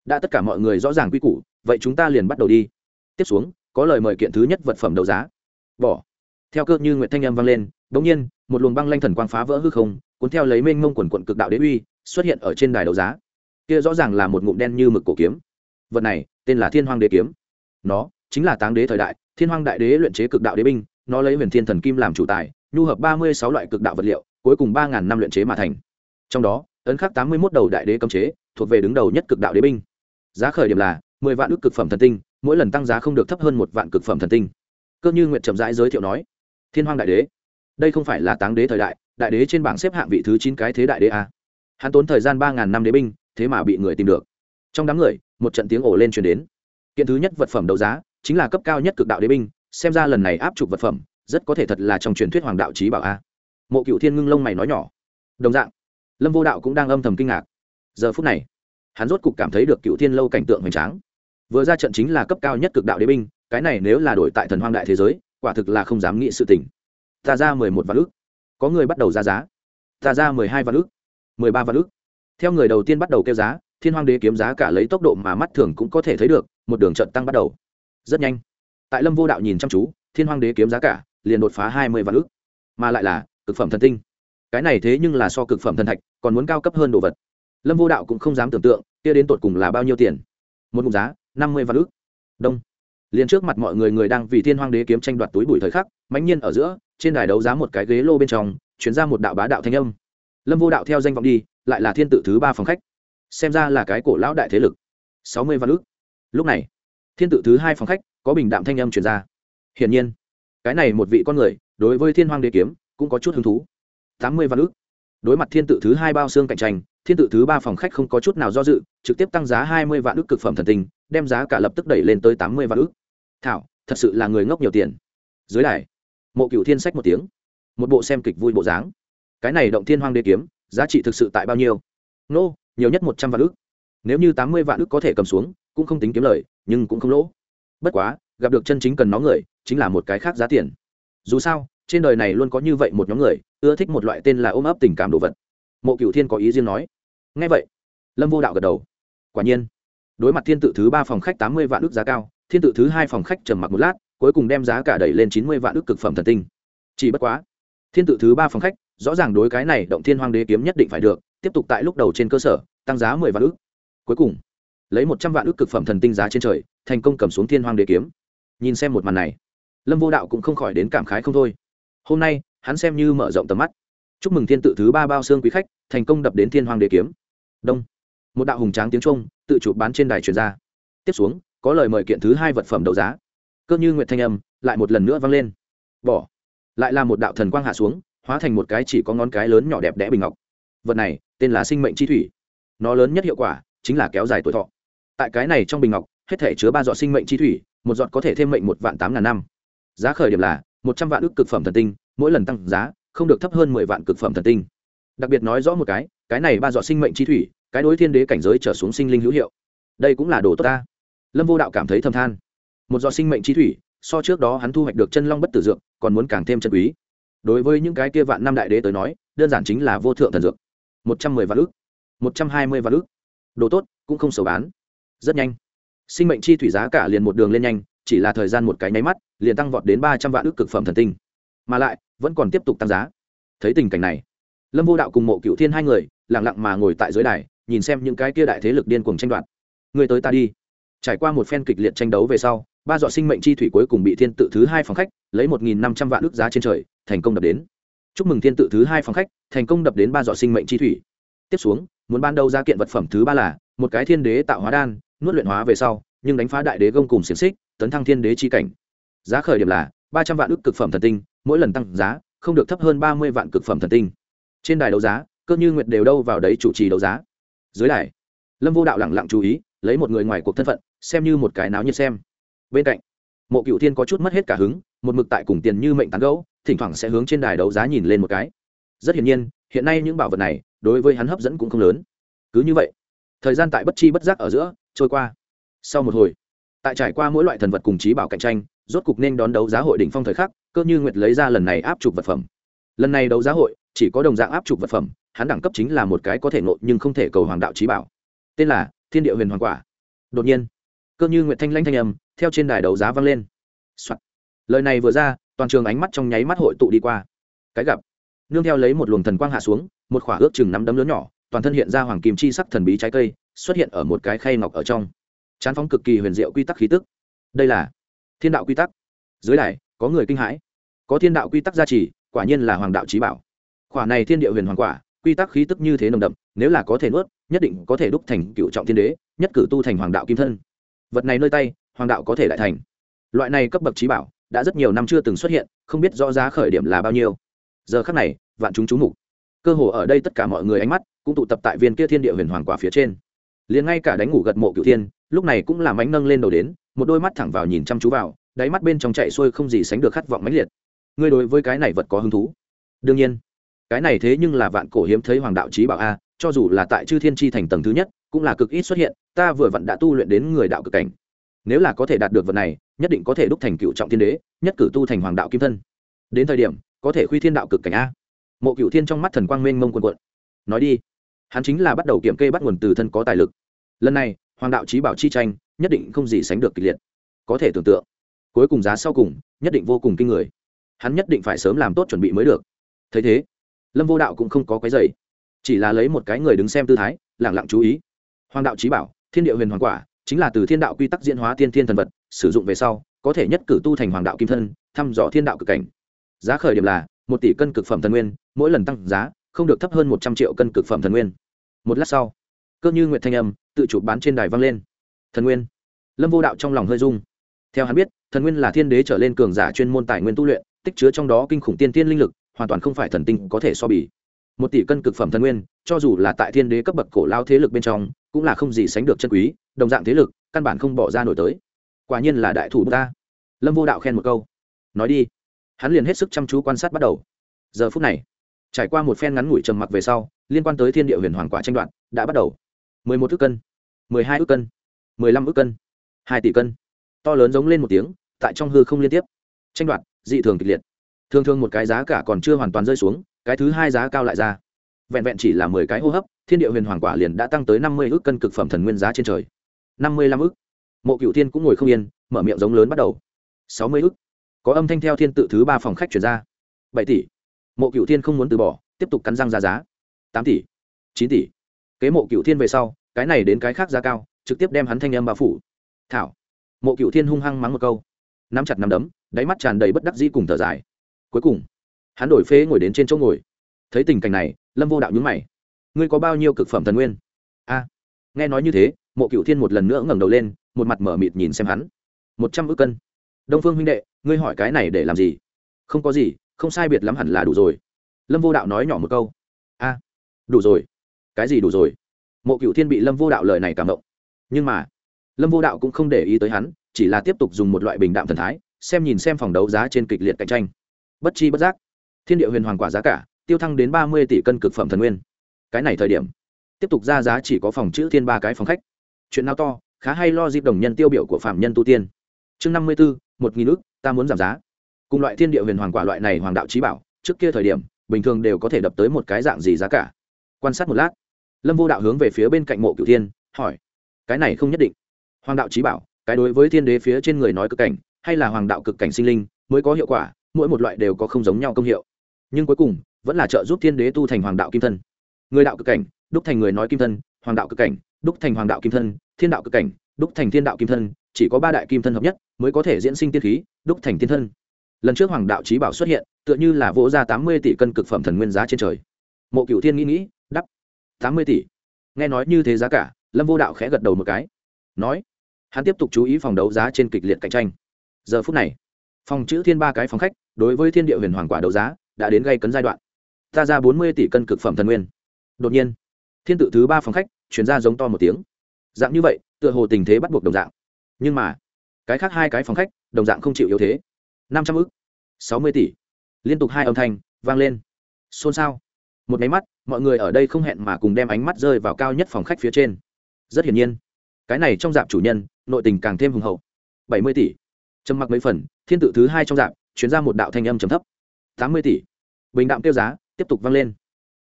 Đã tất cả mọi người rõ ràng quy củ, vậy chúng ta liền bắt đầu đi. Tiếp xuống, có lời mời kiện thứ nhất vật phẩm đấu giá. Bỏ. Theo cơ như nguyện thanh âm vang lên bỗng nhiên, một luồng băng lanh thần quang phá vỡ hư không cuốn theo lấy mênh mông quần quận cực đạo đế uy, xuất hiện ở trên đài đấu giá. Kia rõ ràng là một ngụm đen như mực cổ kiếm. Vật này, tên là thiên hoàng đế kiếm. Nó chính là táng đế thời đại, thiên hoàng đại đế luyện chế cực đạo đế binh, nó lấy huyền thiên thần kim làm chủ tài, nhu hợp ba mươi sáu loại cực đạo vật liệu, cuối cùng ba ngàn năm luyện chế mà thành. Trong đó, ấn khắc tám mươi một đầu đại đế cấm chế, thuộc về đứng đầu nhất cực đạo đế binh. Giá khởi điểm là mười vạn ước cực phẩm thần tinh, mỗi lần tăng giá không được thấp hơn một vạn cực phẩm thần tinh. Cơ như nguyệt trầm rãi giới thiệu nói, thiên hoàng đại đế, đây không phải là táng đế thời đại đại đế trên bảng xếp hạng vị thứ chín cái thế đại đế a. Hắn tốn thời gian ba ngàn năm đế binh, thế mà bị người tìm được. Trong đám người, một trận tiếng ổ lên truyền đến. Kiện thứ nhất vật phẩm đấu giá, chính là cấp cao nhất cực đạo đế binh, xem ra lần này áp trục vật phẩm, rất có thể thật là trong truyền thuyết hoàng đạo trí bảo a. Mộ cựu thiên ngưng lông mày nói nhỏ. Đồng dạng, lâm vô đạo cũng đang âm thầm kinh ngạc. Giờ phút này, hắn rốt cục cảm thấy được cựu thiên lâu cảnh tượng hoành tráng. Vừa ra trận chính là cấp cao nhất cực đạo đế binh, cái này nếu là đổi tại thần hoang đại thế giới, quả thực là không dám nghĩ sự tình. Ta ra mười một vạn ước có người bắt đầu ra giá. Ta ra mười hai vạn ước mười ba vạn ước theo người đầu tiên bắt đầu kêu giá, thiên hoàng đế kiếm giá cả lấy tốc độ mà mắt thường cũng có thể thấy được, một đường trận tăng bắt đầu. Rất nhanh. Tại lâm vô đạo nhìn chăm chú, thiên hoàng đế kiếm giá cả liền đột phá hai mươi vạn ước mà lại là, cực phẩm thần tinh. Cái này thế nhưng là so cực phẩm thần thạch, còn muốn cao cấp hơn đồ vật. Lâm vô đạo cũng không dám tưởng tượng, kia đến tột cùng là bao nhiêu tiền. Một mục giá, năm mươi vạn ước đông. Liền trước mặt mọi người người đang vì thiên hoàng đế kiếm tranh đoạt túi bụi thời khắc, mãnh nhiên ở giữa trên đài đấu giá một cái ghế lô bên trong, chuyển ra một đạo bá đạo thanh âm. Lâm vô đạo theo danh vọng đi, lại là thiên tự thứ ba phòng khách. Xem ra là cái cổ lão đại thế lực. Sáu mươi vạn ước lúc này, thiên tự thứ hai phòng khách, có bình đạm thanh âm chuyển ra. Hiển nhiên, cái này một vị con người, đối với thiên hoàng đế kiếm, cũng có chút hứng thú. Tám mươi vạn ước đối mặt thiên tự thứ hai bao xương cạnh tranh, thiên tự thứ ba phòng khách không có chút nào do dự, trực tiếp tăng giá hai mươi vạn ước cực phẩm thần tình đem giá cả lập tức đẩy lên tới tám mươi vạn ước thảo, thật sự là người ngốc nhiều tiền. Dưới đài mộ cựu thiên sách một tiếng một bộ xem kịch vui bộ dáng. Cái này động thiên hoang đế kiếm giá trị thực sự tại bao nhiêu? Nô、no, nhiều nhất một trăm vạn ước nếu như tám mươi vạn ước có thể cầm xuống cũng không tính kiếm lời nhưng cũng không lỗ. Bất quá gặp được chân chính cần nó người chính là một cái khác giá tiền. Dù sao trên đời này luôn có như vậy một nhóm người ưa thích một loại tên là ôm ấp tình cảm đồ vật. Mộ cựu thiên có ý riêng nói. Ngay vậy lâm vô đạo gật đầu. Quả nhiên đối mặt thiên tự thứ ba phòng khách tám mươi vạn ước giá cao thiên tự thứ hai phòng khách trầm mặc một lát cuối cùng đem giá cả đẩy lên chín mươi vạn ước cực phẩm thần tinh. Chỉ bất quá, thiên tự thứ ba phòng khách, rõ ràng đối cái này động thiên hoàng đế kiếm nhất định phải được, tiếp tục tại lúc đầu trên cơ sở, tăng giá mười vạn ước cuối cùng, lấy một trăm vạn ước cực phẩm thần tinh giá trên trời, thành công cầm xuống thiên hoàng đế kiếm. Nhìn xem một màn này, lâm vô đạo cũng không khỏi đến cảm khái không thôi. Hôm nay, hắn xem như mở rộng tầm mắt. Chúc mừng thiên tự thứ ba bao xương quý khách, thành công đập đến thiên hoàng đế kiếm. Đông. Một đạo hùng tráng tiếng trung tự chụp bán trên đài truyền ra. Tiếp xuống, có lời mời kiện thứ hai vật phẩm đấu giá cơ như nguyệt thanh âm lại một lần nữa vang lên. Bỏ. Lại là một đạo thần quang hạ xuống, hóa thành một cái chỉ có ngón cái lớn nhỏ đẹp đẽ bình ngọc. Vật này, tên là sinh mệnh chi thủy. Nó lớn nhất hiệu quả chính là kéo dài tuổi thọ. Tại cái này trong bình ngọc, hết thể chứa ba giọt sinh mệnh chi thủy, một giọt có thể thêm mệnh một vạn tám ngàn năm. Giá khởi điểm là một trăm vạn ước cực phẩm thần tinh, mỗi lần tăng giá không được thấp hơn mười vạn cực phẩm thần tinh. Đặc biệt nói rõ một cái cái này ba giọt sinh mệnh chi thủy, cái đối thiên đế cảnh giới trở xuống sinh linh hữu hiệu. Đây cũng là đồ tốt ta. Lâm vô đạo cảm thấy thâm than một giọt sinh mệnh chi thủy, so trước đó hắn thu hoạch được chân long bất tử dược, còn muốn càng thêm chân quý. Đối với những cái kia vạn năm đại đế tới nói, đơn giản chính là vô thượng thần dược. Một trăm mười vạn ước một trăm hai mươi vạn ước đồ tốt, cũng không xấu bán. Rất nhanh. Sinh mệnh chi thủy giá cả liền một đường lên nhanh, chỉ là thời gian một cái nháy mắt, liền tăng vọt đến ba trăm vạn ước cực phẩm thần tinh. Mà lại, vẫn còn tiếp tục tăng giá. Thấy tình cảnh này, lâm vô đạo cùng mộ cựu thiên hai người lẳng lặng mà ngồi tại dưới đài, nhìn xem những cái kia đại thế lực điên cuồng tranh đoạt. Người tới ta đi. Trải qua một phen kịch liệt tranh đấu về sau ba dọ sinh mệnh chi thủy cuối cùng bị thiên tự thứ hai phòng khách, lấy một nghìn năm trăm vạn ước giá trên trời, thành công đập đến. Chúc mừng thiên tự thứ hai phòng khách, thành công đập đến ba dọ sinh mệnh chi thủy. Tiếp xuống, muốn ban đầu ra kiện vật phẩm thứ ba là, một cái thiên đế tạo hóa đan, nuốt luyện hóa về sau, nhưng đánh phá đại đế gông cùng xiềng xích, tấn thăng thiên đế chi cảnh. Giá khởi điểm là, ba trăm vạn ước cực phẩm thần tinh, mỗi lần tăng giá, không được thấp hơn ba mươi vạn cực phẩm thần tinh. Trên đài đấu giá, cơ như nguyệt đều đâu vào đấy chủ trì đấu giá. Dưới đài, lâm vô đạo lẳng lặng chú ý, lấy một người ngoài cuộc thân phận, xem như một cái náo nhiệt xem bên cạnh, mộ cựu thiên có chút mất hết cả hứng, một mực tại cùng tiền như mệnh tán gấu thỉnh thoảng sẽ hướng trên đài đấu giá nhìn lên một cái. Rất hiển nhiên, hiện nay những bảo vật này, đối với hắn hấp dẫn cũng không lớn. Cứ như vậy, thời gian tại bất chi bất giác ở giữa trôi qua. Sau một hồi, tại trải qua mỗi loại thần vật cùng trí bảo cạnh tranh, rốt cục nên đón đấu giá hội đỉnh phong thời khắc, cơ như nguyệt lấy ra lần này áp chụp vật phẩm. Lần này đấu giá hội, chỉ có đồng dạng áp chụp vật phẩm, hắn đẳng cấp chính là một cái có thể nội nhưng không thể cầu hoàng đạo trí bảo. Tên là thiên địa huyền hoàng quả. Đột nhiên, cơ như nguyệt thanh lanh thanh âm theo trên đài đấu giá vang lên、Soạn. lời này vừa ra, toàn trường ánh mắt trong nháy mắt hội tụ đi qua. Cái gặp. Nương theo lấy một luồng thần quang hạ xuống, một khỏa ước chừng nắm đấm lớn nhỏ, toàn thân hiện ra hoàng kim chi sắc thần bí trái cây, xuất hiện ở một cái khay ngọc ở trong. Chán phóng cực kỳ huyền diệu quy tắc khí tức. Đây là thiên đạo quy tắc. Dưới đài, có người kinh hãi. Có thiên đạo quy tắc gia trì, quả nhiên là hoàng đạo trí bảo. Khỏa này thiên địa huyền hoàng quả, quy tắc khí tức như thế nồng đậm, nếu là có thể nuốt, nhất định có thể đúc thành cựu trọng thiên đế, nhất cử tu thành hoàng đạo kim thân. Vật này nơi tay hoàng đạo có thể lại thành. Loại này cấp bậc trí bảo, đã rất nhiều năm chưa từng xuất hiện, không biết rõ giá khởi điểm là bao nhiêu. Giờ khắc này, vạn chúng chú mục. Cơ hồ ở đây tất cả mọi người ánh mắt cũng tụ tập tại viên kia thiên địa huyền hoàng quả phía trên. Liền ngay cả đánh ngủ gật mộ cựu thiên, lúc này cũng làm ánh nâng lên đầu đến, một đôi mắt thẳng vào nhìn chăm chú vào, đáy mắt bên trong chạy xuôi không gì sánh được khát vọng mãnh liệt. Ngươi đối với cái này vật có hứng thú? Đương nhiên. Cái này thế nhưng là vạn cổ hiếm thấy hoàng đạo trí bảo a, cho dù là tại chư thiên tri thành tầng thứ nhất, cũng là cực ít xuất hiện, ta vừa vặn đã tu luyện đến người đạo cực cảnh nếu là có thể đạt được vật này, nhất định có thể đúc thành cựu trọng thiên đế, nhất cử tu thành hoàng đạo kim thân. Đến thời điểm, có thể khuy thiên đạo cực cảnh a. Mộ cựu thiên trong mắt thần quang mênh mông quần quận nói đi, hắn chính là bắt đầu kiểm kê bắt nguồn từ thân có tài lực. Lần này, hoàng đạo trí bảo chi tranh, nhất định không gì sánh được kịch liệt. Có thể tưởng tượng, cuối cùng giá sau cùng, nhất định vô cùng kinh người. Hắn nhất định phải sớm làm tốt chuẩn bị mới được. Thấy thế, lâm vô đạo cũng không có cái giày chỉ là lấy một cái người đứng xem tư thái lẳng lặng chú ý. Hoàng đạo trí bảo, thiên địa huyền hoàng quả chính là từ thiên đạo quy tắc diễn hóa tiên thiên thần vật, sử dụng về sau, có thể nhất cử tu thành hoàng đạo kim thân, thăm dò thiên đạo cực cảnh. Giá khởi điểm là, một tỷ cân cực phẩm thần nguyên, mỗi lần tăng giá, không được thấp hơn một trăm triệu cân cực phẩm thần nguyên. Một lát sau, cơ như nguyệt thanh âm, tự chụp bán trên đài vang lên. Thần nguyên. Lâm vô đạo trong lòng hơi dung theo hắn biết, thần nguyên là thiên đế trở lên cường giả chuyên môn tài nguyên tu luyện, tích chứa trong đó kinh khủng tiên tiên linh lực, hoàn toàn không phải thần tinh có thể so bì. Một tỷ cân cực phẩm thần nguyên, cho dù là tại thiên đế cấp bậc cổ lao thế lực bên trong cũng là không gì sánh được chân quý, đồng dạng thế lực, căn bản không bỏ ra nổi tới. Quả nhiên là đại thủ ta. Lâm vô đạo khen một câu. Nói đi. Hắn liền hết sức chăm chú quan sát bắt đầu. Giờ phút này, trải qua một phen ngắn ngủi trầm mặc về sau, liên quan tới thiên địa huyền hoàng quả tranh đoạn đã bắt đầu. Mười một ước cân, mười hai ước cân, mười lăm ước cân, hai tỷ cân. To lớn giống lên một tiếng, tại trong hư không liên tiếp. Tranh đoạt, dị thường kịch liệt. Thường thường một cái giá cả còn chưa hoàn toàn rơi xuống, cái thứ hai giá cao lại ra vẹn vẹn chỉ là mười cái hô hấp, thiên địa huyền hoàng quả liền đã tăng tới năm mươi ước cân cực phẩm thần nguyên giá trên trời. Năm mươi lăm ước. Mộ cựu thiên cũng ngồi không yên, mở miệng giống lớn bắt đầu. Sáu mươi ước. Có âm thanh theo thiên tự thứ ba phòng khách chuyển ra. Bảy tỷ. Mộ cựu thiên không muốn từ bỏ, tiếp tục cắn răng ra giá. Tám tỷ. Chín tỷ. Kế mộ cựu thiên về sau, cái này đến cái khác giá cao, trực tiếp đem hắn thanh âm bao phủ. Thảo. Mộ cựu thiên hung hăng mắng một câu. Nắm chặt nắm đấm, đáy mắt tràn đầy bất đắc dĩ cùng thở dài. Cuối cùng, hắn đổi phế ngồi đến trên chỗ ngồi. Thấy tình cảnh này lâm vô đạo nhúng mày. Ngươi có bao nhiêu cực phẩm thần nguyên? A. Nghe nói như thế, mộ cựu thiên một lần nữa ngẩng đầu lên, một mặt mở mịt nhìn xem hắn. Một trăm ước cân. Đông phương huynh đệ, ngươi hỏi cái này để làm gì? Không có gì, không sai biệt lắm hẳn là đủ rồi. Lâm vô đạo nói nhỏ một câu. A. Đủ rồi. Cái gì đủ rồi? Mộ cựu thiên bị lâm vô đạo lời này cảm động. Nhưng mà, lâm vô đạo cũng không để ý tới hắn, chỉ là tiếp tục dùng một loại bình đạm thần thái, xem nhìn xem phòng đấu giá trên kịch liệt cạnh tranh. Bất chi bất giác, thiên địa huyền hoàng quả giá cả tiêu thăng đến ba mươi tỷ cân cực phẩm thần nguyên. Cái này thời điểm, tiếp tục ra giá chỉ có phòng chữ thiên ba cái phòng khách. Chuyện nào to, khá hay lo dịp đồng nhân tiêu biểu của phạm nhân tu tiên. Chương năm mươi b một nghìn ước ta muốn giảm giá. Cùng loại thiên địa huyền hoàng quả loại này hoàng đạo trí bảo, trước kia thời điểm, bình thường đều có thể đập tới một cái dạng gì giá cả. Quan sát một lát, lâm vô đạo hướng về phía bên cạnh mộ cửu thiên, hỏi, cái này không nhất định. Hoàng đạo trí bảo, cái đối với thiên đế phía trên người nói cực cảnh, hay là hoàng đạo cực cảnh sinh linh, mới có hiệu quả, mỗi một loại đều có không giống nhau công hiệu. Nhưng cuối cùng vẫn là trợ giúp thiên đế tu thành hoàng đạo kim thân. Người đạo cực cảnh, đúc thành người nói kim thân, hoàng đạo cực cảnh, đúc thành hoàng đạo kim thân, thiên đạo cực cảnh, đúc thành thiên đạo kim thân, chỉ có ba đại kim thân hợp nhất mới có thể diễn sinh tiên khí, đúc thành tiên thân. Lần trước hoàng đạo trí bảo xuất hiện, tựa như là vỗ ra tám mươi tỷ cân cực phẩm thần nguyên giá trên trời. Mộ cựu thiên nghĩ nghĩ đắp tám mươi tỷ. Nghe nói như thế giá cả, lâm vô đạo khẽ gật đầu một cái. Nói, hắn tiếp tục chú ý phòng đấu giá trên kịch liệt cạnh tranh. Giờ phút này, phòng chữ thiên ba cái phòng khách, đối với thiên địa huyền hoàng quả đấu giá, đã đến gây cấn giai đoạn ta ra bốn mươi tỷ cân cực phẩm thần nguyên. Đột nhiên, thiên tự thứ ba phòng khách chuyển ra giống to một tiếng. Dạng như vậy, tựa hồ tình thế bắt buộc đồng dạng. Nhưng mà, cái khác hai cái phòng khách, đồng dạng không chịu yếu thế. Năm trăm ức, sáu mươi tỷ. Liên tục hai âm thanh vang lên. Xôn xao. Một máy mắt, mọi người ở đây không hẹn mà cùng đem ánh mắt rơi vào cao nhất phòng khách phía trên. Rất hiển nhiên, cái này trong dạp chủ nhân, nội tình càng thêm hùng hậu. Bảy mươi tỷ. Trầm mặc mấy phần, thiên tự thứ hai trong dạp chuyển ra một đạo thanh âm trầm thấp. Tám mươi tỷ. Bình đạm tiêu giá tiếp tục vang lên.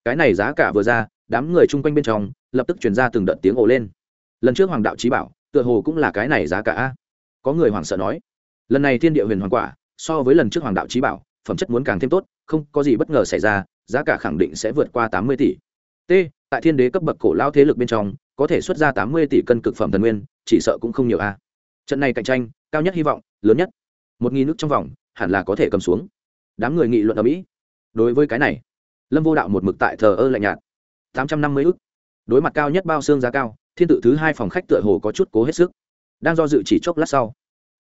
Cái này giá cả vừa ra, đám người chung quanh bên trong lập tức chuyển ra từng đợt tiếng ồ lên. Lần trước hoàng đạo trí bảo, tựa hồ cũng là cái này giá cả a. Có người hoảng sợ nói, lần này thiên địa huyền hoàng quả, so với lần trước hoàng đạo trí bảo, phẩm chất muốn càng thêm tốt, không có gì bất ngờ xảy ra, giá cả khẳng định sẽ vượt qua tám mươi tỷ. T, tại thiên đế cấp bậc cổ lao thế lực bên trong, có thể xuất ra tám mươi tỷ cân cực phẩm thần nguyên, chỉ sợ cũng không nhiều a. Trận này cạnh tranh, cao nhất hy vọng, lớn nhất. Một nghìn nước trong vòng, hẳn là có thể cầm xuống. Đám người nghị luận ở mỹ. Đối với cái này lâm vô đạo một mực tại thờ ơ lạnh nhạt. Tám trăm năm mươi ức. Đối mặt cao nhất bao xương giá cao, thiên tự thứ hai phòng khách tựa hồ có chút cố hết sức. Đang do dự chỉ chốc lát sau,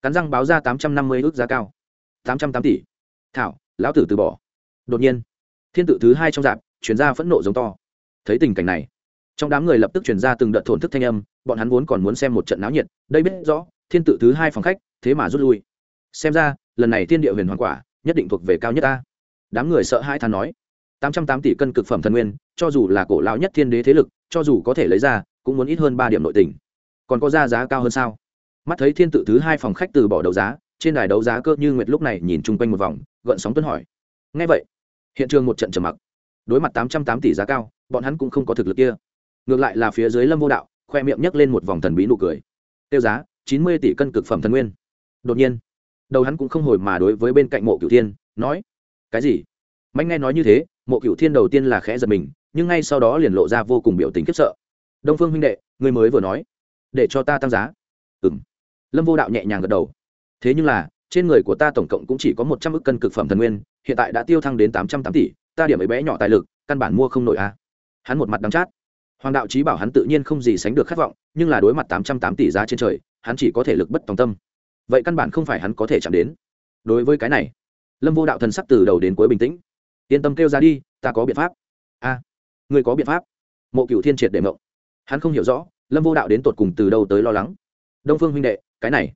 cắn răng báo ra tám trăm năm mươi ước giá cao. Tám trăm tám tỷ. Thảo, lão tử từ bỏ. Đột nhiên, thiên tự thứ hai trong dạp, chuyển ra phẫn nộ giống to. Thấy tình cảnh này, trong đám người lập tức chuyển ra từng đợt thổn thức thanh âm, bọn hắn vốn còn muốn xem một trận náo nhiệt, đây biết rõ, thiên tự thứ hai phòng khách, thế mà rút lui. Xem ra, lần này thiên địa huyền hoàng quả, nhất định thuộc về cao nhất ta. Đám người sợ hai thà nói tám trăm tám tỷ cân cực phẩm thần nguyên, cho dù là cổ lão nhất thiên đế thế lực, cho dù có thể lấy ra, cũng muốn ít hơn ba điểm nội tình. Còn có ra giá cao hơn sao? Mắt thấy thiên tự thứ hai phòng khách từ bỏ đấu giá, trên đài đấu giá cơ như nguyệt lúc này nhìn chung quanh một vòng, gợn sóng tuấn hỏi. Ngay vậy, hiện trường một trận trầm mặc. Đối mặt tám trăm tám tỷ giá cao, bọn hắn cũng không có thực lực kia. Ngược lại là phía dưới lâm vô đạo, khoe miệng nhấc lên một vòng thần bí nụ cười. Tiêu giá, chín mươi tỷ cân cực phẩm thần nguyên. Đột nhiên, đầu hắn cũng không hồi mà đối với bên cạnh mộ cửu thiên, nói, cái gì? Mạnh nghe nói như thế, mộ cửu thiên đầu tiên là khẽ giật mình, nhưng ngay sau đó liền lộ ra vô cùng biểu tình khiếp sợ. Đông phương huynh đệ, người mới vừa nói, để cho ta tăng giá. Ừ m lâm vô đạo nhẹ nhàng gật đầu. Thế nhưng là, trên người của ta tổng cộng cũng chỉ có một trăm ước cân cực phẩm thần nguyên, hiện tại đã tiêu thăng đến tám trăm tám tỷ, ta điểm ấy bé nhỏ tài lực, căn bản mua không nổi a. À. hắn một mặt đắng chát. Hoàng đạo trí bảo hắn tự nhiên không gì sánh được khát vọng, nhưng là đối mặt tám trăm tám tỷ giá trên trời, hắn chỉ có thể lực bất tòng tâm. Vậy căn bản không phải hắn có thể chạm đến. Đối với cái này, lâm vô đạo thần sắc từ đầu đến cuối bình tĩnh yên tâm kêu ra đi ta có biện pháp. A à, người có biện pháp. Mộ cựu thiên triệt để mộng. Hắn không hiểu rõ lâm vô đạo đến tột cùng từ đâu tới lo lắng. Đông phương huynh đệ cái này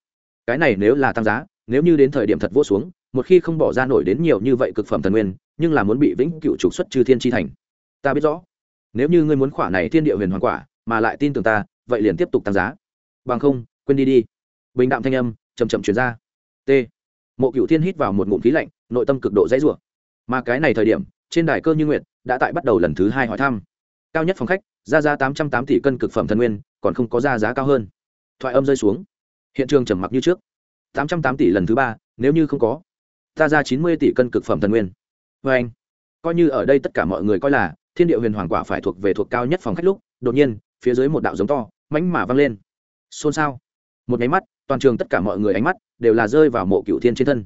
cái này nếu là tăng giá nếu như đến thời điểm thật vô xuống một khi không bỏ ra nổi đến nhiều như vậy cực phẩm thần nguyên nhưng là muốn bị vĩnh cựu trục xuất trừ thiên tri thành. Ta biết rõ. Nếu như ngươi muốn khỏa này thiên địa huyền hoàng quả mà lại tin tưởng ta vậy liền tiếp tục tăng giá. Bằng không quên đi đi. Bình đạm thanh âm chầm chậm chuyển ra. T. Mộ cựu thiên hít vào một ngụm khí lạnh nội tâm cực độ dãy rủa mà cái này thời điểm, trên đài cơ như nguyện đã tại bắt đầu lần thứ hai hỏi thăm. Cao nhất phòng khách, ra giá tám trăm tám tỷ cân cực phẩm thần nguyên, còn không có ra giá cao hơn. Thoại âm rơi xuống. Hiện trường trầm mặc như trước. tám trăm tám tỷ lần thứ ba, nếu như không có, ta ra chín mươi tỷ cân cực phẩm thần nguyên. Vê anh, coi như ở đây tất cả mọi người coi là, thiên địa huyền hoàng quả phải thuộc về thuộc cao nhất phòng khách lúc, đột nhiên, phía dưới một đạo giống to mánh mà văng lên. Xôn xao. Một nháy mắt, toàn trường tất cả mọi người ánh mắt đều là rơi vào mộ cựu thiên trên thân.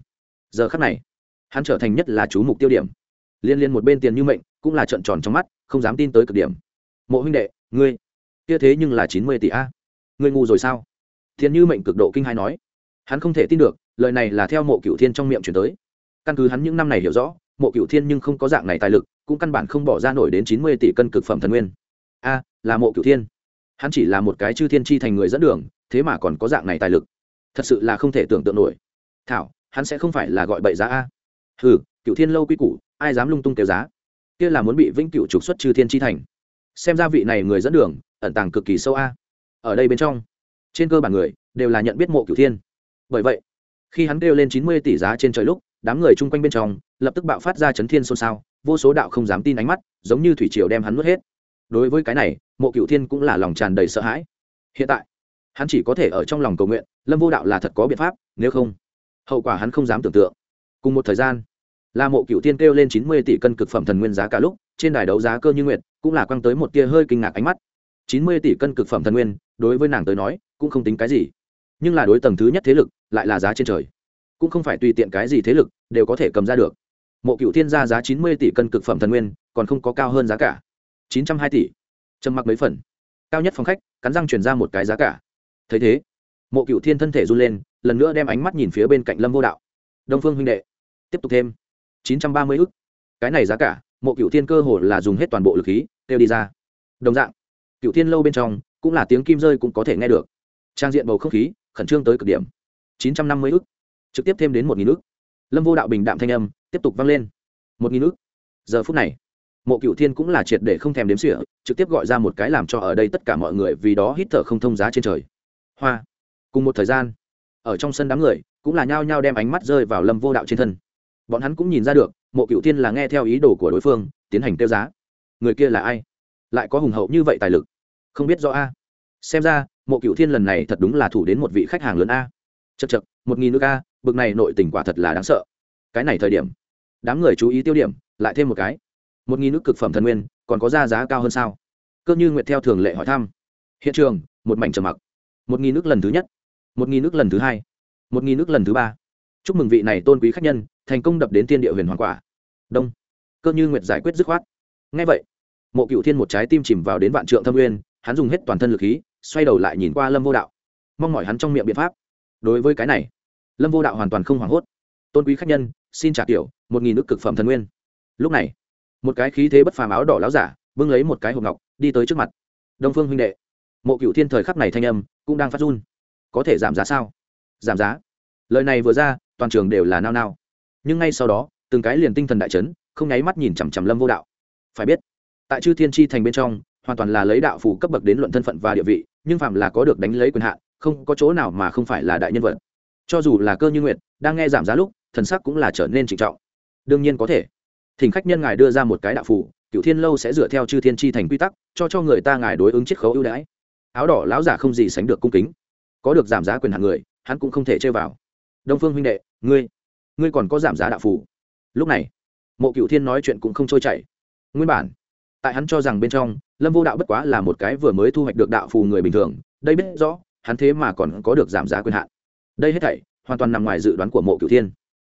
Giờ khắc này hắn trở thành nhất là chú mục tiêu điểm. Liên liên một bên tiền như mệnh, cũng là trợn tròn trong mắt, không dám tin tới cực điểm. Mộ huynh đệ, ngươi, kia thế nhưng là chín mươi tỷ a. Ngươi ngu rồi sao? Thiên như mệnh cực độ kinh hai nói. Hắn không thể tin được, lời này là theo mộ cựu thiên trong miệng chuyển tới. Căn cứ hắn những năm này hiểu rõ, mộ cựu thiên nhưng không có dạng này tài lực, cũng căn bản không bỏ ra nổi đến chín mươi tỷ cân cực phẩm thần nguyên. A, là mộ cựu thiên. Hắn chỉ là một cái chư thiên chi thành người dẫn đường, thế mà còn có dạng này tài lực. Thật sự là không thể tưởng tượng nổi. Thảo, hắn sẽ không phải là gọi bậy giá a. Hừ, cựu thiên lâu quy củ ai dám lung tung kêu giá? Kia là muốn bị vĩnh cựu trục xuất chư thiên chi thành. Xem ra vị này người dẫn đường ẩn tàng cực kỳ sâu a. Ở đây bên trong trên cơ bản người đều là nhận biết mộ cửu thiên. Bởi vậy khi hắn kêu lên chín mươi tỷ giá trên trời lúc đám người chung quanh bên trong lập tức bạo phát ra chấn thiên xôn xao vô số đạo không dám tin ánh mắt giống như thủy triều đem hắn nuốt hết. Đối với cái này mộ cửu thiên cũng là lòng tràn đầy sợ hãi. Hiện tại hắn chỉ có thể ở trong lòng cầu nguyện lâm vô đạo là thật có biện pháp nếu không hậu quả hắn không dám tưởng tượng cùng một thời gian là mộ cửu tiên kêu lên chín mươi tỷ cân cực phẩm thần nguyên giá cả lúc, trên đài đấu giá cơ như nguyệt, cũng là quăng tới một tia hơi kinh ngạc ánh mắt. chín mươi tỷ cân cực phẩm thần nguyên, đối với nàng tới nói, cũng không tính cái gì. Nhưng là đối tầng thứ nhất thế lực, lại là giá trên trời. Cũng không phải tùy tiện cái gì thế lực, đều có thể cầm ra được. Mộ cựu thiên ra giá chín mươi tỷ cân cực phẩm thần nguyên, còn không có cao hơn giá cả. chín trăm hai tỷ. Trầm mặc mấy phần. Cao nhất phòng khách, cắn răng chuyển ra một cái giá cả. Thấy thế, mộ cựu thiên thân thể run lên, lần nữa đem ánh mắt nhìn phía bên cạnh lâm vô đạo. Đông phương huynh đệ tiếp tục thêm. Chín trăm ba mươi ức. Cái này giá cả, mộ cựu thiên cơ hồ là dùng hết toàn bộ lực khí, kêu đi ra. Đồng dạng cựu thiên lâu bên trong, cũng là tiếng kim rơi cũng có thể nghe được. Trang diện bầu không khí, khẩn trương tới cực điểm. Chín trăm năm mươi ức. Trực tiếp thêm đến một nghìn ức. Lâm vô đạo bình đạm thanh âm, tiếp tục vang lên. Một nghìn ức. Giờ phút này, mộ cựu thiên cũng là triệt để không thèm đếm xỉa, trực tiếp gọi ra một cái làm cho ở đây tất cả mọi người vì đó hít thở không thông giá trên trời. Hoa. Cùng một thời gian, ở trong sân đám người, cũng là nhao nhao đem ánh mắt rơi vào lâm vô đạo trên thân bọn hắn cũng nhìn ra được, mộ cựu thiên là nghe theo ý đồ của đối phương, tiến hành tiêu giá. Người kia là ai? Lại có hùng hậu như vậy tài lực? Không biết do a. Xem ra, mộ cựu thiên lần này thật đúng là thủ đến một vị khách hàng lớn a. Chật chật một nghìn nước a, bực này nội tình quả thật là đáng sợ. Cái này thời điểm, đám người chú ý tiêu điểm, lại thêm một cái. Một nghìn nước cực phẩm thần nguyên, còn có ra giá cao hơn sao? Cơ như nguyệt theo thường lệ hỏi thăm. Hiện trường, một mảnh trầm mặc. Một nghìn nước lần thứ nhất, một nghìn nước lần thứ hai, một nghìn nước lần thứ ba. Chúc mừng vị này tôn quý khách nhân thành công đập đến tiên địa huyền hoàn quả. Đông. Cơ như nguyệt giải quyết dứt khoát. Ngay vậy, mộ cựu thiên một trái tim chìm vào đến vạn trượng thâm nguyên, hắn dùng hết toàn thân lực khí, xoay đầu lại nhìn qua lâm vô đạo. Mong mỏi hắn trong miệng biện pháp. Đối với cái này, lâm vô đạo hoàn toàn không hoảng hốt. Tôn quý khách nhân, xin trả kiểu một nghìn nước cực phẩm thần nguyên. Lúc này, một cái khí thế bất phàm áo đỏ láo giả, bưng lấy một cái hộp ngọc, đi tới trước mặt. Đông phương huynh đệ, mộ cựu thiên thời khắc này thanh âm cũng đang phát run. Có thể giảm giá sao? Giảm giá. Lời này vừa ra, toàn trường đều là nao nao nhưng ngay sau đó, từng cái liền tinh thần đại chấn, không nháy mắt nhìn chằm chằm lâm vô đạo. Phải biết, tại chư thiên tri thành bên trong, hoàn toàn là lấy đạo phù cấp bậc đến luận thân phận và địa vị, nhưng phạm là có được đánh lấy quyền hạn, không có chỗ nào mà không phải là đại nhân vật. Cho dù là cơ như nguyện đang nghe giảm giá lúc, thần sắc cũng là trở nên trịnh trọng. Đương nhiên có thể. Thỉnh khách nhân ngài đưa ra một cái đạo phù cựu thiên lâu sẽ dựa theo chư thiên tri thành quy tắc, cho cho người ta ngài đối ứng chiết khấu ưu đãi. Áo đỏ lão giả không gì sánh được cung kính. Có được giảm giá quyền hạn người, hắn cũng không thể chơi vào. Đông phương huynh đệ, ngươi ngươi còn có giảm giá đạo phù. Lúc này, mộ cựu thiên nói chuyện cũng không trôi chảy. Nguyên bản, tại hắn cho rằng bên trong, lâm vô đạo bất quá là một cái vừa mới thu hoạch được đạo phù người bình thường, đây biết rõ, hắn thế mà còn có được giảm giá quyền hạn. Đây hết thảy, hoàn toàn nằm ngoài dự đoán của mộ cửu thiên.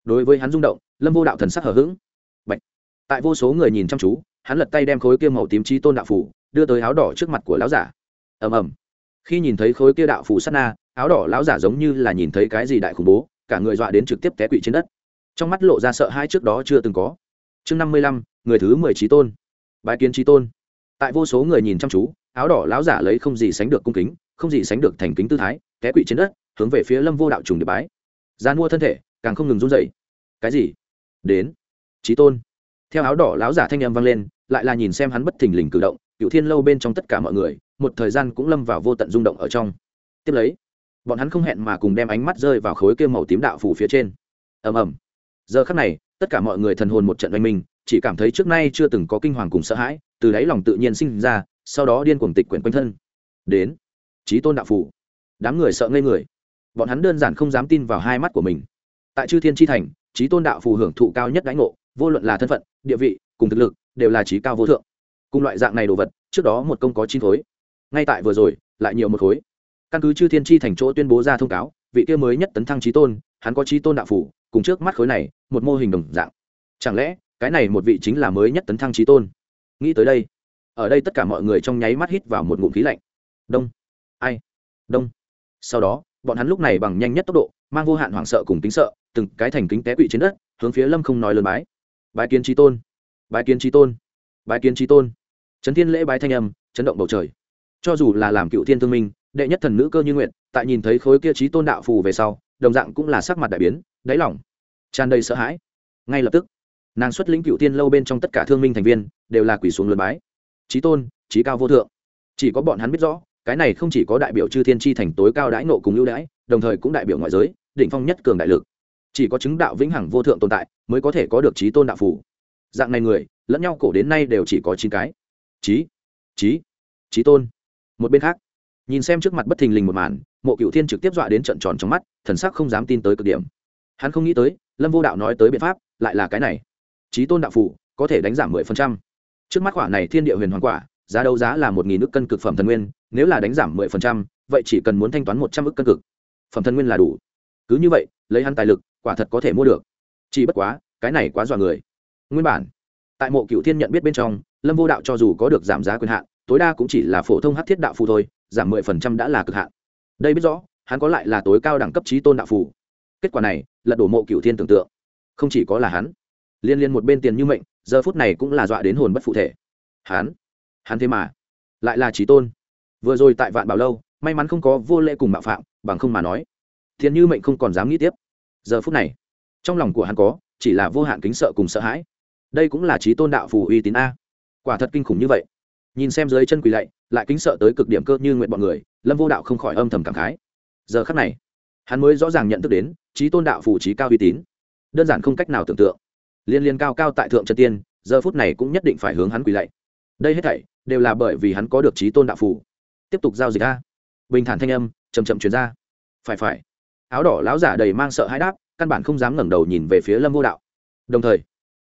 Đối với hắn rung động, lâm vô đạo thần sắc hờ hững. Bạch. tại vô số người nhìn chăm chú, hắn lật tay đem khối kia màu tím trí tôn đạo phù, đưa tới áo đỏ trước mặt của lão giả. Ầm ầm. Khi nhìn thấy khối kia đạo phù sát na, áo đỏ lão giả giống như là nhìn thấy cái gì đại khủng bố cả người dọa đến trực tiếp té quỵ trên đất. Trong mắt lộ ra sợ hai trước đó chưa từng có. Chương năm mươi lăm, người thứ mười trí tôn. Bái kiến trí tôn. Tại vô số người nhìn chăm chú, áo đỏ láo giả lấy không gì sánh được cung kính, không gì sánh được thành kính tư thái, té quỵ trên đất, hướng về phía lâm vô đạo trùng để bái. Gian mua thân thể, càng không ngừng run dậy cái gì? Đến. Trí tôn. Theo áo đỏ láo giả thanh â m vang lên, lại là nhìn xem hắn bất thình lình cử động cựu thiên lâu bên trong tất cả mọi người, một thời gian cũng lâm vào vô tận rung động ở trong. Tiếp lấy bọn hắn không hẹn mà cùng đem ánh mắt rơi vào khối kia màu tím đạo phủ phía trên. Ầm ầm. Giờ khắc này, tất cả mọi người thần hồn một trận oanh minh, chỉ cảm thấy trước nay chưa từng có kinh hoàng cùng sợ hãi, từ đáy lòng tự nhiên sinh ra, sau đó điên cuồng tịch quyển quanh thân. Đến trí tôn đạo phủ đám người sợ ngây người. Bọn hắn đơn giản không dám tin vào hai mắt của mình. Tại chư thiên tri thành trí tôn đạo phù hưởng thụ cao nhất đánh ngộ, vô luận là thân phận, địa vị, cùng thực lực, đều là trí cao vô thượng. Cùng loại dạng này đồ vật, trước đó một công có chín khối. Ngay tại vừa rồi, lại nhiều một khối căn cứ chư thiên tri thành chỗ tuyên bố ra thông cáo, vị kia mới nhất tấn thăng trí tôn, hắn có trí tôn đạo phủ, cùng trước mắt khối này, một mô hình đồng dạng. Chẳng lẽ, cái này một vị chính là mới nhất tấn thăng trí tôn? Nghĩ tới đây, ở đây tất cả mọi người trong nháy mắt hít vào một ngụm khí lạnh. Đông. Ai? Đông. Sau đó, bọn hắn lúc này bằng nhanh nhất tốc độ, mang vô hạn hoảng sợ cùng tính sợ, từng cái thành kính té quỵ trên đất, hướng phía lâm không nói lớn bái. Bái kiến trí tôn. Bái kiến trí tôn. Bái kiến trí tôn. Trấn thiên lễ bái thanh âm, chấn động bầu trời. Cho dù là làm cựu thiên thương minh đệ nhất thần nữ cơ như nguyện, tại nhìn thấy khối kia trí tôn đạo phù về sau, đồng dạng cũng là sắc mặt đại biến, đáy lỏng tràn đầy sợ hãi. Ngay lập tức, nàng xuất lĩnh cựu tiên lâu bên trong tất cả thương minh thành viên, đều là quỷ xuống lượt bái. Trí tôn trí cao vô thượng. Chỉ có bọn hắn biết rõ, cái này không chỉ có đại biểu chư thiên tri thành tối cao đãi nộ cùng ưu đãi, đồng thời cũng đại biểu ngoại giới, đỉnh phong nhất cường đại lực. Chỉ có chứng đạo vĩnh hằng vô thượng tồn tại, mới có thể có được trí tôn đạo phủ dạng này người, lẫn nhau cổ đến nay đều chỉ có chín cái. Trí trí trí tôn. Một bên khác nhìn xem trước mặt bất thình lình một màn, mộ cựu thiên trực tiếp dọa đến trận tròn trong mắt, thần sắc không dám tin tới cực điểm. Hắn không nghĩ tới, lâm vô đạo nói tới biện pháp, lại là cái này. Trí tôn đạo phủ, có thể đánh giảm mười phần trăm. Trước mắt quả này thiên địa huyền hoàng quả, giá đấu giá là một nghìn ước cân cực phẩm thần nguyên, nếu là đánh giảm mười phần trăm, vậy chỉ cần muốn thanh toán một trăm ước cân cực. Phẩm thần nguyên là đủ. Cứ như vậy, lấy hắn tài lực, quả thật có thể mua được. Chỉ bất quá, cái này quá dọa người. Nguyên bản, tại mộ cựu thiên nhận biết bên trong, lâm vô đạo cho dù có được giảm giá quyền hạn, tối đa cũng chỉ là phổ thông hát thiết đạo phù thôi giảm mười phần trăm đã là cực hạn. Đây biết rõ, hắn có lại là tối cao đẳng cấp trí tôn đạo phù. Kết quả này, lật đổ mộ cựu thiên tưởng tượng. Không chỉ có là hắn, liên liên một bên tiền như mệnh, giờ phút này cũng là dọa đến hồn bất phụ thể. Hắn hắn thế mà lại là trí tôn. Vừa rồi tại vạn bảo lâu, may mắn không có vô lễ cùng mạo phạm, bằng không mà nói thiên như mệnh không còn dám nghĩ tiếp. Giờ phút này, trong lòng của hắn có, chỉ là vô hạn kính sợ cùng sợ hãi. Đây cũng là trí tôn đạo phù uy tín a. Quả thật kinh khủng như vậy nhìn xem dưới chân quỳ lạy, lại kính sợ tới cực điểm cơ như nguyện bọn người, lâm vô đạo không khỏi âm thầm cảm khái. Giờ khắc này, hắn mới rõ ràng nhận thức đến, trí tôn đạo phủ trí cao uy tín. Đơn giản không cách nào tưởng tượng. Liên liên cao cao tại thượng trần tiên, giờ phút này cũng nhất định phải hướng hắn quỳ lạy. Đây hết thảy đều là bởi vì hắn có được trí tôn đạo phủ tiếp tục giao dịch a. Bình thản thanh âm chầm chậm chuyển ra. Phải phải. Áo đỏ láo giả đầy mang sợ hãi đáp, căn bản không dám ngẩng đầu nhìn về phía lâm vô đạo. Đồng thời,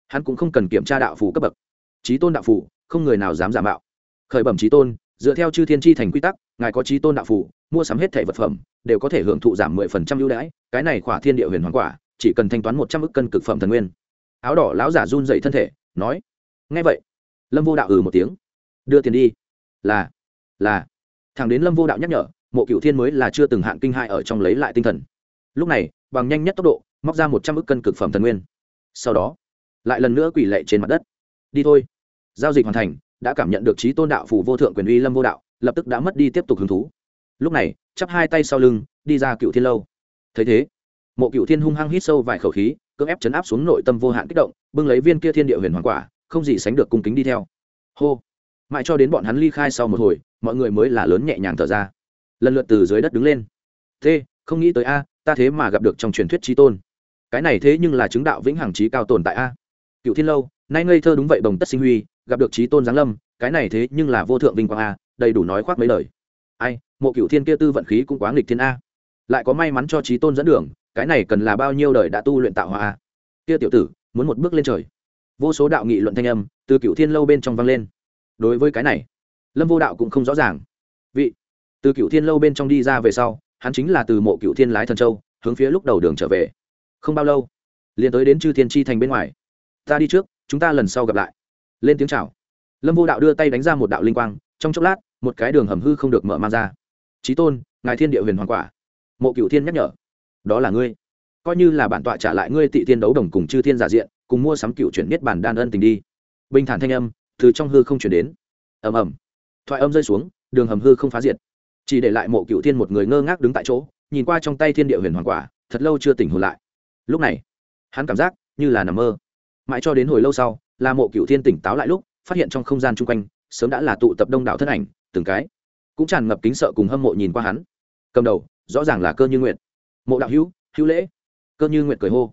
hắn cũng không cần kiểm tra đạo phủ cấp bậc. Trí tôn đạo phủ không người nào dám giả mạo khởi bẩm trí tôn, dựa theo chư thiên tri thành quy tắc, ngài có trí tôn đạo phủ mua sắm hết thẻ vật phẩm, đều có thể hưởng thụ giảm mười phần trăm ưu đãi, cái này khỏa thiên địa huyền hoàng quả, chỉ cần thanh toán một trăm ức cân cực phẩm thần nguyên. Áo đỏ lão giả run dậy thân thể, nói ngay vậy. Lâm vô đạo ừ một tiếng. Đưa tiền đi. Là là. Thằng đến lâm vô đạo nhắc nhở, mộ cựu thiên mới là chưa từng hạn kinh hại ở trong lấy lại tinh thần. Lúc này, bằng nhanh nhất tốc độ, móc ra một trăm ức cân cực phẩm thần nguyên. Sau đó, lại lần nữa quỷ lệ trên mặt đất. Đi thôi. Giao dịch hoàn thành đã cảm nhận được trí tôn đạo phủ vô thượng quyền uy lâm vô đạo, lập tức đã mất đi tiếp tục hứng thú. Lúc này, chắp hai tay sau lưng, đi ra cựu thiên lâu. Thấy thế, mộ cựu thiên hung hăng hít sâu vài khẩu khí, cưỡng ép chấn áp xuống nội tâm vô hạn kích động, bưng lấy viên kia thiên địa huyền hoàng quả, không gì sánh được cung kính đi theo. Hô! Mãi cho đến bọn hắn ly khai sau một hồi, mọi người mới là lớn nhẹ nhàng thở ra. Lần lượt từ dưới đất đứng lên. Thế, không nghĩ tới a, ta thế mà gặp được trong truyền thuyết trí tôn. Cái này thế nhưng là chứng đạo vĩnh hằng trí cao tồn tại a. Cựu thiên lâu, nay ngây thơ đúng vậy bồng tất sinh huy gặp được trí tôn giáng lâm, cái này thế nhưng là vô thượng vinh quang a, đầy đủ nói khoác mấy lời. Ai, mộ cựu thiên kia tư vận khí cũng quá nghịch thiên a. Lại có may mắn cho trí tôn dẫn đường, cái này cần là bao nhiêu đời đã tu luyện tạo hóa a? Kia tiểu tử, muốn một bước lên trời. Vô số đạo nghị luận thanh âm từ cựu thiên lâu bên trong vang lên. Đối với cái này, lâm vô đạo cũng không rõ ràng. Vị, từ cựu thiên lâu bên trong đi ra về sau, hắn chính là từ mộ cựu thiên lái thần châu, hướng phía lúc đầu đường trở về. Không bao lâu, liền tới đến chư thiên tri thành bên ngoài. Ta đi trước, chúng ta lần sau gặp lại lên tiếng chào. Lâm vô đạo đưa tay đánh ra một đạo linh quang, trong chốc lát, một cái đường hầm hư không được mở mang ra. Trí tôn, ngài thiên địa huyền hoàng quả. Mộ cựu thiên nhắc nhở, đó là ngươi. Coi như là bản tọa trả lại ngươi tị thiên đấu đồng cùng chư thiên giả diện, cùng mua sắm cựu chuyển niết bản đan ân tình đi. Bình thản thanh âm từ trong hư không chuyển đến. Ầm ầm. Thoại âm rơi xuống, đường hầm hư không phá diệt. Chỉ để lại mộ cựu thiên một người ngơ ngác đứng tại chỗ, nhìn qua trong tay thiên địa huyền hoàng quả, thật lâu chưa tỉnh hồn lại. Lúc này, hắn cảm giác như là nằm mơ. Mãi cho đến hồi lâu sau là mộ cựu thiên tỉnh táo lại lúc, phát hiện trong không gian chung quanh, sớm đã là tụ tập đông đảo thân ảnh, từng cái cũng tràn ngập kính sợ cùng hâm mộ nhìn qua hắn. Cầm đầu, rõ ràng là cơ như nguyện mộ đạo hữu hữu lễ. Cơ như nguyện cười hô.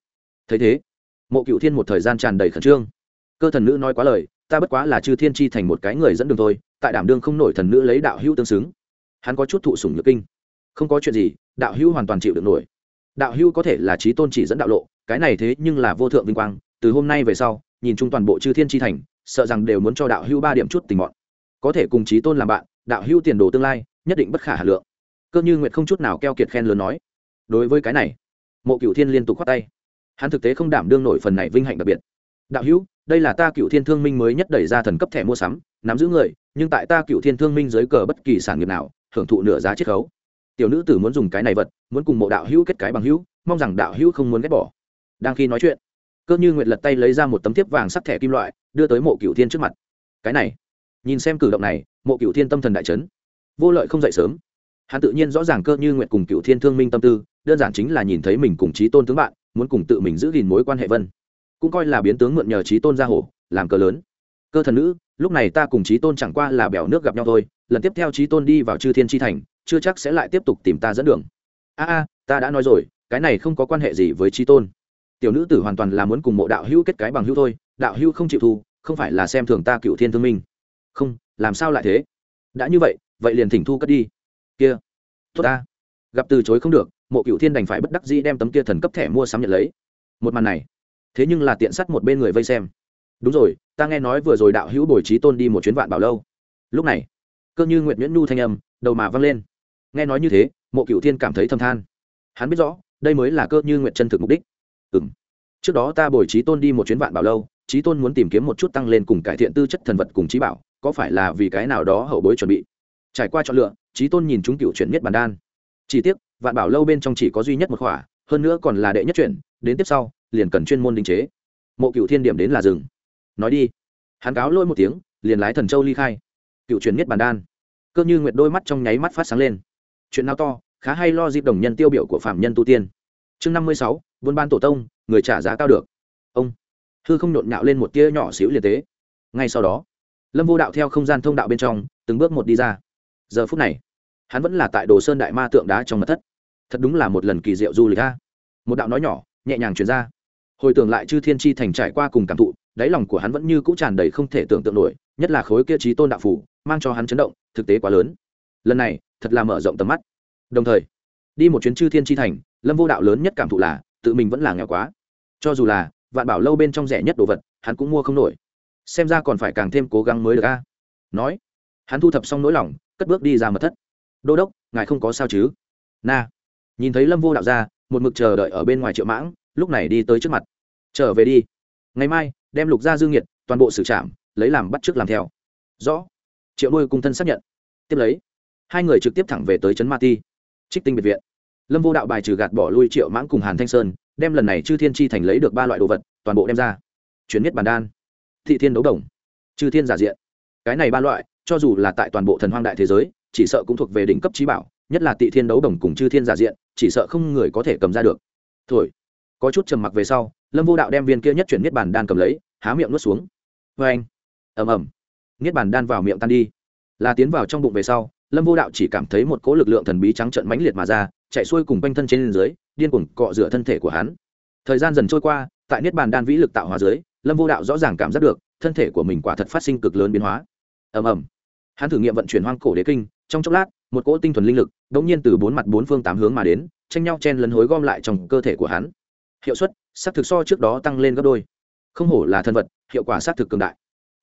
Thấy thế, mộ cựu thiên một thời gian tràn đầy khẩn trương. Cơ thần nữ nói quá lời, ta bất quá là chư thiên chi thành một cái người dẫn đường thôi, tại đảm đương không nổi thần nữ lấy đạo hữu tương xứng. Hắn có chút thụ sủng nhược kinh. Không có chuyện gì, đạo hữu hoàn toàn chịu được nổi. Đạo hữu có thể là trí tôn chỉ dẫn đạo lộ, cái này thế nhưng là vô thượng vinh quang, từ hôm nay về sau nhìn chung toàn bộ chư thiên chi thành, sợ rằng đều muốn cho đạo hưu ba điểm chút tình mọn. Có thể cùng trí tôn làm bạn, đạo hưu tiền đồ tương lai, nhất định bất khả hà lượng. Cơ như nguyệt không chút nào keo kiệt khen lớn nói. Đối với cái này, mộ cựu thiên liên tục khoát tay. Hắn thực tế không đảm đương nổi phần này vinh hạnh đặc biệt. Đạo hữu, đây là ta cựu thiên thương minh mới nhất đẩy ra thần cấp thẻ mua sắm, nắm giữ người, nhưng tại ta cựu thiên thương minh dưới cờ bất kỳ sản nghiệp nào, hưởng thụ nửa giá chiết khấu. Tiểu nữ tử muốn dùng cái này vật, muốn cùng mộ đạo hữu kết cái bằng hữu, mong rằng đạo hữu không muốn ghét bỏ. Đang khi nói chuyện cơ như nguyệt lật tay lấy ra một tấm thiếp vàng sắc thẻ kim loại, đưa tới mộ cựu thiên trước mặt. Cái này, nhìn xem cử động này, mộ cựu thiên tâm thần đại trấn vô lợi không dậy sớm. Hắn tự nhiên rõ ràng cơ như nguyệt cùng cựu thiên thương minh tâm tư, đơn giản chính là nhìn thấy mình cùng trí tôn tướng bạn, muốn cùng tự mình giữ gìn mối quan hệ vân. Cũng coi là biến tướng mượn nhờ trí tôn ra hổ làm cờ lớn. Cơ thần nữ, lúc này ta cùng trí tôn chẳng qua là bèo nước gặp nhau thôi, lần tiếp theo trí tôn đi vào chư thiên tri thành, chưa chắc sẽ lại tiếp tục tìm ta dẫn đường. A a, ta đã nói rồi, cái này không có quan hệ gì với trí tôn tiểu nữ tử hoàn toàn là muốn cùng mộ đạo hữu kết cái bằng hữu thôi, đạo hữu không chịu thu, không phải là xem thường ta cựu thiên thương minh. Không, làm sao lại thế? Đã như vậy vậy liền thỉnh thu cất đi. Kia, tốt ta. Gặp từ chối không được, mộ cựu thiên đành phải bất đắc dĩ đem tấm kia thần cấp thẻ mua sắm nhận lấy. Một màn này, thế nhưng là tiện sắt một bên người vây xem. Đúng rồi, ta nghe nói vừa rồi đạo hữu bồi trí tôn đi một chuyến vạn bảo lâu. Lúc này, cơ như nguyện nhu thanh âm, đầu mà văng lên. Nghe nói như thế, mộ cựu thiên cảm thấy thâm than. Hắn biết rõ, đây mới là cơ như nguyện chân thực mục đích ừ m trước đó ta bồi trí tôn đi một chuyến vạn bảo lâu trí tôn muốn tìm kiếm một chút tăng lên cùng cải thiện tư chất thần vật cùng trí bảo, có phải là vì cái nào đó hậu bối chuẩn bị? Trải qua chọn lựa trí tôn nhìn chúng cựu chuyển miết bàn đan. Chỉ tiếc, vạn bảo lâu bên trong chỉ có duy nhất một khỏa, hơn nữa còn là đệ nhất chuyển, đến tiếp sau, liền cần chuyên môn đình chế. Mộ cựu thiên điểm đến là rừng nói đi. Hắn cáo lôi một tiếng, liền lái thần châu ly khai. Cựu chuyển miết bàn đan. Cơ như nguyệt đôi mắt trong nháy mắt phát sáng lên. Chuyện nào to, khá hay lo dịp đồng nhân tiêu biểu của phạm nhân tu tiên. Chương năm mươi sáu buôn ban tổ tông, người trả giá cao được. Ông hư không nhộn nhạo lên một tia nhỏ xíu liệt tế. Ngay sau đó, lâm vô đạo theo không gian thông đạo bên trong, từng bước một đi ra. Giờ phút này, hắn vẫn là tại đồ sơn đại ma tượng đá trong mật thất. Thật đúng là một lần kỳ diệu du lịch ra một đạo nói nhỏ, nhẹ nhàng chuyển ra. Hồi tưởng lại chư thiên tri thành trải qua cùng cảm thụ, đáy lòng của hắn vẫn như cũ tràn đầy không thể tưởng tượng nổi, nhất là khối kia trí tôn đạo phủ, mang cho hắn chấn động, thực tế quá lớn. Lần này, thật là mở rộng tầm mắt. Đồng thời, đi một chuyến chư thiên tri thành, lâm vô đạo lớn nhất cảm thụ là tự mình vẫn là nghèo quá. Cho dù là vạn bảo lâu bên trong rẻ nhất đồ vật, hắn cũng mua không nổi. Xem ra còn phải càng thêm cố gắng mới được a. Nói, hắn thu thập xong nỗi lòng, cất bước đi ra mật thất. Đô đốc, ngài không có sao chứ? Na. Nhìn thấy lâm vô đạo ra, một mực chờ đợi ở bên ngoài triệu mãng, lúc này đi tới trước mặt. Trở về đi. Ngày mai, đem lục ra dương nhiệt toàn bộ xử trạm lấy làm bắt trước làm theo. Rõ. Triệu đôi cung thân xác nhận. Tiếp lấy, hai người trực tiếp thẳng về tới trấn ma ti, trích tinh biệt viện lâm vô đạo bài trừ gạt bỏ lui triệu mãng cùng hàn thanh sơn, đem lần này chư thiên chi thành lấy được ba loại đồ vật, toàn bộ đem ra. Chuyển miết bàn đan, thị thiên đấu đồng, chư thiên giả diện. Cái này ba loại, cho dù là tại toàn bộ thần hoang đại thế giới, chỉ sợ cũng thuộc về đỉnh cấp trí bảo, nhất là tị thiên đấu đồng cùng chư thiên giả diện, chỉ sợ không người có thể cầm ra được. Thổi có chút trầm mặc về sau, lâm vô đạo đem viên kia nhất chuyển niết bàn đan cầm lấy, há miệng nuốt xuống. Vê anh ầm ầm. Niết bàn đan vào miệng tan đi. Là tiến vào trong bụng về sau lâm vô đạo chỉ cảm thấy một cỗ lực lượng thần bí trắng trận mãnh liệt mà ra, chạy xuôi cùng quanh thân trên dưới, điên cuồng cọ rửa thân thể của hắn. Thời gian dần trôi qua, tại niết bàn đan vĩ lực tạo hóa dưới, lâm vô đạo rõ ràng cảm giác được, thân thể của mình quả thật phát sinh cực lớn biến hóa. Ầm ầm. Hắn thử nghiệm vận chuyển hoang cổ đế kinh, trong chốc lát, một cỗ tinh thuần linh lực đ ỗ n g nhiên từ bốn mặt bốn phương tám hướng mà đến, tranh nhau chen lấn hối gom lại trong cơ thể của hắn. Hiệu suất s á c thực so trước đó tăng lên gấp đôi. Không hổ là thân vật, hiệu quả s á c thực cường đại.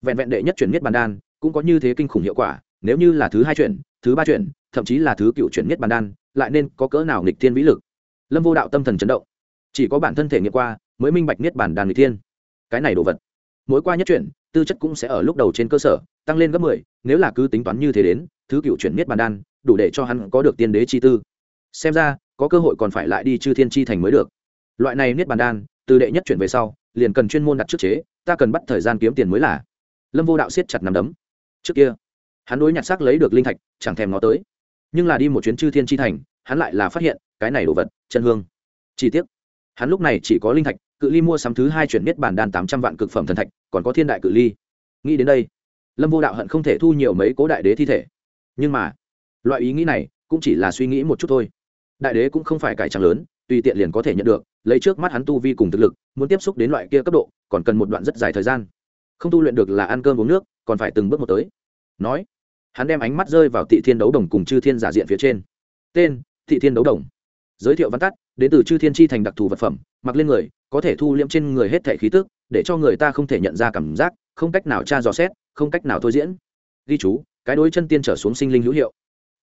Vẹn vẹn đệ nhất chuyển miết bàn đan, cũng có như thế kinh khủng hiệu quả nếu như là thứ hai chuyển thứ ba chuyển thậm chí là thứ cựu chuyển miết bàn đan, lại nên có cỡ nào nghịch thiên vĩ lực? Lâm vô đạo tâm thần chấn động. Chỉ có bản thân thể nghiệm qua, mới minh bạch niết bàn đan nghịch thiên. Cái này đồ vật, mỗi qua nhất chuyển tư chất cũng sẽ ở lúc đầu trên cơ sở, tăng lên gấp mười, nếu là cứ tính toán như thế đến, thứ cựu chuyển niết bàn đan, đủ để cho hắn có được tiên đế chi tư. Xem ra, có cơ hội còn phải lại đi chư thiên chi thành mới được. Loại này niết bàn đan, từ đệ nhất chuyển về sau, liền cần chuyên môn đặt trước chế, ta cần bắt thời gian kiếm tiền mới là. Lâm vô đạo siết chặt nằm đấm. Trước kia hắn đối nhặt xác lấy được linh thạch, chẳng thèm nó tới. Nhưng là đi một chuyến chư thiên chi thành, hắn lại là phát hiện, cái này đồ vật, chân hương. Chi tiết hắn lúc này chỉ có linh thạch, cự ly mua sắm thứ hai chuyển miết bản đan tám trăm vạn cực phẩm thần thạch, còn có thiên đại cự ly. Nghĩ đến đây, lâm vô đạo hận không thể thu nhiều mấy cố đại đế thi thể. Nhưng mà, loại ý nghĩ này cũng chỉ là suy nghĩ một chút thôi. Đại đế cũng không phải cải trang lớn, tùy tiện liền có thể nhận được, lấy trước mắt hắn tu vi cùng thực lực, muốn tiếp xúc đến loại kia cấp độ, còn cần một đoạn rất dài thời gian. Không tu luyện được là ăn cơm uống nước, còn phải từng bước một tới. Nói hắn đem ánh mắt rơi vào tị thiên đấu đồng cùng chư thiên giả diện phía trên. Tên, thị thiên đấu đồng. Giới thiệu văn tắt, đến từ chư thiên chi thành đặc thù vật phẩm, mặc lên người, có thể thu liễm trên người hết thể khí tức, để cho người ta không thể nhận ra cảm giác, không cách nào tra dò xét, không cách nào thôi diễn. Ghi chú, cái đối chân tiên trở xuống sinh linh hữu hiệu.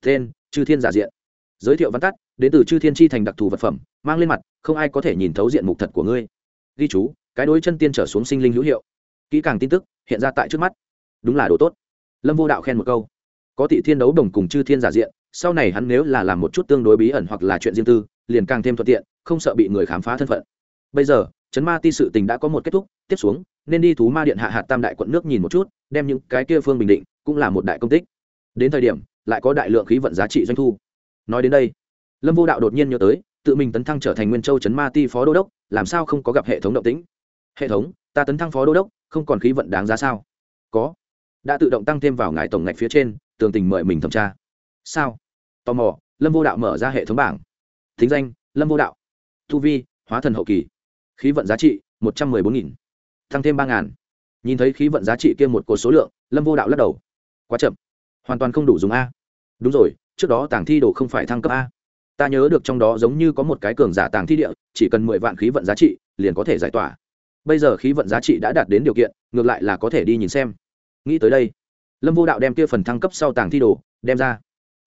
Tên, chư thiên giả diện. Giới thiệu văn tắt, đến từ chư thiên tri thành đặc thù vật phẩm, mang lên mặt, không ai có thể nhìn thấu diện mục thật của ngươi. Ghi chú, cái đối chân tiên trở xuống sinh linh hữu hiệu. Kỹ càng tin tức, hiện ra tại trước mắt. Đúng là đồ tốt. Lâm vô đạo khen một câu có thị thiên đấu đồng cùng chư thiên giả diện, sau này hắn nếu là làm một chút tương đối bí ẩn hoặc là chuyện riêng tư, liền càng thêm thuận tiện, không sợ bị người khám phá thân phận. Bây giờ, chấn ma ti sự tình đã có một kết thúc, tiếp xuống, nên đi thú ma điện hạ hạt tam đại quận nước nhìn một chút, đem những cái kia phương bình định, cũng là một đại công tích. Đến thời điểm, lại có đại lượng khí vận giá trị doanh thu. Nói đến đây, lâm vô đạo đột nhiên nhớ tới, tự mình tấn thăng trở thành nguyên châu chấn ma ti phó đô đốc, làm sao không có gặp hệ thống động tĩnh? Hệ thống, ta tấn thăng phó đô đốc, không còn khí vận đáng giá sao? Có. Đã tự động tăng thêm vào ngài tổng ngạch phía trên tường tình mời mình thẩm tra. Sao? Tò mò, lâm vô đạo mở ra hệ thống bảng. Thính danh, lâm vô đạo. Tu vi, hóa thần hậu kỳ. Khí vận giá trị, một trăm mười bốn nghìn. Tăng thêm ba ngàn. Nhìn thấy khí vận giá trị kia một cột số lượng, lâm vô đạo lắc đầu. Quá chậm. Hoàn toàn không đủ dùng a. Đúng rồi, trước đó tàng thi đồ không phải thăng cấp a. Ta nhớ được trong đó giống như có một cái cường giả tàng thi địa, chỉ cần mười vạn khí vận giá trị, liền có thể giải tỏa. Bây giờ khí vận giá trị đã đạt đến điều kiện, ngược lại là có thể đi nhìn xem. Nghĩ tới đây lâm vô đạo đem kia phần thăng cấp sau tàng thi đồ đem ra.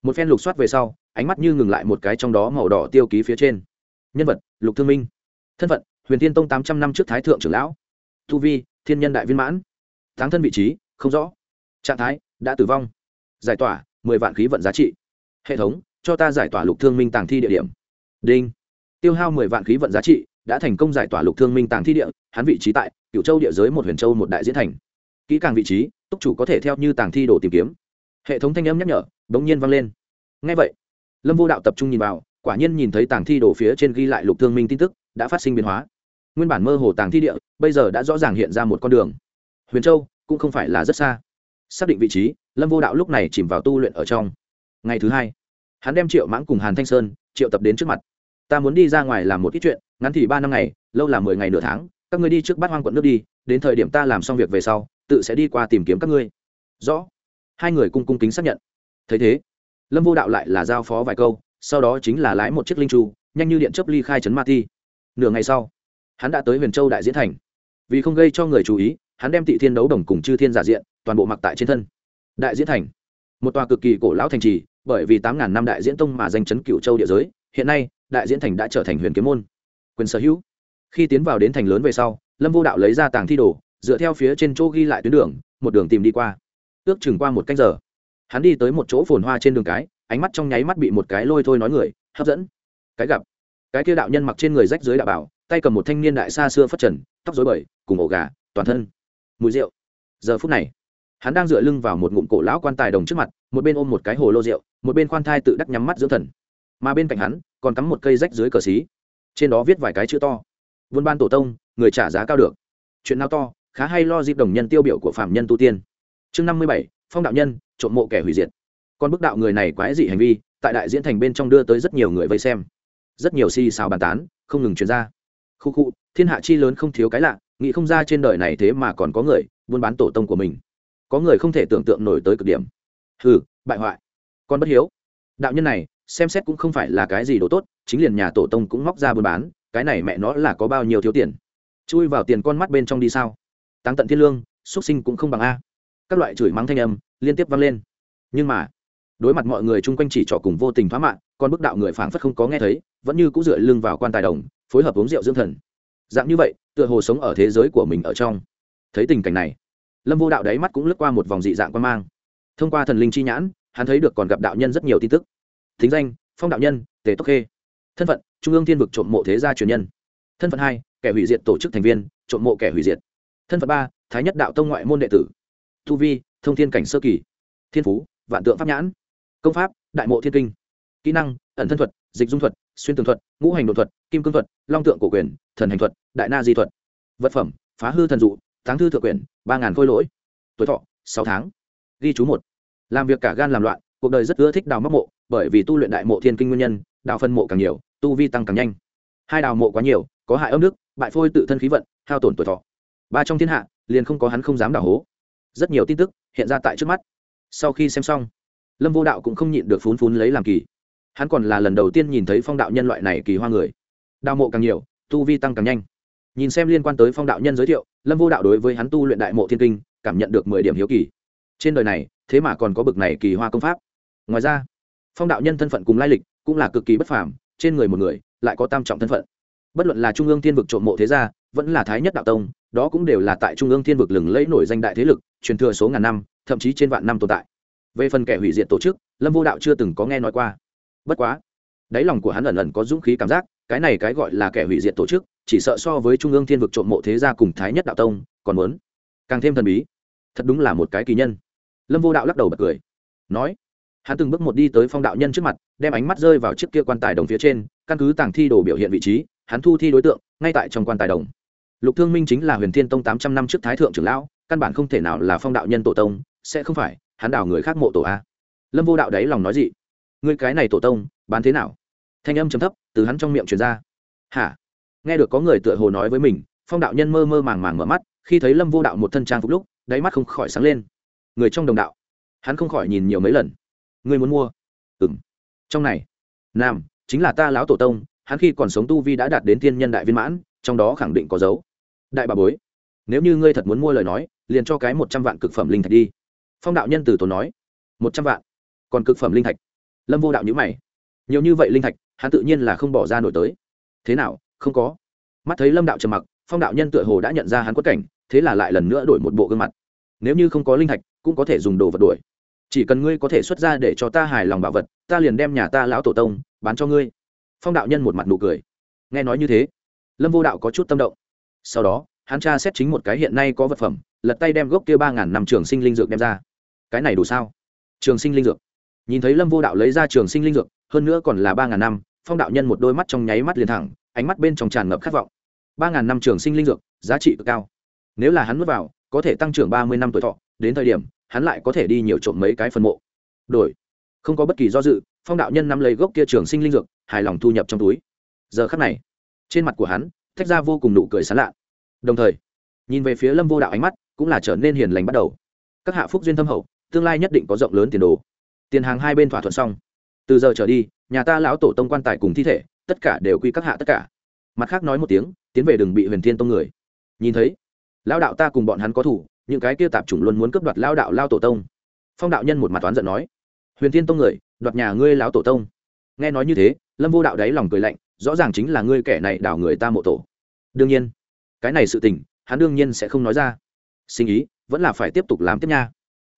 Một phen lục soát về sau, ánh mắt như ngừng lại một cái trong đó màu đỏ tiêu ký phía trên. Nhân vật, lục thương minh. Thân phận, huyền thiên tông tám trăm năm trước thái thượng trưởng lão. Thu vi, thiên nhân đại viên mãn. Táng thân vị trí, không rõ. Trạng thái, đã tử vong. Giải tỏa, mười vạn khí vận giá trị. Hệ thống, cho ta giải tỏa lục thương minh tàng thi địa điểm. Đinh. Tiêu hao mười vạn khí vận giá trị, đã thành công giải tỏa lục thương minh tàng thi địa, hắn vị trí tại cựu châu địa giới một huyền châu một đại diễn thành kỹ càng vị trí, túc chủ có thể theo như tàng thi đồ tìm kiếm. Hệ thống thanh âm nhắc nhở đ ố n g nhiên vang lên. Ngay vậy, lâm vô đạo tập trung nhìn vào, quả nhiên nhìn thấy tàng thi đồ phía trên ghi lại lục thương minh tin tức, đã phát sinh biến hóa. Nguyên bản mơ hồ tàng thi địa, bây giờ đã rõ ràng hiện ra một con đường. Huyền châu cũng không phải là rất xa. Xác định vị trí, lâm vô đạo lúc này chìm vào tu luyện ở trong. Ngày thứ hai, hắn đem triệu mãng cùng hàn thanh sơn, triệu tập đến trước mặt. Ta muốn đi ra ngoài làm một ít chuyện, ngắn thì ba năm ngày, lâu là mười ngày nửa tháng, các ngươi đi trước bát hoang quận nước đi, đến thời điểm ta làm xong việc về sau tự sẽ đi qua tìm kiếm các ngươi. Rõ. Hai người cung cung kính xác nhận. Thấy thế, lâm vô đạo lại là giao phó vài câu, sau đó chính là lái một chiếc linh tru, nhanh như điện chấp ly khai trấn ma thi. Nửa ngày sau, hắn đã tới huyền châu đại diễn thành. Vì không gây cho người chú ý, hắn đem tị thiên đấu đồng cùng chư thiên giả diện toàn bộ mặc tại trên thân. Đại diễn thành, một tòa cực kỳ cổ lão thành trì, bởi vì tám ngàn năm đại diễn tông mà danh chấn cựu châu địa giới, hiện nay, đại diễn thành đã trở thành huyền kiếm môn. Quyền sở hữu. Khi tiến vào đến thành lớn về sau, lâm vô đạo lấy ra tàng thi đồ dựa theo phía trên chỗ ghi lại tuyến đường, một đường tìm đi qua. Ước chừng qua một canh giờ. Hắn đi tới một chỗ phồn hoa trên đường cái, ánh mắt trong nháy mắt bị một cái lôi thôi nói người, hấp dẫn. Cái gặp. Cái kia đạo nhân mặc trên người rách dưới đạo bảo, tay cầm một thanh niên đại xa xưa phất trần, tóc dối bời, cùng ổ gà, toàn thân. Mùi rượu. Giờ phút này, hắn đang dựa lưng vào một ngụm cổ lão quan tài đồng trước mặt, một bên ôm một cái hồ lô rượu, một bên khoan thai tự đắc nhắm mắt dưỡng thần. Mà bên cạnh hắn, còn cắm một cây rách dưới cờ xí. Trên đó viết vài cái chữ to. Buôn ban tổ tông, người trả giá cao được. Chuyện nào to? Khá hay lo dịp đồng nhân tiêu biểu của phạm nhân tu tiên. Chương năm mươi bảy, phong đạo nhân, trộm mộ kẻ hủy diệt. Con bức đạo người này quái dị hành vi, tại đại diễn thành bên trong đưa tới rất nhiều người vây xem. Rất nhiều xì xào bàn tán, không ngừng chuyển ra. Khu khu, thiên hạ chi lớn không thiếu cái lạ, nghĩ không ra trên đời này thế mà còn có người buôn bán tổ tông của mình. Có người không thể tưởng tượng nổi tới cực điểm. Hừ, bại hoại. Con bất hiếu. Đạo nhân này, xem xét cũng không phải là cái gì đồ tốt, chính liền nhà tổ tông cũng móc ra buôn bán, cái này mẹ nó là có bao nhiêu thiếu tiền? Chui vào tiền con mắt bên trong đi sao? Tăng tận thiên lương xuất sinh cũng không bằng a. Các loại chửi mắng thanh âm liên tiếp vang lên. Nhưng mà, đối mặt mọi người chung quanh chỉ trỏ cùng vô tình phá mạng, con bức đạo người phảng phất không có nghe thấy, vẫn như cũng dựa lưng vào quan tài đồng, phối hợp uống rượu dưỡng thần. Dạng như vậy, tựa hồ sống ở thế giới của mình ở trong. Thấy tình cảnh này, lâm vô đạo đáy mắt cũng lướt qua một vòng dị dạng quan mang. Thông qua thần linh chi nhãn, hắn thấy được còn gặp đạo nhân rất nhiều tin tức. Thính danh, phong đạo nhân, tề tốc khê. Thân phận, trung ương thiên vực trộm mộ thế gia truyền nhân. Thân phận hai, kẻ hủy diệt tổ chức thành viên, trộm mộ kẻ hủy diệt thân phận ba, thái nhất đạo tông ngoại môn đệ tử. Tu vi, thông thiên cảnh sơ kỳ. Thiên phú, vạn tượng pháp nhãn. Công pháp, đại mộ thiên kinh. Kỹ năng, ẩn thân thuật, dịch dung thuật, xuyên tường thuật, ngũ hành đột thuật, kim cương thuật, long tượng cổ quyền, thần hành thuật, đại na di thuật. Vật phẩm, phá hư thần dụ, tháng thư thượng quyền, ba ngàn khôi lỗi. Tuổi thọ, sáu tháng. Ghi chú một. Làm việc cả gan làm loạn, cuộc đời rất ưa thích đào móc mộ, bởi vì tu luyện đại mộ thiên kinh nguyên nhân, đào phân mộ càng nhiều, tu vi tăng càng nhanh. Hai đào mộ quá nhiều, có hại âm đức, bại phôi tự thân khí vận, hao tổn tuổi thọ ba trong thiên hạ, liền không có hắn không dám đào hố. Rất nhiều tin tức hiện ra tại trước mắt. Sau khi xem xong, lâm vô đạo cũng không nhịn được phún phún lấy làm kỳ. Hắn còn là lần đầu tiên nhìn thấy phong đạo nhân loại này kỳ hoa người. Đào mộ càng nhiều, tu vi tăng càng nhanh. Nhìn xem liên quan tới phong đạo nhân giới thiệu, lâm vô đạo đối với hắn tu luyện đại mộ thiên kinh, cảm nhận được mười điểm hiếu kỳ. Trên đời này, thế mà còn có bực này kỳ hoa công pháp. Ngoài ra, phong đạo nhân thân phận cùng lai lịch cũng là cực kỳ bất phàm, trên người một người lại có tam trọng thân phận. Bất luận là trung ương thiên vực trộm mộ thế gia vẫn là thái nhất đạo tông, đó cũng đều là tại trung ương thiên vực lừng lẫy nổi danh đại thế lực, truyền thừa số ngàn năm, thậm chí trên vạn năm tồn tại. Về phần kẻ hủy diệt tổ chức, lâm vô đạo chưa từng có nghe nói qua. Bất quá, đáy lòng của hắn ẩn ẩn có dũng khí cảm giác, cái này cái gọi là kẻ hủy diệt tổ chức, chỉ sợ so với trung ương thiên vực trộm mộ thế gia cùng thái nhất đạo tông, còn muốn càng thêm thần bí. Thật đúng là một cái kỳ nhân. Lâm vô đạo lắc đầu bật cười, nói, hắn từng bước một đi tới phong đạo nhân trước mặt, đem ánh mắt rơi vào chiếc kia quan tài đồng phía trên, căn cứ tàng thi đồ biểu hiện vị trí, hắn thu thi đối tượng, ngay tại trong quan tài đồng lục thương minh chính là huyền thiên tông tám trăm năm trước thái thượng trưởng lão, căn bản không thể nào là phong đạo nhân tổ tông, sẽ không phải, hắn đào người khác mộ tổ a. Lâm vô đạo đấy lòng nói gì? Người cái này tổ tông, bán thế nào? Thanh âm chấm thấp, từ hắn trong miệng truyền ra. Hả? Nghe được có người tựa hồ nói với mình, phong đạo nhân mơ mơ màng màng mở mắt, khi thấy lâm vô đạo một thân trang phục lúc, đáy mắt không khỏi sáng lên. Người trong đồng đạo. Hắn không khỏi nhìn nhiều mấy lần. Người muốn mua? Ừ m trong này. Nam, chính là ta lão tổ tông, hắn khi còn sống tu vi đã đạt đến thiên nhân đại viên mãn trong đó khẳng định có dấu. Đại bà bối, nếu như ngươi thật muốn mua lời nói, liền cho cái một trăm vạn cực phẩm linh thạch đi. Phong đạo nhân từ tốn nói. Một trăm vạn? Còn cực phẩm linh thạch? Lâm vô đạo nhữ mày. Nhiều như vậy linh thạch, hắn tự nhiên là không bỏ ra nổi tới. Thế nào? Không có. Mắt thấy lâm đạo trầm mặc, phong đạo nhân tựa hồ đã nhận ra hắn quất cảnh, thế là lại lần nữa đổi một bộ gương mặt. Nếu như không có linh thạch, cũng có thể dùng đồ vật đuổi. Chỉ cần ngươi có thể xuất ra để cho ta hài lòng bảo vật, ta liền đem nhà ta lão tổ tông bán cho ngươi. Phong đạo nhân một mặt nụ cười. Nghe nói như thế lâm vô đạo có chút tâm động. Sau đó, hắn tra xét chính một cái hiện nay có vật phẩm, lật tay đem gốc kia ba ngàn năm trường sinh linh dược đem ra. Cái này đủ sao? Trường sinh linh dược. Nhìn thấy lâm vô đạo lấy ra trường sinh linh dược, hơn nữa còn là ba ngàn năm, phong đạo nhân một đôi mắt trong nháy mắt liền thẳng, ánh mắt bên trong tràn ngập khát vọng. Ba ngàn năm trường sinh linh dược, giá trị cực cao. Nếu là hắn nuốt vào, có thể tăng trưởng ba mươi năm tuổi thọ, đến thời điểm, hắn lại có thể đi nhiều trộm mấy cái phần mộ. Đổi. Không có bất kỳ do dự, phong đạo nhân nắm lấy gốc kia trường sinh linh dược, hài lòng thu nhập trong túi. Giờ khắc này trên mặt của hắn thách ra vô cùng nụ cười sán lạ. Đồng thời, nhìn về phía lâm vô đạo ánh mắt, cũng là trở nên hiền lành bắt đầu. Các hạ phúc duyên thâm hậu, tương lai nhất định có rộng lớn tiền đồ. Tiền hàng hai bên thỏa thuận xong. Từ giờ trở đi, nhà ta lão tổ tông quan tài cùng thi thể, tất cả đều quy các hạ tất cả. Mặt khác nói một tiếng, tiến về đừng bị huyền thiên tông người. Nhìn thấy, lão đạo ta cùng bọn hắn có thủ, những cái kia tạp chủng luôn muốn cướp đoạt lao đạo lao tổ tông. Phong đạo nhân một mặt toán giận nói, huyền thiên tông người, đoạt nhà ngươi lão tổ tông. Nghe nói như thế, lâm vô đạo đáy lòng cười lạnh rõ ràng chính là ngươi kẻ này đảo người ta mộ tổ. Đương nhiên, cái này sự tình, hắn đương nhiên sẽ không nói ra. Sinh ý, vẫn là phải tiếp tục làm tiếp nha.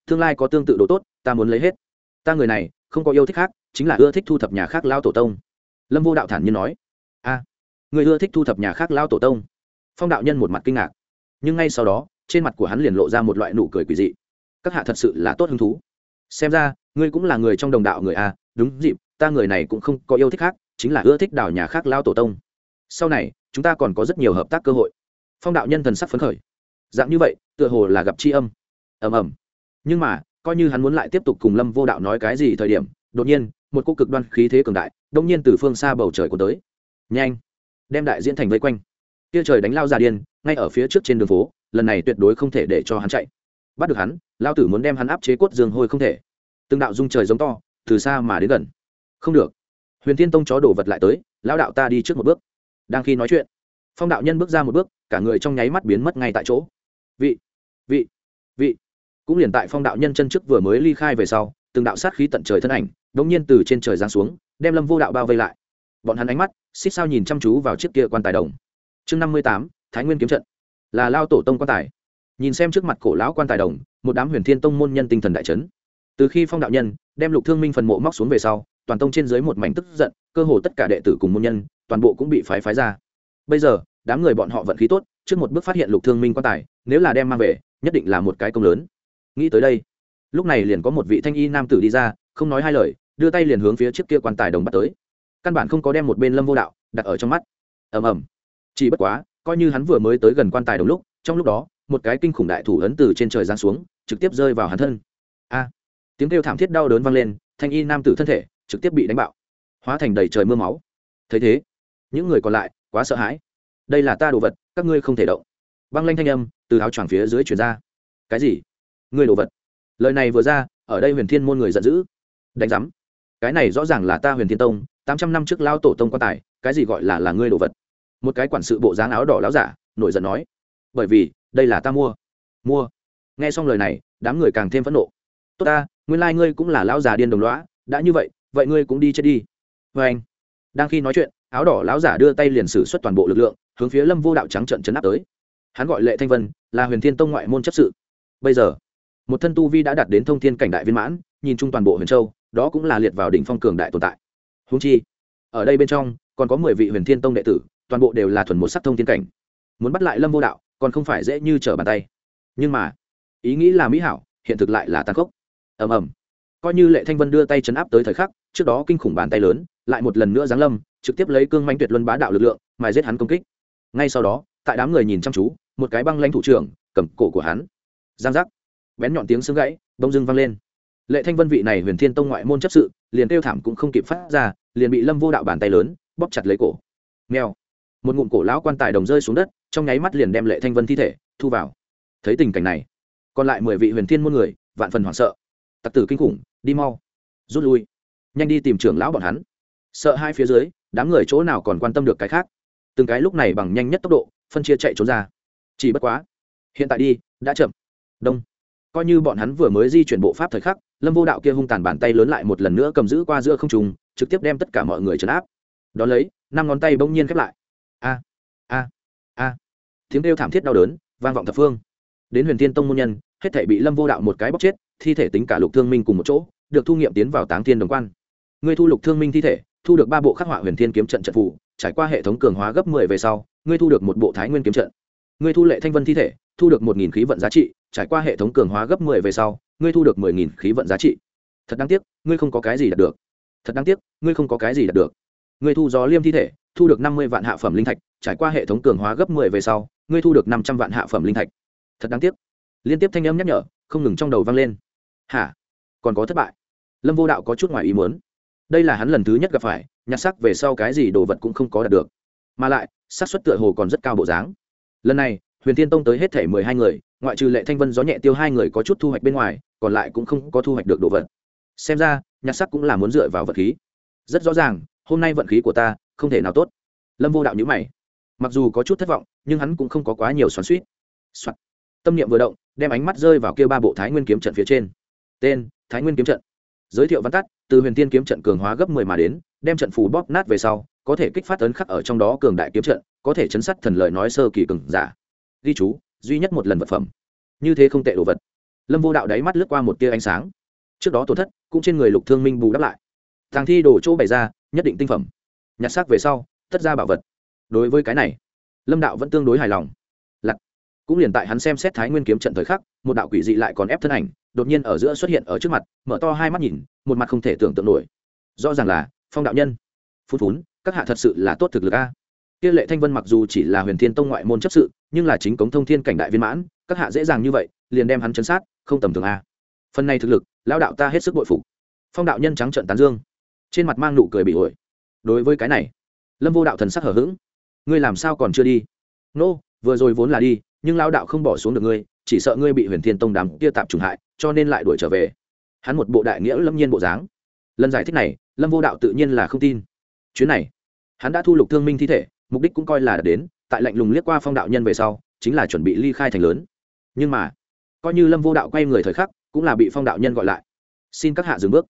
Tương lai có tương tự đồ tốt, ta muốn lấy hết. Ta người này, không có yêu thích khác, chính là ưa thích thu thập nhà khác lao tổ tông. Lâm vô đạo thản nhiên nói. A, người ưa thích thu thập nhà khác lao tổ tông. Phong đạo nhân một mặt kinh ngạc. Nhưng ngay sau đó, trên mặt của hắn liền lộ ra một loại nụ cười quỳ dị. Các hạ thật sự là tốt hứng thú. Xem ra, ngươi cũng là người trong đồng đạo người a, đúng dịp, ta người này cũng không có yêu thích khác chính là ưa thích đào nhà khác lao tổ tông. Sau này, chúng ta còn có rất nhiều hợp tác cơ hội. Phong đạo nhân thần sắc phấn khởi. Dạng như vậy, tựa hồ là gặp c h i âm. Ầm ầm. Nhưng mà, coi như hắn muốn lại tiếp tục cùng lâm vô đạo nói cái gì thời điểm, đột nhiên, một cô cực đoan khí thế cường đại, đông nhiên từ phương xa bầu trời của tới. Nhanh. Đem đại diễn thành vây quanh. Kia trời đánh lao ra điên, ngay ở phía trước trên đường phố, lần này tuyệt đối không thể để cho hắn chạy. Bắt được hắn, lao tử muốn đem hắn áp chế cốt dương hôi không thể. Từng đạo dung trời giống to, từ xa mà đến gần. Không được huyền thiên tông chó đổ vật lại tới lao đạo ta đi trước một bước. Đang khi nói chuyện, phong đạo nhân bước ra một bước, cả người trong nháy mắt biến mất ngay tại chỗ. Vị vị vị. Cũng liền tại phong đạo nhân chân trước vừa mới ly khai về sau, từng đạo sát khí tận trời thân ảnh, đống nhiên từ trên trời giáng xuống, đem lâm vô đạo bao vây lại. Bọn hắn ánh mắt, xích sao nhìn chăm chú vào chiếc kia quan tài đồng. Chương năm mươi tám, thái nguyên kiếm trận. Là lao tổ tông quan tài. Nhìn xem trước mặt cổ lão quan tài đồng, một đám huyền thiên tông môn nhân tinh thần đại trấn từ khi phong đạo nhân đem lục thương minh phần mộ móc xuống về sau toàn tông trên dưới một mảnh tức giận, cơ hồ tất cả đệ tử cùng môn nhân, toàn bộ cũng bị phái phái ra. Bây giờ, đám người bọn họ vận khí tốt, trước một bước phát hiện lục thương minh quan tài, nếu là đem mang về, nhất định là một cái công lớn. Nghĩ tới đây, lúc này liền có một vị thanh y nam tử đi ra, không nói hai lời, đưa tay liền hướng phía trước kia quan tài đồng bắt tới. Căn bản không có đem một bên lâm vô đạo đặt ở trong mắt. Ầm ầm. Chỉ bất quá, coi như hắn vừa mới tới gần quan tài đồng lúc, trong lúc đó, một cái kinh khủng đại thủ ấn từ trên trời giáng xuống, trực tiếp rơi vào hắn thân. A. Tiếng kêu thảm thiết đau đớn vang lên, thanh y nam tử thân thể trực tiếp bị đánh bạo, hóa thành đầy trời mưa máu. Thấy thế, những người còn lại quá sợ hãi. Đây là ta đồ vật, các ngươi không thể động. Băng lanh thanh âm từ áo choàng phía dưới chuyển ra. Cái gì? Ngươi đồ vật? Lời này vừa ra, ở đây huyền thiên môn người giận dữ. Đánh giám. Cái này rõ ràng là ta huyền thiên tông, tám trăm năm trước lao tổ tông quan tài, cái gì gọi là là ngươi đồ vật? Một cái quản sự bộ dáng áo đỏ láo giả, nổi giận nói. Bởi vì, đây là ta mua. Mua. Nghe xong lời này, đám người càng thêm phẫn nộ. Tốt ta, nguyên lai、like、ngươi cũng là lao già điên đồng lõa. đã như vậy vậy ngươi cũng đi chết đi. Vê anh, đang khi nói chuyện, áo đỏ lão giả đưa tay liền sử xuất toàn bộ lực lượng, hướng phía lâm vô đạo trắng trận chấn áp tới. Hắn gọi lệ thanh vân, là huyền thiên tông ngoại môn chấp sự. Bây giờ, một thân tu vi đã đạt đến thông thiên cảnh đại viên mãn, nhìn chung toàn bộ huyền châu, đó cũng là liệt vào đỉnh phong cường đại tồn tại. Húng chi, ở đây bên trong, còn có mười vị huyền thiên tông đệ tử, toàn bộ đều là thuần một sắc thông thiên cảnh. Muốn bắt lại lâm vô đạo, còn không phải dễ như trở bàn tay. Nhưng mà, ý nghĩ là mỹ hảo, hiện thực lại là tàn khốc. Ầm ầm coi như lệ thanh vân đưa tay chấn áp tới thời khắc, trước đó kinh khủng bàn tay lớn, lại một lần nữa giáng lâm, trực tiếp lấy cương manh tuyệt luân bá đạo lực lượng mà giết hắn công kích. Ngay sau đó, tại đám người nhìn chăm chú, một cái băng lãnh thủ trưởng, cầm cổ của hắn. Giang giác. Bén nhọn tiếng xương gãy bông dưng vang lên. Lệ thanh vân vị này huyền thiên tông ngoại môn chấp sự, liền kêu thảm cũng không kịp phát ra, liền bị lâm vô đạo bàn tay lớn, bóp chặt lấy cổ. Nghèo một ngụm cổ lão quan tài đồng rơi xuống đất, trong nháy mắt liền đem lệ thanh vân thi thể thu vào. Thấy tình cảnh này, còn lại mười vị huyền thiên môn người, vạn phần hoảng sợ tặc tử kinh khủng, đi mau, rút lui, nhanh đi tìm trưởng lão bọn hắn. Sợ hai phía dưới, đám người chỗ nào còn quan tâm được cái khác. Từng cái lúc này bằng nhanh nhất tốc độ, phân chia chạy trốn ra. Chỉ bất quá, hiện tại đi, đã chậm. Đông. Coi như bọn hắn vừa mới di chuyển bộ pháp thời khắc, lâm vô đạo kia hung tàn bàn tay lớn lại một lần nữa cầm giữ qua giữa không trùng trực tiếp đem tất cả mọi người trấn áp. Đ ó lấy, năm ngón tay bỗng nhiên khép lại. A a a. Tiếng kêu thảm thiết đau đớn, vang vọng thập phương. Đến huyền thiên tông môn nhân, hết thể bị lâm vô đạo một cái bóc chết thi thể tính cả lục thương minh cùng một chỗ, được thu nghiệm tiến vào táng thiên đồng quan. Ngươi thu lục thương minh thi thể, thu được ba bộ khắc họa huyền thiên kiếm trận trận phủ trải qua hệ thống cường hóa gấp mười về sau, ngươi thu được một bộ thái nguyên kiếm trận. Ngươi thu lệ thanh vân thi thể, thu được một nghìn khí vận giá trị, trải qua hệ thống cường hóa gấp mười về sau, ngươi thu được mười nghìn khí vận giá trị. Thật đáng tiếc, ngươi không có cái gì đạt được. Thật đáng tiếc, ngươi không có cái gì đạt được. Ngươi thu gió liêm thi thể, thu được năm mươi vạn hạ phẩm linh thạch, trải qua hệ thống cường hóa gấp mười về sau, ngươi thu được năm trăm vạn hạ phẩm linh thạch. Thật đáng tiếc. Liên tiếp thanh âm nhắc nhở, không ngừng trong đầu vang lên hả? Còn có thất bại. Lâm vô đạo có chút ngoài ý muốn. Đây là hắn lần thứ nhất gặp phải, nhặt sắc về sau cái gì đồ vật cũng không có đạt được. Mà lại, xác suất tựa hồ còn rất cao bộ dáng. Lần này, huyền tiên tông tới hết thể mười hai người, ngoại trừ lệ thanh vân gió nhẹ tiêu hai người có chút thu hoạch bên ngoài, còn lại cũng không có thu hoạch được đồ vật. Xem ra, nhặt sắc cũng là muốn dựa vào vật khí. Rất rõ ràng, hôm nay vận khí của ta không thể nào tốt. Lâm vô đạo nhữ mày. Mặc dù có chút thất vọng, nhưng hắn cũng không có quá nhiều xoắn suýt、Soạn. tâm niệm vừa động, đem ánh mắt rơi vào kêu ba bộ thái nguyên kiếm trận phía trên tên, thái nguyên kiếm trận. Giới thiệu văn tắt, từ huyền tiên kiếm trận cường hóa gấp mười mà đến, đem trận phù bóp nát về sau, có thể kích phát ấn khắc ở trong đó cường đại kiếm trận, có thể chấn sát thần lợi nói sơ kỳ cường giả. Ghi chú, duy nhất một lần vật phẩm. Như thế không tệ đồ vật. Lâm vô đạo đáy mắt lướt qua một tia ánh sáng. Trước đó tổn thất, cũng trên người lục thương minh bù đắp lại. Thằng thi đổ chỗ bày ra, nhất định tinh phẩm. Nhặt xác về sau, tất ra bảo vật. Đối với cái này, lâm đạo vẫn tương đối hài lòng cũng liền tại hắn xem xét thái nguyên kiếm trận thời khắc một đạo quỷ dị lại còn ép thân ảnh đột nhiên ở giữa xuất hiện ở trước mặt mở to hai mắt nhìn một mặt không thể tưởng tượng nổi. Rõ ràng là phong đạo nhân. Phun phún các hạ thật sự là tốt thực lực a. Kia lệ thanh vân mặc dù chỉ là huyền thiên tông ngoại môn chấp sự nhưng là chính cống thông thiên cảnh đại viên mãn các hạ dễ dàng như vậy liền đem hắn chấn sát không tầm thường a. Phần này thực lực lao đạo ta hết sức bội phục. Phong đạo nhân trắng trận tán dương. Trên mặt mang nụ cười bị ổi. Đối với cái này lâm vô đạo thần sắc hở h ữ g ngươi làm sao còn chưa đi? Nô、no, vừa rồi vốn là đi nhưng lao đạo không bỏ xuống được ngươi, chỉ sợ ngươi bị huyền thiên tông đám kia tạp trùng hại, cho nên lại đuổi trở về. Hắn một bộ đại nghĩa lâm nhiên bộ dáng. Lần giải thích này, lâm vô đạo tự nhiên là không tin. Chuyến này, hắn đã thu lục thương minh thi thể, mục đích cũng coi là đến, tại lạnh lùng liếc qua phong đạo nhân về sau, chính là chuẩn bị ly khai thành lớn. Nhưng mà, coi như lâm vô đạo quay người thời khắc, cũng là bị phong đạo nhân gọi lại. Xin các hạ dừng bước.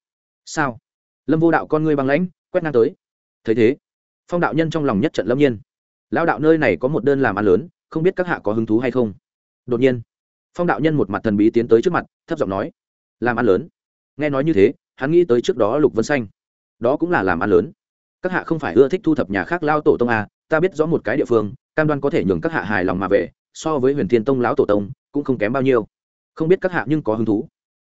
Sao? Lâm vô đạo con ngươi băng lãnh, quét ngang tới. Thấy thế. Phong đạo nhân trong lòng nhất trận lâm nhiên. Lao đạo nơi này có một đơn làm ăn lớn không biết các hạ có hứng thú hay không. Đột nhiên phong đạo nhân một mặt thần bí tiến tới trước mặt thấp giọng nói làm ăn lớn. Nghe nói như thế hắn nghĩ tới trước đó lục vân xanh. Đó cũng là làm ăn lớn. Các hạ không phải ưa thích thu thập nhà khác lao tổ tông à, ta biết rõ một cái địa phương cam đoan có thể nhường các hạ hài lòng mà về so với huyền thiên tông lão tổ tông cũng không kém bao nhiêu. Không biết các hạ nhưng có hứng thú.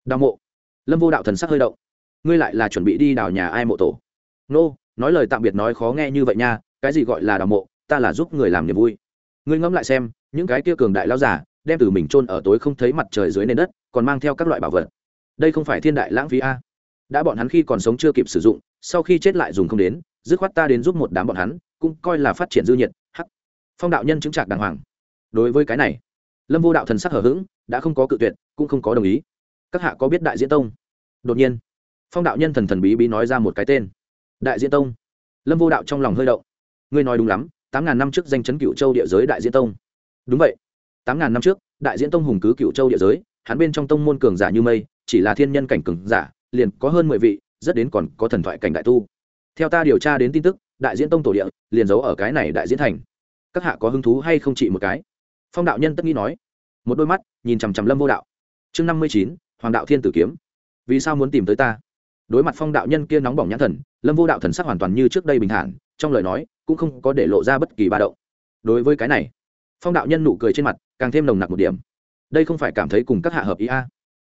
Đào mộ. Lâm vô đạo thần sắc hơi động. Ngươi lại là chuẩn bị đi đào nhà ai mộ tổ? Nô, nói lời tạm biệt nói khó nghe như vậy nha cái gì gọi là đào mộ ta là giúp người làm niềm vui ngươi ngẫm lại xem, những cái kia cường đại lao giả đem từ mình chôn ở tối không thấy mặt trời dưới nền đất, còn mang theo các loại bảo vật. Đây không phải thiên đại lãng phí a. Đã bọn hắn khi còn sống chưa kịp sử dụng, sau khi chết lại dùng không đến, dứt khoát ta đến giúp một đám bọn hắn, cũng coi là phát triển dư nhiệt, hắc. Phong đạo nhân chứng trạc đàng hoàng. Đối với cái này, lâm vô đạo thần sắc hở h ữ g đã không có cự tuyệt, cũng không có đồng ý. Các hạ có biết đại diễn tông? Đột nhiên, phong đạo nhân thần thần bí bí nói ra một cái tên. Đại diễn tông. Lâm vô đạo trong lòng hơi động. Ngươi nói đúng lắm tám ngàn năm trước danh chấn cựu châu địa giới đại diễn tông. Đúng vậy. Tám ngàn năm trước, đại diễn tông hùng cứ cựu châu địa giới, hắn bên trong tông môn cường giả như mây, chỉ là thiên nhân cảnh cường giả, liền có hơn mười vị, rất đến còn có thần thoại cảnh đại tu. Theo ta điều tra đến tin tức, đại diễn tông tổ địa, liền giấu ở cái này đại diễn thành. Các hạ có hứng thú hay không chỉ một cái? Phong đạo nhân tất nghĩ nói. Một đôi mắt, nhìn chằm chằm lâm vô đạo. Chương năm mươi chín, hoàng đạo thiên tử kiếm. Vì sao muốn tìm tới ta? Đối mặt phong đạo nhân kia nóng bỏng nhãn thần, lâm vô đạo thần sắc hoàn toàn như trước đây bình thản trong lời nói cũng không có để lộ ra bất kỳ ba động. Đối với cái này, phong đạo nhân nụ cười trên mặt càng thêm nồng nặc một điểm. Đây không phải cảm thấy cùng các hạ hợp ý a?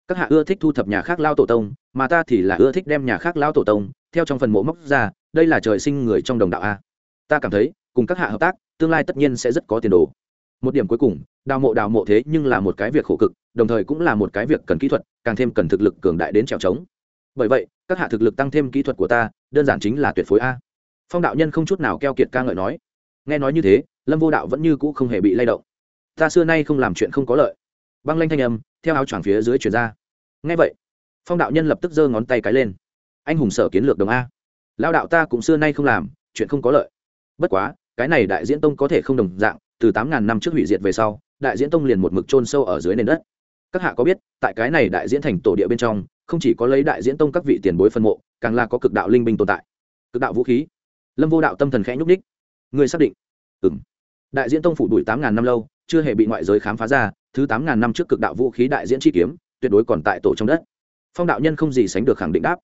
Các hạ ưa thích thu thập nhà khác lao tổ tông, mà ta thì là ưa thích đem nhà khác lao tổ tông theo trong phần mộ móc ra, đây là trời sinh người trong đồng đạo a. Ta cảm thấy, cùng các hạ hợp tác, tương lai tất nhiên sẽ rất có tiền đồ. Một điểm cuối cùng, đào mộ đào mộ thế nhưng là một cái việc khổ cực, đồng thời cũng là một cái việc cần kỹ thuật, càng thêm cần thực lực cường đại đến trèo trống. Bởi vậy, các hạ thực lực tăng thêm kỹ thuật của ta, đơn giản chính là tuyệt phối a phong đạo nhân không chút nào keo kiệt ca ngợi nói. Nghe nói như thế, lâm vô đạo vẫn như cũ không hề bị lay động. Ta xưa nay không làm chuyện không có lợi. Băng lanh thanh âm, theo áo choàng phía dưới chuyển ra. Nghe vậy, phong đạo nhân lập tức giơ ngón tay cái lên. Anh hùng sở kiến lược đồng a. Lao đạo ta cũng xưa nay không làm, chuyện không có lợi. Bất quá, cái này đại diễn tông có thể không đồng dạng, từ tám ngàn năm trước hủy diệt về sau, đại diễn tông liền một mực trôn sâu ở dưới nền đất. Các hạ có biết, tại cái này đại diễn thành tổ địa bên trong, không chỉ có lấy đại diễn tông các vị tiền bối phân mộ, càng là có cực đạo linh binh tồn tại. Cực đạo vũ khí lâm vô đạo tâm thần khẽ nhúc ních người xác định? Ừ m đại diễn tông phủ đuổi tám ngàn năm lâu, chưa hề bị ngoại giới khám phá ra, thứ tám ngàn năm trước cực đạo vũ khí đại diễn chi kiếm, tuyệt đối còn tại tổ trong đất. Phong đạo nhân không gì sánh được khẳng định đáp.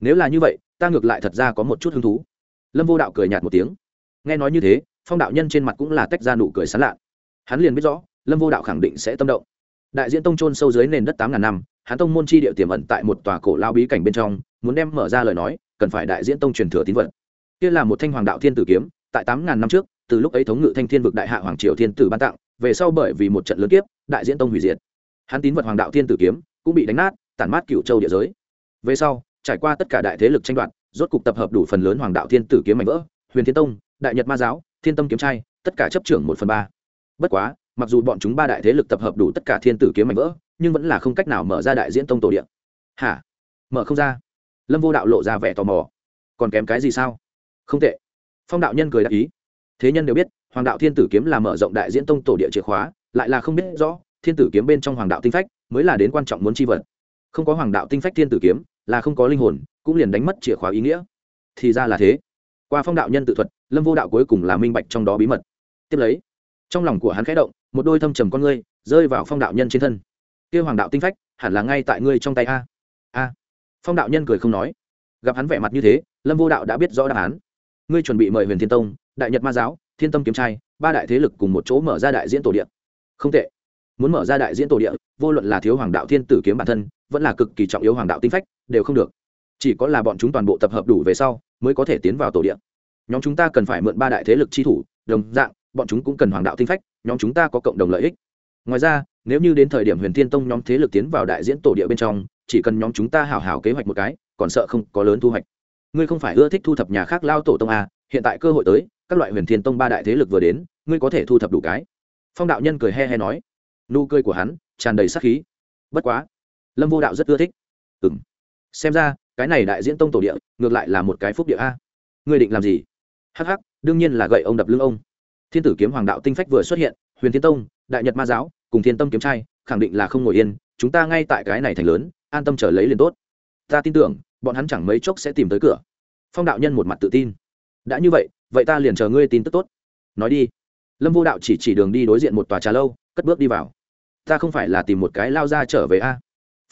Nếu là như vậy, ta ngược lại thật ra có một chút hứng thú. Lâm vô đạo cười nhạt một tiếng. Nghe nói như thế, phong đạo nhân trên mặt cũng là tách ra nụ cười sán lạ. Hắn liền biết rõ, lâm vô đạo khẳng định sẽ tâm động. Đại diễn tông trôn sâu dưới nền đất tám ngàn năm, hắn tông môn chi địa tiềm ẩn tại một tòa cổ lao bí cảnh bên trong, muốn đem mở ra lời nói, cần phải đại diễn tông truyền thừa tín vật kia là một thanh hoàng đạo thiên tử kiếm, tại tám ngàn năm trước, từ lúc ấy thống ngự thanh thiên vực đại hạ hoàng triều thiên tử ban tặng, về sau bởi vì một trận lớn kiếp, đại diễn tông hủy diệt. Hắn tín vật hoàng đạo thiên tử kiếm, cũng bị đánh nát, tản mát cựu châu địa giới. Về sau, trải qua tất cả đại thế lực tranh đoạt, rốt cục tập hợp đủ phần lớn hoàng đạo thiên tử kiếm mảnh vỡ, huyền thiên tông, đại nhật ma giáo, thiên tâm kiếm trai, tất cả chấp trưởng một phần ba. Bất quá, mặc dù bọn chúng ba đại thế lực tập hợp đủ tất cả thiên tử kiếm mảnh vỡ, nhưng vẫn là không cách nào mở ra đại diễn tông tổ điện hả? Mở không ra. Lâm vô đạo lộ ra vẻ tò mò. Còn kém cái gì sao? Không tệ. Phong đạo nhân cười đại ý. Thế nhân đều biết, hoàng đạo thiên tử kiếm là mở rộng đại diễn tông tổ địa chìa khóa, lại là không biết rõ, thiên tử kiếm bên trong hoàng đạo tinh phách mới là đến quan trọng muốn chi vật. Không có hoàng đạo tinh phách thiên tử kiếm, là không có linh hồn, cũng liền đánh mất chìa khóa ý nghĩa. Thì ra là thế. Qua phong đạo nhân tự thuật, lâm vô đạo cuối cùng là minh bạch trong đó bí mật. Tiếp lấy, trong lòng của hắn khẽ động, một đôi thâm trầm con ngươi rơi vào phong đạo nhân trên thân. Kia hoàng đạo tinh phách, hẳn là ngay tại ngươi trong tay a. A. Phong đạo nhân cười không nói. Gặp hắn vẻ mặt như thế, lâm vô đạo đã biết rõ đáp án ngươi chuẩn bị mời huyền thiên tông, đại nhật ma giáo, thiên tâm kiếm trai, ba đại thế lực cùng một chỗ mở ra đại diễn tổ điện không tệ. Muốn mở ra đại diễn tổ địa, vô luận là thiếu hoàng đạo thiên tử kiếm bản thân, vẫn là cực kỳ trọng yếu hoàng đạo tinh phách, đều không được. Chỉ có là bọn chúng toàn bộ tập hợp đủ về sau, mới có thể tiến vào tổ địa. Nhóm chúng ta cần phải mượn ba đại thế lực chi thủ, đồng dạng, bọn chúng cũng cần hoàng đạo tinh phách, nhóm chúng ta có cộng đồng lợi ích. Ngoài ra, nếu như đến thời điểm huyền thiên tông nhóm thế lực tiến vào đại diễn tổ địa bên trong, chỉ cần nhóm chúng ta hào hào kế hoạch một cái, còn sợ không có lớn thu hoạch ngươi không phải ưa thích thu thập nhà khác lao tổ tông à, hiện tại cơ hội tới các loại huyền thiên tông ba đại thế lực vừa đến ngươi có thể thu thập đủ cái. Phong đạo nhân cười he he nói. Nụ cười của hắn tràn đầy sắc khí. Bất quá lâm vô đạo rất ưa thích. Ừ m xem ra cái này đại diễn tông tổ địa ngược lại là một cái phúc địa a. Ngươi định làm gì? Hh ắ c ắ c đương nhiên là gậy ông đập lưng ông. Thiên tử kiếm hoàng đạo tinh phách vừa xuất hiện huyền thiên tông đại nhật ma giáo cùng thiên tâm kiếm trai khẳng định là không ngồi yên chúng ta ngay tại cái này thành lớn an tâm trở lấy liền tốt. Ta tin tưởng bọn hắn chẳng mấy chốc sẽ tìm tới cửa. Phong đạo nhân một mặt tự tin. Đã như vậy vậy ta liền chờ ngươi tin tức tốt. Nói đi. Lâm vô đạo chỉ chỉ đường đi đối diện một tòa trà lâu, cất bước đi vào. Ta không phải là tìm một cái lao ra trở về a?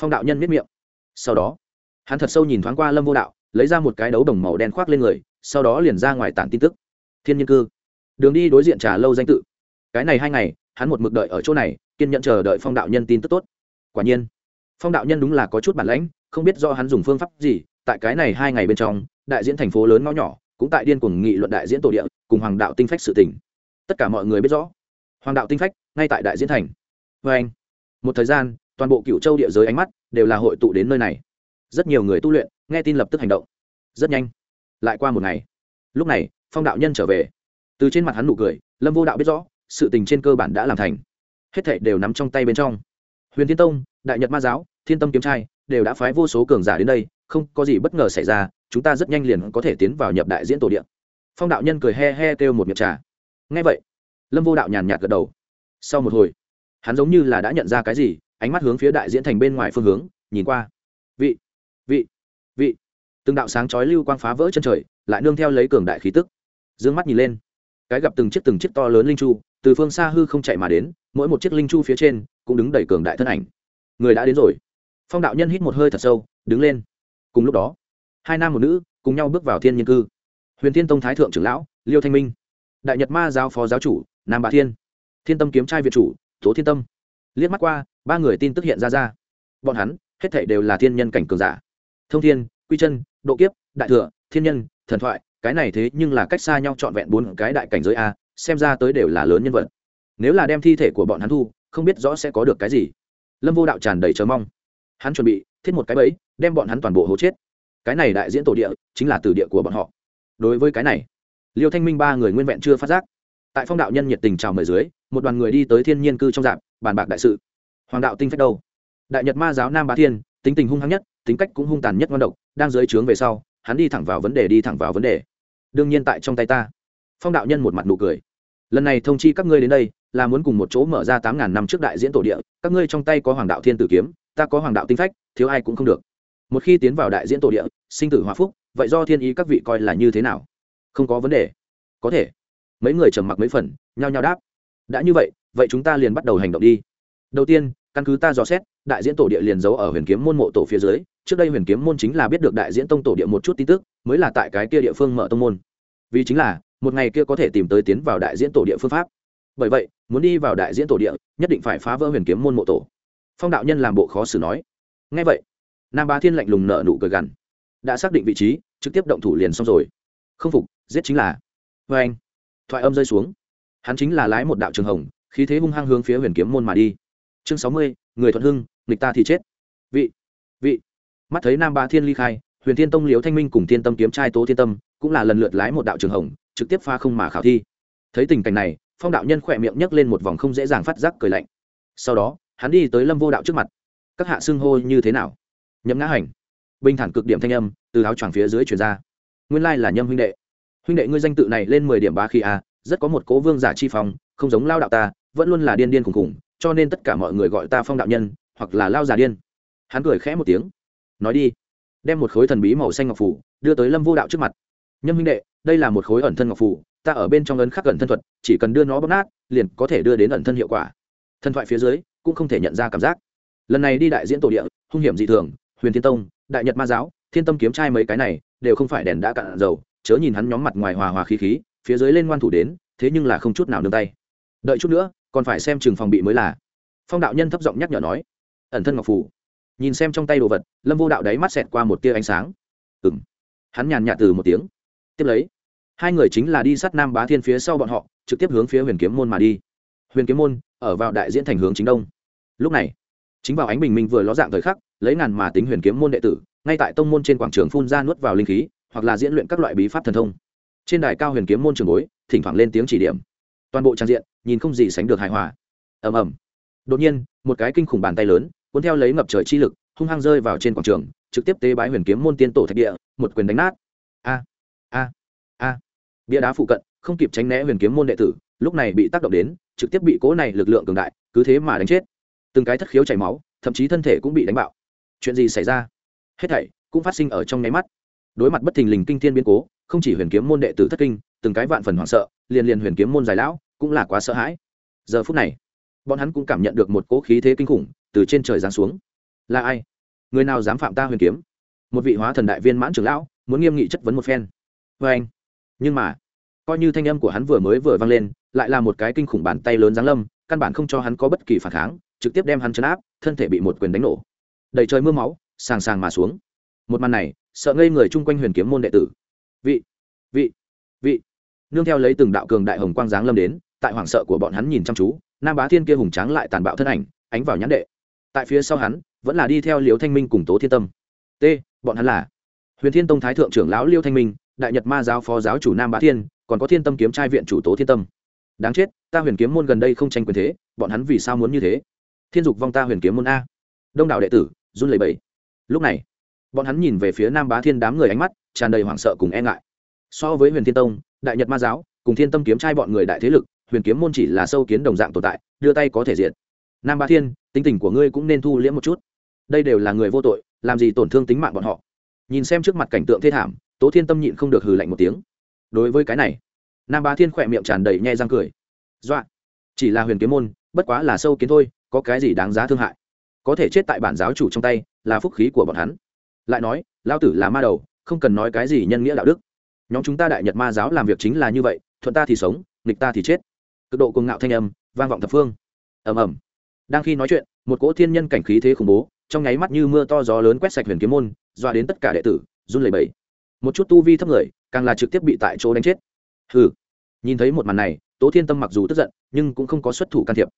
Phong đạo nhân miết miệng. Sau đó, hắn thật sâu nhìn thoáng qua lâm vô đạo, lấy ra một cái đấu đồng màu đen khoác lên người, sau đó liền ra ngoài tản tin tức. Thiên nhiên cư. Đường đi đối diện trà lâu danh tự. Cái này hai ngày, hắn một mực đợi ở chỗ này, kiên nhận chờ đợi phong đạo nhân tin tức tốt. Quả nhiên, phong đạo nhân đúng là có chút bản lãnh không biết do hắn dùng phương pháp gì, tại cái này hai ngày bên trong, đại diễn thành phố lớn ngõ nhỏ, cũng tại điên cuồng nghị luận đại diễn tổ địa, cùng hoàng đạo tinh phách sự tình. Tất cả mọi người biết rõ, hoàng đạo tinh phách, ngay tại đại diễn thành. Vê anh, một thời gian, toàn bộ cựu châu địa giới ánh mắt đều là hội tụ đến nơi này. Rất nhiều người tu luyện, nghe tin lập tức hành động. Rất nhanh, lại qua một ngày. Lúc này, phong đạo nhân trở về. Từ trên mặt hắn nụ cười, lâm vô đạo biết rõ, sự tình trên cơ bản đã làm thành. Hết thảy đều nắm trong tay bên trong. Huyền thiên tông, đại nhật ma giáo, thiên tâm kiếm trai đều đã phái vô số cường giả đến đây, không có gì bất ngờ xảy ra, chúng ta rất nhanh liền có thể tiến vào nhập đại diễn tổ điện phong đạo nhân cười he he kêu một miệng trà. Ngay vậy, lâm vô đạo nhàn nhạt gật đầu. Sau một hồi, hắn giống như là đã nhận ra cái gì, ánh mắt hướng phía đại diễn thành bên ngoài phương hướng, nhìn qua. Vị vị vị. Từng đạo sáng chói lưu quang phá vỡ chân trời, lại nương theo lấy cường đại khí tức. D ư ơ n g mắt nhìn lên, cái gặp từng chiếc từng chiếc to lớn linh chu, từ phương xa hư không chạy mà đến, mỗi một chiếc linh chu phía trên cũng đứng đầy cường đại thân ảnh. Người đã đến rồi phong đạo nhân hít một hơi thật sâu, đứng lên. Cùng lúc đó, hai nam một nữ cùng nhau bước vào thiên nhiên cư. Huyền thiên tông thái thượng trưởng lão, liêu thanh minh. Đại nhật ma giáo phó giáo chủ, nam bá thiên. Thiên tâm kiếm trai việt chủ, tố thiên tâm. Liếc mắt qua, ba người tin tức hiện ra ra. Bọn hắn, hết thảy đều là thiên nhân cảnh cường giả. Thông thiên, quy chân, độ kiếp, đại thừa, thiên nhân, thần thoại, cái này thế nhưng là cách xa nhau trọn vẹn bốn cái đại cảnh giới a, xem ra tới đều là lớn nhân vật. Nếu là đem thi thể của bọn hắn thu, không biết rõ sẽ có được cái gì. Lâm vô đạo tràn đầy chờ mong hắn chuẩn bị, thiết một cái bẫy, đem bọn hắn toàn bộ hố chết. Cái này đại diễn tổ địa, chính là từ địa của bọn họ. Đối với cái này, liêu thanh minh ba người nguyên vẹn chưa phát giác. Tại phong đạo nhân nhiệt tình chào mời dưới, một đoàn người đi tới thiên nhiên cư trong dạp, bàn bạc đại sự. Hoàng đạo tinh phách đâu? Đại nhật ma giáo nam bá thiên, tính tình hung hăng nhất, tính cách cũng hung tàn nhất ngon độc, đang dưới trướng về sau, hắn đi thẳng vào vấn đề, đi thẳng vào vấn đề. Đương nhiên tại trong tay ta. Phong đạo nhân một mặt nụ cười. Lần này thông chi các ngươi đến đây, là muốn cùng một chỗ mở ra tám ngàn năm trước đại diễn tổ địa, các ngươi trong tay có hoàng đạo thiên tử kiếm ta có hoàng đạo tinh phách, thiếu ai cũng không được. Một khi tiến vào đại diễn tổ địa, sinh tử hòa phúc, vậy do thiên ý các vị coi là như thế nào? Không có vấn đề. Có thể. Mấy người trầm mặc mấy phần, nhao nhao đáp. Đã như vậy vậy chúng ta liền bắt đầu hành động đi. Đầu tiên, căn cứ ta dò xét, đại diễn tổ địa liền giấu ở huyền kiếm môn mộ tổ phía dưới. Trước đây huyền kiếm môn chính là biết được đại diễn tông tổ địa một chút tin tức, mới là tại cái kia địa phương mở tông môn. Vì chính là, một ngày kia có thể tìm tới tiến vào đại diễn tổ địa phương pháp. Bởi vậy, muốn đi vào đại diễn tổ địa, nhất định phải phá vỡ huyền kiếm môn mộ tổ phong đạo nhân làm bộ khó xử nói. Ngay vậy, nam bá thiên lạnh lùng nợ nụ cười gằn. Đã xác định vị trí, trực tiếp động thủ liền xong rồi. Không phục, giết chính là. Vê anh. Thoại âm rơi xuống. Hắn chính là lái một đạo trường hồng, khí thế hung hăng hướng phía huyền kiếm môn mà đi. Chương sáu mươi, người thuận hưng, nghịch ta thì chết. Vị vị. Mắt thấy nam ba thiên ly khai, huyền thiên tông liễu thanh minh cùng thiên tâm kiếm trai tố thiên tâm cũng là lần lượt lái một đạo trường hồng, trực tiếp pha không mà khảo thi. Thấy tình cảnh này, phong đạo nhân khỏe miệng nhấc lên một vòng không dễ dàng phát giác cười lạnh. Sau đó hắn đi tới lâm vô đạo trước mặt các hạ xưng hô như thế nào nhậm ngã hành bình thản cực điểm thanh âm từ áo choàng phía dưới truyền ra nguyên lai là nhâm huynh đệ huynh đệ ngươi danh tự này lên mười điểm ba khi a à, rất có một cố vương giả chi phong, không giống lao đạo ta, vẫn luôn là điên điên khùng khùng cho nên tất cả mọi người gọi ta phong đạo nhân, hoặc là lao già điên. Hắn cười khẽ một tiếng, nói đi. Đem một khối thần bí màu xanh ngọc phủ đưa tới lâm vô đạo trước mặt. Nhâm huynh đệ, đây là một khối ẩn thân ngọc phủ, ta ở bên trong ấn khắc ẩn thân thuật, chỉ cần đưa nó bóp nát, liền có thể đưa đến ẩn thân hiệu quả. Thân thoại phía dưới cũng không thể nhận ra cảm giác. Lần này đi đại diễn tổ địa, hung hiểm dị thường, huyền thiên tông, đại nhật ma giáo, thiên tâm kiếm trai mấy cái này, đều không phải đèn đã cạn dầu, chớ nhìn hắn nhóm mặt ngoài hòa hòa khí khí, phía dưới lên ngoan thủ đến, thế nhưng là không chút nào nương tay. Đợi chút nữa, còn phải xem chừng phòng bị mới là. Phong đạo nhân thấp giọng nhắc nhở nói. Ẩn thân ngọc phủ. Nhìn xem trong tay đồ vật, lâm vô đạo đáy mắt xẹt qua một tia ánh sáng. Ừ m hắn nhàn nhạt từ một tiếng. Tiếp lấy, hai người chính là đi sát nam bá thiên phía sau bọn họ, trực tiếp hướng phía huyền kiếm môn mà đi. Huyền kiếm môn, ở vào đại diễn thành hướng chính đông lúc này, chính vào ánh bình minh vừa ló dạng thời khắc, lấy ngàn mà tính huyền kiếm môn đệ tử, ngay tại tông môn trên quảng trường phun ra nuốt vào linh khí, hoặc là diễn luyện các loại bí pháp thần thông. Trên đài cao huyền kiếm môn trường bối, thỉnh thoảng lên tiếng chỉ điểm. Toàn bộ trang diện, nhìn không gì sánh được hài hòa. Ầm ầm. Đột nhiên, một cái kinh khủng bàn tay lớn, cuốn theo lấy ngập trời chi lực, hung hăng rơi vào trên quảng trường, trực tiếp tế bái huyền kiếm môn tiên tổ thạch địa, một quyền đánh nát. A a a. Bia đá phụ cận, không kịp tránh né huyền kiếm môn đệ tử, lúc này bị tác động đến, trực tiếp bị cố này lực lượng cường đại, cứ thế mà đánh chết từng cái thất khiếu chảy máu, thậm chí thân thể cũng bị đánh bạo. Chuyện gì xảy ra? Hết thảy cũng phát sinh ở trong nháy mắt. Đối mặt bất thình lình kinh thiên biến cố, không chỉ huyền kiếm môn đệ tử thất kinh, từng cái vạn phần hoảng sợ, liền liền huyền kiếm môn dài lão cũng là quá sợ hãi. Giờ phút này, bọn hắn cũng cảm nhận được một cỗ khí thế kinh khủng từ trên trời giáng xuống. Là ai? Người nào dám phạm ta huyền kiếm? Một vị hóa thần đại viên mãn trưởng lão, muốn nghiêm nghị chất vấn một phen. Vê anh. Nhưng mà, coi như thanh âm của hắn vừa mới vừa vang lên, lại là một cái kinh khủng bàn tay lớn giáng lâm, căn bản không cho hắn có bất kỳ phản kháng trực tiếp đem hắn chấn áp, thân thể bị một quyền đánh nổ. Đầy trời mưa máu, sàng sàng mà xuống. Một màn này, sợ ngây người chung quanh huyền kiếm môn đệ tử. Vị vị vị. Nương theo lấy từng đạo cường đại hồng quang giáng lâm đến, tại hoảng sợ của bọn hắn nhìn chăm chú, nam bá thiên kia hùng tráng lại tàn bạo thân ảnh, ánh vào nhãn đệ. Tại phía sau hắn, vẫn là đi theo liễu thanh minh cùng tố thiên tâm. T, bọn hắn là huyền thiên tông thái thượng trưởng lão liêu thanh minh, đại nhật ma giáo phó giáo chủ nam bá thiên, còn có thiên tâm kiếm trai viện chủ tố thiên tâm. Đáng chết, ta huyền kiếm môn gần đây không tranh quyền thế, bọn hắn vì sao muốn như thế? Thiên dục vong ta huyền kiếm môn a. Đông đảo đệ tử, run lẩy bẩy. Lúc này, bọn hắn nhìn về phía nam bá thiên đám người ánh mắt tràn đầy hoảng sợ cùng e ngại. So với huyền thiên tông, đại nhật ma giáo cùng thiên tâm kiếm trai bọn người đại thế lực, huyền kiếm môn chỉ là sâu kiến đồng dạng tồn tại, đưa tay có thể diện nam bá thiên, tính tình của ngươi cũng nên thu liễm một chút. Đây đều là người vô tội, làm gì tổn thương tính mạng bọn họ. Nhìn xem trước mặt cảnh tượng thê thảm, tố thiên tâm nhịn không được hừ lạnh một tiếng. Đối với cái này, nam bá thiên khỏe miệng tràn đầy nhe răng cười. Dọa. Chỉ là huyền kiếm môn, bất quá là sâu kiến thôi có cái gì đáng giá thương hại? Có thể chết tại bản giáo chủ trong tay là phúc khí của bọn hắn. Lại nói lao tử là ma đầu, không cần nói cái gì nhân nghĩa đạo đức. Nhóm chúng ta đại nhật ma giáo làm việc chính là như vậy, thuận ta thì sống, nghịch ta thì chết. Cực độ cuồng ngạo thanh âm, vang vọng thập phương. Ầm ầm. Đang khi nói chuyện, một cỗ thiên nhân cảnh khí thế khủng bố, trong nháy mắt như mưa to gió lớn quét sạch huyền kiếm môn, dọa đến tất cả đệ tử, run lẩy bẩy. Một chút tu vi thấp người, càng là trực tiếp bị tại chỗ đánh chết. Hừ. Nhìn thấy một màn này, tố thiên tâm mặc dù tức giận, nhưng cũng không có xuất thủ can thiệp.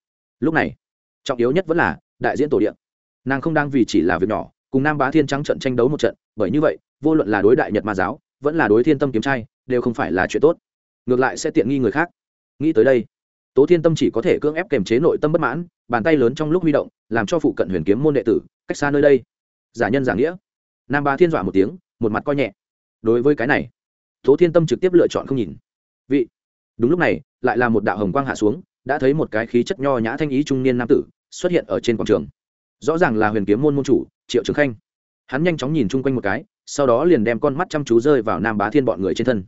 Lúc này trọng yếu nhất vẫn là đại diễn tổ điện nàng không đang vì chỉ là việc nhỏ, cùng nam bá thiên trắng trận tranh đấu một trận, bởi như vậy, vô luận là đối đại nhật ma giáo, vẫn là đối thiên tâm kiếm trai, đều không phải là chuyện tốt. Ngược lại sẽ tiện nghi người khác. Nghĩ tới đây, tố thiên tâm chỉ có thể cưỡng ép kềm chế nội tâm bất mãn, bàn tay lớn trong lúc huy động, làm cho phụ cận huyền kiếm môn đệ tử cách xa nơi đây. Giả nhân giả nghĩa. Nam bá thiên dọa một tiếng, một mặt coi nhẹ. Đối với cái này, tố thiên tâm trực tiếp lựa chọn không nhìn. Vị, đúng lúc này, lại là một đạo hồng quang hạ xuống, đã thấy một cái khí chất nho nhã thanh ý trung niên nam tử xuất hiện ở trên quảng trường. Rõ ràng là huyền kiếm môn môn chủ, triệu trường khanh. Hắn nhanh chóng nhìn chung quanh một cái, sau đó liền đem con mắt chăm chú rơi vào nam bá thiên bọn người trên thân.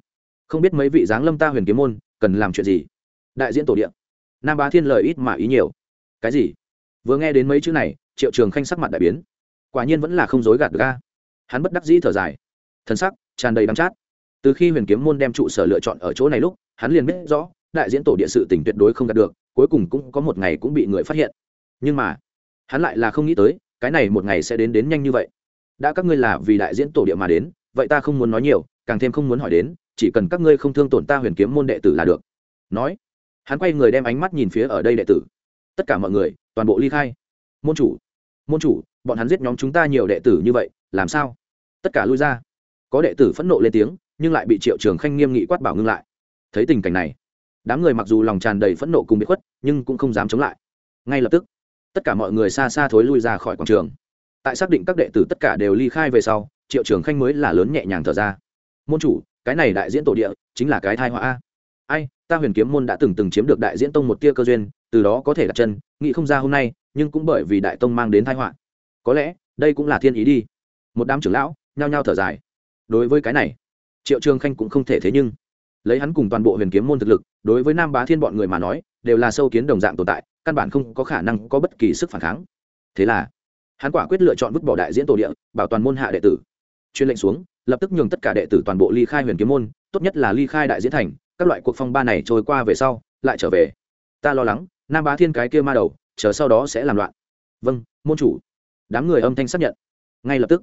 Không biết mấy vị giáng lâm ta huyền kiếm môn, cần làm chuyện gì? Đại diễn tổ điện nam bá thiên lời ít mà ý nhiều. Cái gì? Vừa nghe đến mấy chữ này, triệu trường khanh sắc mặt đại biến. Quả nhiên vẫn là không dối gạt ga hắn bất đắc dĩ thở dài. Thân sắc tràn đầy đắm chát. Từ khi huyền kiếm môn đem trụ sở lựa chọn ở chỗ này lúc, hắn liền biết rõ, đại diễn tổ địa sự tỉnh tuyệt đối không đạt được, cuối cùng cũng có một ngày cũng bị người phát hiện nhưng mà, hắn lại là không nghĩ tới, cái này một ngày sẽ đến đến nhanh như vậy. Đã các ngươi là vì đại diễn tổ địa mà đến, vậy ta không muốn nói nhiều, càng thêm không muốn hỏi đến, chỉ cần các ngươi không thương tổn ta huyền kiếm môn đệ tử là được. Nói, hắn quay người đem ánh mắt nhìn phía ở đây đệ tử. Tất cả mọi người, toàn bộ ly khai. Môn chủ môn chủ, bọn hắn giết nhóm chúng ta nhiều đệ tử như vậy, làm sao? Tất cả lui ra. Có đệ tử phẫn nộ lên tiếng, nhưng lại bị triệu trường khanh nghiêm nghị quát bảo ngưng lại. Thấy tình cảnh này, đám người mặc dù lòng tràn đầy phẫn nộ cùng bị khuất, nhưng cũng không dám chống lại. Ngay lập tức tất cả mọi người xa xa thối lui ra khỏi quảng trường. Tại xác định các đệ tử tất cả đều ly khai về sau, triệu trường khanh mới là lớn nhẹ nhàng thở ra. Môn chủ, cái này đại diễn tổ địa chính là cái thai họa a. Ai, ta huyền kiếm môn đã từng từng chiếm được đại diễn tông một tia cơ duyên, từ đó có thể đặt chân, nghĩ không ra hôm nay, nhưng cũng bởi vì đại tông mang đến thai họa. Có lẽ, đây cũng là thiên ý đi. Một đám trưởng lão nhao nhao thở dài. Đối với cái này, triệu trường khanh cũng không thể thế nhưng, lấy hắn cùng toàn bộ huyền kiếm môn thực lực, đối với nam bá thiên bọn người mà nói, đều là sâu kiến đồng dạng tồn tại căn bản không có khả năng có bất kỳ sức phản kháng. Thế là, hắn quả quyết lựa chọn vứt bỏ đại diễn tổ địa, bảo toàn môn hạ đệ tử. Chuyên lệnh xuống, lập tức nhường tất cả đệ tử toàn bộ ly khai huyền kiếm môn, tốt nhất là ly khai đại diễn thành, các loại cuộc phong ba này trôi qua về sau, lại trở về. Ta lo lắng, nam bá thiên cái kia ma đầu, chờ sau đó sẽ làm loạn. Vâng môn chủ. Đám người âm thanh xác nhận. Ngay lập tức,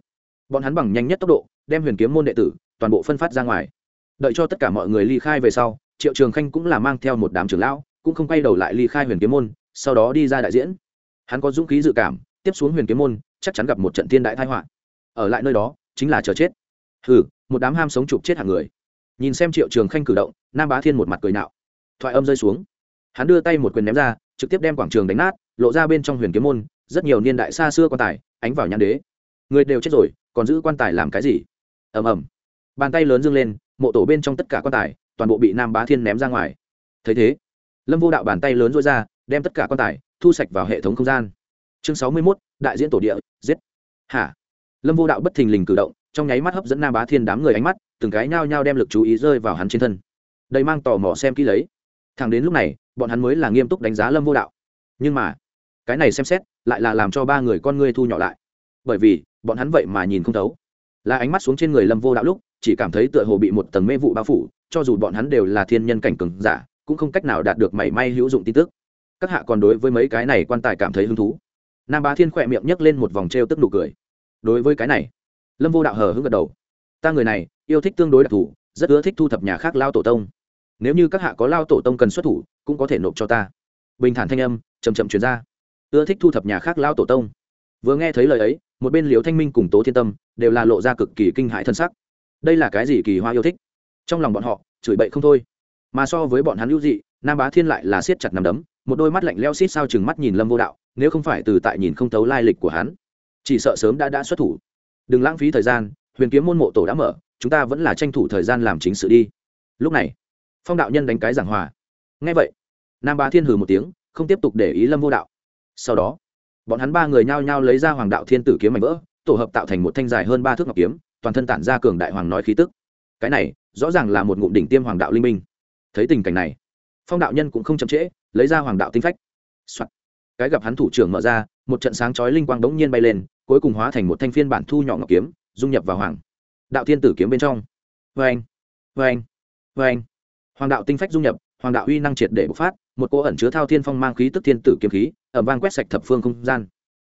bọn hắn bằng nhanh nhất tốc độ, đem huyền kiếm môn đệ tử, toàn bộ phân phát ra ngoài. Đợi cho tất cả mọi người ly khai về sau, triệu trường khanh cũng là mang theo một đám trưởng lão, cũng không quay đầu lại ly khai huyền kiếm môn sau đó đi ra đại diễn. Hắn có dũng khí dự cảm, tiếp xuống huyền kiếm môn, chắc chắn gặp một trận thiên đại thái họa. Ở lại nơi đó, chính là chờ chết. Hừ, một đám ham sống chụp chết hàng người. Nhìn xem triệu trường khanh cử động, nam bá thiên một mặt cười nạo. Thoại âm rơi xuống. Hắn đưa tay một quyền ném ra, trực tiếp đem quảng trường đánh nát, lộ ra bên trong huyền kiếm môn, rất nhiều niên đại xa xưa quan tài, ánh vào nhãn đế. Người đều chết rồi, còn giữ quan tài làm cái gì? Ầm ầm. Bàn tay lớn dâng lên, mộ tổ bên trong tất cả quan tài, toàn bộ bị nam bá thiên ném ra ngoài. Thấy thế, lâm vô đạo bàn tay lớn rối ra đem tất cả quan tài, thu sạch vào hệ thống không gian. Chương sáu mươi mốt, đại diễn tổ địa, giết. Hả? Lâm vô đạo bất thình lình cử động, trong nháy mắt hấp dẫn nam bá thiên đám người ánh mắt, từng cái nhao nhao đem lực chú ý rơi vào hắn trên thân. Đầy mang tò mò xem kỹ lấy. Thằng đến lúc này, bọn hắn mới là nghiêm túc đánh giá lâm vô đạo. Nhưng mà, cái này xem xét, lại là làm cho ba người con ngươi thu nhỏ lại. Bởi vì, bọn hắn vậy mà nhìn không thấu. Là ánh mắt xuống trên người lâm vô đạo lúc, chỉ cảm thấy tựa hồ bị một tầng mê vụ bao phủ, cho dù bọn hắn đều là thiên nhân cảnh cường giả, cũng không cách nào đạt được mảy may hữu dụng tin tức các hạ còn đối với mấy cái này quan tài cảm thấy hứng thú. Nam bá thiên khỏe miệng nhấc lên một vòng t r e o tức nụ cười. Đối với cái này, lâm vô đạo hờ hững gật đầu. Ta người này, yêu thích tương đối đặc thù, rất ưa thích thu thập nhà khác lao tổ tông. Nếu như các hạ có lao tổ tông cần xuất thủ, cũng có thể nộp cho ta. Bình thản thanh âm chầm chậm chuyển ra. Ưa thích thu thập nhà khác lao tổ tông. Vừa nghe thấy lời ấy, một bên liều thanh minh cùng tố thiên tâm đều là lộ ra cực kỳ kinh hãi thân sắc. Đây là cái gì kỳ hoa yêu thích? Trong lòng bọn họ, chửi bậy không thôi. Mà so với bọn hắn hữu dị nam bá thiên lại là siết chặt nằm đấm, một đôi mắt lạnh leo xít sao chừng mắt nhìn lâm vô đạo, nếu không phải từ tại nhìn không thấu lai lịch của hắn. Chỉ sợ sớm đã đã xuất thủ. Đừng lãng phí thời gian, huyền kiếm môn mộ tổ đã mở, chúng ta vẫn là tranh thủ thời gian làm chính sự đi. Lúc này, phong đạo nhân đánh cái giảng hòa. Ngay vậy, nam bá thiên hừ một tiếng, không tiếp tục để ý lâm vô đạo. Sau đó, bọn hắn ba người nhao nhao lấy ra hoàng đạo thiên tử kiếm mảnh vỡ, tổ hợp tạo thành một thanh dài hơn ba thước ngọc kiếm, toàn thân tản ra cường đại hoàng nói khí tức. Cái này, rõ ràng là một ngụm đỉnh tiêm hoàng đạo linh minh. Thấy tình cảnh này phong đạo nhân cũng không chậm trễ, lấy ra hoàng đạo tinh phách、Soạn. cái gặp hắn thủ trưởng mở ra, một trận sáng chói linh quang đống nhiên bay lên, cuối cùng hóa thành một thanh phiên bản thu nhỏ ngọc kiếm, dung nhập vào hoàng đạo thiên tử kiếm bên trong. Vê anh vê anh vê anh hoàng đạo tinh phách dung nhập, hoàng đạo uy năng triệt để bộc phát, một cô ẩn chứa thao thiên phong mang khí tức thiên tử kiếm khí ở vang quét sạch thập phương không gian,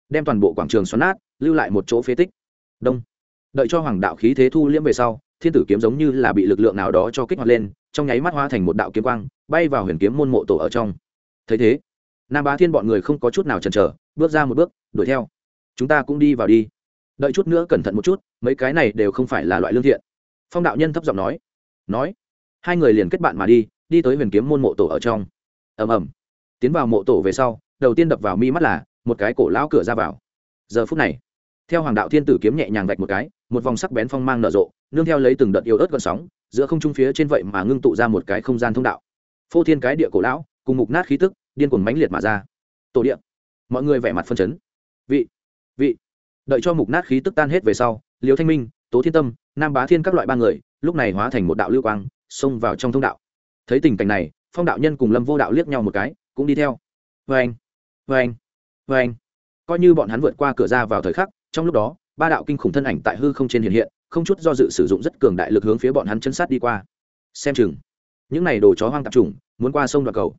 đem toàn bộ quảng trường xoắn nát, lưu lại một chỗ phế tích. Đông. Đợi cho hoàng đạo khí thế thu liễm về sau, thiên tử kiếm giống như là bị lực lượng nào đó cho kích hoạt lên trong nháy mắt hóa thành một đạo kiếm quang, bay vào huyền kiếm môn mộ tổ ở trong. Thấy thế, nam bá thiên bọn người không có chút nào chần chờ, bước ra một bước, đuổi theo. Chúng ta cũng đi vào đi. Đợi chút nữa cẩn thận một chút, mấy cái này đều không phải là loại lương thiện. Phong đạo nhân thấp giọng nói. Nói, hai người liền kết bạn mà đi đi tới huyền kiếm môn mộ tổ ở trong. Ầm ầm. Tiến vào mộ tổ về sau, đầu tiên đập vào mi mắt là một cái cổ lão cửa ra vào. Giờ phút này, theo hoàng đạo thiên tử kiếm nhẹ nhàng vạch một cái, một vòng sắc bén phong mang nở rộ nương theo lấy từng đợt yêu ớt gợn sóng, giữa không trung phía trên vậy mà ngưng tụ ra một cái không gian thông đạo. Phô thiên cái địa cổ lão, cùng mục nát khí tức, điên cuồng mãnh liệt mà ra. Tổ địa. Mọi người vẻ mặt phân chấn. Vị. Vị. Đợi cho mục nát khí tức tan hết về sau liều thanh minh, tố thiên tâm, nam bá thiên các loại ba người, lúc này hóa thành một đạo lưu quang, xông vào trong thông đạo. Thấy tình cảnh này, phong đạo nhân cùng lâm vô đạo liếc nhau một cái, cũng đi theo. Vê anh vê anh vê anh coi như bọn hắn vượt qua cửa ra vào thời khắc, trong lúc đó, ba đạo kinh khủng thân ảnh tại hư không trên hiện hiện không chút do dự sử dụng rất cường đại lực hướng phía bọn hắn chân sát đi qua. Xem chừng, những này đồ chó hoang tạp trùng muốn qua sông đoạn cầu.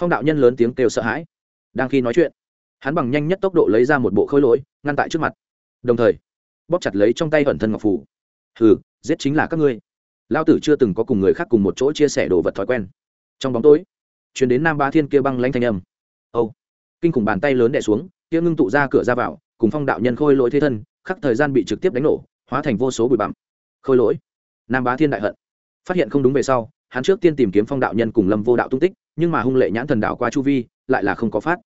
Phong đạo nhân lớn tiếng kêu sợ hãi. Đang khi nói chuyện, hắn bằng nhanh nhất tốc độ lấy ra một bộ khôi lỗi, ngăn tại trước mặt. Đồng thời, bóp chặt lấy trong tay ẩn thân ngọc phủ hừ, giết chính là các ngươi. Lao tử chưa từng có cùng người khác cùng một chỗ chia sẻ đồ vật thói quen. Trong bóng tối chuyến đến nam ba thiên kia băng lanh thanh âm. Âu, kinh khủng bàn tay lớn đẻ xuống, kia ngưng tụ ra cửa ra vào, cùng phong đạo nhân khôi lỗi thế thân, khắc thời gian bị trực tiếp đánh nổ hóa thành vô số bụi bặm. Khôi lỗi. Nam bá thiên đại hận. Phát hiện không đúng về sau, hắn trước tiên tìm kiếm phong đạo nhân cùng lâm vô đạo tung tích, nhưng mà hung lệ nhãn thần đạo qua chu vi, lại là không có phát.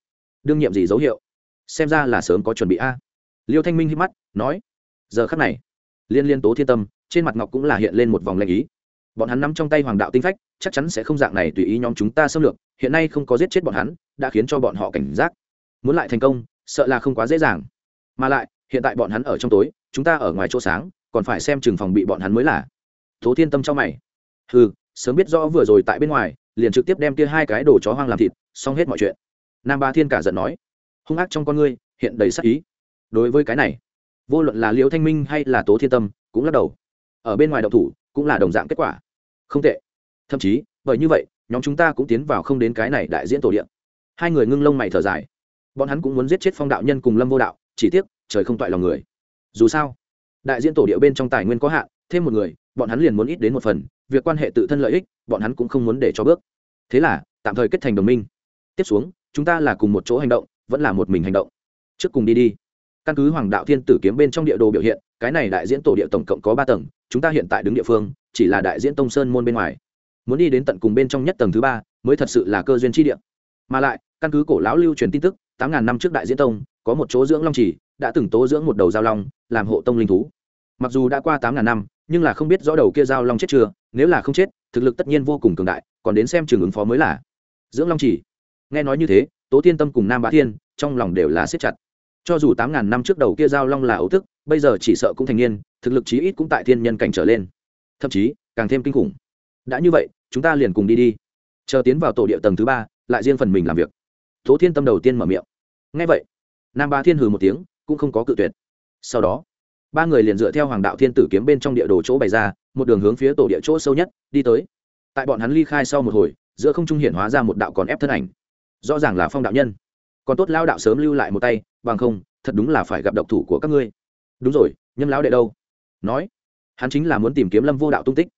Đương nhiệm gì dấu hiệu? Xem ra là sớm có chuẩn bị a. Liêu thanh minh hít mắt, nói, giờ khắc này, liên liên tố thiên tâm, trên mặt ngọc cũng là hiện lên một vòng lệnh ý. Bọn hắn nắm trong tay hoàng đạo tinh phách, chắc chắn sẽ không dạng này tùy ý nhóm chúng ta xâm lược, hiện nay không có giết chết bọn hắn, đã khiến cho bọn họ cảnh giác. Muốn lại thành công, sợ là không quá dễ dàng. Mà lại hiện tại bọn hắn ở trong tối, chúng ta ở ngoài chỗ sáng, còn phải xem chừng phòng bị bọn hắn mới là. Tố thiên tâm trong mày. Ừ sớm biết rõ vừa rồi tại bên ngoài, liền trực tiếp đem kia hai cái đồ chó hoang làm thịt, xong hết mọi chuyện. Nam ba thiên cả giận nói. Hung ác trong con ngươi, hiện đầy sắc ý. Đối với cái này, vô luận là liễu thanh minh hay là tố thiên tâm, cũng lắc đầu. Ở bên ngoài đậu thủ, cũng là đồng dạng kết quả. Không tệ. Thậm chí, bởi như vậy, nhóm chúng ta cũng tiến vào không đến cái này đại diễn tổ điện. Hai người ngưng lông mày thở dài. Bọn hắn cũng muốn giết chết phong đạo nhân cùng lâm vô đạo, chỉ tiếc trời không toại lòng người. Dù sao, đại diễn tổ địa bên trong tài nguyên có hạn, thêm một người, bọn hắn liền muốn ít đến một phần, việc quan hệ tự thân lợi ích, bọn hắn cũng không muốn để cho bước. Thế là, tạm thời kết thành đồng minh. Tiếp xuống, chúng ta là cùng một chỗ hành động, vẫn là một mình hành động. Trước cùng đi đi. Căn cứ hoàng đạo thiên tử kiếm bên trong địa đồ biểu hiện, cái này đại diễn tổ địa tổng cộng có ba tầng, chúng ta hiện tại đứng địa phương, chỉ là đại diễn tông sơn môn bên ngoài. Muốn đi đến tận cùng bên trong nhất tầng thứ ba, mới thật sự là cơ duyên chi địa. Mà lại, căn cứ cổ lão lưu truyền tin tức, tám ngàn năm trước đại diễn tông, có một chỗ dưỡng long trì đã từng tố dưỡng một đầu giao long, làm hộ tông linh thú. Mặc dù đã qua tám ngàn năm, nhưng là không biết rõ đầu kia giao long chết chưa, nếu là không chết, thực lực tất nhiên vô cùng cường đại, còn đến xem trường ứng phó mới là. Dưỡng long chỉ. nghe nói như thế, tố thiên tâm cùng nam bá thiên, trong lòng đều là siết chặt. Cho dù tám ngàn năm trước đầu kia giao long là ấu tức bây giờ chỉ sợ cũng thành niên, thực lực chí ít cũng tại thiên nhân cảnh trở lên. Thậm chí, càng thêm kinh khủng. Đã như vậy, chúng ta liền cùng đi đi. Chờ tiến vào tổ địa tầng thứ ba, lại riêng phần mình làm việc. Tố thiên tâm đầu tiên mở miệng. Ngay vậy, nam ba thiên hừ một tiếng cũng không có cự tuyệt. Sau đó, ba người liền dựa theo hoàng đạo thiên tử kiếm bên trong địa đồ chỗ bày ra, một đường hướng phía tổ địa chỗ sâu nhất, đi tới. Tại bọn hắn ly khai sau một hồi, giữa không trung hiện hóa ra một đạo còn ép thân ảnh. Rõ ràng là phong đạo nhân. Còn tốt lao đạo sớm lưu lại một tay, bằng không, thật đúng là phải gặp độc thủ của các ngươi. Đúng rồi, nhâm lão đệ đâu? Nói. Hắn chính là muốn tìm kiếm lâm vô đạo tung tích.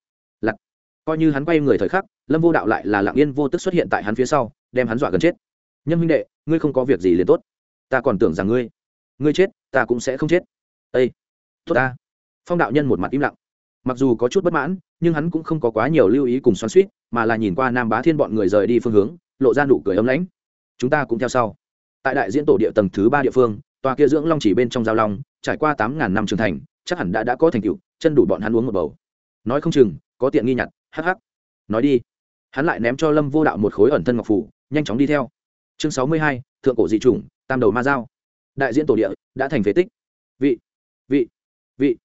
Lặc coi như hắn quay người thời khắc, lâm vô đạo lại là lặng yên vô tức xuất hiện tại hắn phía sau, đem hắn dọa gần chết. Nhâm huynh đệ, ngươi không có việc gì liền tốt. Ta còn tưởng rằng ngươi ngươi chết, ta cũng sẽ không chết. Ây tốt ta. Phong đạo nhân một mặt im lặng. Mặc dù có chút bất mãn, nhưng hắn cũng không có quá nhiều lưu ý cùng xoắn suýt mà là nhìn qua nam bá thiên bọn người rời đi phương hướng, lộ ra nụ cười ấm lãnh. Chúng ta cũng theo sau. Tại đại diễn tổ địa tầng thứ ba địa phương, tòa kia dưỡng long chỉ bên trong giao long, trải qua tám ngàn năm trưởng thành, chắc hẳn đã đã có thành tựu, chân đủ bọn hắn uống một bầu. Nói không chừng, có tiện nghi nhặt hắc. nói đi. Hắn lại ném cho lâm vô đạo một khối ẩn thân ngọc phủ, nhanh chóng đi theo. Chương sáu mươi hai, thượng cổ dị chủng, tam đầu ma giao đại diễn tổ địa, đã thành phế tích. Vị vị vị.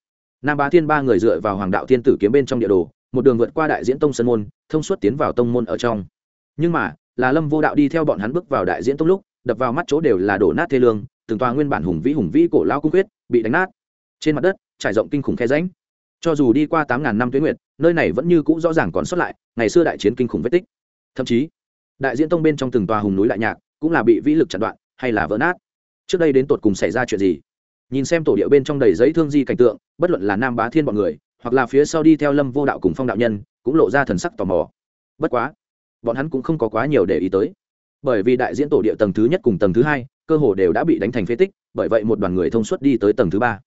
Nam bá thiên ba người dựa vào hoàng đạo thiên tử kiếm bên trong địa đồ, một đường vượt qua đại diễn tông sân môn, thông suốt tiến vào tông môn ở trong. Nhưng mà, là lâm vô đạo đi theo bọn hắn bước vào đại diễn tông lúc, đập vào mắt chỗ đều là đổ nát thê lương, từng tòa nguyên bản hùng vĩ hùng vĩ cổ lao cung quyết bị đánh nát. Trên mặt đất, trải rộng kinh khủng khe ránh cho dù đi qua tám ngàn năm tuyến nguyệt, nơi này vẫn như cũ rõ ràng còn sót lại, ngày xưa đại chiến kinh khủng vết tích. Thậm chí, đại diễn tông bên trong từng tòa hùng núi đại nhạc, cũng là bị vĩ lực chặn đoạn, hay là vỡ nát trước đây đến tột cùng xảy ra chuyện gì? Nhìn xem tổ địa bên trong đầy giấy thương di cảnh tượng, bất luận là nam bá thiên bọn người, hoặc là phía sau đi theo lâm vô đạo cùng phong đạo nhân, cũng lộ ra thần sắc tò mò. Bất quá, bọn hắn cũng không có quá nhiều để ý tới. Bởi vì đại diễn tổ địa tầng thứ nhất cùng tầng thứ hai, cơ hồ đều đã bị đánh thành phế tích, bởi vậy một đoàn người thông suốt đi tới tầng thứ ba.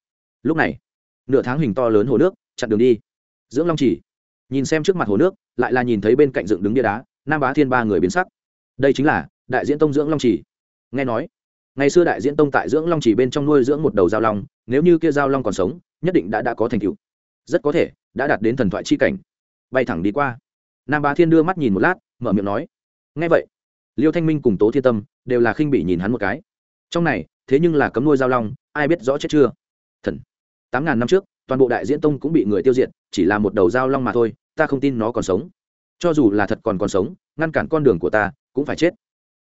Lúc này, nửa tháng hình to lớn hồ nước, chặn đường đi. Dưỡng long chỉ, nhìn xem trước mặt hồ nước, lại là nhìn thấy bên cạnh dựng đứng bia đá, nam bá thiên ba người biến sắc. Đây chính là đại diễn tông dưỡng long chỉ. Nghe nói ngày xưa đại diễn tông tại dưỡng long chỉ bên trong nuôi dưỡng một đầu giao long, nếu như kia giao long còn sống, nhất định đã đã có thành tựu. Rất có thể, đã đạt đến thần thoại chi cảnh. Bay thẳng đi qua. Nam bá thiên đưa mắt nhìn một lát, mở miệng nói ngay vậy, liêu thanh minh cùng tố thiên tâm đều là khinh bị nhìn hắn một cái. Trong này, thế nhưng là cấm nuôi giao long, ai biết rõ chết chưa? Thần, tám ngàn năm trước, toàn bộ đại diễn tông cũng bị người tiêu diệt, chỉ là một đầu giao long mà thôi, ta không tin nó còn sống. Cho dù là thật còn còn sống, ngăn cản con đường của ta, cũng phải chết.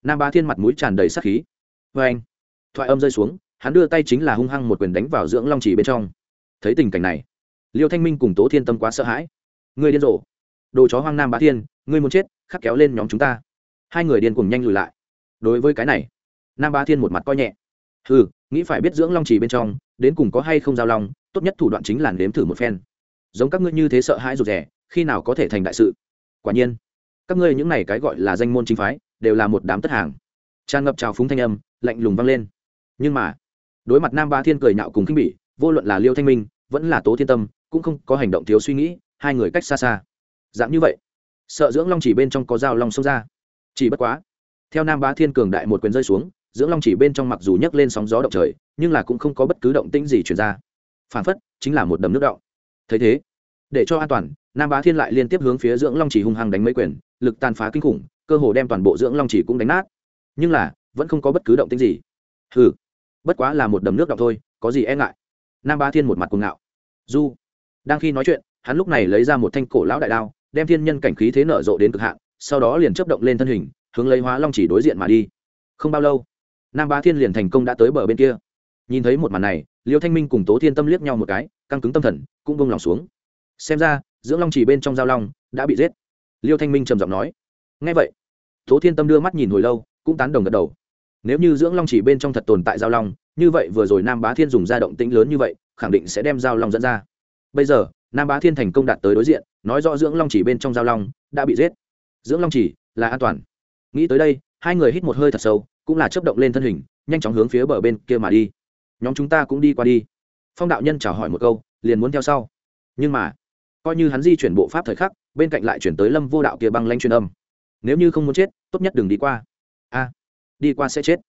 Nam bá thiên mặt mũi tràn đầy sắc khí vê anh. Thoại âm rơi xuống, hắn đưa tay chính là hung hăng một quyền đánh vào dưỡng long chỉ bên trong. Thấy tình cảnh này, liêu thanh minh cùng tố thiên tâm quá sợ hãi. Người điên rồ. Đồ chó hoang nam bá thiên, ngươi muốn chết, khắc kéo lên nhóm chúng ta. Hai người điên cùng nhanh lùi lại. Đối với cái này, nam bá thiên một mặt coi nhẹ. Ừ nghĩ phải biết dưỡng long chỉ bên trong, đến cùng có hay không giao long, tốt nhất thủ đoạn chính là nếm thử một phen. Giống các ngươi như thế sợ hãi rụt rẻ khi nào có thể thành đại sự? Quả nhiên, các ngươi những này cái gọi là danh môn chính phái, đều là một đám tất hàng. Tràn ngập trào phúng thanh âm lạnh lùng vang lên. Nhưng mà, đối mặt nam ba thiên cười nhạo cùng khinh bỉ, vô luận là liêu thanh minh, vẫn là tố thiên tâm, cũng không có hành động thiếu suy nghĩ, hai người cách xa xa. Dạng như vậy, sợ dưỡng long chỉ bên trong có dao long xông ra. Chỉ bất quá, theo nam bá thiên cường đại một quyền rơi xuống, dưỡng long chỉ bên trong mặc dù nhấc lên sóng gió động trời, nhưng là cũng không có bất cứ động tĩnh gì chuyển ra. Phản phất, chính là một đầm nước động. Thấy thế, để cho an toàn, nam bá thiên lại liên tiếp hướng phía dưỡng long chỉ hung hăng đánh mấy quyền, lực tàn phá kinh khủng, cơ hồ đem toàn bộ dưỡng long chỉ cũng đánh nát. Nhưng là vẫn không có bất cứ động tĩnh gì. Hừ, bất quá là một đầm nước đọng thôi, có gì e ngại? Nam bá thiên một mặt cuồng ngạo. Du, đang khi nói chuyện, hắn lúc này lấy ra một thanh cổ lão đại đao, đem thiên nhân cảnh khí thế nở rộ đến cực hạn, sau đó liền chấp động lên thân hình, hướng lấy hóa long chỉ đối diện mà đi. Không bao lâu, nam bá thiên liền thành công đã tới bờ bên kia. Nhìn thấy một màn này, liêu thanh minh cùng tố thiên tâm liếc nhau một cái, căng cứng tâm thần, cũng bông lòng xuống. Xem ra, dưỡng long chỉ bên trong giao long đã bị giết. Liêu thanh minh trầm giọng nói. Ngay vậy, tố thiên tâm đưa mắt nhìn hồi lâu, cũng tán đồng gật đầu nếu như dưỡng long chỉ bên trong thật tồn tại giao long, như vậy vừa rồi nam bá thiên dùng ra động tĩnh lớn như vậy, khẳng định sẽ đem giao long dẫn ra. Bây giờ, nam bá thiên thành công đạt tới đối diện, nói rõ dưỡng long chỉ bên trong giao long đã bị giết. Dưỡng long chỉ là an toàn. Nghĩ tới đây, hai người hít một hơi thật sâu, cũng là chấp động lên thân hình, nhanh chóng hướng phía bờ bên kia mà đi. Nhóm chúng ta cũng đi qua đi. Phong đạo nhân chào hỏi một câu, liền muốn theo sau. Nhưng mà, coi như hắn di chuyển bộ pháp thời khắc, bên cạnh lại chuyển tới lâm vô đạo kia băng lanh truyền âm. Nếu như không muốn chết, tốt nhất đừng đi qua. A đi qua sẽ chết.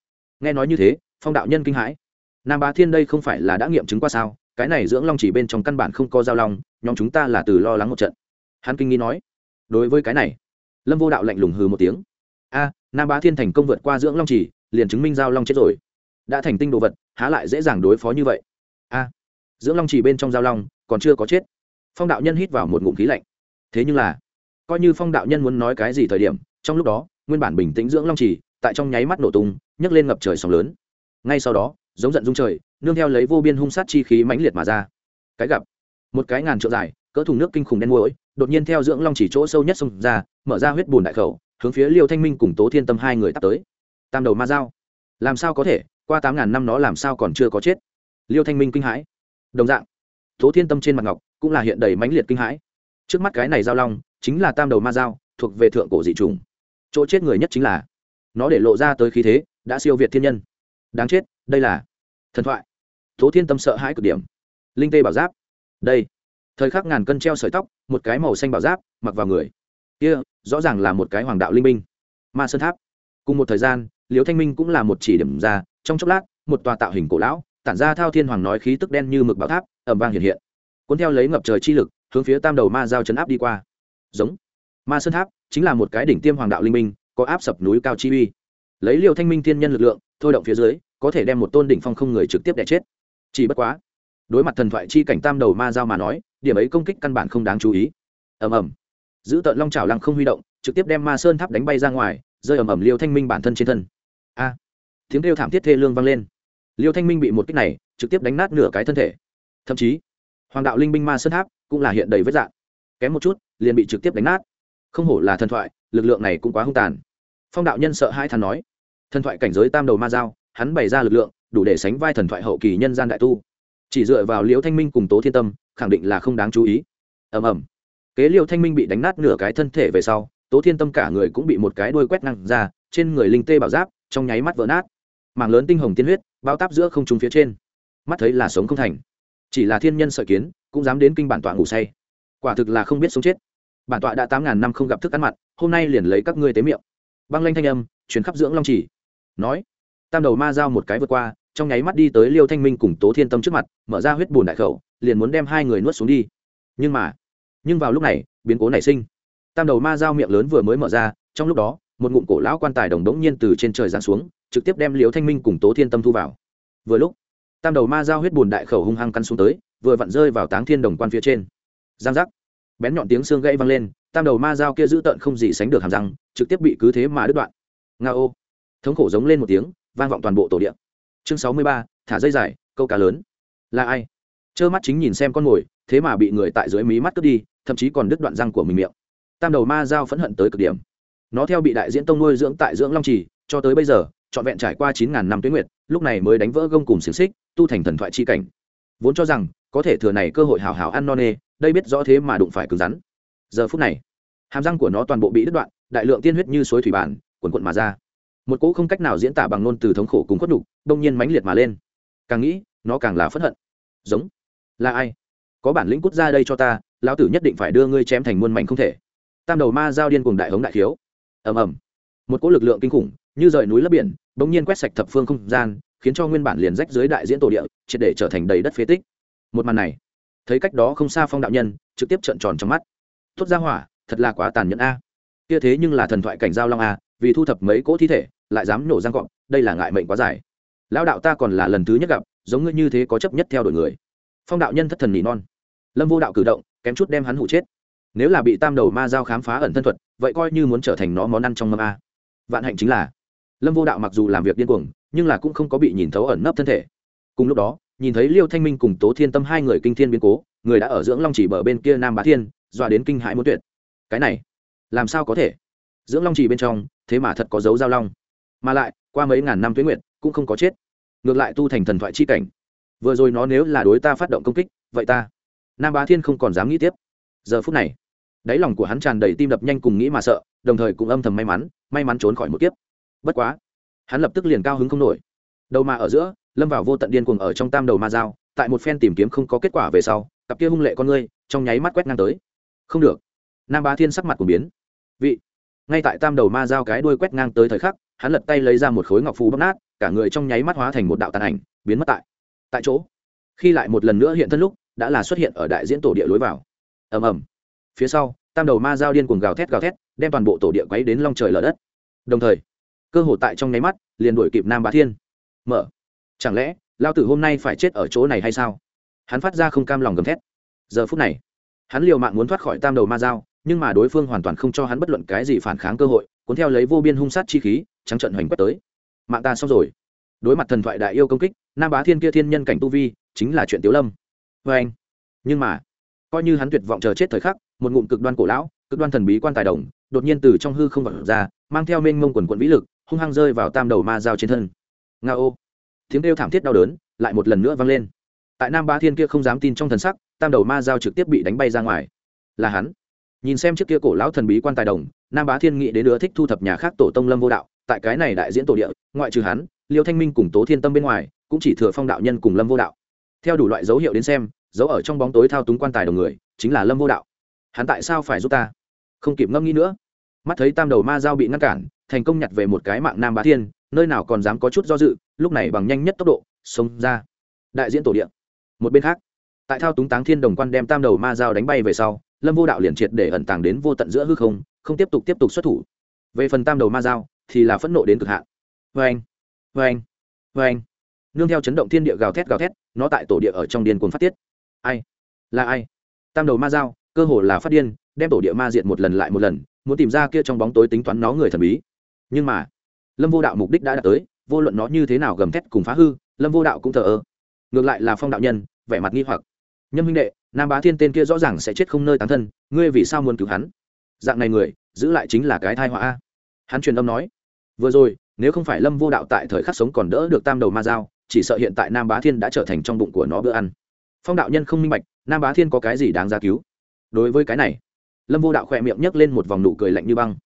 Nghe nói như thế, phong đạo nhân kinh hãi. Nam bá thiên đây không phải là đã nghiệm chứng qua sao? Cái này dưỡng long chỉ bên trong căn bản không có giao long, nhóm chúng ta là từ lo lắng một trận. Hắn kinh nghi nói. Đối với cái này, lâm vô đạo lạnh lùng hừ một tiếng. A, nam bá thiên thành công vượt qua dưỡng long chỉ, liền chứng minh giao long chết rồi. Đã thành tinh đồ vật, há lại dễ dàng đối phó như vậy? A, dưỡng long chỉ bên trong giao long, còn chưa có chết. Phong đạo nhân hít vào một ngụm khí lạnh. Thế nhưng là, coi như phong đạo nhân muốn nói cái gì thời điểm, trong lúc đó, nguyên bản bình tĩnh dưỡng long chỉ tại trong nháy mắt nổ tung, nhấc lên ngập trời sóng lớn. Ngay sau đó, giống giận dung trời, nương theo lấy vô biên hung sát chi khí mãnh liệt mà ra. Cái gặp, một cái ngàn trượng dài, cỡ thùng nước kinh khủng đen mũi đột nhiên theo dưỡng long chỉ chỗ sâu nhất xông ra, mở ra huyết bùn đại khẩu, hướng phía liêu thanh minh cùng tố thiên tâm hai người tắt tới. Tam đầu ma dao. Làm sao có thể? Qua tám ngàn năm nó làm sao còn chưa có chết? Liêu thanh minh kinh hãi. Đồng dạng, tố thiên tâm trên mặt ngọc cũng là hiện đầy mãnh liệt kinh hãi. Trước mắt cái này giao long chính là tam đầu ma dao, thuộc về thượng cổ dị trùng chỗ chết người nhất chính là nó để lộ ra tới khí thế, đã siêu việt thiên nhân. Đáng chết, đây là thần thoại. Tố thiên tâm sợ hãi cực điểm. Linh tê bảo giáp. Đây. Thời khắc ngàn cân treo sợi tóc, một cái màu xanh bảo giáp, mặc vào người. Kia, rõ ràng là một cái hoàng đạo linh minh ma sơn tháp. Cùng một thời gian, liễu thanh minh cũng là một chỉ điểm ra, trong chốc lát, một tòa tạo hình cổ lão, tản ra thao thiên hoàng nói khí tức đen như mực bảo tháp ẩm vang hiện hiện. Cuốn theo lấy ngập trời chi lực, hướng phía tam đầu ma giao chấn áp đi qua. Giống. Ma sơn tháp chính là một cái đỉnh tiêm hoàng đạo linh minh có áp sập núi cao chi uy. Lấy liều thanh minh thiên nhân lực lượng, thôi động phía dưới, có thể đem một tôn đỉnh phong không người trực tiếp đẻ chết. Chỉ bất quá, đối mặt thần thoại chi cảnh tam đầu ma giao mà nói, điểm ấy công kích căn bản không đáng chú ý. Ầm ầm. Giữ tợn long trào lăng không huy động, trực tiếp đem ma sơn tháp đánh bay ra ngoài, rơi ầm ầm liêu thanh minh bản thân trên thân. A! Tiếng kêu thảm thiết thê lương vang lên. Liêu thanh minh bị một kích này, trực tiếp đánh nát nửa cái thân thể. Thậm chí, hoàng đạo linh binh ma sơn tháp cũng là hiện đầy vết dạng. Kém một chút, liền bị trực tiếp đánh nát. Không hổ là thần thoại lực lượng này cũng quá hung tàn. Phong đạo nhân sợ hai thằng nói, thần thoại cảnh giới tam đầu ma giao, hắn bày ra lực lượng, đủ để sánh vai thần thoại hậu kỳ nhân gian đại tu. Chỉ dựa vào liễu thanh minh cùng tố thiên tâm, khẳng định là không đáng chú ý. Ầm ầm. Kế liễu thanh minh bị đánh nát nửa cái thân thể về sau, tố thiên tâm cả người cũng bị một cái đuôi quét năng ra, trên người linh tê bảo giáp, trong nháy mắt vỡ nát. Mảng lớn tinh hồng tiên huyết, bao táp giữa không trung phía trên. Mắt thấy là sống không thành. Chỉ là thiên nhân sợi kiến, cũng dám đến kinh bản tọa ngủ say. Quả thực là không biết sống chết bản tọa đã tám ngàn năm không gặp thức ăn mặn, hôm nay liền lấy các ngươi tế miệng. Băng lanh thanh âm chuyến khắp dưỡng long chỉ nói, tam đầu ma giao một cái vượt qua, trong nháy mắt đi tới liêu thanh minh cùng tố thiên tâm trước mặt, mở ra huyết bùn đại khẩu, liền muốn đem hai người nuốt xuống đi. Nhưng mà, nhưng vào lúc này, biến cố nảy sinh. Tam đầu ma giao miệng lớn vừa mới mở ra, trong lúc đó, một ngụm cổ lão quan tài đồng đống nhiên từ trên trời giáng xuống, trực tiếp đem liêu thanh minh cùng tố thiên tâm thu vào. Vừa lúc, tam đầu ma giao huyết bùn đại khẩu hung hăng căn xuống tới, vừa vặn rơi vào táng thiên đồng quan phía trên. Giang giác bén nhọn tiếng xương gãy vang lên, tam đầu ma dao kia giữ tợn không gì sánh được hàm răng, trực tiếp bị cứ thế mà đứt đoạn. Nga ô. Thống khổ giống lên một tiếng, vang vọng toàn bộ tổ điện chương sáu mươi ba, thả dây dài, câu cá lớn. Là ai? Trơ mắt chính nhìn xem con mồi, thế mà bị người tại dưới mí mắt cướp đi, thậm chí còn đứt đoạn răng của mình miệng. Tam đầu ma dao phẫn hận tới cực điểm. Nó theo bị đại diễn tông nuôi dưỡng tại dưỡng long trì, cho tới bây giờ, trọn vẹn trải qua chín ngàn năm tuyến nguyệt, lúc này mới đánh vỡ gông cùng xiềng xích, tu thành thần thoại chi cảnh. Vốn cho rằng, có thể thừa này cơ hội hào hào ăn no nê đây biết rõ thế mà đụng phải cứng rắn. Giờ phút này, hàm răng của nó toàn bộ bị đứt đoạn, đại lượng tiên huyết như suối thủy bản quần quận mà ra. Một cỗ không cách nào diễn tả bằng ngôn từ thống khổ cùng khuất đục đông nhiên mãnh liệt mà lên. Càng nghĩ, nó càng là phất hận. Giống, là ai? Có bản lĩnh cút ra đây cho ta, lão tử nhất định phải đưa ngươi chém thành muôn mảnh không thể. Tam đầu ma giao điên cùng đại hống đại thiếu ầm ầm. Một cỗ lực lượng kinh khủng, như rời núi lấp biển, bỗng nhiên quét sạch thập phương không gian, khiến cho nguyên bản liền rách dưới đại diễn tổ địa, triệt để trở thành đầy đất phế tích. Một màn này thấy cách đó không xa phong đạo nhân, trực tiếp trợn tròn trong mắt. Thốt ra hỏa, thật là quá tàn nhẫn a. Kia thế nhưng là thần thoại cảnh giao long a, vì thu thập mấy cỗ thi thể, lại dám nổ răng cọp đây là ngại mệnh quá dài. Lão đạo ta còn là lần thứ nhất gặp, giống ngươi như thế có chấp nhất theo đuổi người. Phong đạo nhân thất thần nỉ non. Lâm vô đạo cử động, kém chút đem hắn hụ chết. Nếu là bị tam đầu ma giao khám phá ẩn thân thuật, vậy coi như muốn trở thành nó món ăn trong mâm a. Vạn hạnh chính là. Lâm vô đạo mặc dù làm việc điên cuồng, nhưng là cũng không có bị nhìn thấu ẩn nấp thân thể. Cùng lúc đó nhìn thấy liêu thanh minh cùng tố thiên tâm hai người kinh thiên biến cố, người đã ở dưỡng long chỉ bờ bên kia nam bá thiên, dọa đến kinh hãi muốn tuyệt. Cái này, làm sao có thể? Dưỡng long chỉ bên trong, thế mà thật có dấu giao long. Mà lại, qua mấy ngàn năm tuế nguyệt, cũng không có chết. Ngược lại tu thành thần thoại chi cảnh. Vừa rồi nó nếu là đối ta phát động công kích, vậy ta, nam bá thiên không còn dám nghĩ tiếp. Giờ phút này, đáy lòng của hắn tràn đầy tim đập nhanh cùng nghĩ mà sợ, đồng thời cũng âm thầm may mắn may mắn trốn khỏi một kiếp. Bất quá, hắn lập tức liền cao hứng không nổi. Đầu mà ở giữa lâm vào vô tận điên cuồng ở trong tam đầu ma dao tại một phen tìm kiếm không có kết quả về sau, cặp kia hung lệ con ngươi trong nháy mắt quét ngang tới. Không được. Nam bá thiên sắc mặt của biến. Vị. Ngay tại tam đầu ma dao cái đuôi quét ngang tới thời khắc, hắn lật tay lấy ra một khối ngọc phù bóc nát, cả người trong nháy mắt hóa thành một đạo tàn ảnh, biến mất tại tại chỗ. Khi lại một lần nữa hiện thân lúc, đã là xuất hiện ở đại diễn tổ địa lối vào. Ầm ầm. Phía sau, tam đầu ma dao điên cuồng gào thét gào thét, đem toàn bộ tổ địa quấy đến long trời lở đất. Đồng thời, cơ hội tại trong nháy mắt, liền đuổi kịp nam bá thiên. Mở chẳng lẽ, lao tử hôm nay phải chết ở chỗ này hay sao? Hắn phát ra không cam lòng gầm thét. Giờ phút này, hắn liều mạng muốn thoát khỏi tam đầu ma dao nhưng mà đối phương hoàn toàn không cho hắn bất luận cái gì phản kháng cơ hội, cuốn theo lấy vô biên hung sát chi khí, trắng trận hoành quất tới. Mạng ta xong rồi. Đối mặt thần thoại đại yêu công kích, nam bá thiên kia thiên nhân cảnh tu vi, chính là chuyện tiếu lâm. Vê anh, nhưng mà, coi như hắn tuyệt vọng chờ chết thời khắc, một ngụm cực đoan cổ lão, cực đoan thần bí quan tài đồng, đột nhiên từ trong hư không vật ra, mang theo mênh mông quần quận vĩ lực, hung hăng rơi vào tam đầu ma dao trên thân. Nga ô tiếng kêu thảm thiết đau đớn lại một lần nữa vang lên. Tại nam ba thiên kia không dám tin trong thần sắc, tam đầu ma dao trực tiếp bị đánh bay ra ngoài. Là hắn. Nhìn xem trước kia cổ lão thần bí quan tài đồng, nam bá thiên nghĩ đến nữa thích thu thập nhà khác tổ tông lâm vô đạo, tại cái này đại diễn tổ địa, ngoại trừ hắn, liêu thanh minh cùng tố thiên tâm bên ngoài, cũng chỉ thừa phong đạo nhân cùng lâm vô đạo. Theo đủ loại dấu hiệu đến xem, dấu ở trong bóng tối thao túng quan tài đồng người, chính là lâm vô đạo. Hắn tại sao phải giúp ta? Không kịp ngâm nghĩ nữa. Mắt thấy tam đầu ma dao bị ngăn cản, thành công nhặt về một cái mạng nam bá thiên, nơi nào còn dám có chút do dự lúc này bằng nhanh nhất tốc độ, xông ra. Đại diễn tổ điện một bên khác, tại thao túng táng thiên đồng quan đem tam đầu ma dao đánh bay về sau, lâm vô đạo liền triệt để ẩn tàng đến vô tận giữa hư không không tiếp tục tiếp tục xuất thủ. Về phần tam đầu ma dao thì là phẫn nộ đến cực hạn. Vê anh vê anh vê anh nương theo chấn động thiên địa gào thét gào thét, nó tại tổ địa ở trong điên cuồng phát tiết. Ai? Là ai? Tam đầu ma dao cơ hồ là phát điên, đem tổ địa ma diện một lần lại một lần, muốn tìm ra kia trong bóng tối tính toán nó người thần bí. Nhưng mà, lâm vô đạo mục đích đã đạt tới vô luận nó như thế nào gầm thét cùng phá hư, lâm vô đạo cũng thờ ơ. Ngược lại là phong đạo nhân, vẻ mặt nghi hoặc. Nhâm huynh đệ, nam bá thiên tên kia rõ ràng sẽ chết không nơi tán thân, ngươi vì sao muốn cứu hắn? Dạng này người, giữ lại chính là cái thai họa hắn truyền âm nói, vừa rồi, nếu không phải lâm vô đạo tại thời khắc sống còn đỡ được tam đầu ma dao, chỉ sợ hiện tại nam bá thiên đã trở thành trong bụng của nó bữa ăn. Phong đạo nhân không minh bạch, nam bá thiên có cái gì đáng ra cứu? Đối với cái này, lâm vô đạo khỏe miệng nhấc lên một vòng nụ cười lạnh như băng.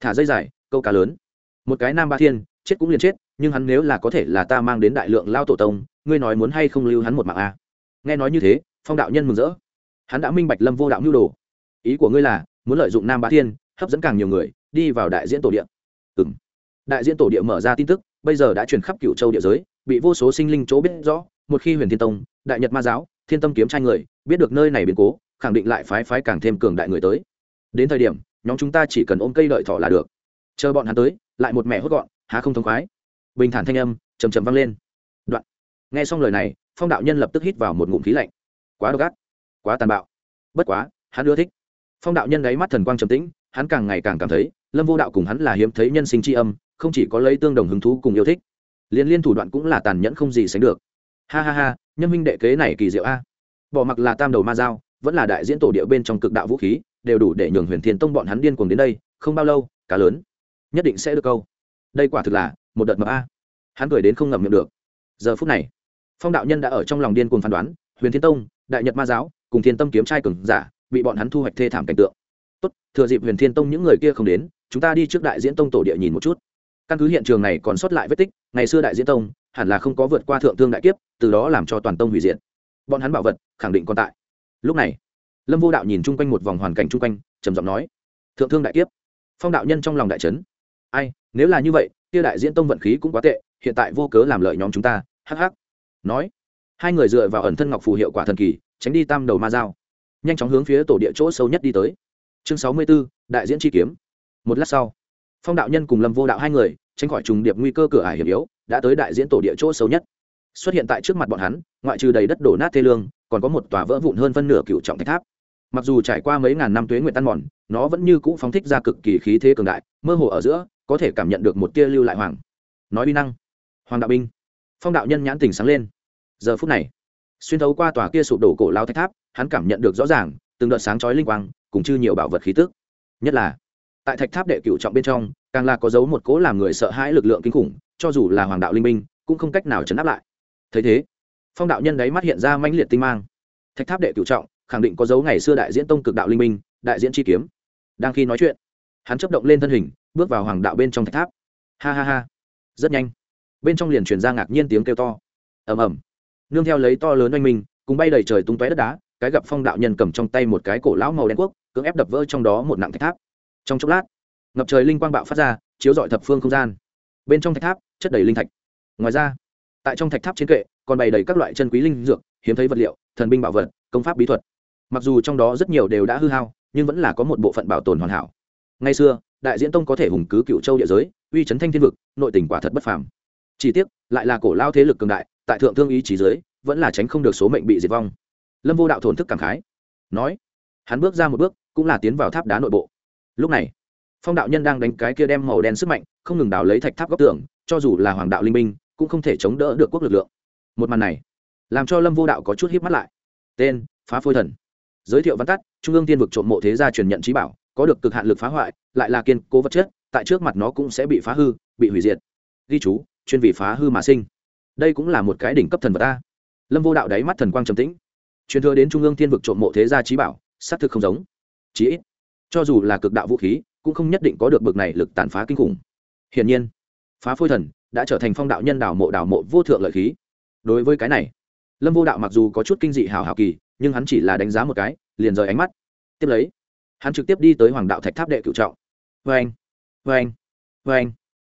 Thả dây dài, câu cá lớn. Một cái nam bá thiên, chết cũng liền chết nhưng hắn nếu là có thể là ta mang đến đại lượng lao tổ tông, ngươi nói muốn hay không lưu hắn một mạng a à? nghe nói như thế, phong đạo nhân mừng rỡ. Hắn đã minh bạch lâm vô đạo nhu đồ. Ý của ngươi là, muốn lợi dụng nam bá thiên, hấp dẫn càng nhiều người, đi vào đại diễn tổ địa. Ừ đại diễn tổ địa mở ra tin tức, bây giờ đã truyền khắp cựu châu địa giới, bị vô số sinh linh chỗ biết rõ. Một khi huyền thiên tông, đại nhật ma giáo, thiên tâm kiếm trai người, biết được nơi này biến cố, khẳng định lại phái phái càng thêm cường đại người tới. Đến thời điểm, nhóm chúng ta chỉ cần ôm cây đợi thỏ là được. Chờ bọn hắn tới, lại một mẹ hốt gọn, há không thông khoái bình thản thanh âm chầm chầm vang lên. Đoạn. Nghe xong lời này, phong đạo nhân lập tức hít vào một ngụm khí lạnh. Quá độc ác, quá tàn bạo. Bất quá, hắn ưa thích. Phong đạo nhân đáy mắt thần quang trầm tĩnh, hắn càng ngày càng cảm thấy, lâm vô đạo cùng hắn là hiếm thấy nhân sinh tri âm, không chỉ có lấy tương đồng hứng thú cùng yêu thích. Liên liên thủ đoạn cũng là tàn nhẫn không gì sánh được. Ha ha ha, nhân minh đệ kế này kỳ diệu a. Bỏ mặc là tam đầu ma dao, vẫn là đại diễn tổ địa bên trong cực đạo vũ khí, đều đủ để nhường huyền thiên tông bọn hắn điên cuồng đến đây, không bao lâu, cá lớn nhất định sẽ được câu. Đây quả thực là một đợt mập a. Hắn cười đến không ngậm miệng được. Giờ phút này, phong đạo nhân đã ở trong lòng điên cuồng phán đoán, huyền thiên tông, đại nhật ma giáo, cùng thiên tâm kiếm trai cường giả, bị bọn hắn thu hoạch thê thảm cảnh tượng. Tốt, thừa dịp huyền thiên tông những người kia không đến, chúng ta đi trước đại diễn tông tổ địa nhìn một chút. Căn cứ hiện trường này còn sót lại vết tích, ngày xưa đại diễn tông hẳn là không có vượt qua thượng thương đại kiếp, từ đó làm cho toàn tông hủy diệt. Bọn hắn bảo vật, khẳng định còn tại. Lúc này, lâm vô đạo nhìn chung quanh một vòng hoàn cảnh chung quanh, trầm giọng nói, thượng thương đại kiếp. Phong đạo nhân trong lòng đại trấn ai, nếu là như vậy kia đại diễn tông vận khí cũng quá tệ, hiện tại vô cớ làm lợi nhóm chúng ta, hắc hắc. Nói, hai người dựa vào ẩn thân ngọc phù hiệu quả thần kỳ, tránh đi tam đầu ma dao, nhanh chóng hướng phía tổ địa chỗ sâu nhất đi tới. Chương sáu mươi b ố đại diễn chi kiếm. Một lát sau, phong đạo nhân cùng lâm vô đạo hai người, tránh khỏi trùng điệp nguy cơ cửa ải hiểm yếu, đã tới đại diễn tổ địa chỗ sâu nhất. Xuất hiện tại trước mặt bọn hắn, ngoại trừ đầy đất đổ nát thê lương, còn có một tòa vỡ vụn hơn phân nửa cựu trọng thạch tháp. Mặc dù trải qua mấy ngàn năm tuế nguyện tan mòn, nó vẫn như cũ phóng thích ra cực kỳ khí thế cường đại, mơ hồ ở giữa có thể cảm nhận được một tia lưu lại hoàng. Nói bi năng. Hoàng đạo binh. Phong đạo nhân nhãn tình sáng lên. Giờ phút này, xuyên thấu qua tòa kia sụp đổ cổ lao thạch tháp, hắn cảm nhận được rõ ràng, từng đợt sáng chói linh quang, cùng chư nhiều bảo vật khí tức. Nhất là, tại thạch tháp đệ cựu trọng bên trong, càng là có dấu một cố làm người sợ hãi lực lượng kinh khủng, cho dù là hoàng đạo linh minh cũng không cách nào chấn áp lại. Thấy thế, phong đạo nhân đấy mắt hiện ra mãnh liệt tinh mang. Thạch tháp đệ cựu trọng, khẳng định có dấu ngày xưa đại diễn tông cực đạo linh minh đại diễn chi kiếm. Đang khi nói chuyện, hắn chấp động lên thân hình bước vào hoàng đạo bên trong thạch tháp. Ha ha ha. Rất nhanh. Bên trong liền truyền ra ngạc nhiên tiếng kêu to. Ầm ầm. Nương theo lấy to lớn oanh minh, cùng bay đầy trời tung tóe đất đá, cái gặp phong đạo nhân cầm trong tay một cái cổ lão màu đen quốc, cưỡng ép đập vỡ trong đó một nặng thạch tháp. Trong chốc lát, ngập trời linh quang bạo phát ra, chiếu rọi thập phương không gian. Bên trong thạch tháp, chất đầy linh thạch. Ngoài ra, tại trong thạch tháp trên kệ, còn bày đầy các loại chân quý linh dược, hiếm thấy vật liệu, thần binh bảo vật, công pháp bí thuật. Mặc dù trong đó rất nhiều đều đã hư hao, nhưng vẫn là có một bộ phận bảo tồn hoàn hảo. Ngay xưa đại diễn tông có thể hùng cứ cựu châu địa giới, uy chấn thanh thiên vực, nội tình quả thật bất phàm. Chỉ tiếc, lại là cổ lao thế lực cường đại, tại thượng thương ý chí giới vẫn là tránh không được số mệnh bị diệt vong. Lâm vô đạo thổn thức cảm khái. Nói, hắn bước ra một bước, cũng là tiến vào tháp đá nội bộ. Lúc này, phong đạo nhân đang đánh cái kia đem màu đen sức mạnh, không ngừng đào lấy thạch tháp góc tường, cho dù là hoàng đạo linh minh, cũng không thể chống đỡ được quốc lực lượng. Một màn này, làm cho lâm vô đạo có chút hiếp mắt lại. Tên, phá phôi thần. Giới thiệu văn tắt, trung ương tiên vực trộm mộ thế gia truyền nhận trí bảo có được cực hạn lực phá hoại, lại là kiên cố vật chất, tại trước mặt nó cũng sẽ bị phá hư, bị hủy diệt. Ghi chú, chuyên vì phá hư mà sinh. Đây cũng là một cái đỉnh cấp thần vật ta. Lâm vô đạo đáy mắt thần quang trầm tĩnh. Truyền thừa đến trung ương thiên vực trộm mộ thế gia trí bảo, xác thực không giống. Chí ít, cho dù là cực đạo vũ khí, cũng không nhất định có được bực này lực tàn phá kinh khủng. Hiển nhiên, phá phôi thần đã trở thành phong đạo nhân đảo mộ đảo mộ vô thượng lợi khí. Đối với cái này, lâm vô đạo mặc dù có chút kinh dị hào hào kỳ, nhưng hắn chỉ là đánh giá một cái, liền rời ánh mắt. Tiếp lấy hắn trực tiếp đi tới hoàng đạo thạch tháp đệ cựu trọng. Vê anh vê anh vê anh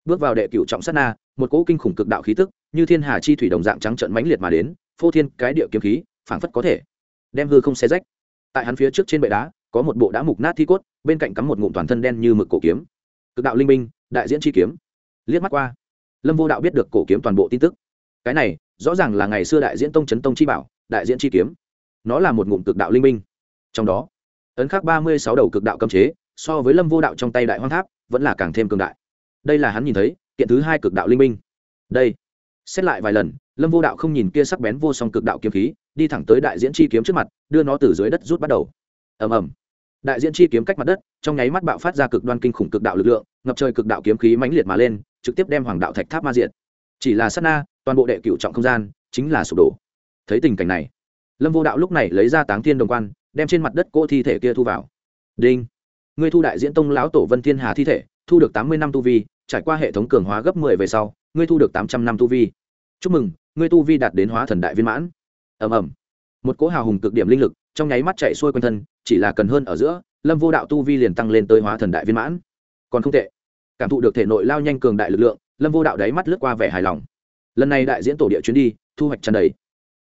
bước vào đệ cựu trọng sát na, một cỗ kinh khủng cực đạo khí tức, như thiên hà chi thủy đồng dạng trắng trận mãnh liệt mà đến, phô thiên cái địa kiếm khí, phảng phất có thể đem hư không xé rách. Tại hắn phía trước trên bệ đá, có một bộ đã mục nát thi cốt, bên cạnh cắm một ngụm toàn thân đen như mực cổ kiếm. Cực đạo linh minh đại diễn chi kiếm. Liếc mắt qua, lâm vô đạo biết được cổ kiếm toàn bộ tin tức. Cái này, rõ ràng là ngày xưa đại diễn tông trấn tông chi bảo, đại diễn chi kiếm. Nó là một ngụm cực đạo linh minh trong đó ấn khắc ba mươi sáu đầu cực đạo cấm chế, so với lâm vô đạo trong tay đại hoang tháp, vẫn là càng thêm cường đại. Đây là hắn nhìn thấy, kiện thứ hai cực đạo linh minh. Đây, xét lại vài lần, lâm vô đạo không nhìn kia sắc bén vô song cực đạo kiếm khí, đi thẳng tới đại diễn chi kiếm trước mặt, đưa nó từ dưới đất rút bắt đầu. Ầm ầm. Đại diễn chi kiếm cách mặt đất, trong nháy mắt bạo phát ra cực đoan kinh khủng cực đạo lực lượng, ngập trời cực đạo kiếm khí mãnh liệt mà lên, trực tiếp đem hoàng đạo thạch tháp ma diện chỉ là sát na, toàn bộ đệ cựu trọng không gian, chính là sụp đổ. Thấy tình cảnh này, lâm vô đạo lúc này lấy ra táng thiên đồng quan đem trên mặt đất cỗ thi thể kia thu vào. Đinh. Ngươi thu đại diễn tông lão tổ vân thiên hà thi thể, thu được tám mươi năm tu vi, trải qua hệ thống cường hóa gấp mười về sau, ngươi thu được tám trăm năm tu vi. Chúc mừng, ngươi tu vi đạt đến hóa thần đại viên mãn. Ầm ầm. Một cỗ hào hùng cực điểm linh lực trong nháy mắt chạy xuôi quanh thân, chỉ là cần hơn ở giữa, lâm vô đạo tu vi liền tăng lên tới hóa thần đại viên mãn. Còn không tệ. Cảm thụ được thể nội lao nhanh cường đại lực lượng, lâm vô đạo đáy mắt lướt qua vẻ hài lòng. Lần này đại diễn tổ địa chuyến đi, thu hoạch tràn đầy.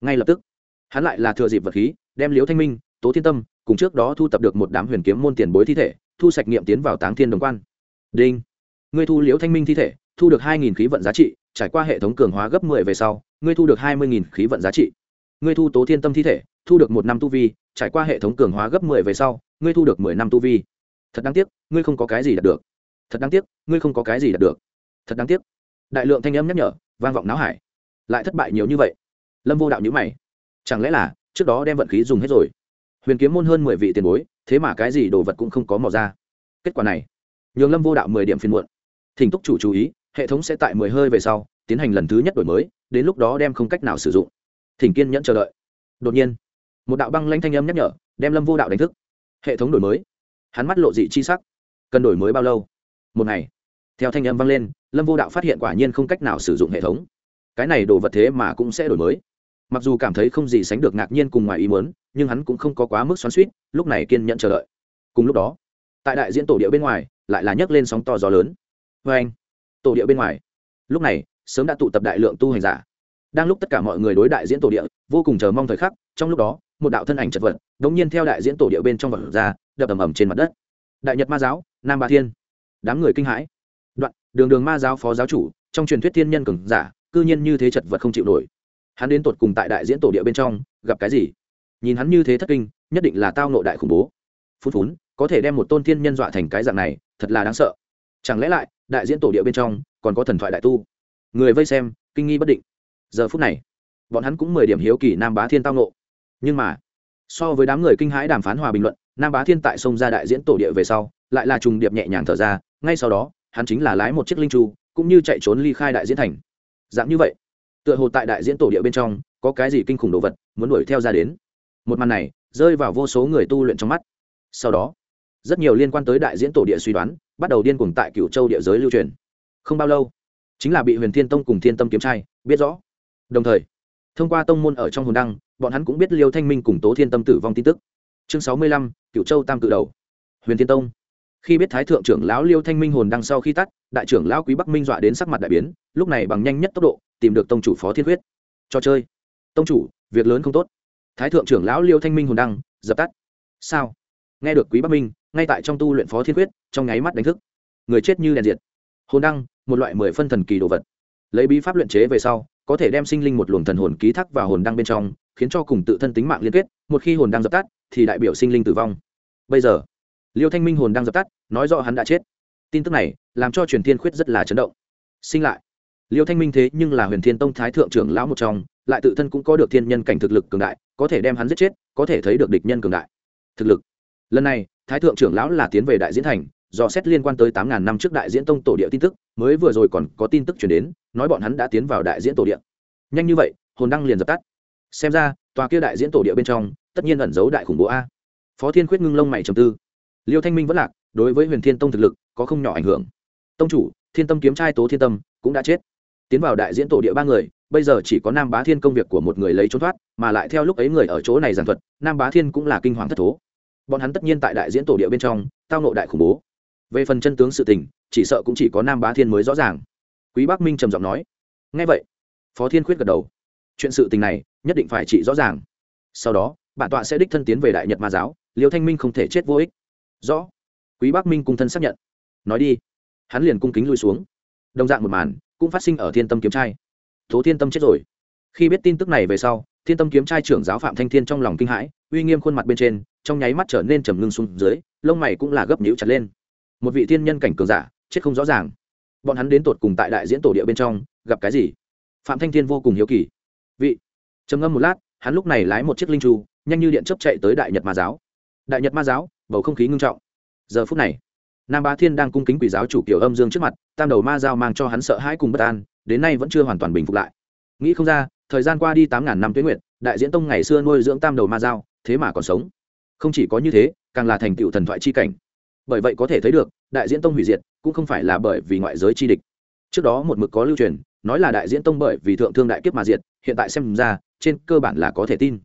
Ngay lập tức, hắn lại là thừa dịp vật khí, đem liếu thanh minh tố thiên tâm, cùng trước đó thu tập được một đám huyền kiếm môn tiền bối thi thể, thu sạch nghiệm tiến vào táng thiên đồng quan. Đinh. Ngươi thu liễu thanh minh thi thể, thu được hai nghìn khí vận giá trị, trải qua hệ thống cường hóa gấp mười về sau, ngươi thu được hai mươi nghìn khí vận giá trị. Ngươi thu tố thiên tâm thi thể, thu được một năm tu vi, trải qua hệ thống cường hóa gấp mười về sau, ngươi thu được mười năm tu vi. Thật đáng tiếc, ngươi không có cái gì đạt được. Thật đáng tiếc, ngươi không có cái gì đạt được. Thật đáng tiếc. Đại lượng thanh âm nhắc nhở, vang vọng náo hải. Lại thất bại nhiều như vậy. Lâm vô đạo nhữ mày. Chẳng lẽ là trước đó đem vận khí dùng hết rồi? Huyền kiếm môn hơn mười vị tiền bối, thế mà cái gì đồ vật cũng không có mò ra. Kết quả này, nhường lâm vô đạo mười điểm phiên muộn. Thỉnh túc chủ chú ý, hệ thống sẽ tại mười hơi về sau, tiến hành lần thứ nhất đổi mới, đến lúc đó đem không cách nào sử dụng. Thỉnh kiên nhẫn chờ đợi. Đột nhiên, một đạo băng lanh thanh âm nhắc nhở, đem lâm vô đạo đánh thức. Hệ thống đổi mới. Hắn mắt lộ dị chi sắc. Cần đổi mới bao lâu? Một ngày. Theo thanh âm vang lên, lâm vô đạo phát hiện quả nhiên không cách nào sử dụng hệ thống. Cái này đồ vật thế mà cũng sẽ đổi mới mặc dù cảm thấy không gì sánh được ngạc nhiên cùng ngoài ý muốn, nhưng hắn cũng không có quá mức xoắn suýt lúc này kiên nhẫn chờ đợi. Cùng lúc đó, tại đại diễn tổ địa bên ngoài, lại là nhấc lên sóng to gió lớn. Vê anh, tổ địa bên ngoài. Lúc này, sớm đã tụ tập đại lượng tu hành giả. Đang lúc tất cả mọi người đối đại diễn tổ địa, vô cùng chờ mong thời khắc, trong lúc đó, một đạo thân ảnh chật vật đ ỗ n g nhiên theo đại diễn tổ địa bên trong vật ra, đập ầm ầm trên mặt đất. Đại nhật ma giáo, nam ba thiên. Đám người kinh hãi. Đoạn, đường đường ma giáo phó giáo chủ, trong truyền thuyết thiên nhân cường giả, cư nhiên như thế chật vật không chịu nổi hắn đến tột cùng tại đại diễn tổ địa bên trong, gặp cái gì? Nhìn hắn như thế thất kinh, nhất định là tao nội đại khủng bố. Phút phún, có thể đem một tôn thiên nhân dọa thành cái dạng này, thật là đáng sợ. Chẳng lẽ lại, đại diễn tổ địa bên trong, còn có thần thoại đại tu? Người vây xem, kinh nghi bất định. Giờ phút này, bọn hắn cũng mười điểm hiếu kỳ nam bá thiên tao nộ nhưng mà, so với đám người kinh hãi đàm phán hòa bình luận, nam bá thiên tại sông ra đại diễn tổ địa về sau, lại là trùng điệp nhẹ nhàng thở ra, ngay sau đó, hắn chính là lái một chiếc linh tru cũng như chạy trốn ly khai đại diễn thành. Dạng như vậy tựa hồ tại đại diễn tổ địa bên trong, có cái gì kinh khủng đồ vật muốn đuổi theo ra đến. Một màn này rơi vào vô số người tu luyện trong mắt. Sau đó, rất nhiều liên quan tới đại diễn tổ địa suy đoán bắt đầu điên cuồng tại cựu châu địa giới lưu truyền. Không bao lâu, chính là bị huyền thiên tông cùng thiên tâm kiếm trai biết rõ. Đồng thời, thông qua tông môn ở trong hồn đăng, bọn hắn cũng biết liêu thanh minh cùng tố thiên tâm tử vong tin tức. Chương sáu mươi lăm cựu châu tam cự đầu. Huyền thiên tông. Khi biết thái thượng trưởng lão liêu thanh minh hồn đăng sau khi tắt, đại trưởng lão quý bắc minh dọa đến sắc mặt đại biến, lúc này bằng nhanh nhất tốc độ tìm được tông chủ phó thiên huyết. Cho chơi. Tông chủ, việc lớn không tốt. Thái thượng trưởng lão liêu thanh minh hồn đăng, dập tắt. Sao? Nghe được quý bắc minh, ngay tại trong tu luyện phó thiên huyết, trong nháy mắt đánh thức. Người chết như đèn diệt. Hồn đăng, một loại mười phân thần kỳ đồ vật. Lấy bí pháp luyện chế về sau, có thể đem sinh linh một luồng thần hồn ký thác vào hồn đăng bên trong, khiến cho cùng tự thân tính mạng liên kết. Một khi hồn đăng dập tắt, thì đại biểu sinh linh tử vong. Bây giờ, liêu thanh minh hồn đăng dập tắt, nói rõ hắn đã chết. Tin tức này, làm cho truyền thiên khuyết rất là chấn động. Sinh lại liêu thanh minh thế nhưng là huyền thiên tông thái thượng trưởng lão một trong, lại tự thân cũng có được thiên nhân cảnh thực lực cường đại, có thể đem hắn giết chết, có thể thấy được địch nhân cường đại. Thực lực. Lần này, thái thượng trưởng lão là tiến về đại diễn thành, do xét liên quan tới tám ngàn năm trước đại diễn tông tổ địa tin tức, mới vừa rồi còn có tin tức chuyển đến, nói bọn hắn đã tiến vào đại diễn tổ địa. Nhanh như vậy, hồn đăng liền dập tắt. Xem ra, tòa kia đại diễn tổ địa bên trong, tất nhiên ẩn giấu đại khủng bố a. Phó thiên khuyết ngưng lông mày trầm tư. Liêu thanh minh vẫn lạc, đối với huyền thiên tông thực lực có không nhỏ ảnh hưởng. Tông chủ, thiên tâm kiếm trai tố thiên tâm cũng đã chết tiến vào đại diễn tổ địa ba người, bây giờ chỉ có nam bá thiên công việc của một người lấy trốn thoát, mà lại theo lúc ấy người ở chỗ này giảng thuật, nam bá thiên cũng là kinh hoàng thất thố. Bọn hắn tất nhiên tại đại diễn tổ địa bên trong, tao nộ đại khủng bố. Về phần chân tướng sự tình, chỉ sợ cũng chỉ có nam bá thiên mới rõ ràng. Quý bắc minh trầm giọng nói. Ngay vậy, phó thiên khuyết gật đầu. Chuyện sự tình này, nhất định phải trị rõ ràng. Sau đó, bản tọa sẽ đích thân tiến về đại nhật ma giáo, liêu thanh minh không thể chết vô ích. Rõ. Quý bắc minh cung thân xác nhận. Nói đi. Hắn liền cung kính lui xuống đồng dạng một màn cũng phát sinh ở thiên tâm kiếm trai. Tố thiên tâm chết rồi. Khi biết tin tức này về sau, thiên tâm kiếm trai trưởng giáo phạm thanh thiên trong lòng kinh hãi, uy nghiêm khuôn mặt bên trên, trong nháy mắt trở nên trầm ngưng xuống dưới, lông mày cũng là gấp nhũ chặt lên. Một vị thiên nhân cảnh cường giả, chết không rõ ràng. Bọn hắn đến tột cùng tại đại diễn tổ địa bên trong, gặp cái gì? Phạm thanh thiên vô cùng hiếu kỳ. Vị, trầm ngâm một lát, hắn lúc này lái một chiếc linh tru nhanh như điện chấp chạy tới đại nhật ma giáo. Đại nhật ma giáo, bầu không khí ngưng trọng. Giờ phút này, nam bá thiên đang cung kính quỷ giáo chủ kiểu âm dương trước mặt tam đầu ma giao mang cho hắn sợ hãi cùng bất an, đến nay vẫn chưa hoàn toàn bình phục lại. Nghĩ không ra, thời gian qua đi tám ngàn năm tuyến nguyện đại diễn tông ngày xưa nuôi dưỡng tam đầu ma giao, thế mà còn sống. Không chỉ có như thế, càng là thành tựu thần thoại chi cảnh. Bởi vậy có thể thấy được, đại diễn tông hủy diệt cũng không phải là bởi vì ngoại giới chi địch. Trước đó một mực có lưu truyền, nói là đại diễn tông bởi vì thượng thương đại kiếp mà diệt, hiện tại xem ra, trên cơ bản là có thể tin.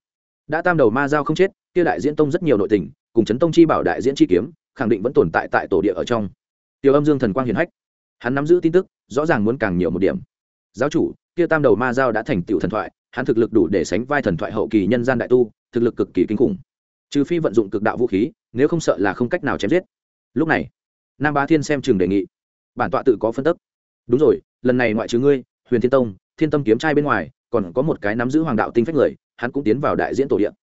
Đã tam đầu ma giao không chết, kia đại diễn tông rất nhiều nội tình, cùng chấn tông chi bảo đại diễn chi kiếm, khẳng định vẫn tồn tại tại tổ địa ở trong. Tiểu âm dương thần quang hiền hách hắn nắm giữ tin tức, rõ ràng muốn càng nhiều một điểm. Giáo chủ, kia tam đầu ma giao đã thành tiểu thần thoại, hắn thực lực đủ để sánh vai thần thoại hậu kỳ nhân gian đại tu, thực lực cực kỳ kinh khủng. Trừ phi vận dụng cực đạo vũ khí, nếu không sợ là không cách nào chém giết. Lúc này, nam bá thiên xem chừng đề nghị. Bản tọa tự có phân tức. Đúng rồi, lần này ngoại trừ ngươi, huyền thiên tông, thiên tâm kiếm trai bên ngoài, còn có một cái nắm giữ hoàng đạo tinh phách người, hắn cũng tiến vào đại diễn tổ điện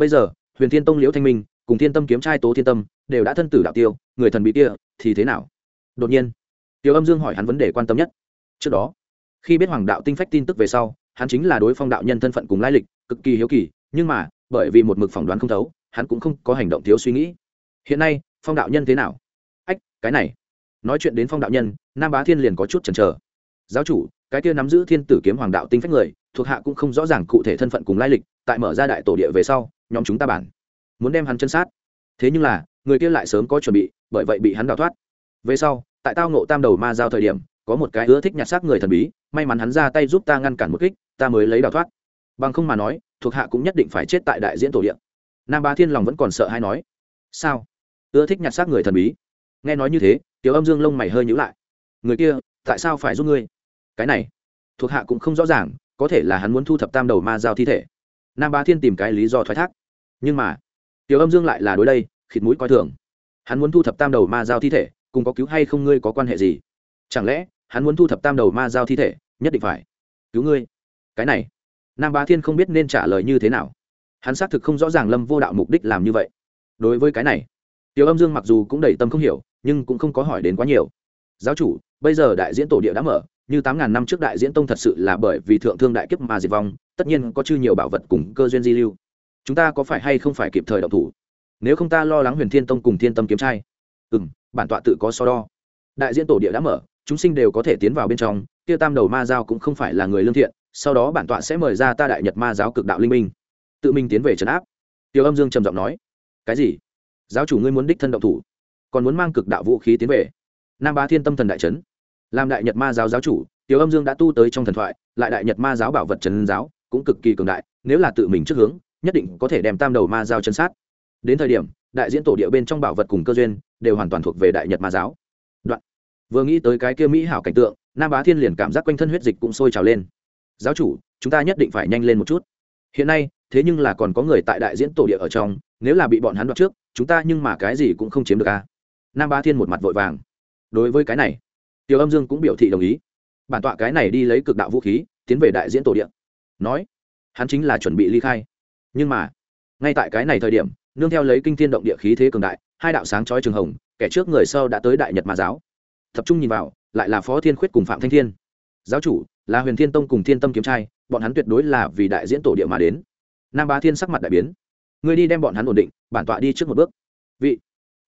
bây giờ, huyền thiên tông liễu thanh minh, cùng thiên tâm kiếm trai tố thiên tâm, đều đã thân tử đạo tiêu, người thần bị kia, thì thế nào? Đột nhiên tiểu âm dương hỏi hắn vấn đề quan tâm nhất. Trước đó, khi biết hoàng đạo tinh phách tin tức về sau, hắn chính là đối phong đạo nhân thân phận cùng lai lịch cực kỳ hiếu kỳ, nhưng mà, bởi vì một mực phỏng đoán không thấu, hắn cũng không có hành động thiếu suy nghĩ. Hiện nay, phong đạo nhân thế nào? Ách, cái này. Nói chuyện đến phong đạo nhân, nam bá thiên liền có chút chần chờ. Giáo chủ, cái kia nắm giữ thiên tử kiếm hoàng đạo tinh phách người, thuộc hạ cũng không rõ ràng cụ thể thân phận cùng lai lịch, tại mở ra đại tổ địa về sau, nhóm chúng ta bản muốn đem hắn chân sát. Thế nhưng là, người kia lại sớm có chuẩn bị, bởi vậy bị hắn đào thoát về sau, tại tao nộ tam đầu ma giao thời điểm, có một cái ưa thích nhặt xác người thần bí, may mắn hắn ra tay giúp ta ngăn cản một kích, ta mới lấy đào thoát. Bằng không mà nói, thuộc hạ cũng nhất định phải chết tại đại diễn tổ điện nam ba thiên lòng vẫn còn sợ hay nói. Sao? Ưa thích nhặt xác người thần bí. Nghe nói như thế, tiểu âm dương lông mày hơi nhữ lại. Người kia, tại sao phải giúp ngươi? Cái này, thuộc hạ cũng không rõ ràng, có thể là hắn muốn thu thập tam đầu ma giao thi thể. Nam ba thiên tìm cái lý do thoái thác. Nhưng mà, tiểu âm dương lại là đối đây, khịt mũi coi thường. Hắn muốn thu thập tam đầu ma giao thi thể cùng có cứu hay không ngươi có quan hệ gì? Chẳng lẽ, hắn muốn thu thập tam đầu ma giao thi thể, nhất định phải cứu ngươi? Cái này, nam bá thiên không biết nên trả lời như thế nào. Hắn xác thực không rõ ràng lâm vô đạo mục đích làm như vậy. Đối với cái này, tiểu âm dương mặc dù cũng đầy tâm không hiểu, nhưng cũng không có hỏi đến quá nhiều. Giáo chủ, bây giờ đại diễn tổ địa đã mở, như tám ngàn năm trước đại diễn tông thật sự là bởi vì thượng thương đại kiếp mà diệt vong, tất nhiên có chư nhiều bảo vật cùng cơ duyên di lưu. Chúng ta có phải hay không phải kịp thời động thủ? Nếu không ta lo lắng huyền thiên tông cùng thiên tâm kiếm trai. Ừ m bản tọa tự có so đo. Đại diễn tổ địa đã mở, chúng sinh đều có thể tiến vào bên trong, kia tam đầu ma giao cũng không phải là người lương thiện, sau đó bản tọa sẽ mời ra ta đại nhật ma giáo cực đạo linh minh. Tự mình tiến về trấn áp. Tiêu âm dương trầm giọng nói, cái gì? Giáo chủ ngươi muốn đích thân động thủ, còn muốn mang cực đạo vũ khí tiến về? Nam ba thiên tâm thần đại trấn làm đại nhật ma giáo giáo chủ, tiêu âm dương đã tu tới trong thần thoại, lại đại nhật ma giáo bảo vật trấn giáo cũng cực kỳ cường đại, nếu là tự mình trước hướng, nhất định có thể đem tam đầu ma giao chân sát. Đến thời điểm đại diễn tổ địa bên trong bảo vật cùng cơ duyên đều hoàn toàn thuộc về đại nhật ma giáo. Đoạn. Vừa nghĩ tới cái kia mỹ hảo cảnh tượng, nam bá thiên liền cảm giác quanh thân huyết dịch cũng sôi trào lên. Giáo chủ, chúng ta nhất định phải nhanh lên một chút. Hiện nay, thế nhưng là còn có người tại đại diễn tổ địa ở trong, nếu là bị bọn hắn đoạt trước, chúng ta nhưng mà cái gì cũng không chiếm được a nam bá thiên một mặt vội vàng. Đối với cái này, tiểu âm dương cũng biểu thị đồng ý. Bản tọa cái này đi lấy cực đạo vũ khí, tiến về đại diễn tổ địa. Nói, hắn chính là chuẩn bị ly khai. Nhưng mà, ngay tại cái này thời điểm nương theo lấy kinh thiên động địa khí thế cường đại, hai đạo sáng chói trường hồng, kẻ trước người sau đã tới đại nhật ma giáo. Tập trung nhìn vào, lại là phó thiên khuyết cùng phạm thanh thiên. Giáo chủ, là huyền thiên tông cùng thiên tâm kiếm trai, bọn hắn tuyệt đối là vì đại diễn tổ địa mà đến. Nam bá thiên sắc mặt đại biến. Người đi đem bọn hắn ổn định, bản tọa đi trước một bước. Vị,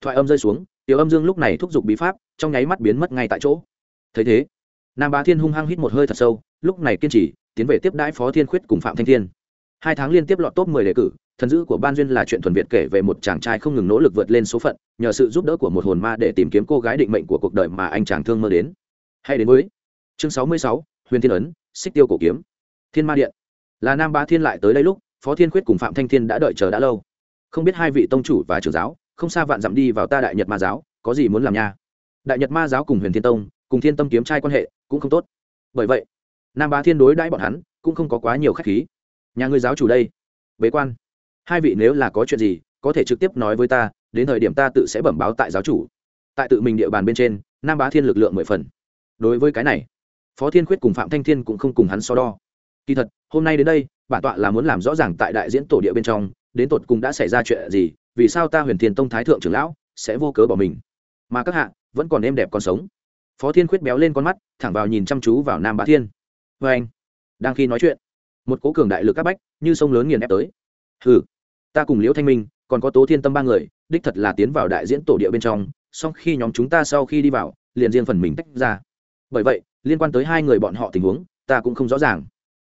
thoại âm rơi xuống, tiểu âm dương lúc này thúc giục bí pháp, trong nháy mắt biến mất ngay tại chỗ. Thấy thế, nam bá thiên hung hăng hít một hơi thật sâu, lúc này kiên trì, tiến về tiếp đãi phó thiên khuyết cùng phạm thanh thiên hai tháng liên tiếp lọt top mười đề cử, thần dữ của ban duyên là chuyện thuần việt kể về một chàng trai không ngừng nỗ lực vượt lên số phận, nhờ sự giúp đỡ của một hồn ma để tìm kiếm cô gái định mệnh của cuộc đời mà anh chàng thương mơ đến. Hay đến với chương sáu mươi sáu, huyền thiên ấn, xích tiêu cổ kiếm. Thiên ma điện. Là nam ba thiên lại tới đây lúc, phó thiên khuyết cùng phạm thanh thiên đã đợi chờ đã lâu. Không biết hai vị tông chủ và trưởng giáo, không xa vạn dặm đi vào ta đại nhật ma giáo, có gì muốn làm nha? Đại nhật ma giáo cùng huyền thiên tông, cùng thiên tâm kiếm trai quan hệ cũng không tốt. Bởi vậy, nam ba thiên đối đãi bọn hắn cũng không có quá nhiều khách khí nhà ngươi giáo chủ đây. Bế quan. Hai vị nếu là có chuyện gì, có thể trực tiếp nói với ta, đến thời điểm ta tự sẽ bẩm báo tại giáo chủ. Tại tự mình địa bàn bên trên, nam bá thiên lực lượng mười phần. Đối với cái này, phó thiên khuyết cùng phạm thanh thiên cũng không cùng hắn so đo. Kỳ thật, hôm nay đến đây, bản tọa là muốn làm rõ ràng tại đại diễn tổ địa bên trong, đến tột cùng đã xảy ra chuyện gì, vì sao ta huyền thiên tông thái thượng trưởng lão sẽ vô cớ bỏ mình? Mà các hạ, vẫn còn êm đẹp còn sống. Phó thiên khuyết béo lên con mắt, thẳng vào nhìn chăm chú vào nam bá thiên. Vê anh. Đang khi nói chuyện một cố cường đại lực các bách, như sông lớn nghiền ép tới. Hừ, ta cùng liễu thanh minh, còn có tố thiên tâm ba người, đích thật là tiến vào đại diễn tổ địa bên trong, song khi nhóm chúng ta sau khi đi vào, liền riêng phần mình tách ra. Bởi vậy, liên quan tới hai người bọn họ tình huống, ta cũng không rõ ràng.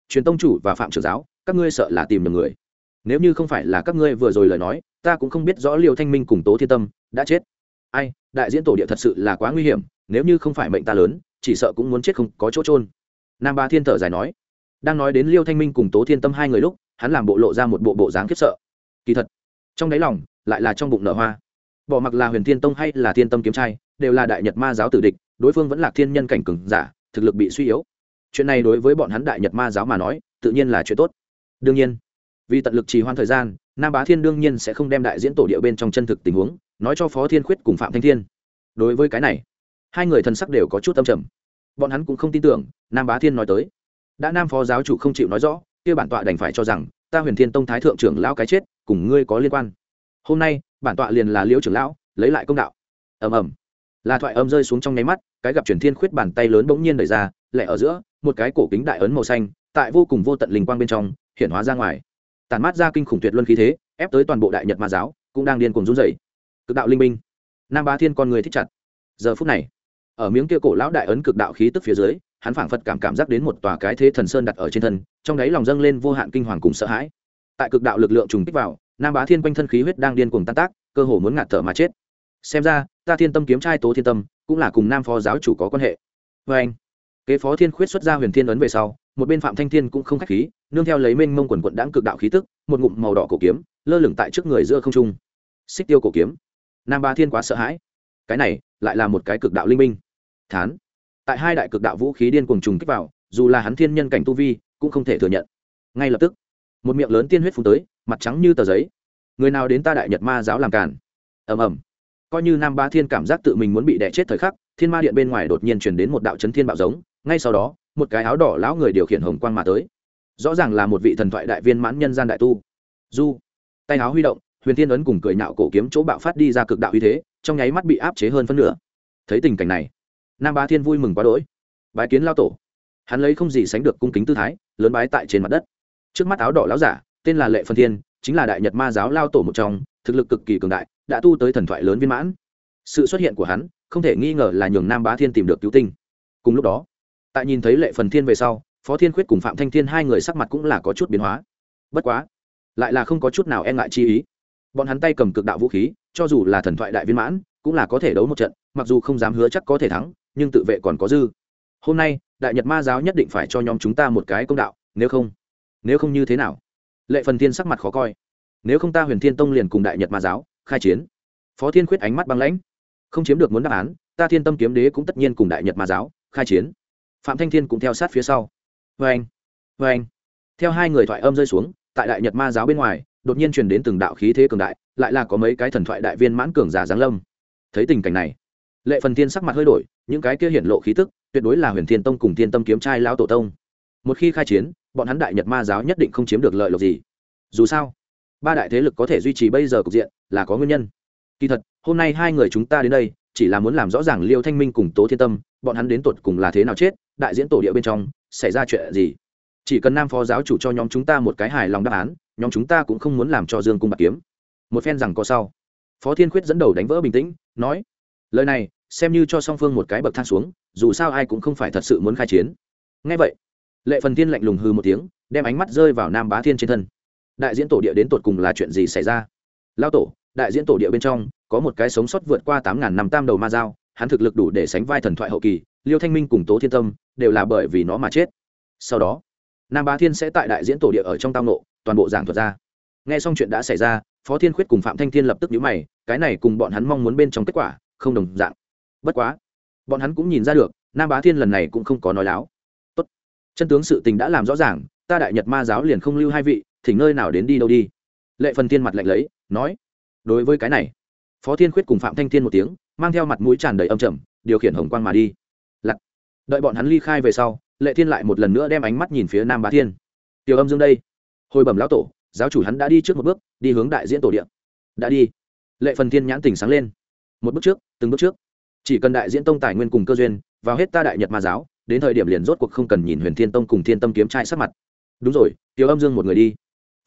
Truyền tông chủ và phạm trưởng giáo, các ngươi sợ là tìm được người. Nếu như không phải là các ngươi vừa rồi lời nói, ta cũng không biết rõ liều thanh minh cùng tố thiên tâm đã chết. Ai, đại diễn tổ địa thật sự là quá nguy hiểm, nếu như không phải mệnh ta lớn, chỉ sợ cũng muốn chết không có chỗ trôn nam ba thiên thở dài nói đang nói đến liêu thanh minh cùng tố thiên tâm hai người lúc, hắn làm bộ lộ ra một bộ bộ dáng khiếp sợ. Kỳ thật, trong đáy lòng lại là trong bụng nở hoa. Bỏ mặc là huyền thiên tông hay là thiên tâm kiếm trai, đều là đại nhật ma giáo tử địch, đối phương vẫn là thiên nhân cảnh cừng giả, thực lực bị suy yếu. Chuyện này đối với bọn hắn đại nhật ma giáo mà nói, tự nhiên là chuyện tốt. Đương nhiên, vì tận lực trì hoãn thời gian, nam bá thiên đương nhiên sẽ không đem đại diễn tổ địa bên trong chân thực tình huống, nói cho phó thiên khuyết cùng phạm thanh thiên. Đối với cái này, hai người thần sắc đều có chút âm trầm. Bọn hắn cũng không tin tưởng, nam bá thiên nói tới đã nam phó giáo chủ không chịu nói rõ, kia bản tọa đành phải cho rằng, ta huyền thiên tông thái thượng trưởng lão cái chết, cùng ngươi có liên quan. Hôm nay, bản tọa liền là liễu trưởng lão, lấy lại công đạo. Ầm ầm. Là thoại âm rơi xuống trong nháy mắt, cái gặp truyền thiên khuyết bàn tay lớn bỗng nhiên đẩy ra lẹ ở giữa, một cái cổ kính đại ấn màu xanh, tại vô cùng vô tận linh quang bên trong, hiện hóa ra ngoài. Tàn mát ra kinh khủng tuyệt luân khí thế, ép tới toàn bộ đại nhật ma giáo, cũng đang điên cuồng run rẩy. Cực đạo linh minh. Nam bá thiên con người thích chặt. Giờ phút này, ở miếng kia cổ lão đại ấn cực đạo khí tức phía dưới hắn phảng phật cảm cảm giác đến một tòa cái thế thần sơn đặt ở trên thân, trong đáy lòng dâng lên vô hạn kinh hoàng cùng sợ hãi. Tại cực đạo lực lượng trùng kích vào, nam bá thiên quanh thân khí huyết đang điên cuồng tan tác, cơ hồ muốn ngạt thở mà chết. Xem ra, ta thiên tâm kiếm trai tố thiên tâm, cũng là cùng nam phó giáo chủ có quan hệ. Vê anh, kế phó thiên khuyết xuất ra huyền thiên ấn về sau, một bên phạm thanh thiên cũng không khách khí, nương theo lấy mênh mông quần quận đãng cực đạo khí tức, một ngụm màu đỏ cổ kiếm, lơ lửng tại trước người giữa không trung. Xích tiêu cổ kiếm. Nam ba thiên quá sợ hãi. Cái này lại là một cái cực đạo linh minh. Thán tại hai đại cực đạo vũ khí điên cuồng trùng kích vào, dù là hắn thiên nhân cảnh tu vi, cũng không thể thừa nhận. Ngay lập tức, một miệng lớn tiên huyết phun tới, mặt trắng như tờ giấy. Người nào đến ta đại nhật ma giáo làm cản ầm ầm. Coi như nam ba thiên cảm giác tự mình muốn bị đẻ chết thời khắc, thiên ma điện bên ngoài đột nhiên chuyển đến một đạo chấn thiên bạo giống, ngay sau đó, một cái áo đỏ lão người điều khiển hồng quang mà tới. Rõ ràng là một vị thần thoại đại viên mãn nhân gian đại tu. Du, tay áo huy động, huyền thiên ấn cùng cười nạo cổ kiếm chỗ bạo phát đi ra cực đạo uy thế, trong nháy mắt bị áp chế hơn phân nửa. Thấy tình cảnh này nam ba thiên vui mừng quá đỗi. Bái kiến lao tổ. Hắn lấy không gì sánh được cung kính tư thái, lớn bái tại trên mặt đất. Trước mắt áo đỏ lão giả, tên là lệ phân thiên, chính là đại nhật ma giáo lao tổ một trong, thực lực cực kỳ cường đại, đã tu tới thần thoại lớn viên mãn. Sự xuất hiện của hắn, không thể nghi ngờ là nhường nam bá thiên tìm được cứu tinh. Cùng lúc đó, tại nhìn thấy lệ phần thiên về sau, phó thiên khuyết cùng phạm thanh thiên hai người sắc mặt cũng là có chút biến hóa. Bất quá, lại là không có chút nào e ngại chi ý. Bọn hắn tay cầm cực đạo vũ khí, cho dù là thần thoại đại viên mãn, cũng là có thể đấu một trận, mặc dù không dám hứa chắc có thể thắng nhưng tự vệ còn có dư. Hôm nay, đại nhật ma giáo nhất định phải cho nhóm chúng ta một cái công đạo, nếu không nếu không như thế nào? Lệ phần thiên sắc mặt khó coi. Nếu không ta huyền thiên tông liền cùng đại nhật ma giáo khai chiến. Phó thiên khuyết ánh mắt băng lãnh. Không chiếm được muốn đáp án, ta thiên tâm kiếm đế cũng tất nhiên cùng đại nhật ma giáo khai chiến. Phạm thanh thiên cũng theo sát phía sau. Vê anh vê anh. Theo hai người thoại âm rơi xuống, tại đại nhật ma giáo bên ngoài, đột nhiên truyền đến từng đạo khí thế cường đại, lại là có mấy cái thần thoại đại viên mãn cường giả giáng lâm. Thấy tình cảnh này lệ phần thiên sắc mặt hơi đổi, những cái kia hiển lộ khí tức, tuyệt đối là huyền thiên tông cùng thiên tâm kiếm trai lão tổ tông. Một khi khai chiến, bọn hắn đại nhật ma giáo nhất định không chiếm được lợi lộc gì. Dù sao, ba đại thế lực có thể duy trì bây giờ cục diện là có nguyên nhân. Kỳ thật, hôm nay hai người chúng ta đến đây, chỉ là muốn làm rõ ràng liêu thanh minh cùng tố thiên tâm, bọn hắn đến tột cùng là thế nào chết, đại diễn tổ địa bên trong, xảy ra chuyện gì. Chỉ cần nam phó giáo chủ cho nhóm chúng ta một cái hài lòng đáp án, nhóm chúng ta cũng không muốn làm cho dương cung bạc kiếm. Một phen rằng có sau, phó thiên khuyết dẫn đầu đánh vỡ bình tĩnh, nói lời này, xem như cho song phương một cái bậc thang xuống, dù sao ai cũng không phải thật sự muốn khai chiến. Ngay vậy, lệ phần thiên lạnh lùng hư một tiếng, đem ánh mắt rơi vào nam bá thiên trên thân. Đại diễn tổ địa đến tột cùng là chuyện gì xảy ra? Lao tổ, đại diễn tổ địa bên trong, có một cái sống sót vượt qua tám ngàn năm tam đầu ma dao, hắn thực lực đủ để sánh vai thần thoại hậu kỳ, liêu thanh minh cùng tố thiên tâm, đều là bởi vì nó mà chết. Sau đó, nam bá thiên sẽ tại đại diễn tổ địa ở trong tao nộ toàn bộ giảng thuật ra. Nghe xong chuyện đã xảy ra, phó thiên khuyết cùng phạm thanh thiên lập tức nhíu mày, cái này cùng bọn hắn mong muốn bên trong kết quả không đồng dạng. Bất quá, bọn hắn cũng nhìn ra được, nam bá thiên lần này cũng không có nói láo. Tốt. chân tướng sự tình đã làm rõ ràng, ta đại nhật ma giáo liền không lưu hai vị thỉnh nơi nào đến đi đâu đi. Lệ phần thiên mặt lạnh lấy, nói, đối với cái này, phó thiên khuyết cùng phạm thanh thiên một tiếng, mang theo mặt mũi tràn đầy âm trầm, điều khiển hồng quang mà đi. Lặc. đợi bọn hắn ly khai về sau, lệ thiên lại một lần nữa đem ánh mắt nhìn phía nam bá thiên. Tiểu âm dương đây. Hồi bẩm lão tổ, giáo chủ hắn đã đi trước một bước, đi hướng đại diễn tổ điện đã đi. Lệ phần thiên nhãn tỉnh sáng lên một bước trước, từng bước trước. Chỉ cần đại diễn tông tài nguyên cùng cơ duyên, vào hết ta đại nhật ma giáo, đến thời điểm liền rốt cuộc không cần nhìn huyền thiên tông cùng thiên tâm kiếm trai sát mặt. Đúng rồi, tiểu âm dương một người đi.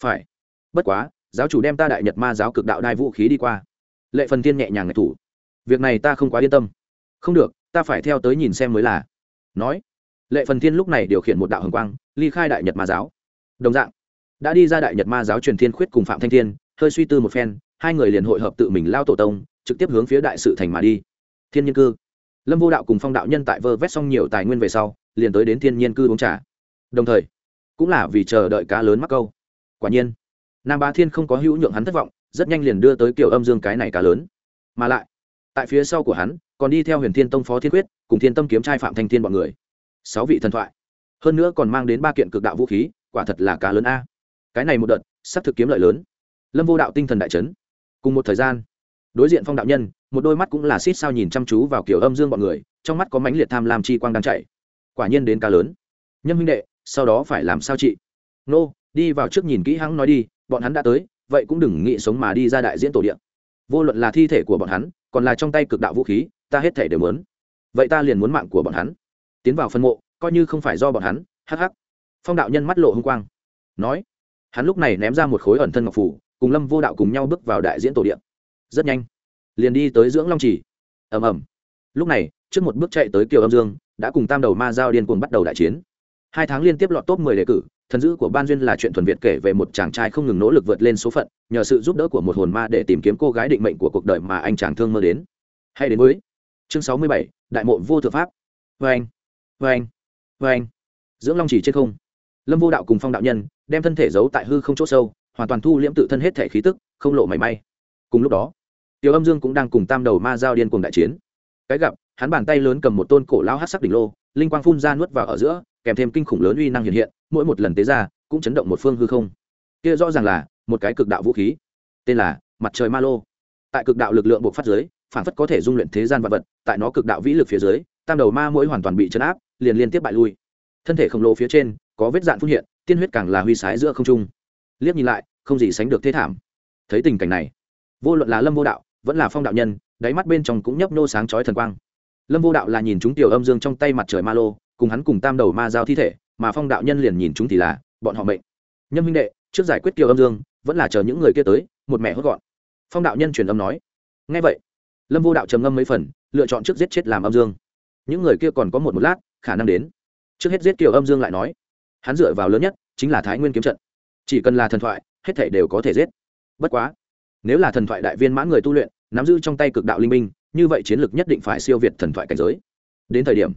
Phải. Bất quá, giáo chủ đem ta đại nhật ma giáo cực đạo đai vũ khí đi qua. Lệ phần thiên nhẹ nhàng ngạch thủ. Việc này ta không quá yên tâm. Không được, ta phải theo tới nhìn xem mới là. Nói. Lệ phần thiên lúc này điều khiển một đạo hồng quang, ly khai đại nhật ma giáo. Đồng dạng, đã đi ra đại nhật ma giáo truyền thiên khuyết cùng phạm thanh thiên, hơi suy tư một phen, hai người liền hội hợp tự mình lao tổ tông trực tiếp hướng phía đại sự thành mà đi. Thiên nhiên cư. Lâm vô đạo cùng phong đạo nhân tại vơ vét xong nhiều tài nguyên về sau, liền tới đến thiên nhiên cư uống trà. Đồng thời, cũng là vì chờ đợi cá lớn mắc câu. Quả nhiên, nam bá thiên không có hữu nhượng hắn thất vọng, rất nhanh liền đưa tới kiểu âm dương cái này cá lớn. Mà lại, tại phía sau của hắn, còn đi theo huyền thiên tông phó thiên quyết, cùng thiên tâm kiếm trai phạm thanh thiên b ọ n người. Sáu vị thần thoại. Hơn nữa còn mang đến ba kiện cực đạo vũ khí, quả thật là cá lớn a. Cái này một đợt s ắ c thực kiếm lợi lớn. Lâm vô đạo tinh thần đại trấn cùng một thời gian đối diện phong đạo nhân, một đôi mắt cũng là xít sao nhìn chăm chú vào kiểu âm dương b ọ n người, trong mắt có mãnh liệt tham lam chi quang đang chạy. Quả nhiên đến ca lớn. Nhân huynh đệ, sau đó phải làm sao chị? Nô, đi vào trước nhìn kỹ hắn nói đi, bọn hắn đã tới, vậy cũng đừng nghĩ sống mà đi ra đại diễn tổ điện vô luận là thi thể của bọn hắn, còn là trong tay cực đạo vũ khí, ta hết thể đều muốn. Vậy ta liền muốn mạng của bọn hắn. Tiến vào phân mộ, coi như không phải do bọn hắn hh phong đạo nhân mắt lộ h ư n g quang. Nói, hắn lúc này ném ra một khối ẩn thân ngọc phủ, cùng lâm vô đạo cùng nhau bước vào đại diễn tổ điện rất nhanh. Liền đi tới dưỡng long chỉ, ẩm ẩm lúc này trước một bước chạy tới kiều âm dương đã cùng tam đầu ma giao điên cuồng bắt đầu đại chiến. Hai tháng liên tiếp lọt top mười đề cử thần dữ của ban duyên là chuyện thuần việt kể về một chàng trai không ngừng nỗ lực vượt lên số phận nhờ sự giúp đỡ của một hồn ma để tìm kiếm cô gái định mệnh của cuộc đời mà anh chàng thương mơ đến. Hay đến với chương sáu mươi bảy đại mộ vô thượng pháp. Vê anh vê anh vê anh. Dưỡng long chỉ trên không. Lâm vô đạo cùng phong đạo nhân đem thân thể giấu tại hư không chỗ sâu hoàn toàn thu liễm tự thân hết thể khí tức không lộ mảy may cùng lúc đó, tiểu âm dương cũng đang cùng tam đầu ma giao điên cùng đại chiến. Cái gặp, hắn bàn tay lớn cầm một tôn cổ lao hát sắc đỉnh lô, linh quang phun ra nuốt vào ở giữa, kèm thêm kinh khủng lớn uy năng hiện hiện, mỗi một lần tế ra, cũng chấn động một phương hư không. Kia rõ ràng là một cái cực đạo vũ khí, tên là mặt trời ma lô. Tại cực đạo lực lượng buộc phát giới phản phất có thể dung luyện thế gian vật vật, tại nó cực đạo vĩ lực phía dưới, tam đầu ma mỗi hoàn toàn bị chấn áp, liền liên tiếp bại lui. Thân thể khổng lồ phía trên, có vết dạn phun hiện, tiên huyết càng là huy sái giữa không trung. Liếc nhìn lại, không gì sánh được thế thảm. Thấy tình cảnh này vô luận là lâm vô đạo, vẫn là phong đạo nhân, đáy mắt bên trong cũng nhấp nô sáng chói thần quang. Lâm vô đạo là nhìn chúng tiểu âm dương trong tay mặt trời ma lô, cùng hắn cùng tam đầu ma giao thi thể, mà phong đạo nhân liền nhìn chúng thì là bọn họ mệnh. Nhâm huynh đệ, trước giải quyết tiểu âm dương, vẫn là chờ những người kia tới, một mẹ hốt gọn. Phong đạo nhân truyền âm nói. Ngay vậy, lâm vô đạo trầm ngâm mấy phần, lựa chọn trước giết chết làm âm dương. Những người kia còn có một một lát, khả năng đến. Trước hết giết kiều âm dương lại nói. Hắn dựa vào lớn nhất, chính là thái nguyên kiếm trận. Chỉ cần là thần thoại, hết thể đều có thể giết. Bất quá nếu là thần thoại đại viên mãn người tu luyện, nắm giữ trong tay cực đạo linh minh, như vậy chiến lược nhất định phải siêu việt thần thoại cảnh giới. Đến thời điểm,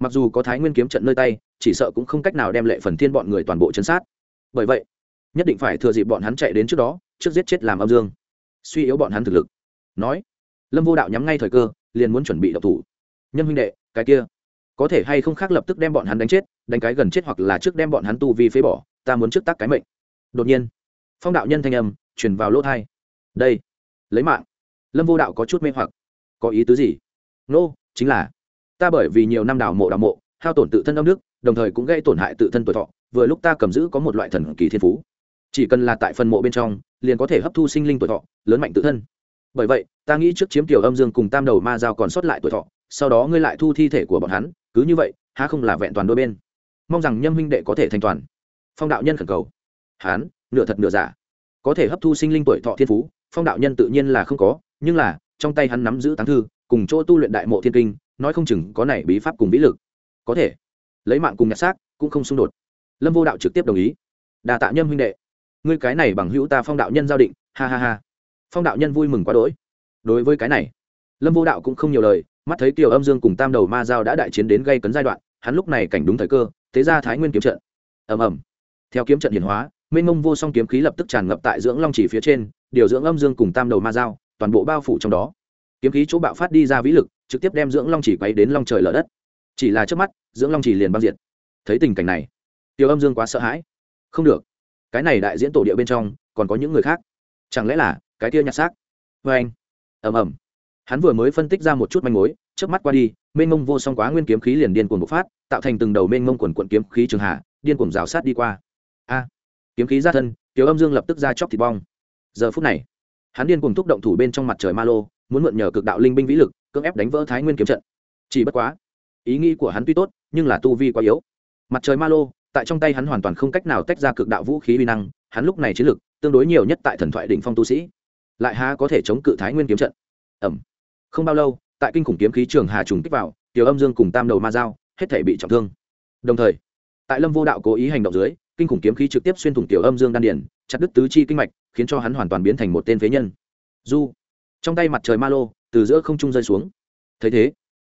mặc dù có thái nguyên kiếm trận nơi tay, chỉ sợ cũng không cách nào đem lệ phần thiên bọn người toàn bộ chấn sát. Bởi vậy, nhất định phải thừa dịp bọn hắn chạy đến trước đó, trước giết chết làm âm dương. Suy yếu bọn hắn thực lực. Nói, lâm vô đạo nhắm ngay thời cơ, liền muốn chuẩn bị độc thủ. Nhân huynh đệ, cái kia, có thể hay không khác lập tức đem bọn hắn đánh chết, đánh cái gần chết hoặc là trước đem bọn hắn tu vi phế bỏ, ta muốn trước tác cái mệnh. Đột nhiên, phong đạo nhân thanh âm chuyển vào lỗ thai đây lấy mạng. Lâm vô đạo có chút mê hoặc. Có ý tứ gì? Nô、no, chính là ta bởi vì nhiều năm đào mộ đào mộ hao tổn tự thân âm nước đồng thời cũng gây tổn hại tự thân tuổi thọ vừa lúc ta cầm giữ có một loại thần kỳ thiên phú. Chỉ cần là tại phần mộ bên trong liền có thể hấp thu sinh linh tuổi thọ lớn mạnh tự thân. Bởi vậy ta nghĩ trước chiếm tiểu âm dương cùng tam đầu ma giao còn sót lại tuổi thọ sau đó ngươi lại thu thi thể của bọn hắn cứ như vậy há không là vẹn toàn đôi bên. Mong rằng nhâm huynh đệ có thể thành toàn. Phong đạo nhân khẩn cầu. Hán nửa thật nửa giả. Có thể hấp thu sinh linh tuổi thọ thiên phú phong đạo nhân tự nhiên là không có, nhưng là, trong tay hắn nắm giữ táng thư, cùng chỗ tu luyện đại mộ thiên kinh, nói không chừng có này bí pháp cùng vĩ lực. Có thể. Lấy mạng cùng nhặt xác, cũng không xung đột. Lâm vô đạo trực tiếp đồng ý. Đà tạ nhâm huynh đệ. Ngươi cái này bằng hữu ta phong đạo nhân giao định, ha ha ha. Phong đạo nhân vui mừng quá đỗi. Đối với cái này, lâm vô đạo cũng không nhiều lời, mắt thấy kiều âm dương cùng tam đầu ma giao đã đại chiến đến gây cấn giai đoạn, hắn lúc này cảnh đúng thời cơ, thế ra thái nguyên kiếm trận. Ầm ầm. Theo kiếm trận hiển hóa, mênh mông vô song kiếm khí lập tức tràn ngập tại dưỡng long chỉ phía trên điều dưỡng âm dương cùng tam đầu ma giao toàn bộ bao phủ trong đó. Kiếm khí chỗ bạo phát đi ra vĩ lực, trực tiếp đem dưỡng long chỉ quay đến long trời lở đất. Chỉ là trước mắt, dưỡng long chỉ liền băng diệt. Thấy tình cảnh này tiểu âm dương quá sợ hãi. Không được, cái này đại diễn tổ địa bên trong, còn có những người khác. Chẳng lẽ là, cái kia nhặt xác? Vê anh ẩm ẩm hắn vừa mới phân tích ra một chút manh mối trước mắt qua đi, mênh mông vô song quá nguyên kiếm khí liền điên cuồng bộc phát, tạo thành từng đầu mênh mông quần quận kiếm khí trường hạ, điên cuồng rào sát đi qua. A, kiếm khí ra thân tiểu âm dương lập tức ra chóc thịt bong giờ phút này, hắn điên cùng thúc động thủ bên trong mặt trời ma lô, muốn mượn nhờ cực đạo linh binh vĩ lực, cưỡng ép đánh vỡ thái nguyên kiếm trận. Chỉ bất quá, ý nghĩ của hắn tuy tốt, nhưng là tu vi quá yếu. Mặt trời ma lô, tại trong tay hắn hoàn toàn không cách nào tách ra cực đạo vũ khí uy năng, hắn lúc này chiến lực, tương đối nhiều nhất tại thần thoại đỉnh phong tu sĩ, lại há có thể chống cự thái nguyên kiếm trận. Ẩm không bao lâu, tại kinh khủng kiếm khí trường hà trùng kích vào, tiểu âm dương cùng tam đầu ma dao hết thể bị trọng thương. Đồng thời, tại lâm vô đạo cố ý hành động dưới kinh khủng kiếm khí trực tiếp xuyên thủng tiểu âm dương đan điền, chặt đứt tứ chi kinh mạch, khiến cho hắn hoàn toàn biến thành một tên phế nhân. Du trong tay mặt trời ma lô, từ giữa không trung rơi xuống. Thấy thế,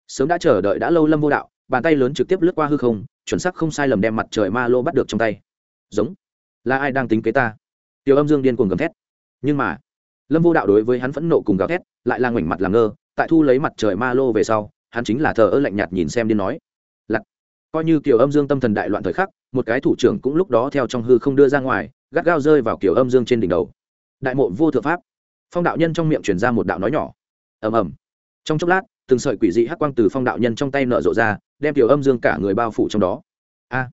sớm đã chờ đợi đã lâu lâm vô đạo, bàn tay lớn trực tiếp lướt qua hư không, chuẩn xác không sai lầm đem mặt trời ma lô bắt được trong tay. Giống, là ai đang tính kế ta? Tiểu âm dương điên cuồng gầm thét. Nhưng mà, lâm vô đạo đối với hắn phẫn nộ cùng gào thét, lại là ngoảnh mặt làm ngơ, tại thu lấy mặt trời ma lô về sau, hắn chính là thờ ơ lạnh nhạt nhìn xem điên nói coi như kiểu âm dương tâm thần đại loạn thời khắc, một cái thủ trưởng cũng lúc đó theo trong hư không đưa ra ngoài, gắt gao rơi vào kiểu âm dương trên đỉnh đầu. Đại mộ vô thượng pháp. Phong đạo nhân trong miệng chuyển ra một đạo nói nhỏ. Ầm ầm. Trong chốc lát, từng sợi quỷ dị hắc quang từ phong đạo nhân trong tay nở rộ ra, đem tiểu âm dương cả người bao phủ trong đó. A.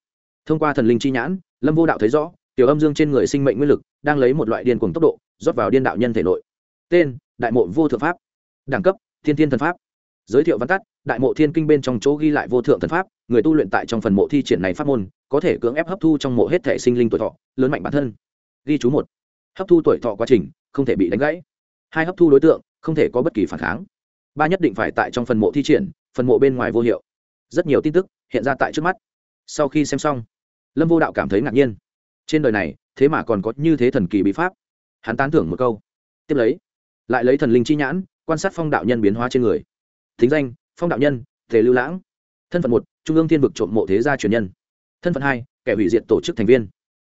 Thông qua thần linh chi nhãn, lâm vô đạo thấy rõ tiểu âm dương trên người sinh mệnh nguyên lực đang lấy một loại điên cuồng tốc độ, rót vào điên đạo nhân thể nội. Tên, đại mộ vô thượng pháp. Đẳng cấp, thiên thiên thần pháp. Giới thiệu văn tắt, đại mộ thiên kinh bên trong chỗ ghi lại vô thượng thần pháp người tu luyện tại trong phần mộ thi triển này pháp môn, có thể cưỡng ép hấp thu trong mộ hết thể sinh linh tuổi thọ, lớn mạnh bản thân. Ghi chú một. Hấp thu tuổi thọ quá trình, không thể bị đánh gãy. Hai hấp thu đối tượng, không thể có bất kỳ phản kháng. Ba nhất định phải tại trong phần mộ thi triển, phần mộ bên ngoài vô hiệu. Rất nhiều tin tức hiện ra tại trước mắt. Sau khi xem xong, lâm vô đạo cảm thấy ngạc nhiên. Trên đời này, thế mà còn có như thế thần kỳ bí pháp. Hắn tán thưởng một câu. Tiếp lấy, lại lấy thần linh chi nhãn, quan sát phong đạo nhân biến hóa trên người. Thính danh, phong đạo nhân, tề lưu lãng thân phận một, trung ương thiên vực trộm mộ thế gia truyền nhân. Thân phận hai, kẻ hủy diệt tổ chức thành viên.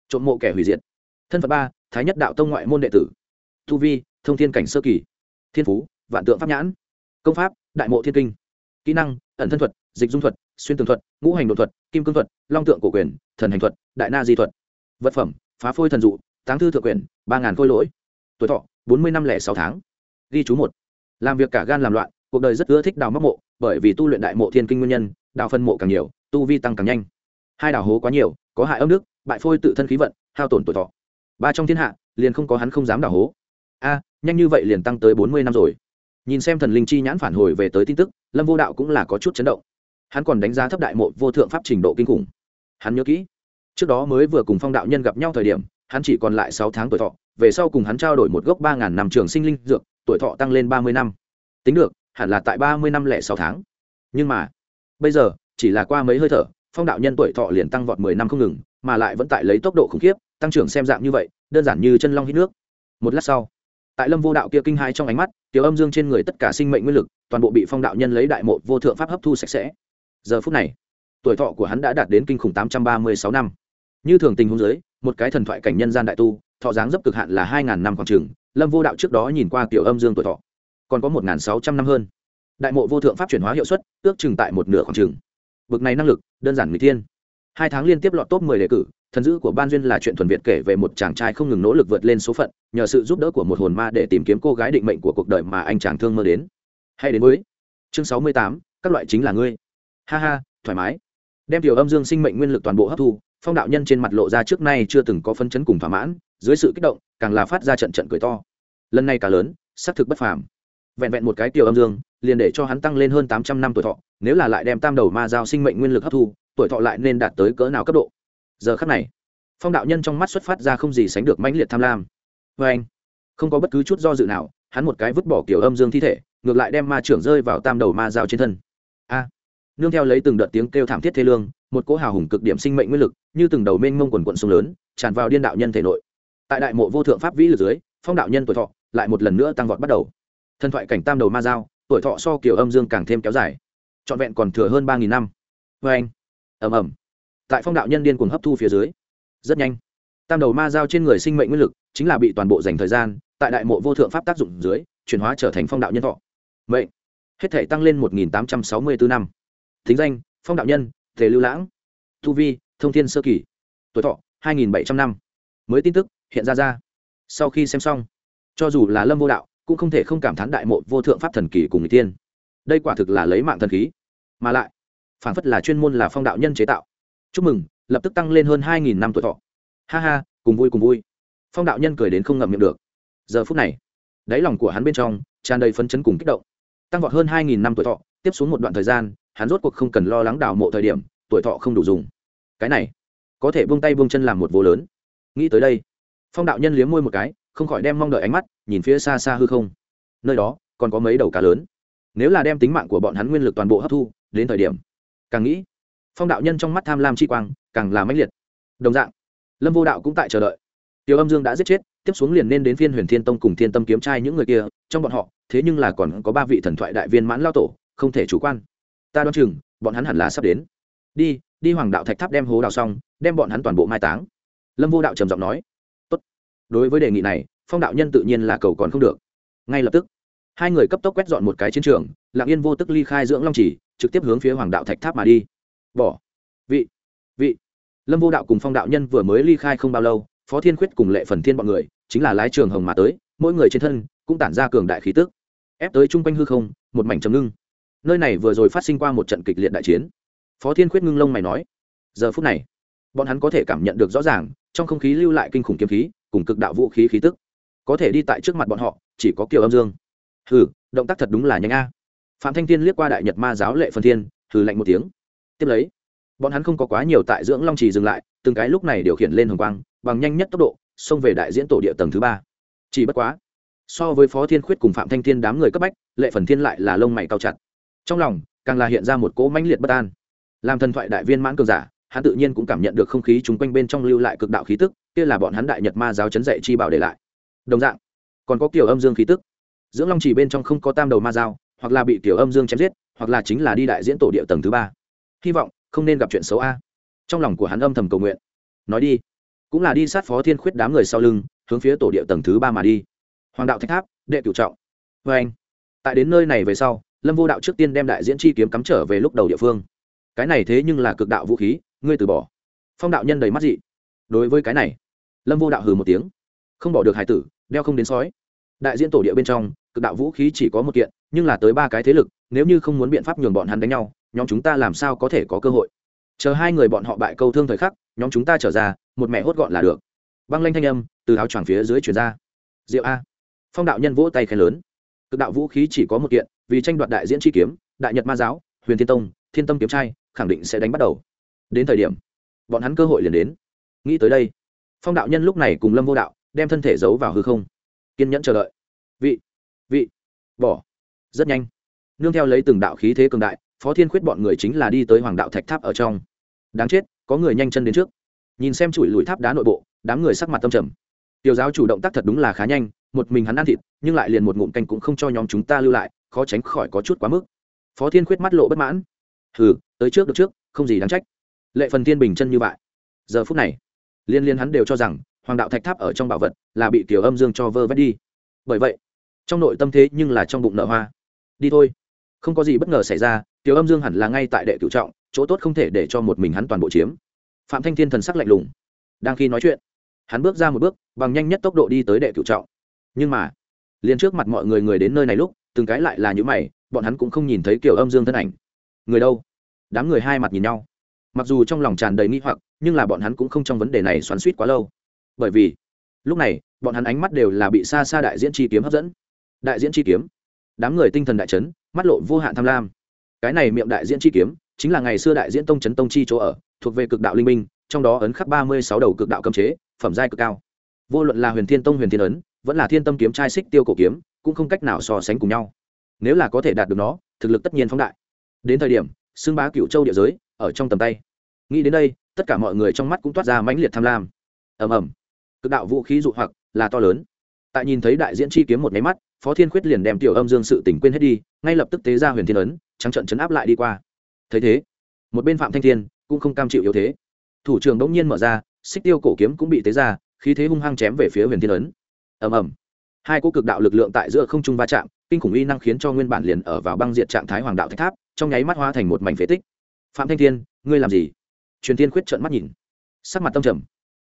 Trộm mộ kẻ hủy diệt. Thân phận ba, thái nhất đạo tông ngoại môn đệ tử. Tu vi, thông thiên cảnh sơ kỳ. Thiên phú, vạn tượng pháp nhãn. Công pháp, đại mộ thiên kinh. Kỹ năng, ẩn thân thuật, dịch dung thuật, xuyên tường thuật, ngũ hành đột thuật, kim cương thuật, long tượng cổ quyền, thần hành thuật, đại na di thuật. Vật phẩm, phá phôi thần dụ, táng thư thượng quyền, ba ngàn khôi lỗi. Tuổi thọ, bốn mươi năm lẻ sáu tháng. Ghi chú một. Làm việc cả gan làm loạn, cuộc đời rất ưa thích đào móc mộ bởi vì tu luyện đại mộ thiên kinh nguyên nhân, đào phân mộ càng nhiều, tu vi tăng càng nhanh. Hai đào hố quá nhiều, có hại âm đức, bại phôi tự thân khí vận, hao tổn tuổi thọ. Ba trong thiên hạ, liền không có hắn không dám đào hố. A à, nhanh như vậy liền tăng tới bốn mươi năm rồi. Nhìn xem thần linh chi nhãn phản hồi về tới tin tức, lâm vô đạo cũng là có chút chấn động. Hắn còn đánh giá thấp đại mộ vô thượng pháp trình độ kinh khủng. Hắn nhớ kỹ, trước đó mới vừa cùng phong đạo nhân gặp nhau thời điểm, hắn chỉ còn lại sáu tháng tuổi thọ, về sau cùng hắn trao đổi một gốc ba ngàn năm trường sinh linh dược, tuổi thọ tăng lên ba mươi năm. Tính được hẳn là tại ba mươi năm lẻ sáu tháng. Nhưng mà, bây giờ, chỉ là qua mấy hơi thở, phong đạo nhân tuổi thọ liền tăng vọt mười năm không ngừng, mà lại vẫn tại lấy tốc độ khủng khiếp, tăng trưởng xem dạng như vậy, đơn giản như chân long hít nước. Một lát sau, tại lâm vô đạo kia kinh hai trong ánh mắt, tiểu âm dương trên người tất cả sinh mệnh nguyên lực, toàn bộ bị phong đạo nhân lấy đại mộ vô thượng pháp hấp thu sạch sẽ. Giờ phút này, tuổi thọ của hắn đã đạt đến kinh khủng tám trăm ba mươi sáu năm. Như thường tình huống giới một cái thần thoại cảnh nhân gian đại tu, thọ dáng dấp cực hạn là hai ngàn năm khoảng trường lâm vô đạo trước đó nhìn qua tiểu âm dương tuổi thọ còn có một ngàn sáu trăm năm hơn. Đại mộ vô thượng pháp chuyển hóa hiệu suất, ước chừng tại một nửa khoảng trường bực này năng lực, đơn giản người thiên. Hai tháng liên tiếp lọt top mười đề cử, thần dữ của ban duyên là chuyện thuần việt kể về một chàng trai không ngừng nỗ lực vượt lên số phận, nhờ sự giúp đỡ của một hồn ma để tìm kiếm cô gái định mệnh của cuộc đời mà anh chàng thương mơ đến. Hay đến với chương sáu mươi tám, các loại chính là ngươi. Ha ha, thoải mái. Đem tiểu âm dương sinh mệnh nguyên lực toàn bộ hấp thu, phong đạo nhân trên mặt lộ ra trước nay chưa từng có phân chấn cùng thỏa mãn, dưới sự kích động, càng là phát ra trận trận cười to. Lần này cả lớn, xác thực bất phàm vẹn vẹn một cái tiểu âm dương, liền để cho hắn tăng lên hơn tám trăm năm tuổi thọ, nếu là lại đem tam đầu ma giao sinh mệnh nguyên lực hấp thu, tuổi thọ lại nên đạt tới cỡ nào cấp độ? Giờ khắc này, phong đạo nhân trong mắt xuất phát ra không gì sánh được mãnh liệt tham lam. Vê anh, không có bất cứ chút do dự nào, hắn một cái vứt bỏ kiểu âm dương thi thể, ngược lại đem ma trưởng rơi vào tam đầu ma dao trên thân. A, nương theo lấy từng đợt tiếng kêu thảm thiết thê lương, một cỗ hào hùng cực điểm sinh mệnh nguyên lực, như từng đầu mênh mông quần quận sông lớn, tràn vào điên đạo nhân thể nội. Tại đại mộ vô thượng pháp vĩ lực dưới, phong đạo nhân tuổi thọ lại một lần nữa tăng vọt bắt đầu thần thoại cảnh tam đầu ma dao tuổi thọ so kiểu âm dương càng thêm kéo dài. Trọn vẹn còn thừa hơn ba nghìn năm. Vê anh. Ẩm ẩm tại phong đạo nhân điên cuồng hấp thu phía dưới. Rất nhanh. Tam đầu ma giao trên người sinh mệnh nguyên lực chính là bị toàn bộ dành thời gian, tại đại mộ vô thượng pháp tác dụng dưới, chuyển hóa trở thành phong đạo nhân thọ. Mệnh. Hết thể tăng lên một nghìn tám trăm sáu mươi bốn năm. Thính danh, phong đạo nhân, tề lưu lãng. Thu vi, thông thiên sơ kỳ. Tuổi thọ, hai nghìn bảy trăm năm. Mới tin tức, hiện ra ra. Sau khi xem xong, cho dù là lâm vô đạo cũng không thể không cảm thán đại mộ vô thượng pháp thần kỳ cùng người tiên. Đây quả thực là lấy mạng thần khí. Mà lại phản phất là chuyên môn là phong đạo nhân chế tạo. Chúc mừng, lập tức tăng lên hơn hai nghìn năm tuổi thọ. Ha ha, cùng vui cùng vui. Phong đạo nhân cười đến không ngậm miệng được. Giờ phút này, đáy lòng của hắn bên trong tràn đầy phấn chấn cùng kích động. Tăng vọt hơn hai nghìn năm tuổi thọ, tiếp xuống một đoạn thời gian, hắn rốt cuộc không cần lo lắng đào mộ thời điểm, tuổi thọ không đủ dùng. Cái này, có thể buông tay buông chân làm một vô lớn. Nghĩ tới đây, phong đạo nhân liếm môi một cái, không khỏi đem mong đợi ánh mắt nhìn phía xa xa hư không. Nơi đó, còn có mấy đầu cá lớn. Nếu là đem tính mạng của bọn hắn nguyên lực toàn bộ hấp thu, đến thời điểm, càng nghĩ, phong đạo nhân trong mắt tham lam chi quang càng là mãnh liệt. Đồng dạng, lâm vô đạo cũng tại chờ đợi. Tiểu âm dương đã giết chết, tiếp xuống liền nên đến phiên huyền thiên tông cùng thiên tâm kiếm trai những người kia, trong bọn họ, thế nhưng là còn có ba vị thần thoại đại viên mãn lao tổ, không thể chủ quan. Ta đoán chừng, bọn hắn hẳn là sắp đến. Đi đi hoàng đạo thạch tháp đem hố đào xong, đem bọn hắn toàn bộ mai táng. Lâm vô đạo trầm giọng nói, Tốt. đối với đề nghị này phong đạo nhân tự nhiên là cầu còn không được. Ngay lập tức, hai người cấp tốc quét dọn một cái chiến trường lạng yên vô tức ly khai dưỡng long chỉ, trực tiếp hướng phía hoàng đạo thạch tháp mà đi. Bỏ. Vị. Vị. Lâm vô đạo cùng phong đạo nhân vừa mới ly khai không bao lâu, phó thiên khuyết cùng lệ phần thiên bọn người, chính là lái trường hồng mà tới, mỗi người trên thân cũng tản ra cường đại khí tức. Ép tới chung quanh hư không, một mảnh chấm ngưng. Nơi này vừa rồi phát sinh qua một trận kịch liệt đại chiến. Phó thiên khuyết ngưng lông mày nói, giờ phút này, bọn hắn có thể cảm nhận được rõ ràng, trong không khí lưu lại kinh khủng kiếm khí, cùng cực đạo vũ khí khí tức có thể đi tại trước mặt bọn họ, chỉ có kiều âm dương. Hừ, động tác thật đúng là nhanh a. Phạm thanh thiên liếc qua đại nhật ma giáo lệ phần thiên, hừ lạnh một tiếng. Tiếp lấy, bọn hắn không có quá nhiều tại dưỡng long trì dừng lại, từng cái lúc này điều khiển lên hồng quang, bằng nhanh nhất tốc độ, xông về đại diễn tổ địa tầng thứ ba. Chỉ bất quá, so với phó thiên khuyết cùng phạm thanh thiên đám người cấp bách, lệ phần thiên lại là lông mày cao chặt. Trong lòng, càng là hiện ra một cỗ mãnh liệt bất an. Làm thần thoại đại viên mãn cường giả, hắn tự nhiên cũng cảm nhận được không khí chung quanh bên trong lưu lại cực đạo khí tức, kia là bọn hắn đại nhật ma giáo chấn dạy chi bảo để lại đồng dạng, còn có kiểu âm dương khí tức. Dưỡng long chỉ bên trong không có tam đầu ma dao, hoặc là bị kiểu âm dương chém giết, hoặc là chính là đi đại diễn tổ địa tầng thứ ba. Hy vọng không nên gặp chuyện xấu a. Trong lòng của hắn âm thầm cầu nguyện. Nói đi. Cũng là đi sát phó thiên khuyết đám người sau lưng, hướng phía tổ địa tầng thứ ba mà đi. Hoàng đạo thách tháp, đệ cửu trọng. Vê anh, tại đến nơi này về sau, lâm vô đạo trước tiên đem đại diễn chi kiếm cắm trở về lúc đầu địa phương. Cái này thế nhưng là cực đạo vũ khí, ngươi từ bỏ. Phong đạo nhân đầy mắt dị. Đối với cái này, lâm vô đạo hừ một tiếng không bỏ được hải tử, đeo không đến sói. Đại diễn tổ địa bên trong, cực đạo vũ khí chỉ có một kiện, nhưng là tới ba cái thế lực, nếu như không muốn biện pháp nhường bọn hắn đánh nhau, nhóm chúng ta làm sao có thể có cơ hội? Chờ hai người bọn họ bại câu thương thời khắc, nhóm chúng ta trở ra, một mẹ hốt gọn là được. Băng lanh thanh âm, từ áo choàng phía dưới chuyển ra. Diệu a. Phong đạo nhân vỗ tay khen lớn. Cực đạo vũ khí chỉ có một kiện, vì tranh đoạt đại diễn chi kiếm, đại nhật ma giáo, huyền thiên tông, thiên tâm kiếm trai, khẳng định sẽ đánh bắt đầu. Đến thời điểm, bọn hắn cơ hội liền đến. Nghĩ tới đây, phong đạo nhân lúc này cùng lâm vô đạo đem thân thể giấu vào hư không. Kiên nhẫn chờ đợi. Vị vị, bỏ. Rất nhanh. Nương theo lấy từng đạo khí thế cường đại, phó thiên khuyết bọn người chính là đi tới hoàng đạo thạch tháp ở trong. Đáng chết, có người nhanh chân đến trước. Nhìn xem chùi lùi tháp đá nội bộ, đám người sắc mặt tâm trầm. Tiểu giáo chủ động tác thật đúng là khá nhanh, một mình hắn ăn thịt, nhưng lại liền một ngụm canh cũng không cho nhóm chúng ta lưu lại, khó tránh khỏi có chút quá mức. Phó thiên khuyết mắt lộ bất mãn. Hừ, tới trước được trước, không gì đáng trách. Lệ phần thiên bình chân như vậy. Giờ phút này, liên liên hắn đều cho rằng hoàng đạo thạch tháp ở trong bảo vật là bị tiểu âm dương cho vơ vét đi. Bởi vậy, trong nội tâm thế nhưng là trong bụng nợ hoa. Đi thôi. Không có gì bất ngờ xảy ra tiểu âm dương hẳn là ngay tại đệ cửu trọng, chỗ tốt không thể để cho một mình hắn toàn bộ chiếm. Phạm thanh thiên thần sắc lạnh lùng. Đang khi nói chuyện, hắn bước ra một bước, bằng nhanh nhất tốc độ đi tới đệ cửu trọng. Nhưng mà, liền trước mặt mọi người người đến nơi này lúc, từng cái lại là những mày, bọn hắn cũng không nhìn thấy kiểu âm dương thân ảnh. Người đâu? Đám người hai mặt nhìn nhau. Mặc dù trong lòng tràn đầy nghi hoặc, nhưng là bọn hắn cũng không trong vấn đề này xoắn suýt quá lâu bởi vì lúc này bọn hắn ánh mắt đều là bị xa xa đại diễn chi kiếm hấp dẫn. Đại diễn chi kiếm. Đám người tinh thần đại chấn, mắt lộ vô hạn tham lam. Cái này miệng đại diễn chi kiếm chính là ngày xưa đại diễn tông chấn tông chi chỗ ở, thuộc về cực đạo linh minh, trong đó ấn khắc ba mươi sáu đầu cực đạo cấm chế, phẩm giai cực cao. Vô luận là huyền thiên tông huyền thiên ấn, vẫn là thiên tâm kiếm trai xích tiêu cổ kiếm, cũng không cách nào so sánh cùng nhau. Nếu là có thể đạt được nó, thực lực tất nhiên phóng đại. Đến thời điểm, xưng bá cựu châu địa giới, ở trong tầm tay. Nghĩ đến đây, tất cả mọi người trong mắt cũng toát ra mãnh liệt tham lam. Ầm ầm cực đạo vũ khí dụ hoặc, là to lớn. Tại nhìn thấy đại diễn chi kiếm một máy mắt, phó thiên khuyết liền đem tiểu âm dương sự tỉnh quên hết đi, ngay lập tức tế ra huyền thiên ấn, trắng trận chấn áp lại đi qua. Thấy thế, một bên phạm thanh thiên cũng không cam chịu yếu thế. Thủ trưởng đống nhiên mở ra, xích tiêu cổ kiếm cũng bị tế ra, khí thế hung hăng chém về phía huyền thiên ấn. Ầm ầm. Hai cỗ cực đạo lực lượng tại giữa không trung va chạm, kinh khủng uy năng khiến cho nguyên bản liền ở vào băng diệt trạng thái hoàng đạo thạch tháp, trong nháy mắt hóa thành một mảnh phế tích. Phạm thanh thiên, ngươi làm gì? Truyền thiên khuyết trợn mắt nhìn. Sắc mặt tâm trầm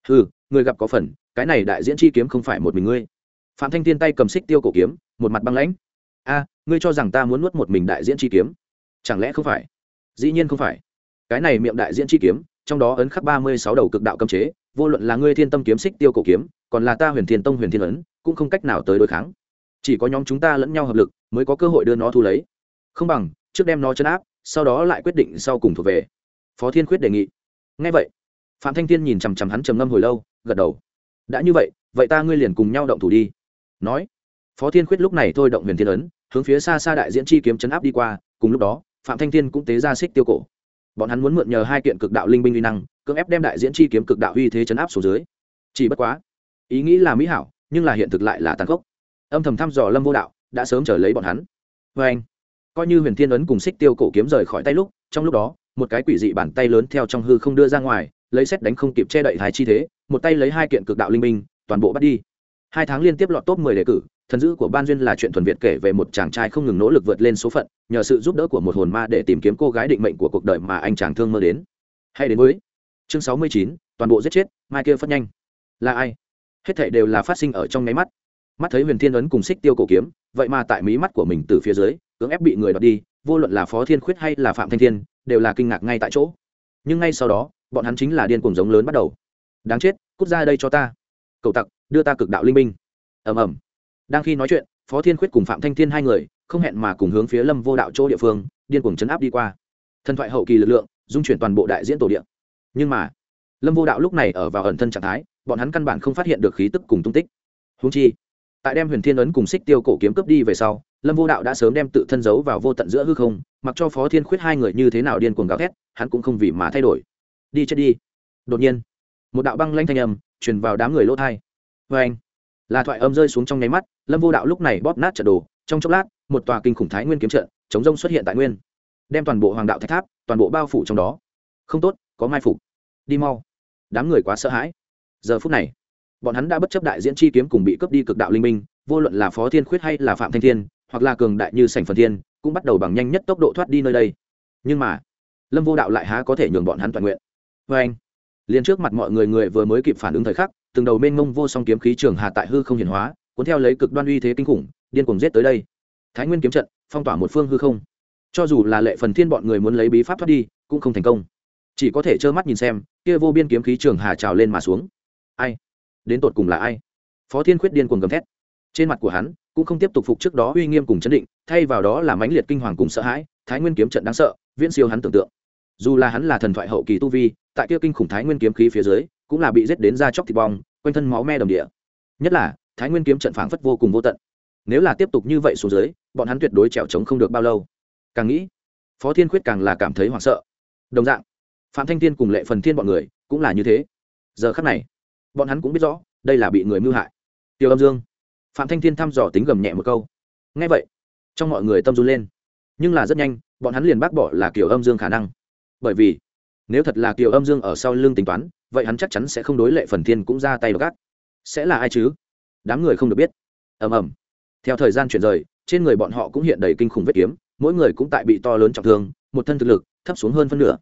ừ người gặp có phần, cái này đại diễn chi kiếm không phải một mình ngươi. Phạm thanh thiên tay cầm xích tiêu cổ kiếm, một mặt băng lãnh. A, ngươi cho rằng ta muốn nuốt một mình đại diễn chi kiếm? Chẳng lẽ không phải? Dĩ nhiên không phải. Cái này miệng đại diễn chi kiếm, trong đó ấn khắc ba mươi sáu đầu cực đạo cấm chế, vô luận là ngươi thiên tâm kiếm xích tiêu cổ kiếm, còn là ta huyền thiên tông huyền thiên ấn, cũng không cách nào tới đối kháng. Chỉ có nhóm chúng ta lẫn nhau hợp lực, mới có cơ hội đưa nó thu lấy. Không bằng, trước đem nó chấn áp, sau đó lại quyết định sau cùng thuộc về. Phó thiên khuyết đề nghị. Ngay vậy phạm thanh thiên nhìn chằm chằm hắn trầm ngâm hồi lâu, gật đầu. Đã như vậy vậy ta ngươi liền cùng nhau động thủ đi. Nói, phó thiên khuyết lúc này thôi động huyền thiên ấn, hướng phía xa xa đại diễn chi kiếm chấn áp đi qua, cùng lúc đó, phạm thanh thiên cũng tế ra xích tiêu cổ. Bọn hắn muốn mượn nhờ hai kiện cực đạo linh binh uy năng, cưỡng ép đem đại diễn chi kiếm cực đạo uy thế chấn áp xuống dưới. Chỉ bất quá, ý nghĩ là mỹ hảo, nhưng là hiện thực lại là tàn khốc. Âm thầm thăm dò lâm vô đạo, đã sớm trở lấy bọn hắn. Vê anh, coi như huyền thiên ấn cùng xích tiêu cổ kiếm rời khỏi tay lúc, trong lúc đó, một cái quỷ dị bàn tay lớn theo trong hư không đưa ra ngoài lấy xét đánh không kịp che đậy hai chi thế, một tay lấy hai kiện cực đạo linh minh toàn bộ bắt đi. Hai tháng liên tiếp lọt top mười đề cử, thần dữ của ban duyên là chuyện thuần việt kể về một chàng trai không ngừng nỗ lực vượt lên số phận, nhờ sự giúp đỡ của một hồn ma để tìm kiếm cô gái định mệnh của cuộc đời mà anh chàng thương mơ đến. Hay đến với chương sáu mươi chín, toàn bộ giết chết, mai kia phất nhanh. Là ai? Hết thảy đều là phát sinh ở trong nháy mắt. Mắt thấy huyền thiên ấn cùng xích tiêu cổ kiếm, vậy mà tại mí mắt của mình từ phía dưới, cưỡng ép bị người đoạt đi, vô luận là phó thiên khuyết hay là phạm thanh thiên, đều là kinh ngạc ngay tại chỗ nhưng ngay sau đó, bọn hắn chính là điên cuồng giống lớn bắt đầu. Đáng chết, cút ra đây cho ta. Cậu tặc, đưa ta cực đạo linh minh. Ầm ầm. Đang khi nói chuyện, phó thiên khuyết cùng phạm thanh thiên hai người, không hẹn mà cùng hướng phía lâm vô đạo chỗ địa phương, điên cuồng chấn áp đi qua. Thần thoại hậu kỳ lực lượng, dung chuyển toàn bộ đại diễn tổ địa. Nhưng mà, lâm vô đạo lúc này ở vào ẩn thân trạng thái, bọn hắn căn bản không phát hiện được khí tức cùng tung tích. Húng chi, tại đem huyền thiên ấn cùng xích tiêu cổ kiếm cướp đi về sau lâm vô đạo đã sớm đem tự thân giấu vào vô tận giữa hư không, mặc cho phó thiên khuyết hai người như thế nào điên cuồng gào thét, hắn cũng không vì mà thay đổi. Đi chết đi. Đột nhiên, một đạo băng lanh thanh âm truyền vào đám người lỗ thai. Vê anh, là thoại âm rơi xuống trong nháy mắt, lâm vô đạo lúc này bóp nát trận đồ, trong chốc lát, một tòa kinh khủng thái nguyên kiếm trận, chống rông xuất hiện tại nguyên. Đem toàn bộ hoàng đạo thạch tháp, toàn bộ bao phủ trong đó. Không tốt, có mai phục. Đi mau. Đám người quá sợ hãi. Giờ phút này, bọn hắn đã bất chấp đại diễn chi kiếm cùng bị cướp đi cực đạo linh minh, vô luận là phó thiên khuyết hay là phạm thanh thiên hoặc là cường đại như sảnh phần thiên, cũng bắt đầu bằng nhanh nhất tốc độ thoát đi nơi đây. Nhưng mà, lâm vô đạo lại há có thể nhường bọn hắn toàn nguyện. Vê anh, liền trước mặt mọi người người vừa mới kịp phản ứng thời khắc, từng đầu mênh mông vô song kiếm khí trường hà tại hư không hiển hóa, cuốn theo lấy cực đoan uy thế kinh khủng, điên cuồng giết tới đây. Thái nguyên kiếm trận, phong tỏa một phương hư không. Cho dù là lệ phần thiên bọn người muốn lấy bí pháp thoát đi, cũng không thành công. Chỉ có thể trơ mắt nhìn xem, kia vô biên kiếm khí trường hà trào lên mà xuống. Ai? Đến tột cùng là ai? Phó thiên khuyết điên cuồng gầm thét. Trên mặt của hắn cũng không tiếp tục phục trước đó uy nghiêm cùng chấn định, thay vào đó là mãnh liệt kinh hoàng cùng sợ hãi, thái nguyên kiếm trận đáng sợ, viễn siêu hắn tưởng tượng. Dù là hắn là thần thoại hậu kỳ tu vi, tại kia kinh khủng thái nguyên kiếm khí phía dưới, cũng là bị giết đến da chóc thịt bong, quanh thân máu me đồng địa. Nhất là, thái nguyên kiếm trận phảng phất vô cùng vô tận. Nếu là tiếp tục như vậy xuống dưới, bọn hắn tuyệt đối trèo trống không được bao lâu. Càng nghĩ, phó thiên khuyết càng là cảm thấy hoảng sợ. Đồng dạng, phạm thanh thiên cùng lệ phần thiên bọn người cũng là như thế. Giờ khắc này, bọn hắn cũng biết rõ, đây là bị người mưu hại. Tiêu âm dương phạm thanh thiên thăm dò tính gầm nhẹ một câu. Ngay vậy, trong mọi người tâm run lên. Nhưng là rất nhanh, bọn hắn liền bác bỏ là kiểu âm dương khả năng. Bởi vì, nếu thật là kiểu âm dương ở sau lưng tính toán, vậy hắn chắc chắn sẽ không đối lệ phần thiên cũng ra tay gác sẽ là ai chứ? Đám người không được biết. Ầm ầm. Theo thời gian chuyển rời, trên người bọn họ cũng hiện đầy kinh khủng vết kiếm, mỗi người cũng tại bị to lớn trọng thương, một thân thực lực thấp xuống hơn phân nửa.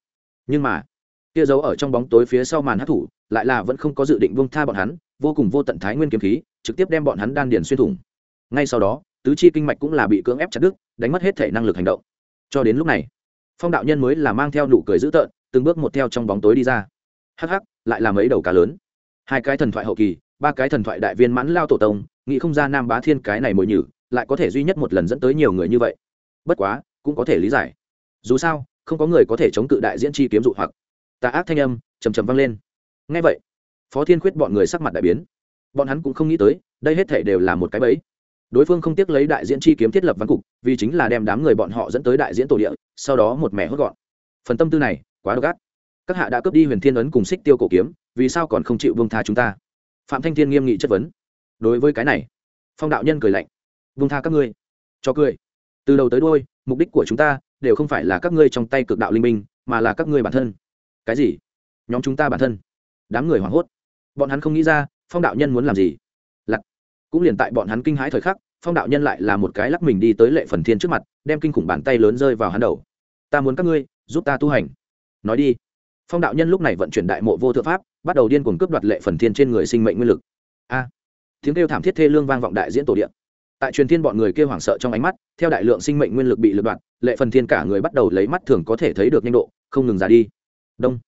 Nhưng mà, kia giấu ở trong bóng tối phía sau màn hát thủ lại là vẫn không có dự định buông tha bọn hắn, vô cùng vô tận thái nguyên kiếm khí, trực tiếp đem bọn hắn đan điền xuyên thủng. Ngay sau đó, tứ chi kinh mạch cũng là bị cưỡng ép chặt đứt, đánh mất hết thể năng lực hành động. Cho đến lúc này, phong đạo nhân mới là mang theo nụ cười dữ tợn, từng bước một theo trong bóng tối đi ra. Hắc hắc, lại là mấy đầu cá lớn. Hai cái thần thoại hậu kỳ, ba cái thần thoại đại viên mãn lao tổ tông, nghĩ không ra nam bá thiên cái này mồi nhử, lại có thể duy nhất một lần dẫn tới nhiều người như vậy. Bất quá, cũng có thể lý giải. Dù sao, không có người có thể chống cự đại diễn chi kiếm dụ hoặc. Tà ác thanh âm trầm trầm vang lên ngay vậy, phó thiên khuyết bọn người sắc mặt đại biến. Bọn hắn cũng không nghĩ tới, đây hết thể đều là một cái bẫy. Đối phương không tiếc lấy đại diễn chi kiếm thiết lập văn cục, vì chính là đem đám người bọn họ dẫn tới đại diễn tổ địa, sau đó một mẻ hốt gọn. Phần tâm tư này, quá độc ác. Các hạ đã cướp đi huyền thiên ấn cùng xích tiêu cổ kiếm, vì sao còn không chịu vương tha chúng ta? Phạm thanh thiên nghiêm nghị chất vấn. Đối với cái này, phong đạo nhân cười lạnh. Vương tha các ngươi. Cho cười. Từ đầu tới đôi mục đích của chúng ta đều không phải là các ngươi trong tay cực đạo linh minh, mà là các ngươi bản thân. Cái gì? Nhóm chúng ta bản thân đám người hoảng hốt. Bọn hắn không nghĩ ra, phong đạo nhân muốn làm gì? Lặc cũng liền tại bọn hắn kinh hãi thời khắc, phong đạo nhân lại là một cái lắc mình đi tới lệ phần thiên trước mặt, đem kinh khủng bàn tay lớn rơi vào hắn đầu. Ta muốn các ngươi giúp ta tu hành. Nói đi. Phong đạo nhân lúc này vận chuyển đại mộ vô thượng pháp, bắt đầu điên cuồng cướp đoạt lệ phần thiên trên người sinh mệnh nguyên lực. A. Tiếng kêu thảm thiết thê lương vang vọng đại diễn tổ điện. Tại truyền thiên bọn người kêu hoảng sợ trong ánh mắt, theo đại lượng sinh mệnh nguyên lực bị lật đoạt lệ phần thiên cả người bắt đầu lấy mắt thường có thể thấy được nhanh độ, không ngừng ra đi. Đông.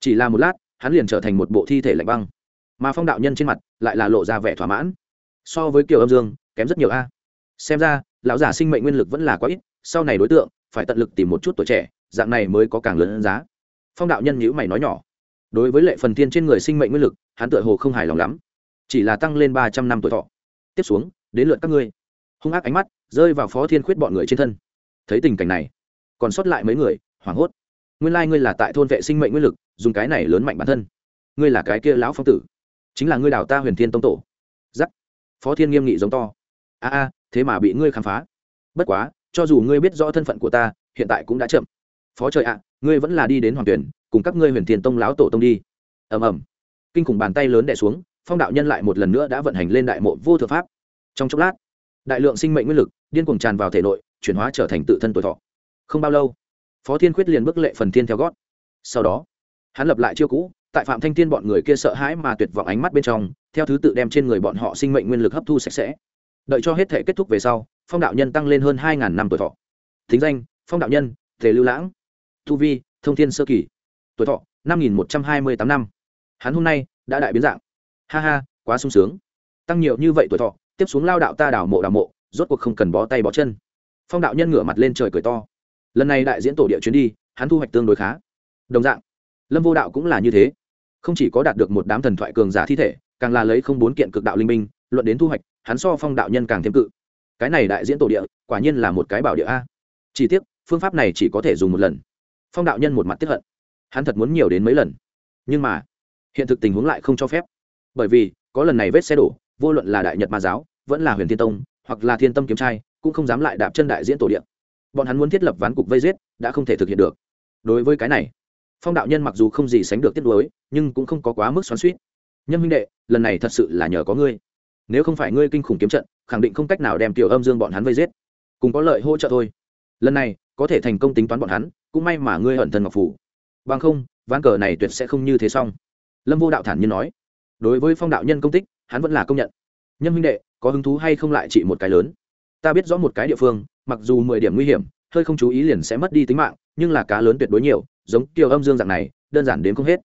Chỉ là một lát hắn liền trở thành một bộ thi thể lạnh băng. Mà phong đạo nhân trên mặt lại là lộ ra vẻ thỏa mãn. So với kiều âm dương, kém rất nhiều a. Xem ra, lão giả sinh mệnh nguyên lực vẫn là quá ít, sau này đối tượng phải tận lực tìm một chút tuổi trẻ, dạng này mới có càng lớn giá. Phong đạo nhân nhữ mày nói nhỏ. Đối với lệ phần thiên trên người sinh mệnh nguyên lực, hắn tựa hồ không hài lòng lắm. Chỉ là tăng lên ba trăm năm tuổi thọ. Tiếp xuống, đến lượt các ngươi. Hung ác ánh mắt rơi vào phó thiên khuyết bọn người trên thân. Thấy tình cảnh này, còn sót lại mấy người, hoảng hốt nguyên lai、like、ngươi là tại thôn vệ sinh mệnh nguyên lực, dùng cái này lớn mạnh bản thân. Ngươi là cái kia lão phong tử. Chính là ngươi đào ta huyền thiên tông tổ. Giắc. Phó thiên nghiêm nghị giống to. A a, thế mà bị ngươi khám phá. Bất quá, cho dù ngươi biết rõ thân phận của ta, hiện tại cũng đã chậm. Phó trời ạ, ngươi vẫn là đi đến hoàng tuyển, cùng các ngươi huyền thiên tông lão tổ tông đi. Ầm ầm. Kinh khủng bàn tay lớn đẻ xuống, phong đạo nhân lại một lần nữa đã vận hành lên đại mộ vô thừa pháp. Trong chốc lát, đại lượng sinh mệnh nguyên lực điên cuồng tràn vào thể nội, chuyển hóa trở thành tự thân tuổi thọ. Không bao lâu phó thiên khuyết liền bước lệ phần thiên theo gót. Sau đó, hắn lập lại chiêu cũ, tại phạm thanh thiên bọn người kia sợ hãi mà tuyệt vọng ánh mắt bên trong, theo thứ tự đem trên người bọn họ sinh mệnh nguyên lực hấp thu sạch sẽ. Đợi cho hết thể kết thúc về sau, phong đạo nhân tăng lên hơn hai ngàn năm tuổi thọ. Thính danh, phong đạo nhân thể lưu lãng. Tu vi, thông thiên sơ kỳ. Tuổi thọ, năm nghìn một trăm hai mươi tám năm. Hắn hôm nay, đã đại biến dạng. Ha ha, quá sung sướng. Tăng nhiều như vậy tuổi thọ, tiếp xuống lao đạo ta đảo mộ đảo mộ, rốt cuộc không cần bó tay bó chân. Phong đạo nhân ngửa mặt lên trời cười to lần này đại diễn tổ địa chuyến đi, hắn thu hoạch tương đối khá. Đồng dạng, lâm vô đạo cũng là như thế. Không chỉ có đạt được một đám thần thoại cường giả thi thể, càng là lấy không bốn kiện cực đạo linh minh luận đến thu hoạch, hắn so phong đạo nhân càng thêm cự. Cái này đại diễn tổ địa, quả nhiên là một cái bảo địa a. Chỉ tiếc, phương pháp này chỉ có thể dùng một lần. Phong đạo nhân một mặt tiếp hận. Hắn thật muốn nhiều đến mấy lần. Nhưng mà, hiện thực tình huống lại không cho phép. Bởi vì, có lần này vết xe đổ, vô luận là đại nhật ma giáo, vẫn là huyền thiên tông, hoặc là thiên tâm kiếm trai, cũng không dám lại đạp chân đại diễn tổ điện bọn hắn muốn thiết lập ván cục vây giết, đã không thể thực hiện được. Đối với cái này, phong đạo nhân mặc dù không gì sánh được tiết đối nhưng cũng không có quá mức xoắn suýt nhân huynh đệ, lần này thật sự là nhờ có ngươi. Nếu không phải ngươi kinh khủng kiếm trận, khẳng định không cách nào đem tiểu âm dương bọn hắn vây giết. Cùng có lợi hỗ trợ thôi. Lần này, có thể thành công tính toán bọn hắn, cũng may mà ngươi ẩn thân ngọc phủ. Bằng không, ván cờ này tuyệt sẽ không như thế xong. Lâm vô đạo thản nhiên nói. Đối với phong đạo nhân công tích, hắn vẫn là công nhận. Nhân huynh đệ, có hứng thú hay không lại chỉ một cái lớn? Ta biết rõ một cái địa phương, mặc dù mười điểm nguy hiểm, hơi không chú ý liền sẽ mất đi tính mạng, nhưng là cá lớn tuyệt đối nhiều, giống kiều âm dương dạng này, đơn giản đến không hết.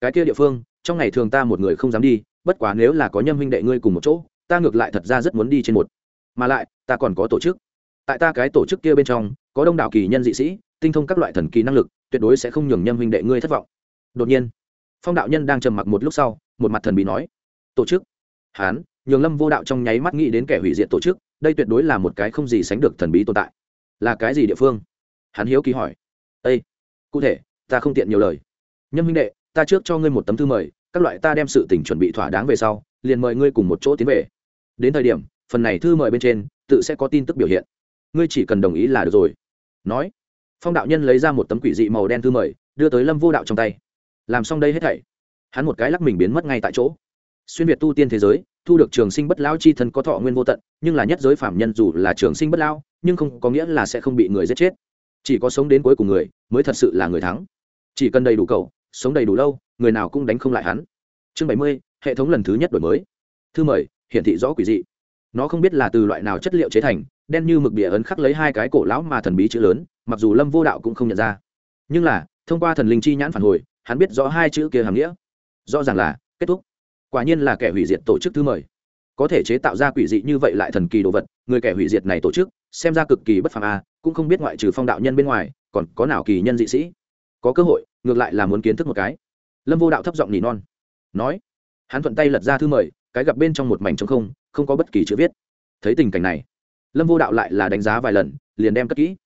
Cái kia địa phương, trong ngày thường ta một người không dám đi, bất quá nếu là có nhâm huynh đệ ngươi cùng một chỗ, ta ngược lại thật ra rất muốn đi trên một. Mà lại, ta còn có tổ chức. Tại ta cái tổ chức kia bên trong, có đông đảo kỳ nhân dị sĩ, tinh thông các loại thần kỳ năng lực, tuyệt đối sẽ không nhường nhâm huynh đệ ngươi thất vọng. Đột nhiên, phong đạo nhân đang trầm mặc một lúc sau, một mặt thần bị nói, tổ chức? Hán, nhường lâm vô đạo trong nháy mắt nghĩ đến kẻ hủy diệt tổ chức đây tuyệt đối là một cái không gì sánh được thần bí tồn tại. Là cái gì địa phương? Hắn hiếu kỳ hỏi. Â cụ thể, ta không tiện nhiều lời. Nhân huynh đệ, ta trước cho ngươi một tấm thư mời, các loại ta đem sự tình chuẩn bị thỏa đáng về sau, liền mời ngươi cùng một chỗ tiến về. Đến thời điểm, phần này thư mời bên trên, tự sẽ có tin tức biểu hiện. Ngươi chỉ cần đồng ý là được rồi. Nói, phong đạo nhân lấy ra một tấm quỷ dị màu đen thư mời, đưa tới lâm vô đạo trong tay. Làm xong đây hết thảy, hắn một cái lắc mình biến mất ngay tại chỗ. Xuyên việt tu tiên thế giới thu được trường sinh bất lão chi thân có thọ nguyên vô tận, nhưng là nhất giới phạm nhân dù là trường sinh bất lão, nhưng không có nghĩa là sẽ không bị người giết chết. Chỉ có sống đến cuối cùng người mới thật sự là người thắng. Chỉ cần đầy đủ cầu, sống đầy đủ lâu, người nào cũng đánh không lại hắn. Chương bảy mươi, hệ thống lần thứ nhất đổi mới. Thư mời, hiển thị rõ quỷ dị. Nó không biết là từ loại nào chất liệu chế thành, đen như mực địa ấn khắc lấy hai cái cổ lão mà thần bí chữ lớn, mặc dù lâm vô đạo cũng không nhận ra. Nhưng là, thông qua thần linh chi nhãn phản hồi, hắn biết rõ hai chữ kia hàm nghĩa. Rõ ràng là kết thúc quả nhiên là kẻ hủy diệt tổ chức thứ mời. Có thể chế tạo ra quỷ dị như vậy lại thần kỳ đồ vật người kẻ hủy diệt này tổ chức xem ra cực kỳ bất phàm a à, cũng không biết ngoại trừ phong đạo nhân bên ngoài còn có nào kỳ nhân dị sĩ. Có cơ hội ngược lại là muốn kiến thức một cái. Lâm vô đạo thấp giọng nỉ non. Nói hắn thuận tay lật ra thư mời cái gặp bên trong một mảnh trống không không có bất kỳ chữ viết. Thấy tình cảnh này lâm vô đạo lại là đánh giá vài lần liền đem cất kỹ.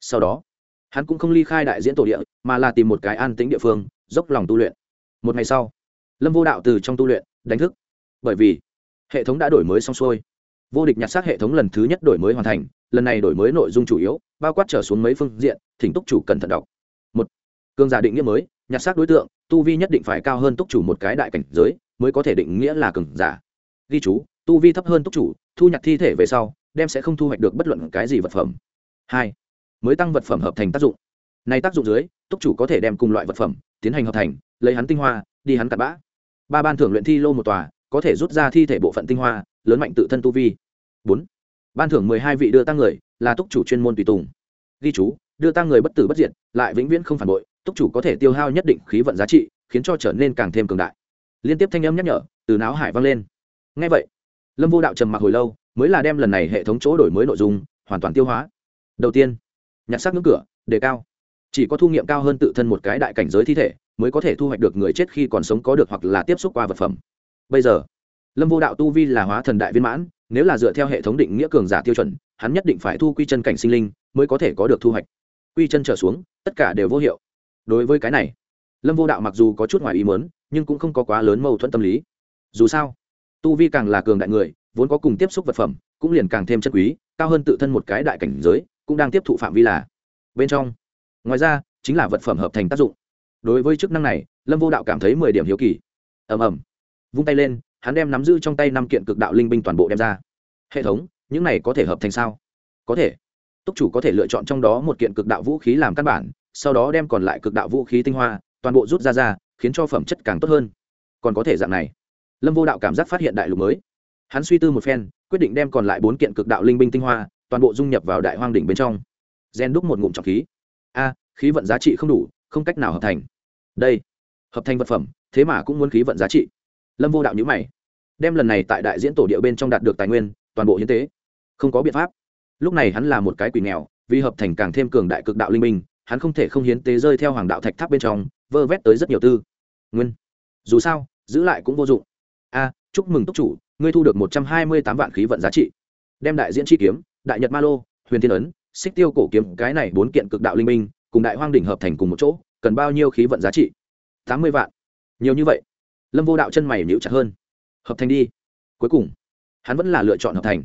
Sau đó hắn cũng không ly khai đại diễn tổ địa mà là tìm một cái an tĩnh địa phương dốc lòng tu luyện. Một ngày sau lâm vô đạo từ trong tu luyện đánh thức. Bởi vì, hệ thống đã đổi mới xong xuôi. Vô địch nhặt xác hệ thống lần thứ nhất đổi mới hoàn thành, lần này đổi mới nội dung chủ yếu, bao quát trở xuống mấy phương diện, thỉnh túc chủ cần thận đọc. Một, cường giả định nghĩa mới, nhặt xác đối tượng, tu vi nhất định phải cao hơn túc chủ một cái đại cảnh giới, mới có thể định nghĩa là cường giả. Ghi chú, tu vi thấp hơn túc chủ, thu nhặt thi thể về sau, đem sẽ không thu hoạch được bất luận cái gì vật phẩm. Hai, mới tăng vật phẩm hợp thành tác dụng. Này tác dụng dưới, túc chủ có thể đem cùng loại vật phẩm, tiến hành hợp thành, lấy hắn tinh hoa, đi hắn cặn bã ba ban thưởng luyện thi lô một tòa, có thể rút ra thi thể bộ phận tinh hoa, lớn mạnh tự thân tu vi. Bốn, ban thưởng mười hai vị đưa tăng người, là túc chủ chuyên môn tùy tùng. Ghi chú, đưa tăng người bất tử bất diệt, lại vĩnh viễn không phản bội, túc chủ có thể tiêu hao nhất định khí vận giá trị, khiến cho trở nên càng thêm cường đại. Liên tiếp thanh âm nhắc nhở, từ não hải vang lên. Ngay vậy, lâm vô đạo trầm mặc hồi lâu, mới là đem lần này hệ thống chỗ đổi mới nội dung, hoàn toàn tiêu hóa. Đầu tiên, nhặt xác ngưỡng cửa, đề cao. Chỉ có thu nghiệm cao hơn tự thân một cái đại cảnh giới thi thể mới có thể thu hoạch được người chết khi còn sống có được hoặc là tiếp xúc qua vật phẩm. Bây giờ, lâm vô đạo tu vi là hóa thần đại viên mãn, nếu là dựa theo hệ thống định nghĩa cường giả tiêu chuẩn, hắn nhất định phải thu quy chân cảnh sinh linh mới có thể có được thu hoạch. Quy chân trở xuống, tất cả đều vô hiệu. Đối với cái này, lâm vô đạo mặc dù có chút ngoài ý mớn nhưng cũng không có quá lớn mâu thuẫn tâm lý. Dù sao, tu vi càng là cường đại người, vốn có cùng tiếp xúc vật phẩm, cũng liền càng thêm chân quý, cao hơn tự thân một cái đại cảnh giới, cũng đang tiếp thụ phạm vi là. Bên trong, ngoài ra, chính là vật phẩm hợp thành tác dụng đối với chức năng này, lâm vô đạo cảm thấy mười điểm hiếu kỳ. Ầm ầm. Vung tay lên, hắn đem nắm giữ trong tay năm kiện cực đạo linh binh toàn bộ đem ra. Hệ thống, những này có thể hợp thành sao? Có thể. Túc chủ có thể lựa chọn trong đó một kiện cực đạo vũ khí làm căn bản, sau đó đem còn lại cực đạo vũ khí tinh hoa, toàn bộ rút ra ra, khiến cho phẩm chất càng tốt hơn. Còn có thể dạng này. Lâm vô đạo cảm giác phát hiện đại lục mới. Hắn suy tư một phen, quyết định đem còn lại bốn kiện cực đạo linh binh tinh hoa, toàn bộ dung nhập vào đại hoang đỉnh bên trong. Gen đúc một ngụm trọng khí. A, khí vận giá trị không đủ không cách nào hợp thành. Đây, hợp thành vật phẩm, thế mà cũng muốn khí vận giá trị. Lâm vô đạo nhữ mày. Đem lần này tại đại diễn tổ địa bên trong đạt được tài nguyên, toàn bộ hiến tế. Không có biện pháp. Lúc này hắn là một cái quỷ nghèo, vì hợp thành càng thêm cường đại cực đạo linh minh, hắn không thể không hiến tế rơi theo hoàng đạo thạch tháp bên trong, vơ vét tới rất nhiều tư. Nguyên. Dù sao, giữ lại cũng vô dụng. A, chúc mừng túc chủ, ngươi thu được một trăm hai mươi tám vạn khí vận giá trị. Đem đại diễn chi kiếm, đại nhật ma lô, huyền thiên ấn, xích tiêu cổ kiếm, cái này bốn kiện cực đạo linh minh cùng đại hoang đỉnh hợp thành cùng một chỗ, cần bao nhiêu khí vận giá trị? Tám mươi vạn. Nhiều như vậy. Lâm vô đạo chân mày nhíu chặt hơn. Hợp thành đi. Cuối cùng, hắn vẫn là lựa chọn hợp thành.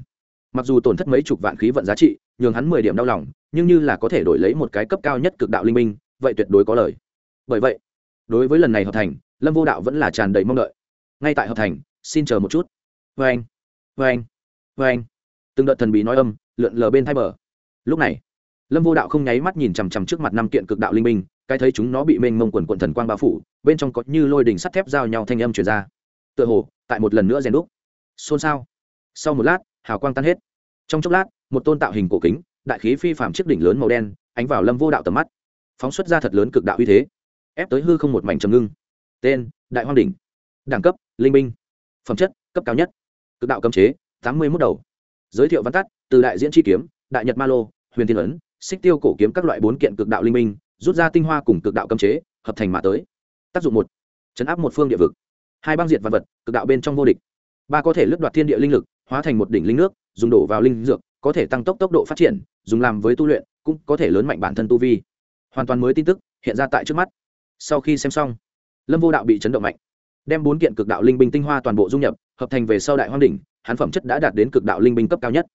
Mặc dù tổn thất mấy chục vạn khí vận giá trị, nhường hắn mười điểm đau lòng, nhưng như là có thể đổi lấy một cái cấp cao nhất cực đạo linh minh, vậy tuyệt đối có lời. Bởi vậy, đối với lần này hợp thành, lâm vô đạo vẫn là tràn đầy mong đợi. Ngay tại hợp thành, xin chờ một chút. Vê anh vê anh vê anh từng đợt thần bí nói âm, lượn lờ bên thay bờ. Lúc này lâm vô đạo không nháy mắt nhìn chằm chằm trước mặt năm kiện cực đạo linh minh cái thấy chúng nó bị mênh mông quần quần thần quang bao phủ, bên trong có như lôi đình sắt thép giao nhau thanh âm truyền ra. Tựa hồ, tại một lần nữa rèn đúc. Xôn xao. Sau một lát, hào quang tan hết. Trong chốc lát, một tôn tạo hình cổ kính, đại khí phi phạm chiếc đỉnh lớn màu đen, ánh vào lâm vô đạo tầm mắt. Phóng xuất ra thật lớn cực đạo uy thế, ép tới hư không một mảnh trầm ngưng. Tên, đại hoang đỉnh. Đẳng cấp, linh minh phẩm chất, cấp cao nhất. Cực đạo cấm chế, tám mươi mốt đầu. Giới thiệu văn tắt, từ đại diễn chi kiếm, đại nhật ma lô, huyền thiên ấn xích tiêu cổ kiếm các loại bốn kiện cực đạo linh minh, rút ra tinh hoa cùng cực đạo cấm chế, hợp thành mà tới. Tác dụng một, chấn áp một phương địa vực. Hai băng diệt vật vật, cực đạo bên trong vô địch. Ba có thể lướt đoạt thiên địa linh lực, hóa thành một đỉnh linh nước, dùng đổ vào linh dược, có thể tăng tốc tốc độ phát triển, dùng làm với tu luyện, cũng có thể lớn mạnh bản thân tu vi. Hoàn toàn mới tin tức, hiện ra tại trước mắt. Sau khi xem xong, lâm vô đạo bị chấn động mạnh. Đem bốn kiện cực đạo linh binh tinh hoa toàn bộ dung nhập, hợp thành về sau đại hoang đỉnh, hắn phẩm chất đã đạt đến cực đạo linh binh cấp cao nhất.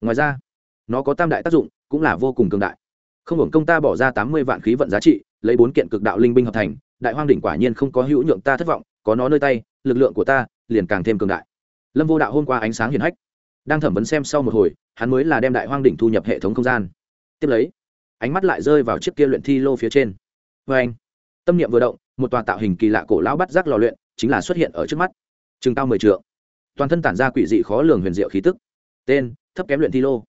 Ngoài ra, nó có tam đại tác dụng cũng là vô cùng cường đại. Không hưởng công ta bỏ ra tám mươi vạn khí vận giá trị, lấy bốn kiện cực đạo linh binh hợp thành, đại hoang đỉnh quả nhiên không có hữu nhượng ta thất vọng, có nó nơi tay, lực lượng của ta liền càng thêm cường đại. Lâm vô đạo hôm qua ánh sáng hiển hách, đang thẩm vấn xem sau một hồi, hắn mới là đem đại hoang đỉnh thu nhập hệ thống không gian. Tiếp lấy, ánh mắt lại rơi vào chiếc kia luyện thi lô phía trên. Vê anh, tâm niệm vừa động, một tòa tạo hình kỳ lạ cổ lão bắt rác lò luyện chính là xuất hiện ở trước mắt. Chừng cao mười t toàn thân tản ra quỷ dị khó lường huyền diệu khí tức. Tên, thấp kém luyện thi lô.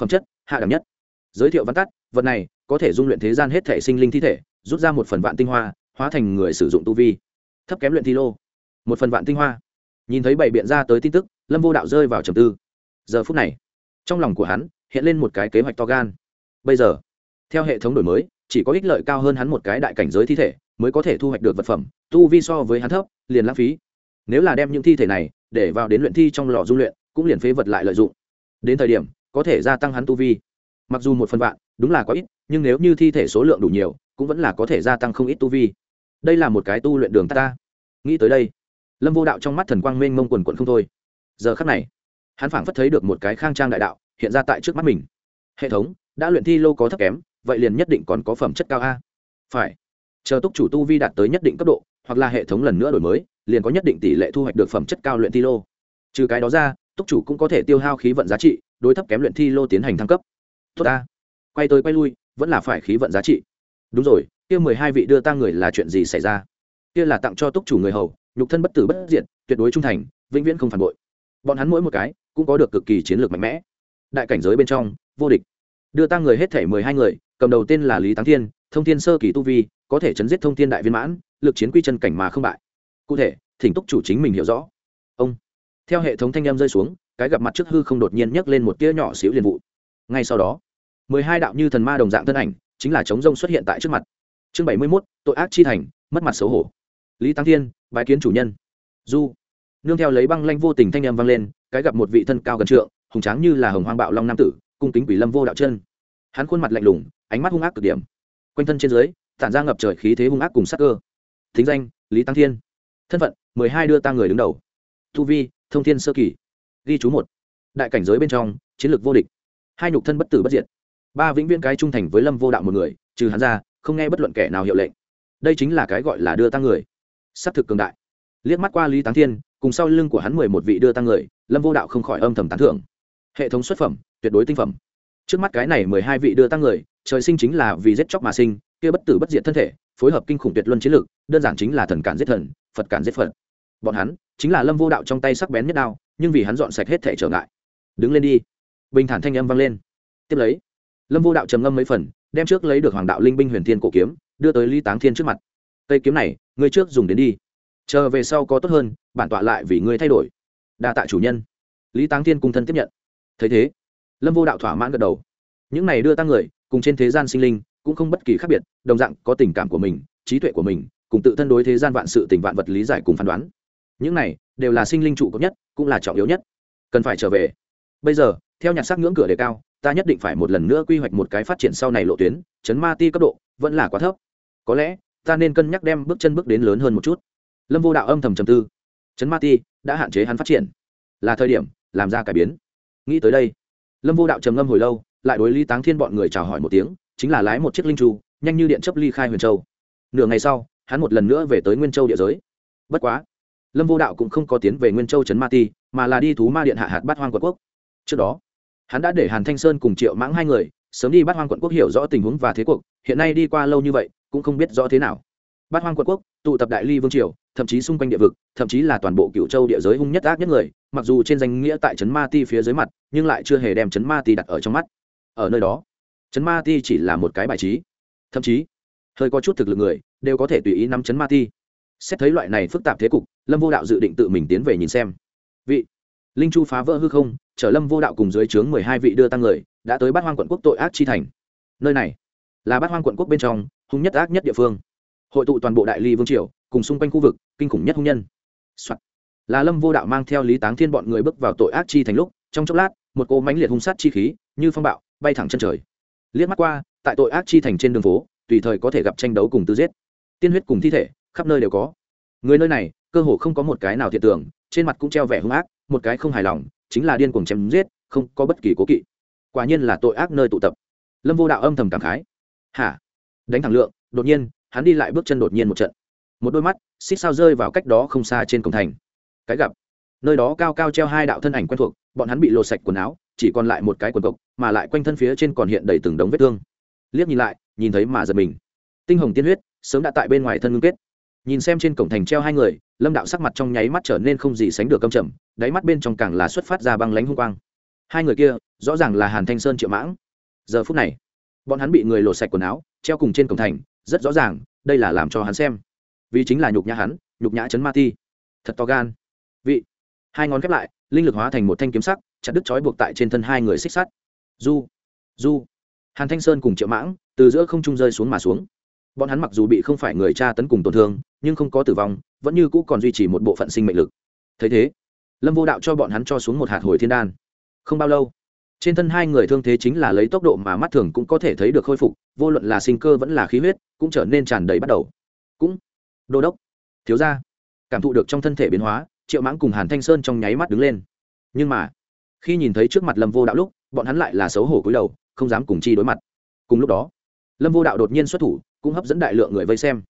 Phẩm chất, hạ đẳng nhất giới thiệu văn tắt, vật này có thể dung luyện thế gian hết thể sinh linh thi thể, rút ra một phần vạn tinh hoa, hóa thành người sử dụng tu vi. Thấp kém luyện thi lô, một phần vạn tinh hoa. Nhìn thấy bảy biện ra tới tin tức, lâm vô đạo rơi vào trầm tư. Giờ phút này, trong lòng của hắn hiện lên một cái kế hoạch to gan. Bây giờ, theo hệ thống đổi mới, chỉ có ích lợi cao hơn hắn một cái đại cảnh giới thi thể mới có thể thu hoạch được vật phẩm, tu vi so với hắn thấp, liền lãng phí. Nếu là đem những thi thể này để vào đến luyện thi trong lò dung luyện, cũng liền phế vật lại lợi dụng. Đến thời điểm, có thể gia tăng hắn tu vi mặc dù một phần vạn đúng là có ít nhưng nếu như thi thể số lượng đủ nhiều cũng vẫn là có thể gia tăng không ít tu vi. Đây là một cái tu luyện đường ta, ta. nghĩ tới đây lâm vô đạo trong mắt thần quang mênh mông quần quận không thôi. Giờ khắc này hắn phảng phất thấy được một cái khang trang đại đạo hiện ra tại trước mắt mình. Hệ thống đã luyện thi lô có thấp kém vậy liền nhất định còn có phẩm chất cao a. Phải chờ túc chủ tu vi đạt tới nhất định cấp độ hoặc là hệ thống lần nữa đổi mới liền có nhất định tỷ lệ thu hoạch được phẩm chất cao luyện thi lô. Trừ cái đó ra túc chủ cũng có thể tiêu hao khí vận giá trị đối thấp kém luyện thi lô tiến hành thăng cấp tốt ta. Quay tới quay lui vẫn là phải khí vận giá trị. Đúng rồi kia mười hai vị đưa ta người là chuyện gì xảy ra? Kia là tặng cho túc chủ người hầu nhục thân bất tử bất diệt tuyệt đối trung thành vĩnh viễn không phản bội. Bọn hắn mỗi một cái cũng có được cực kỳ chiến lược mạnh mẽ. Đại cảnh giới bên trong vô địch. Đưa ta người hết thể mười hai người cầm đầu tên là lý táng thiên thông thiên sơ kỳ tu vi có thể chấn giết thông thiên đại viên mãn lực chiến quy chân cảnh mà không bại. Cụ thể thỉnh túc chủ chính mình hiểu rõ. Ông, theo hệ thống thanh em rơi xuống cái gặp mặt trước hư không đột nhiên nhấc lên một tia nhỏ xíu liền vụ ngay sau đó. Mười hai đạo như thần ma đồng dạng thân ảnh, chính là chống rông xuất hiện tại trước mặt. Chương bảy mươi mốt, tội ác chi thành, mất mặt xấu hổ. Lý tăng thiên, bái kiến chủ nhân. Du. Nương theo lấy băng lanh vô tình thanh em vang lên, cái gặp một vị thân cao gần trượng, hùng tráng như là hồng hoang bạo long nam tử, cung kính quỷ lâm vô đạo chân. Hắn khuôn mặt lạnh lùng, ánh mắt hung ác cực điểm. Quanh thân trên dưới, tản ra ngập trời khí thế hung ác cùng sắc cơ. Thính danh, lý tăng thiên. Thân phận, mười hai đưa ta người đứng đầu. Thu vi, thông thiên sơ kỳ. Ghi chú một. Đại cảnh giới bên trong, chiến lược vô địch hai nhục thân bất tử bất diệt. Ba vĩnh viễn cái trung thành với lâm vô đạo một người, trừ hắn ra, không nghe bất luận kẻ nào hiệu lệnh. Đây chính là cái gọi là đưa tăng người. S á c thực cường đại. Liếc mắt qua lý táng thiên, cùng sau lưng của hắn mười một vị đưa tăng người, lâm vô đạo không khỏi âm thầm tán thưởng. Hệ thống xuất phẩm, tuyệt đối tinh phẩm. Trước mắt cái này mười hai vị đưa tăng người, trời sinh chính là vì giết chóc mà sinh, kia bất tử bất diệt thân thể, phối hợp kinh khủng tuyệt luân chiến lược đơn giản chính là thần cản giết thần, phật cản giết phật. Bọn hắn, chính là lâm vô đạo trong tay sắc bén nhất đao, nhưng vì hắn dọn sạch hết thể trở ngại. Đứng lên đi bình thản thanh âm vang lên. Tiếp lấy, lâm vô đạo trầm ngâm mấy phần, đem trước lấy được hoàng đạo linh binh huyền thiên cổ kiếm, đưa tới lý táng thiên trước mặt. Cây kiếm này, ngươi trước dùng đến đi. Chờ về sau có tốt hơn, bản tọa lại vì ngươi thay đổi. Đa tạ chủ nhân. Lý táng thiên cung thân tiếp nhận. Thấy thế, lâm vô đạo thỏa mãn gật đầu. Những này đưa tăng người, cùng trên thế gian sinh linh, cũng không bất kỳ khác biệt, đồng dạng có tình cảm của mình, trí tuệ của mình, cùng tự thân đối thế gian vạn sự tình vạn vật lý giải cùng phán đoán. Những này, đều là sinh linh trụ cấp nhất, cũng là trọng yếu nhất. Cần phải trở về. Bây giờ theo nhạc sắc ngưỡng cửa đề cao, ta nhất định phải một lần nữa quy hoạch một cái phát triển sau này lộ tuyến, chấn ma ti cấp độ, vẫn là quá thấp. Có lẽ, ta nên cân nhắc đem bước chân bước đến lớn hơn một chút. Lâm vô đạo âm thầm trầm tư. Chấn ma ti đã hạn chế hắn phát triển. Là thời điểm, làm ra cải biến. Nghĩ tới đây, lâm vô đạo trầm ngâm hồi lâu, lại đối lý táng thiên bọn người chào hỏi một tiếng, chính là lái một chiếc linh tru nhanh như điện chấp ly khai huyền châu. Nửa ngày sau, hắn một lần nữa về tới nguyên châu địa giới. Bất quá, lâm vô đạo cũng không có tiến về nguyên châu trấn ma ti, mà là đi thú ma điện hạ hạt bát hoang quật quốc. Trước đó hắn đã để hàn thanh sơn cùng triệu mãng hai người sớm đi bắt hoang quận quốc hiểu rõ tình huống và thế cuộc, hiện nay đi qua lâu như vậy, cũng không biết rõ thế nào. Bắt hoang quận quốc tụ tập đại ly vương triều, thậm chí xung quanh địa vực, thậm chí là toàn bộ cựu châu địa giới hung nhất ác nhất người, mặc dù trên danh nghĩa tại trấn ma ti phía dưới mặt, nhưng lại chưa hề đem trấn ma ti đặt ở trong mắt. Ở nơi đó, trấn ma ti chỉ là một cái bài trí. Thậm chí, hơi có chút thực lực người đều có thể tùy ý nắm trấn ma ti. Xét thấy loại này phức tạp thế cục, lâm vô đạo dự định tự mình tiến về nhìn xem. Vị, linh chu phá vỡ hư không chở lâm vô đạo cùng dưới trướng mười hai vị đưa tăng người, đã tới bát hoang quận quốc tội ác chi thành. Nơi này là bát hoang quận quốc bên trong hung nhất ác nhất địa phương. Hội tụ toàn bộ đại ly vương triều, cùng xung quanh khu vực, kinh khủng nhất hung nhân、Soạn. là lâm vô đạo mang theo lý táng thiên bọn người bước vào tội ác chi thành lúc, trong chốc lát, một cô mãnh liệt hung sát chi khí, như phong bạo, bay thẳng chân trời. Liếc mắt qua, tại tội ác chi thành trên đường phố, tùy thời có thể gặp tranh đấu cùng tư giết. Tiên huyết cùng thi thể, khắp nơi đều có. Người nơi này, cơ hồ không có một cái nào thiện tưởng, trên mặt cũng treo vẻ hung ác, một cái không hài lòng chính là điên cuồng chém giết, không có bất kỳ cố kỵ. Quả nhiên là tội ác nơi tụ tập. Lâm vô đạo âm thầm cảm khái. Hả? Đánh thẳng lượng, đột nhiên, hắn đi lại bước chân đột nhiên một trận. Một đôi mắt, xích sao rơi vào cách đó không xa trên cổng thành. Cái gặp, nơi đó cao cao treo hai đạo thân ảnh quen thuộc, bọn hắn bị lột sạch quần áo, chỉ còn lại một cái quần cộc, mà lại quanh thân phía trên còn hiện đầy từng đống vết thương. Liếc nhìn lại, nhìn thấy mà giật mình. Tinh hồng tiên huyết, sớm đã tại bên ngoài thân ngưng kết nhìn xem trên cổng thành treo hai người, lâm đạo sắc mặt trong nháy mắt trở nên không gì sánh được câm trầm, đáy mắt bên trong càng là xuất phát ra băng lánh hung quang. Hai người kia, rõ ràng là hàn thanh sơn triệu mãng. Giờ phút này, bọn hắn bị người lột sạch quần áo, treo cùng trên cổng thành, rất rõ ràng, đây là làm cho hắn xem. Vì chính là nhục nhã hắn, nhục nhã chấn ma ti. Thật to gan. Vị, hai ngón khép lại, linh lực hóa thành một thanh kiếm sắc, chặt đứt trói buộc tại trên thân hai người xích sắt. Du du hàn thanh sơn cùng triệu mãng, từ giữa không trung rơi xuống mà xuống bọn hắn mặc dù bị không phải người cha tấn cùng tổn thương, nhưng không có tử vong, vẫn như cũ còn duy trì một bộ phận sinh mệnh lực. Thấy thế, lâm vô đạo cho bọn hắn cho xuống một hạt hồi thiên đan. Không bao lâu, trên thân hai người thương thế chính là lấy tốc độ mà mắt thường cũng có thể thấy được khôi phục, vô luận là sinh cơ vẫn là khí huyết, cũng trở nên tràn đầy bắt đầu. Cũng, đô đốc, thiếu ra cảm thụ được trong thân thể biến hóa, triệu mãng cùng hàn thanh sơn trong nháy mắt đứng lên. Nhưng mà, khi nhìn thấy trước mặt lâm vô đạo lúc, bọn hắn lại là xấu hổ cúi đầu, không dám cùng chi đối mặt. Cùng lúc đó lâm vô đạo đột nhiên xuất thủ, cũng hấp dẫn đại lượng người vây xem.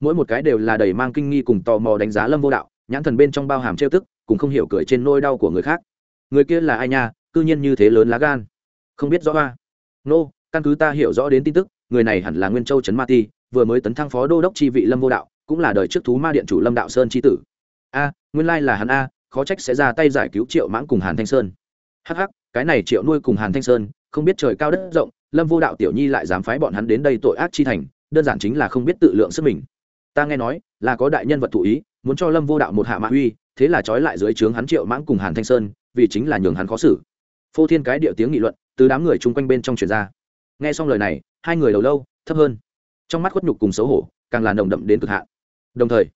Mỗi một cái đều là đầy mang kinh nghi cùng tò mò đánh giá lâm vô đạo, nhãn thần bên trong bao hàm trêu tức cùng không hiểu cười trên nôi đau của người khác. Người kia là ai nha, cư nhiên như thế lớn lá gan. Không biết rõ hoa. Nô, căn cứ ta hiểu rõ đến tin tức, người này hẳn là nguyên châu trấn ma ti, vừa mới tấn thăng phó đô đốc tri vị lâm vô đạo, cũng là đời trước thú ma điện chủ lâm đạo sơn chi tử. A, nguyên lai là hắn a, khó trách sẽ ra tay giải cứu triệu mãng cùng hàn thanh sơn. Hh cái này triệu nuôi cùng hàn thanh sơn, không biết trời cao đất rộng lâm vô đạo tiểu nhi lại dám phái bọn hắn đến đây tội ác chi thành, đơn giản chính là không biết tự lượng sức mình. Ta nghe nói, là có đại nhân vật thụ ý, muốn cho lâm vô đạo một hạ mạ uy, thế là trói lại dưới trướng hắn triệu mãng cùng hàn thanh sơn, vì chính là nhường hắn khó xử. Phô thiên cái địa tiếng nghị luận, từ đám người chung quanh bên trong truyền ra. Nghe xong lời này, hai người đầu lâu, thấp hơn. Trong mắt khuất nhục cùng xấu hổ, càng là nồng đậm đến cực hạn. Đồng thời,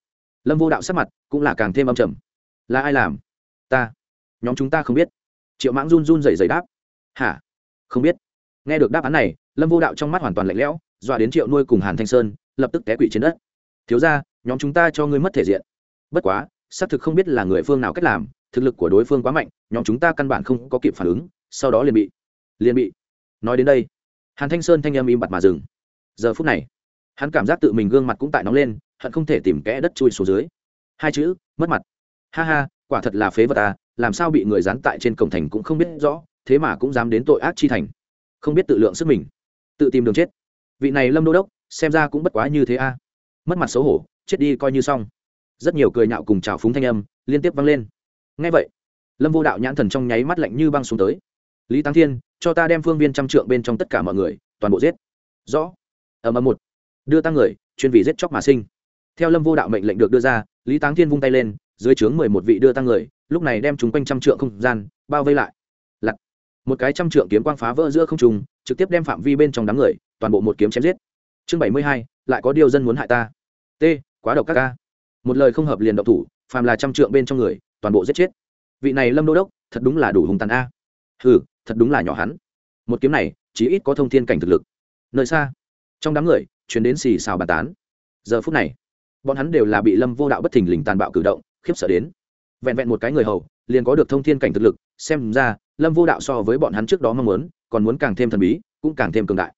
lâm vô đạo sắc mặt cũng là càng thêm âm trầm. Là ai làm? Ta. Nhóm chúng ta không biết. Triệu mãng run run rẩy rẩy đáp. Hả? Không biết nghe được đáp án này, lâm vô đạo trong mắt hoàn toàn lạnh lẽo, dọa đến triệu nuôi cùng hàn thanh sơn lập tức té quỵ trên đất. Thiếu ra nhóm chúng ta cho ngươi mất thể diện. Bất quá, xác thực không biết là người phương nào cách làm, thực lực của đối phương quá mạnh, nhóm chúng ta căn bản không có kịp phản ứng, sau đó liền bị liền bị. Nói đến đây, hàn thanh sơn thanh âm im bặt mà dừng. Giờ phút này, hắn cảm giác tự mình gương mặt cũng tại nóng lên, hận không thể tìm kẽ đất chui xuống dưới. Hai chữ, mất mặt. Ha ha, quả thật là phế vật à làm sao bị người dán tại trên cổng thành cũng không biết rõ, thế mà cũng dám đến tội ác chi thành không biết tự lượng sức mình. Tự tìm đường chết. Vị này lâm đô đốc, xem ra cũng bất quá như thế a. Mất mặt xấu hổ, chết đi coi như xong. Rất nhiều cười nhạo cùng trào phúng thanh âm liên tiếp vang lên. Ngay vậy, lâm vô đạo nhãn thần trong nháy mắt lạnh như băng xuống tới. Lý tăng thiên, cho ta đem phương viên trăm trượng bên trong tất cả mọi người, toàn bộ giết. Rõ. Ầm ầm một. Đưa tăng người, chuyên vì giết chóc mà sinh. Theo lâm vô đạo mệnh lệnh được đưa ra, lý táng thiên vung tay lên, dưới trướng mười một vị đưa tăng người, lúc này đem chúng quanh trăm trượng không gian bao vây lại một cái trăm trượng kiếm quang phá vỡ giữa không trùng trực tiếp đem phạm vi bên trong đám người, toàn bộ một kiếm chém giết. Chương bảy mươi hai, lại có điều dân muốn hại ta. T, quá độc các ca. Một lời không hợp liền độc thủ, phàm là trăm trượng bên trong người, toàn bộ giết chết. Vị này lâm đô đốc, thật đúng là đủ hùng tàn a. Hừ, thật đúng là nhỏ hắn. Một kiếm này, chí ít có thông thiên cảnh thực lực. Nơi xa, trong đám người chuyến đến xì xào bàn tán. Giờ phút này, bọn hắn đều là bị lâm vô đạo bất thình lình tàn bạo cử động, khiếp sợ đến. Vẹn vẹn một cái người hầu, liền có được thông thiên cảnh thực lực xem ra, lâm vô đạo so với bọn hắn trước đó mong muốn, còn muốn càng thêm thần bí, cũng càng thêm cường đại.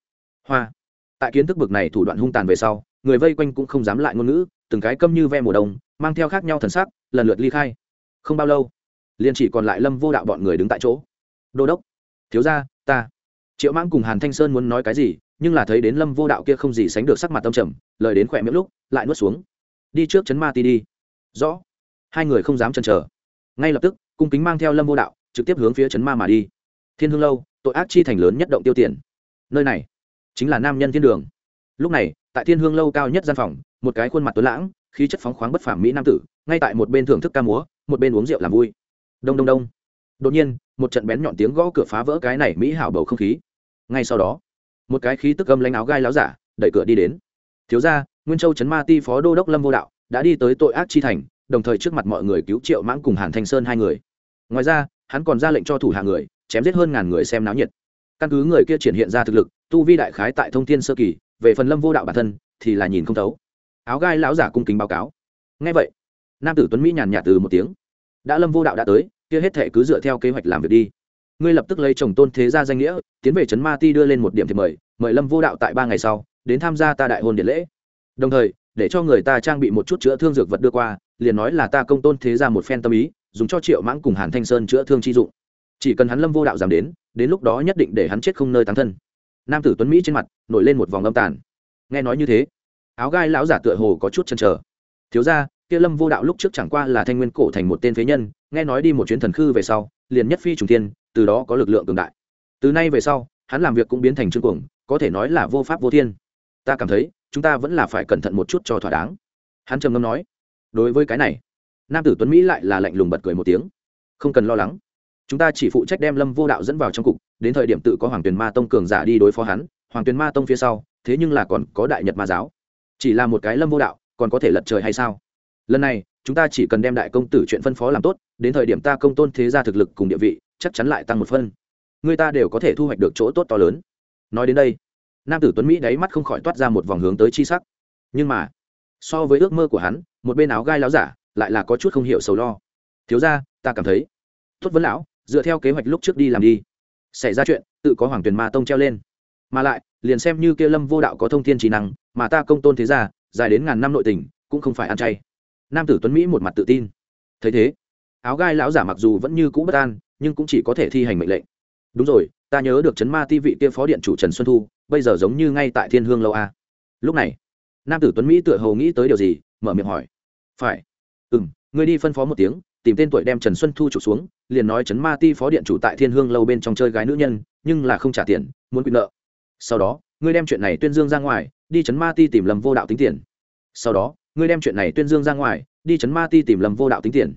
Hoa. Tại kiến thức bực này thủ đoạn hung tàn về sau, người vây quanh cũng không dám lại ngôn ngữ, từng cái câm như ve mùa đông, mang theo khác nhau thần sắc, lần lượt ly khai. Không bao lâu, liền chỉ còn lại lâm vô đạo bọn người đứng tại chỗ. Đô đốc, thiếu gia, ta. Triệu mãng cùng hàn thanh sơn muốn nói cái gì, nhưng là thấy đến lâm vô đạo kia không gì sánh được sắc mặt tâm trầm, lời đến khỏe miệng lúc, lại nuốt xuống. Đi trước chấn ma ti đi. Rõ. Hai người không dám chần chờ. Ngay lập tức, cung kính mang theo lâm vô đạo trực tiếp hướng phía chấn ma mà đi. Thiên hương lâu, tội ác chi thành lớn nhất động tiêu tiền. Nơi này chính là nam nhân thiên đường. Lúc này, tại thiên hương lâu cao nhất gian phòng, một cái khuôn mặt tuấn lãng, khí chất phóng khoáng bất phàm mỹ nam tử, ngay tại một bên thưởng thức ca múa, một bên uống rượu làm vui. Đông đông đông. Đột nhiên, một trận bén nhọn tiếng gõ cửa phá vỡ cái này mỹ hảo bầu không khí. Ngay sau đó, một cái khí tức âm lãnh áo gai láo giả đẩy cửa đi đến. Thiếu ra nguyên châu trấn ma ti phó đô đốc lâm vô đạo đã đi tới tội ác chi thành, đồng thời trước mặt mọi người cứu triệu mãng cùng hàn thanh sơn hai người. Ngoài ra hắn còn ra lệnh cho thủ hạ người, chém giết hơn ngàn người xem náo nhiệt. Căn cứ người kia triển hiện ra thực lực, tu vi đại khái tại thông thiên sơ kỳ, về phần lâm vô đạo bản thân, thì là nhìn không thấu. Áo gai lão giả cung kính báo cáo. Ngay vậy, nam tử tuấn mỹ nhàn nhạt từ một tiếng. Đã lâm vô đạo đã tới, kia hết thệ cứ dựa theo kế hoạch làm việc đi. Ngươi lập tức lấy chồng tôn thế gia danh nghĩa, tiến về trấn ma ti đưa lên một điểm thì mời mời lâm vô đạo tại ba ngày sau, đến tham gia ta đại hôn điện lễ. Đồng thời, để cho người ta trang bị một chút chữa thương dược vật đưa qua, liền nói là ta công tôn thế gia một phen tâm ý dùng cho triệu mãng cùng hàn thanh sơn chữa thương chi dụng. Chỉ cần hắn lâm vô đạo giảm đến đến lúc đó nhất định để hắn chết không nơi tán thân. Nam tử tuấn mỹ trên mặt nổi lên một vòng âm tàn. Nghe nói như thế, áo gai lão giả tựa hồ có chút chăn trở thiếu ra kia lâm vô đạo lúc trước chẳng qua là thanh nguyên cổ thành một tên phế nhân, nghe nói đi một chuyến thần khư về sau, liền nhất phi trùng tiên từ đó có lực lượng cường đại. Từ nay về sau, hắn làm việc cũng biến thành trương cuồng, có thể nói là vô pháp vô thiên. Ta cảm thấy, chúng ta vẫn là phải cẩn thận một chút cho thỏa đáng. Hắn trầm ngâm nói, đối với cái này nam tử tuấn mỹ lại là lạnh lùng bật cười một tiếng. Không cần lo lắng. Chúng ta chỉ phụ trách đem lâm vô đạo dẫn vào trong cục, đến thời điểm tự có hoàng tuyền ma tông cường giả đi đối phó hắn, hoàng tuyền ma tông phía sau, thế nhưng là còn có đại nhật ma giáo. Chỉ là một cái lâm vô đạo, còn có thể lật trời hay sao? Lần này, chúng ta chỉ cần đem đại công tử chuyện phân phó làm tốt, đến thời điểm ta công tôn thế ra thực lực cùng địa vị, chắc chắn lại tăng một phân. Người ta đều có thể thu hoạch được chỗ tốt to lớn. Nói đến đây, nam tử tuấn mỹ đáy mắt không khỏi toát ra một vòng hướng tới chi sắc. Nhưng mà, so với ước mơ của hắn, một bên áo gai láo giả lại là có chút không hiểu sầu lo. Thiếu ra ta cảm thấy tốt vấn lão, dựa theo kế hoạch lúc trước đi làm đi. Xảy ra chuyện, tự có hoàng tuyền ma tông treo lên. Mà lại, liền xem như kia lâm vô đạo có thông thiên trí năng, mà ta công tôn thế ra dài đến ngàn năm nội tình, cũng không phải ăn chay. Nam tử tuấn mỹ một mặt tự tin. Thấy thế, áo gai lão giả mặc dù vẫn như cũ bất an, nhưng cũng chỉ có thể thi hành mệnh lệnh. Đúng rồi, ta nhớ được chấn ma ti vị kia phó điện chủ trần xuân thu, bây giờ giống như ngay tại thiên hương lâu a. Lúc này, nam tử tuấn mỹ tựa hồ nghĩ tới điều gì, mở miệng hỏi. Phải ừ m ngươi đi phân phó một tiếng, tìm tên tuổi đem trần xuân thu trục xuống, liền nói chấn ma ti phó điện chủ tại thiên hương lâu bên trong chơi gái nữ nhân, nhưng là không trả tiền, muốn quy nợ. Sau đó ngươi đem chuyện này tuyên dương ra ngoài, đi chấn ma ti tìm lầm vô đạo tính tiền. Sau đó ngươi đem chuyện này tuyên dương ra ngoài, đi chấn ma ti tìm lầm vô đạo tính tiền.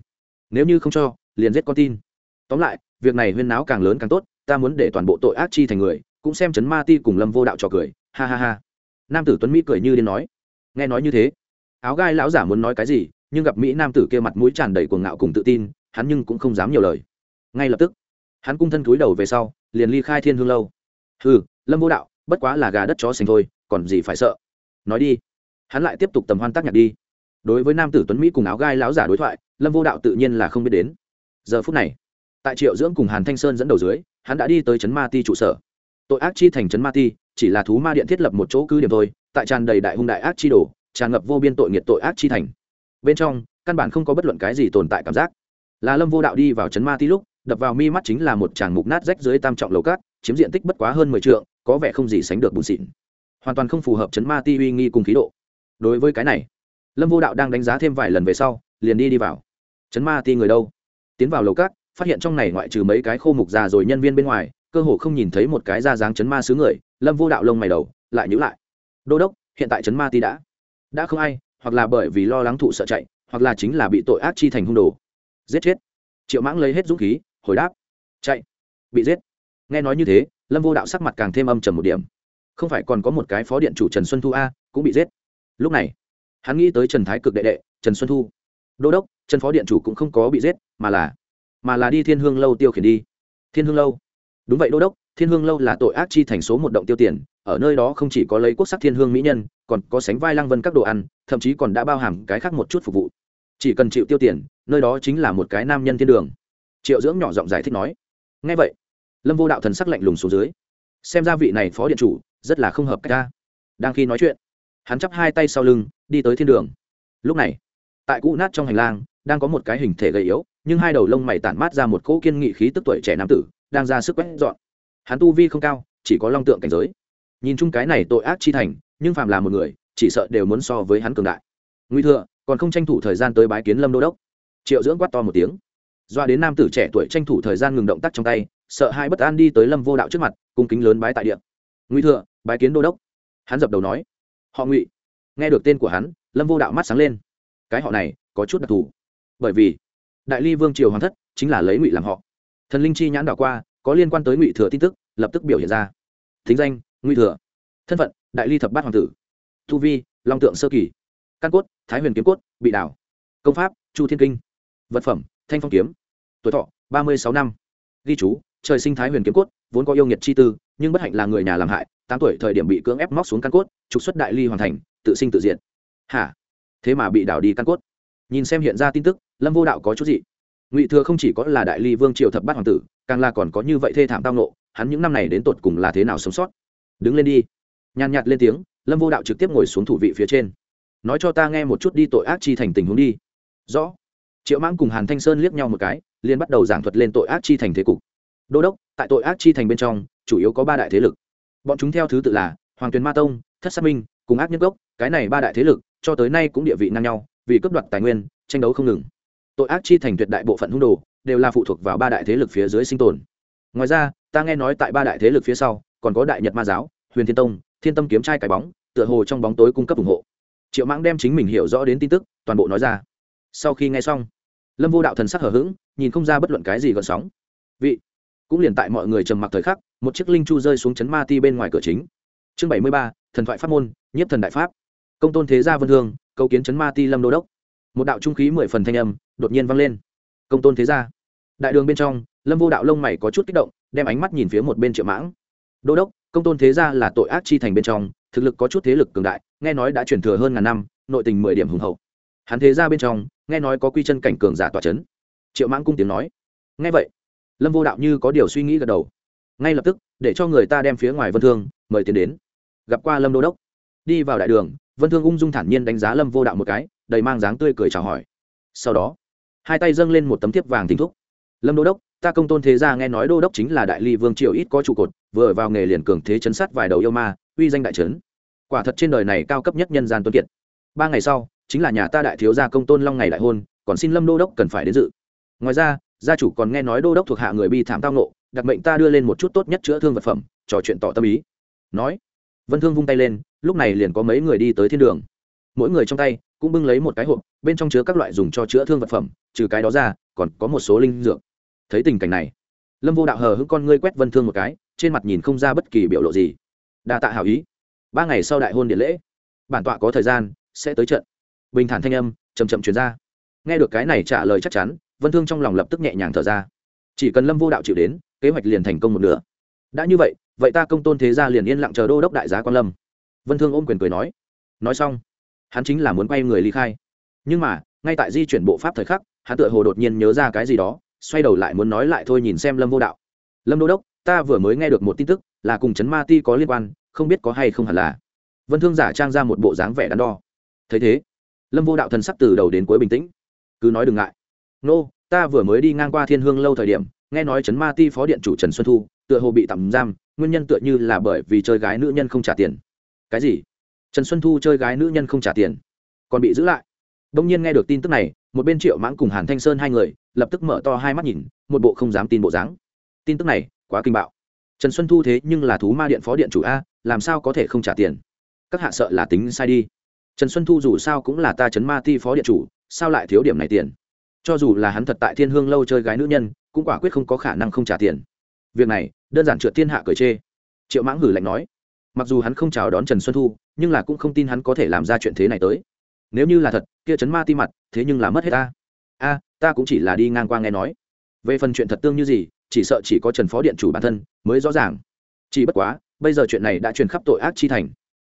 Nếu như không cho, liền giết con tin. Tóm lại, việc này huyên náo càng lớn càng tốt, ta muốn để toàn bộ tội ác chi thành người, cũng xem chấn ma ti cùng lâm vô đạo trò cười, ha ha ha. Nam tử tuấn mỹ cười như điên nói. Nghe nói như thế, áo gai lão giả muốn nói cái gì nhưng gặp mỹ nam tử kia mặt mũi tràn đầy cuồng ngạo cùng tự tin, hắn nhưng cũng không dám nhiều lời. Ngay lập tức, hắn cung thân cúi đầu về sau, liền ly khai thiên hương lâu. Hừ, lâm vô đạo, bất quá là gà đất chó sành thôi, còn gì phải sợ. Nói đi. Hắn lại tiếp tục tầm hoan tác nhạc đi. Đối với nam tử tuấn mỹ cùng áo gai láo giả đối thoại, lâm vô đạo tự nhiên là không biết đến. Giờ phút này, tại triệu dưỡng cùng hàn thanh sơn dẫn đầu dưới, hắn đã đi tới trấn ma ti trụ sở. Tội ác chi thành trấn ma ti, chỉ là thú ma điện thiết lập một chỗ cứ điểm thôi, tại tràn đầy đại hung đại ác chi đồ, tràn ngập vô biên tội nghiệt tội ác chi thành bên trong, căn bản không có bất luận cái gì tồn tại cảm giác. Là lâm vô đạo đi vào trấn ma ti lúc, đập vào mi mắt chính là một tràng mục nát rách dưới tam trọng lầu cát, chiếm diện tích bất quá hơn mười t có vẻ không gì sánh được bùn xịn. Hoàn toàn không phù hợp trấn ma ti uy nghi cùng khí độ. Đối với cái này, lâm vô đạo đang đánh giá thêm vài lần về sau, liền đi đi vào. Trấn ma ti người đâu? Tiến vào lầu cát, phát hiện trong này ngoại trừ mấy cái khô mục già rồi nhân viên bên ngoài, cơ hồ không nhìn thấy một cái da dáng chấn ma xứ người. Lâm vô đạo lông mày đầu, lại nhữ lại. Đô đốc, hiện tại chấn ma ti đã. Đã không ai hoặc là bởi vì lo lắng thụ sợ chạy, hoặc là chính là bị tội ác chi thành hung đồ. Giết chết. Triệu mãng lấy hết dũng khí, hồi đáp. Chạy. Bị giết. Nghe nói như thế, lâm vô đạo sắc mặt càng thêm âm trầm một điểm. Không phải còn có một cái phó điện chủ trần xuân thu a, cũng bị giết. Lúc này, hắn nghĩ tới trần thái cực đệ đệ, trần xuân thu. Đô đốc, trần phó điện chủ cũng không có bị giết, mà là mà là đi thiên hương lâu tiêu khiển đi. Thiên hương lâu. Đúng vậy đô đốc, thiên hương lâu là tội ác chi thành số một động tiêu tiền ở nơi đó không chỉ có lấy quốc sắc thiên hương mỹ nhân, còn có sánh vai lăng vân các đồ ăn, thậm chí còn đã bao hàm cái khác một chút phục vụ. Chỉ cần chịu tiêu tiền, nơi đó chính là một cái nam nhân thiên đường. Triệu dưỡng nhỏ giọng giải thích nói. Ngay vậy, lâm vô đạo thần sắc lạnh lùng xuống dưới. Xem ra vị này phó điện chủ, rất là không hợp cách ta. Đang khi nói chuyện, hắn chắp hai tay sau lưng, đi tới thiên đường. Lúc này, tại cũ nát trong hành lang, đang có một cái hình thể gầy yếu, nhưng hai đầu lông mày tản mát ra một cỗ kiên nghị khí tức tuổi trẻ nam tử, đang ra sức quét dọn. Hắn tu vi không cao, chỉ có long tượng cảnh giới nhìn chung cái này tội ác chi thành, nhưng phàm là một người, chỉ sợ đều muốn so với hắn cường đại. Nguy thừa, còn không tranh thủ thời gian tới bái kiến lâm đô đốc. Triệu dưỡng quát to một tiếng. Doa đến nam tử trẻ tuổi tranh thủ thời gian ngừng động tác trong tay, sợ hai bất an đi tới lâm vô đạo trước mặt, cung kính lớn bái tại điện nguy thừa, bái kiến đô đốc. Hắn dập đầu nói. Họ ngụy. Nghe được tên của hắn, lâm vô đạo mắt sáng lên. Cái họ này, có chút đặc thù. Bởi vì, đại ly vương triều hoàng thất chính là lấy ngụy làm họ. Thần linh chi nhãn đảo qua, có liên quan tới ngụy thừa tin tức, lập tức biểu hiện ra. Thính danh ngụy thừa thân phận đại ly thập bát hoàng tử thu vi long tượng sơ kỳ căn cốt thái huyền kiếm cốt bị đảo công pháp chu thiên kinh vật phẩm thanh phong kiếm tuổi thọ ba mươi sáu năm ghi chú trời sinh thái huyền kiếm cốt vốn có yêu nghiệt chi tư nhưng bất hạnh là người nhà làm hại tám tuổi thời điểm bị cưỡng ép móc xuống căn cốt trục xuất đại ly hoàn thành tự sinh tự diện hả thế mà bị đảo đi căn cốt nhìn xem hiện ra tin tức lâm vô đạo có chút gì ngụy thừa không chỉ có là đại ly vương triều thập bát hoàng tử càng là còn có như vậy thê thảm tang nộ hắn những năm này đến tột cùng là thế nào sống sót đứng lên đi. Nhàn nhạt lên tiếng, lâm vô đạo trực tiếp ngồi xuống thủ vị phía trên. Nói cho ta nghe một chút đi tội ác chi thành tình huống đi. Rõ. Triệu mãng cùng hàn thanh sơn liếc nhau một cái, liền bắt đầu giảng thuật lên tội ác chi thành thế cục. Đô đốc, tại tội ác chi thành bên trong, chủ yếu có ba đại thế lực. Bọn chúng theo thứ tự là hoàng tuyền ma tông, thất sát minh, cùng ác nhân gốc cái này ba đại thế lực, cho tới nay cũng địa vị ngang nhau, vì cướp đoạt tài nguyên, tranh đấu không ngừng. Tội ác chi thành tuyệt đại bộ phận hung đồ, đều là phụ thuộc vào ba đại thế lực phía dưới sinh tồn. Ngoài ra, ta nghe nói tại ba đại thế lực phía sau còn có đại nhật ma giáo huyền thiên tông thiên tâm kiếm trai cái bóng tựa hồ trong bóng tối cung cấp ủng hộ. Triệu mãng đem chính mình hiểu rõ đến tin tức toàn bộ nói ra. Sau khi nghe xong lâm vô đạo thần sắc hở h ữ g nhìn không ra bất luận cái gì gợn sóng. Vị cũng liền tại mọi người trầm mặc thời khắc một chiếc linh chu rơi xuống chấn ma ti bên ngoài cửa chính. Chương bảy mươi ba thần thoại pháp môn nhiếp thần đại pháp. Công tôn thế gia vân hương, câu kiến chấn ma ti lâm đô đốc. Một đạo trung khí mười phần thanh âm đột nhiên vang lên. Công tôn thế gia. Đại đường bên trong lâm vô đạo lông mày có chút kích động đem ánh mắt nhìn phía một bên triệu mãng đô đốc, công tôn thế gia là tội ác chi thành bên trong, thực lực có chút thế lực cường đại, nghe nói đã chuyển thừa hơn ngàn năm, nội tình mười điểm hùng hậu. Hắn thế gia bên trong, nghe nói có quy chân cảnh cường giả tòa c h ấ n triệu mãng cung tiếng nói. Nghe vậy, lâm vô đạo như có điều suy nghĩ gật đầu. Ngay lập tức, để cho người ta đem phía ngoài vân thương, mời tiến đến. Gặp qua lâm đô đốc. Đi vào đại đường, vân thương ung dung thản nhiên đánh giá lâm vô đạo một cái, đầy mang dáng tươi cười chào hỏi. Sau đó, hai tay dâng lên một tấm thiếp vàng thỉnh thúc. Lâm đô đốc, ta công tôn thế gia nghe nói đô đốc chính là đại ly vương triều ít có trụ cột vừa vào nghề liền cường thế chấn sát vài đầu yêu ma, uy danh đại trấn. Quả thật trên đời này cao cấp nhất nhân gian tuấn kiệt. Ba ngày sau, chính là nhà ta đại thiếu gia công tôn long ngày đại hôn, còn xin lâm đô đốc cần phải đến dự. Ngoài ra, gia chủ còn nghe nói đô đốc thuộc hạ người bi thảm tao nộ đặc mệnh ta đưa lên một chút tốt nhất chữa thương vật phẩm, trò chuyện tỏ tâm ý. Nói, vân thương vung tay lên, lúc này liền có mấy người đi tới thiên đường. Mỗi người trong tay cũng bưng lấy một cái hộp, bên trong chứa các loại dùng cho chữa thương vật phẩm, trừ cái đó ra, còn có một số linh dược. Thấy tình cảnh này, lâm vô đạo hờ hững con ngươi quét vân thương một cái trên mặt nhìn không ra bất kỳ biểu lộ gì. Đa tạ hảo ý. Ba ngày sau đại hôn điện lễ. Bản tọa có thời gian, sẽ tới trận. Bình thản thanh âm chầm chậm chuyển ra. Nghe được cái này trả lời chắc chắn, vân thương trong lòng lập tức nhẹ nhàng thở ra. Chỉ cần lâm vô đạo chịu đến, kế hoạch liền thành công một nửa. Đã như vậy vậy ta công tôn thế gia liền yên lặng chờ đô đốc đại giá quan lâm. Vân thương ôm quyền cười nói. Nói xong, hắn chính là muốn quay người ly khai. Nhưng mà, ngay tại di chuyển bộ pháp thời khắc, hắn tựa hồ đột nhiên nhớ ra cái gì đó, xoay đầu lại muốn nói lại thôi nhìn xem lâm vô đạo. Lâm đô đốc ta vừa mới nghe được một tin tức, là cùng chấn ma ti có liên quan, không biết có hay không hẳn là. Vân thương giả trang ra một bộ dáng vẻ đắn đo. Thấy thế, lâm vô đạo thần sắc từ đầu đến cuối bình tĩnh. Cứ nói đừng ngại. Nô, ta vừa mới đi ngang qua thiên hương lâu thời điểm, nghe nói chấn ma ti phó điện chủ trần xuân thu, tựa hồ bị tạm giam, nguyên nhân tựa như là bởi vì chơi gái nữ nhân không trả tiền. Cái gì? Trần xuân thu chơi gái nữ nhân không trả tiền. Còn bị giữ lại. Đông nhiên nghe được tin tức này, một bên triệu mãng cùng hàn thanh sơn hai người, lập tức mở to hai mắt nhìn, một bộ không dám tin bộ dáng. Tin tức này quá kinh bạo. Trần xuân thu thế nhưng là thú ma điện phó điện chủ a, làm sao có thể không trả tiền? Các hạ sợ là tính sai đi. Trần xuân thu dù sao cũng là ta chấn ma ti phó điện chủ, sao lại thiếu điểm này tiền? Cho dù là hắn thật tại thiên hương lâu chơi gái nữ nhân, cũng quả quyết không có khả năng không trả tiền. Việc này, đơn giản trượt thiên hạ cởi chê. Triệu mãng gửi lạnh nói. Mặc dù hắn không chào đón trần xuân thu, nhưng là cũng không tin hắn có thể làm ra chuyện thế này tới. Nếu như là thật, kia chấn ma ti mặt, thế nhưng là mất hết ta. A, ta cũng chỉ là đi ngang qua nghe nói. Về phần chuyện thật tương như gì chỉ sợ chỉ có trần phó điện chủ bản thân mới rõ ràng. Chỉ bất quá, bây giờ chuyện này đã truyền khắp tội ác chi thành.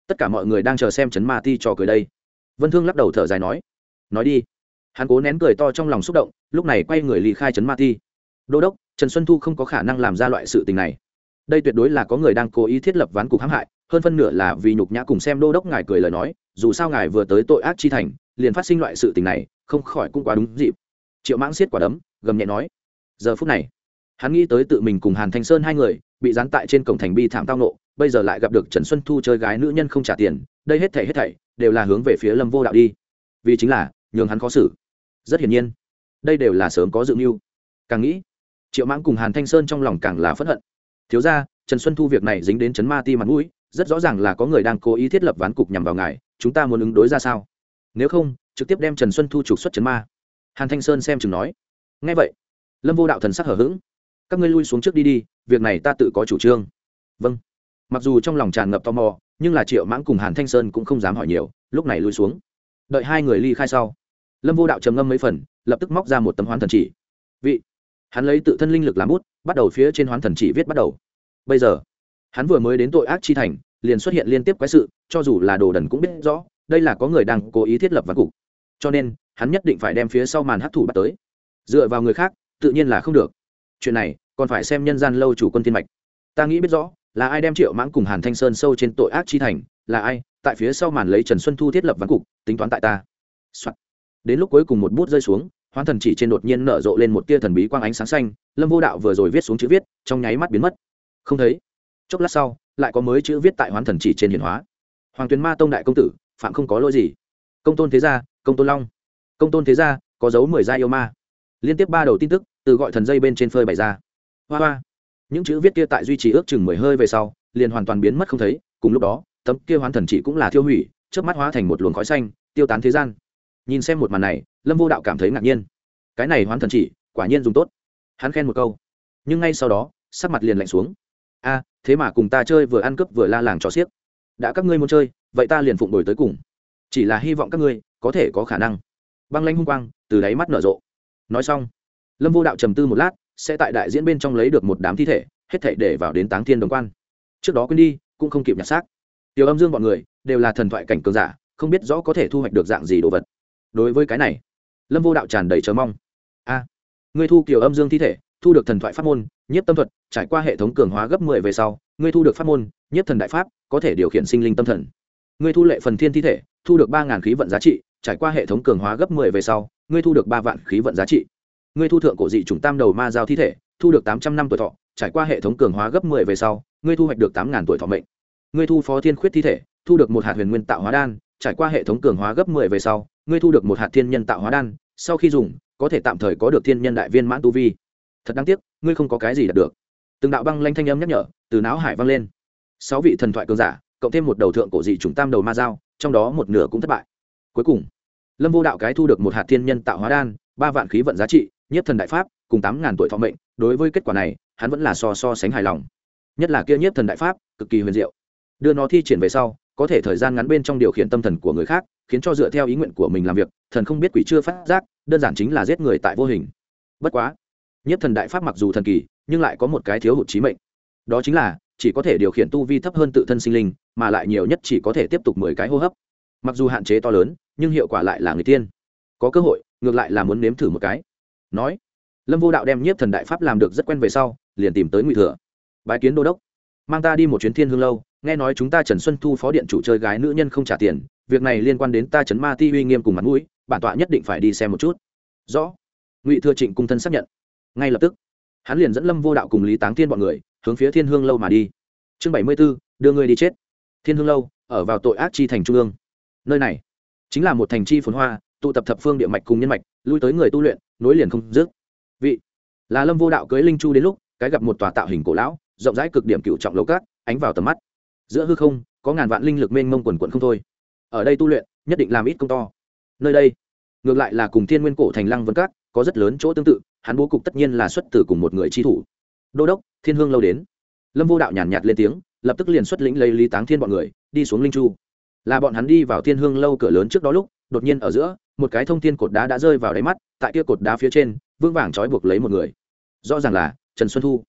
Tất cả mọi người đang chờ xem trấn ma ti trò cười đây. Vân thương lắc đầu thở dài nói nói đi. Hắn cố nén cười to trong lòng xúc động, lúc này quay người lì khai trấn ma ti. Đô đốc, trần xuân thu không có khả năng làm ra loại sự tình này. Đây tuyệt đối là có người đang cố ý thiết lập ván cục hãm hại, hơn phân nửa là vì nhục nhã cùng xem đô đốc ngài cười lời nói, dù sao ngài vừa tới tội ác chi thành, liền phát sinh loại sự tình này, không khỏi cũng quá đúng dịp. Triệu mãng xiết quả đấm, gầm nhẹ nói, giờ phút này hắn nghĩ tới tự mình cùng hàn thanh sơn hai người, bị dán tại trên cổng thành bi thảm tao nộ, bây giờ lại gặp được trần xuân thu chơi gái nữ nhân không trả tiền, đây hết thảy hết thảy đều là hướng về phía lâm vô đạo đi. Vì chính là, nhường hắn khó xử. Rất hiển nhiên, đây đều là sớm có dự mưu. Càng nghĩ, triệu mãng cùng hàn thanh sơn trong lòng càng là phẫn hận. Thiếu ra trần xuân thu việc này dính đến chấn ma ti mặt mũi, rất rõ ràng là có người đang cố ý thiết lập ván cục nhằm vào ngài, chúng ta muốn ứng đối ra sao? Nếu không, trực tiếp đem trần xuân thu trục xuất chấn ma. Hàn thanh sơn xem chừng nói. Ngay vậy, lâm vô đạo thần sắc hở h ữ g các ngươi lui xuống trước đi đi, việc này ta tự có chủ trương. Vâng. Mặc dù trong lòng tràn ngập tò mò, nhưng là triệu mãng cùng hàn thanh sơn cũng không dám hỏi nhiều, lúc này lui xuống. Đợi hai người ly khai sau, lâm vô đạo trầm ngâm mấy phần, lập tức móc ra một tấm hoán thần chỉ. Vị, hắn lấy tự thân linh lực làm bút, bắt đầu phía trên hoán thần chỉ viết bắt đầu. Bây giờ, hắn vừa mới đến tội ác chi thành, liền xuất hiện liên tiếp quái sự, cho dù là đồ đần cũng biết rõ, đây là có người đang cố ý thiết lập văn cục. Cho nên, hắn nhất định phải đem phía sau màn hấp thủ bắt tới. Dựa vào người khác, tự nhiên là không được. Chuyện này còn phải xem nhân gian lâu chủ quân thiên mạch. Ta nghĩ biết rõ, là ai đem triệu mãng cùng hàn thanh sơn sâu trên tội ác chi thành, là ai, tại phía sau màn lấy trần xuân thu thiết lập văn cục, tính toán tại ta、Soạn. đến lúc cuối cùng một bút rơi xuống, hoán thần chỉ trên đột nhiên nở rộ lên một tia thần bí quang ánh sáng xanh, lâm vô đạo vừa rồi viết xuống chữ viết, trong nháy mắt biến mất. Không thấy. Chốc lát sau, lại có mới chữ viết tại hoán thần chỉ trên hiển hóa. Hoàng tuyền ma tông đại công tử, phạm không có lỗi gì. Công tôn thế gia, công tôn long. Công tôn thế gia, có dấu mười gia yêu ma. Liên tiếp ba đầu tin tức, từ gọi thần dây bên trên phơi bày ra hoa hoa. Những chữ viết kia tại duy trì ước chừng mười hơi về sau, liền hoàn toàn biến mất không thấy, cùng lúc đó, tấm kia hoán thần chỉ cũng là thiêu hủy trước mắt hóa thành một luồng khói xanh, tiêu tán thế gian. Nhìn xem một màn này, lâm vô đạo cảm thấy ngạc nhiên. Cái này hoán thần chỉ, quả nhiên dùng tốt. Hắn khen một câu. Nhưng ngay sau đó, sắc mặt liền lạnh xuống. A, thế mà cùng ta chơi vừa ăn cướp vừa la làng cho xiếc. Đã các ngươi muốn chơi, vậy ta liền phụng đổi tới cùng. Chỉ là hy vọng các ngươi có thể có khả năng. Băng lanh hung quang từ đáy mắt nở rộ. Nói xong, lâm vô đạo trầm tư một lát sẽ tại đại diễn bên trong lấy được một đám thi thể hết thể để vào đến táng thiên đồng quan. Trước đó quên đi cũng không kịp nhặt xác. Tiểu âm dương bọn người đều là thần thoại cảnh cường giả không biết rõ có thể thu hoạch được dạng gì đồ vật. Đối với cái này lâm vô đạo tràn đầy chờ mong. A à, ngươi thu kiểu âm dương thi thể thu được thần thoại pháp môn nhất tâm thuật trải qua hệ thống cường hóa gấp mười về sau ngươi thu được pháp môn nhất thần đại pháp có thể điều khiển sinh linh tâm thần. Ngươi thu lệ phần thiên thi thể thu được ba ngàn khí vận giá trị trải qua hệ thống cường hóa gấp mười về sau ngươi thu được ba vạn khí vận giá trị ngươi thu thượng cổ dị chủng tam đầu ma giao thi thể, thu được tám trăm năm tuổi thọ, trải qua hệ thống cường hóa gấp mười về sau, ngươi thu hoạch được tám ngàn tuổi thọ mệnh. Ngươi thu phó thiên khuyết thi thể, thu được một hạt huyền nguyên tạo hóa đan, trải qua hệ thống cường hóa gấp mười về sau, ngươi thu được một hạt thiên nhân tạo hóa đan, sau khi dùng, có thể tạm thời có được thiên nhân đại viên mãn tu vi. Thật đáng tiếc, ngươi không có cái gì đạt được. Từng đạo băng lanh thanh âm nhắc nhở, từ não hải vang lên. Sáu vị thần thoại cường giả, cộng thêm một đầu thượng cổ dị chủng tam đầu ma dao trong đó một nửa cũng thất bại. Cuối cùng, lâm vô đạo cái thu được một hạt thiên nhân tạo hóa đan, ba vạn khí vận giá trị nhất thần đại pháp, cùng tám ngàn tuổi thọ mệnh, đối với kết quả này, hắn vẫn là so so sánh hài lòng. Nhất là kia nhất thần đại pháp, cực kỳ huyền diệu. Đưa nó thi triển về sau, có thể thời gian ngắn bên trong điều khiển tâm thần của người khác, khiến cho dựa theo ý nguyện của mình làm việc, thần không biết quỷ chưa phát giác, đơn giản chính là giết người tại vô hình. Bất quá nhất thần đại pháp mặc dù thần kỳ, nhưng lại có một cái thiếu hụt trí mệnh. Đó chính là, chỉ có thể điều khiển tu vi thấp hơn tự thân sinh linh, mà lại nhiều nhất chỉ có thể tiếp tục mười cái hô hấp. Mặc dù hạn chế to lớn, nhưng hiệu quả lại là người tiên. Có cơ hội, ngược lại là muốn nếm thử một cái nói, lâm vô đạo đem nhiếp thần đại pháp làm được rất quen về sau, liền tìm tới ngụy thừa. Bái kiến đô đốc. Mang ta đi một chuyến thiên hương lâu, nghe nói chúng ta trần xuân thu phó điện chủ chơi gái nữ nhân không trả tiền, việc này liên quan đến ta trấn ma ti uy nghiêm cùng mặt mũi, bản tọa nhất định phải đi xem một chút. Rõ. Ngụy thừa trịnh cung thân xác nhận. Ngay lập tức, hắn liền dẫn lâm vô đạo cùng lý táng thiên bọn người, hướng phía thiên hương lâu mà đi. Chương bảy mươi b ố đưa người đi chết. Thiên hương lâu, ở vào tội ác chi thành trung ương. Nơi này chính là một thành chi phồn hoa tụ tập thập phương địa mạch cùng nhân mạch lui tới người tu luyện nối liền không dứt. Vị là lâm vô đạo cưới linh chu đến lúc cái gặp một tòa tạo hình cổ lão rộng rãi cực điểm cựu trọng lầu cát ánh vào tầm mắt. Giữa hư không có ngàn vạn linh lực mênh mông quần quận không thôi. Ở đây tu luyện nhất định làm ít công to. Nơi đây ngược lại là cùng thiên nguyên cổ thành lăng vân cát có rất lớn chỗ tương tự hắn bố cục tất nhiên là xuất từ cùng một người chi thủ. Đô đốc thiên hương lâu đến. Lâm vô đạo nhàn nhạt, nhạt lên tiếng lập tức liền xuất lĩnh lấy lý táng thiên bọn người đi xuống linh chu. Là bọn hắn đi vào thiên hương lâu cửa lớn trước đó lúc đột nhiên ở giữa một cái thông thiên cột đá đã rơi vào đáy mắt, tại kia cột đá phía trên vương vàng trói buộc lấy một người. Rõ ràng là trần xuân thu.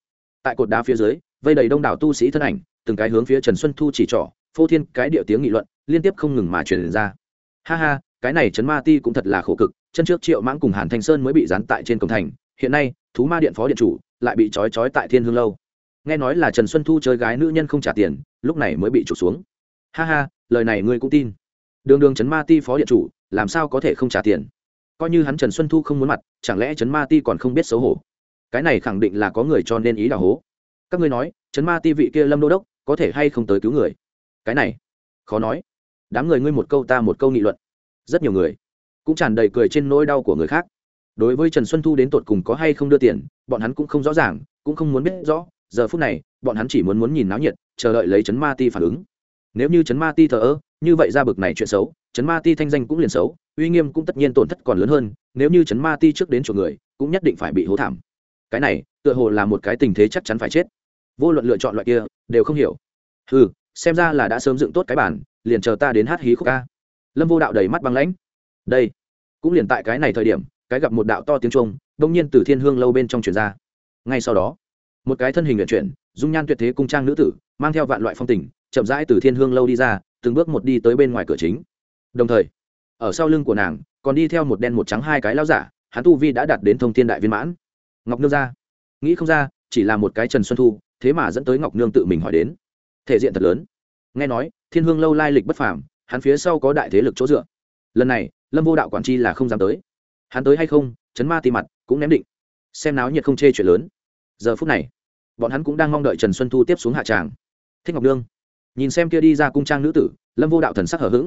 Tại cột đá phía dưới, vây đầy đông đảo tu sĩ thân ảnh, từng cái hướng phía trần xuân thu chỉ trỏ, phô thiên cái điệu tiếng nghị luận, liên tiếp không ngừng mà truyền ra. Ha ha, cái này trấn ma ti cũng thật là khổ cực, chân trước triệu mãng cùng hàn thanh sơn mới bị dán tại trên cổng thành, hiện nay, thú ma điện phó điện chủ lại bị trói trói tại thiên hương lâu. Nghe nói là trần xuân thu chơi gái nữ nhân không trả tiền, lúc này mới bị trục xuống. Ha ha, lời này ngươi cũng tin. Đường đường trấn ma ti phó điện chủ làm sao có thể không trả tiền? Coi như hắn trần xuân thu không muốn mặt, chẳng lẽ trấn ma ti còn không biết xấu hổ? Cái này khẳng định là có người cho nên ý đào hố. Các ngươi nói, trấn ma ti vị kia lâm đô đốc, có thể hay không tới cứu người? Cái này, khó nói. Đám người ngươi một câu ta một câu nghị luận. Rất nhiều người cũng tràn đầy cười trên nỗi đau của người khác. Đối với trần xuân thu đến tột cùng có hay không đưa tiền, bọn hắn cũng không rõ ràng, cũng không muốn biết rõ. Giờ phút này, bọn hắn chỉ muốn muốn nhìn náo nhiệt, chờ đợi lấy chấn ma ti phản ứng. Nếu như chấn ma ti thờ ơ như vậy ra bực này chuyện xấu chấn ma ti thanh danh cũng liền xấu, uy nghiêm cũng tất nhiên tổn thất còn lớn hơn, nếu như chấn ma ti trước đến chỗ người, cũng nhất định phải bị hố thảm. Cái này, tựa hồ là một cái tình thế chắc chắn phải chết. Vô luận lựa chọn loại kia, đều không hiểu. Ừ xem ra là đã sớm dựng tốt cái bản liền chờ ta đến hát hí khúc ca. Lâm vô đạo đầy mắt băng lãnh. Đây, cũng liền tại cái này thời điểm, cái gặp một đạo to tiếng trung đông nhiên từ thiên hương lâu bên trong truyền ra. Ngay sau đó, một cái thân hình luyện chuyển, dung nhan tuyệt thế cung trang nữ tử, mang theo vạn loại phong tình, chậm rãi từ thiên hương lâu đi ra từng bước một đi tới bên ngoài cửa chính. Đồng thời, ở sau lưng của nàng, còn đi theo một đen một trắng hai cái lao giả, hắn tu vi đã đạt đến thông thiên đại viên mãn. Ngọc nương ra. Nghĩ không ra, chỉ là một cái trần xuân thu, thế mà dẫn tới ngọc nương tự mình hỏi đến. Thể diện thật lớn. Nghe nói, thiên hương lâu lai lịch bất phàm, hắn phía sau có đại thế lực chỗ dựa. Lần này, lâm vô đạo quản chi là không dám tới. Hắn tới hay không chấn ma tì mặt cũng ném định. Xem náo nhiệt không chê chuyện lớn. Giờ phút này, bọn hắn cũng đang mong đợi trần xuân thu tiếp xuống hạ tràng. Thích ngọc nương nhìn xem kia đi ra cung trang nữ tử, lâm vô đạo thần sắc hở h ữ g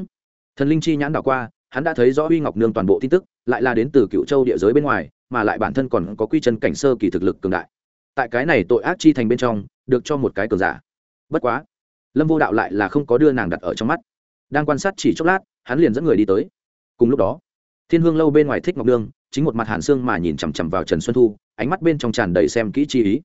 thần linh chi nhãn đảo qua, hắn đã thấy rõ uy ngọc nương toàn bộ tin tức, lại là đến từ cựu châu địa giới bên ngoài, mà lại bản thân còn có quy chân cảnh sơ kỳ thực lực cường đại. Tại cái này tội ác chi thành bên trong, được cho một cái cường giả. Bất quá, lâm vô đạo lại là không có đưa nàng đặt ở trong mắt. Đang quan sát chỉ chốc lát, hắn liền dẫn người đi tới. Cùng lúc đó, thiên hương lâu bên ngoài thích ngọc nương, chính một mặt hàn xương mà nhìn chằm chằm vào trần xuân thu, ánh mắt bên trong tràn đầy xem kỹ chi ý.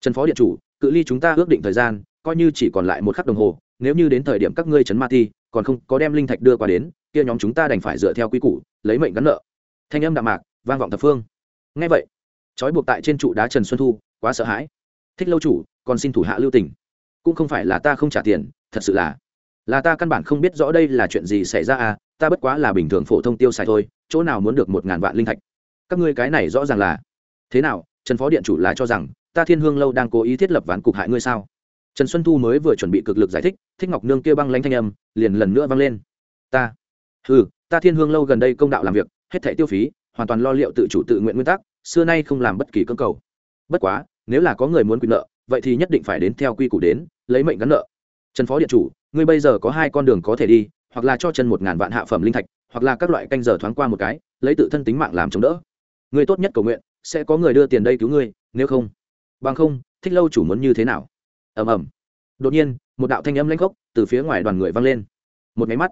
Trần phó điện chủ, cự ly chúng ta ước định thời gian, coi như chỉ còn lại một khắc đồng hồ nếu như đến thời điểm các ngươi trấn ma thi, còn không có đem linh thạch đưa qua đến, kia nhóm chúng ta đành phải dựa theo quy củ, lấy mệnh gắn nợ. Thanh âm đạm mạc, vang vọng thập phương. Ngay vậy, trói buộc tại trên trụ đá trần xuân thu, quá sợ hãi. Thích lâu chủ, còn xin thủ hạ lưu tình. Cũng không phải là ta không trả tiền, thật sự là là ta căn bản không biết rõ đây là chuyện gì xảy ra à ta bất quá là bình thường phổ thông tiêu xài thôi, chỗ nào muốn được một ngàn vạn linh thạch. Các ngươi cái này rõ ràng là, thế nào, trần phó điện chủ là cho rằng, ta thiên hương lâu đang cố ý thiết lập ván cục hại ngươi sao? Trần xuân thu mới vừa chuẩn bị cực lực giải thích thích ngọc nương kia băng lanh thanh âm liền lần nữa vang lên. Ta ừ ta thiên hương lâu gần đây công đạo làm việc, hết thẻ tiêu phí, hoàn toàn lo liệu tự chủ tự nguyện nguyên tắc, xưa nay không làm bất kỳ cơ cầu. Bất quá, nếu là có người muốn quyền nợ, vậy thì nhất định phải đến theo quy củ đến, lấy mệnh gắn nợ. Trần phó điện chủ, ngươi bây giờ có hai con đường có thể đi, hoặc là cho chân một ngàn vạn hạ phẩm linh thạch, hoặc là các loại canh giờ thoáng qua một cái, lấy tự thân tính mạng làm chống đỡ. Người tốt nhất cầu nguyện, sẽ có người đưa tiền đây cứu ngươi, nếu không, bằng không, thích lâu chủ muốn như thế nào? Ầm ầm. Đột nhiên, một đạo thanh âm lãnh khốc từ phía ngoài đoàn người vang lên. Một máy mắt.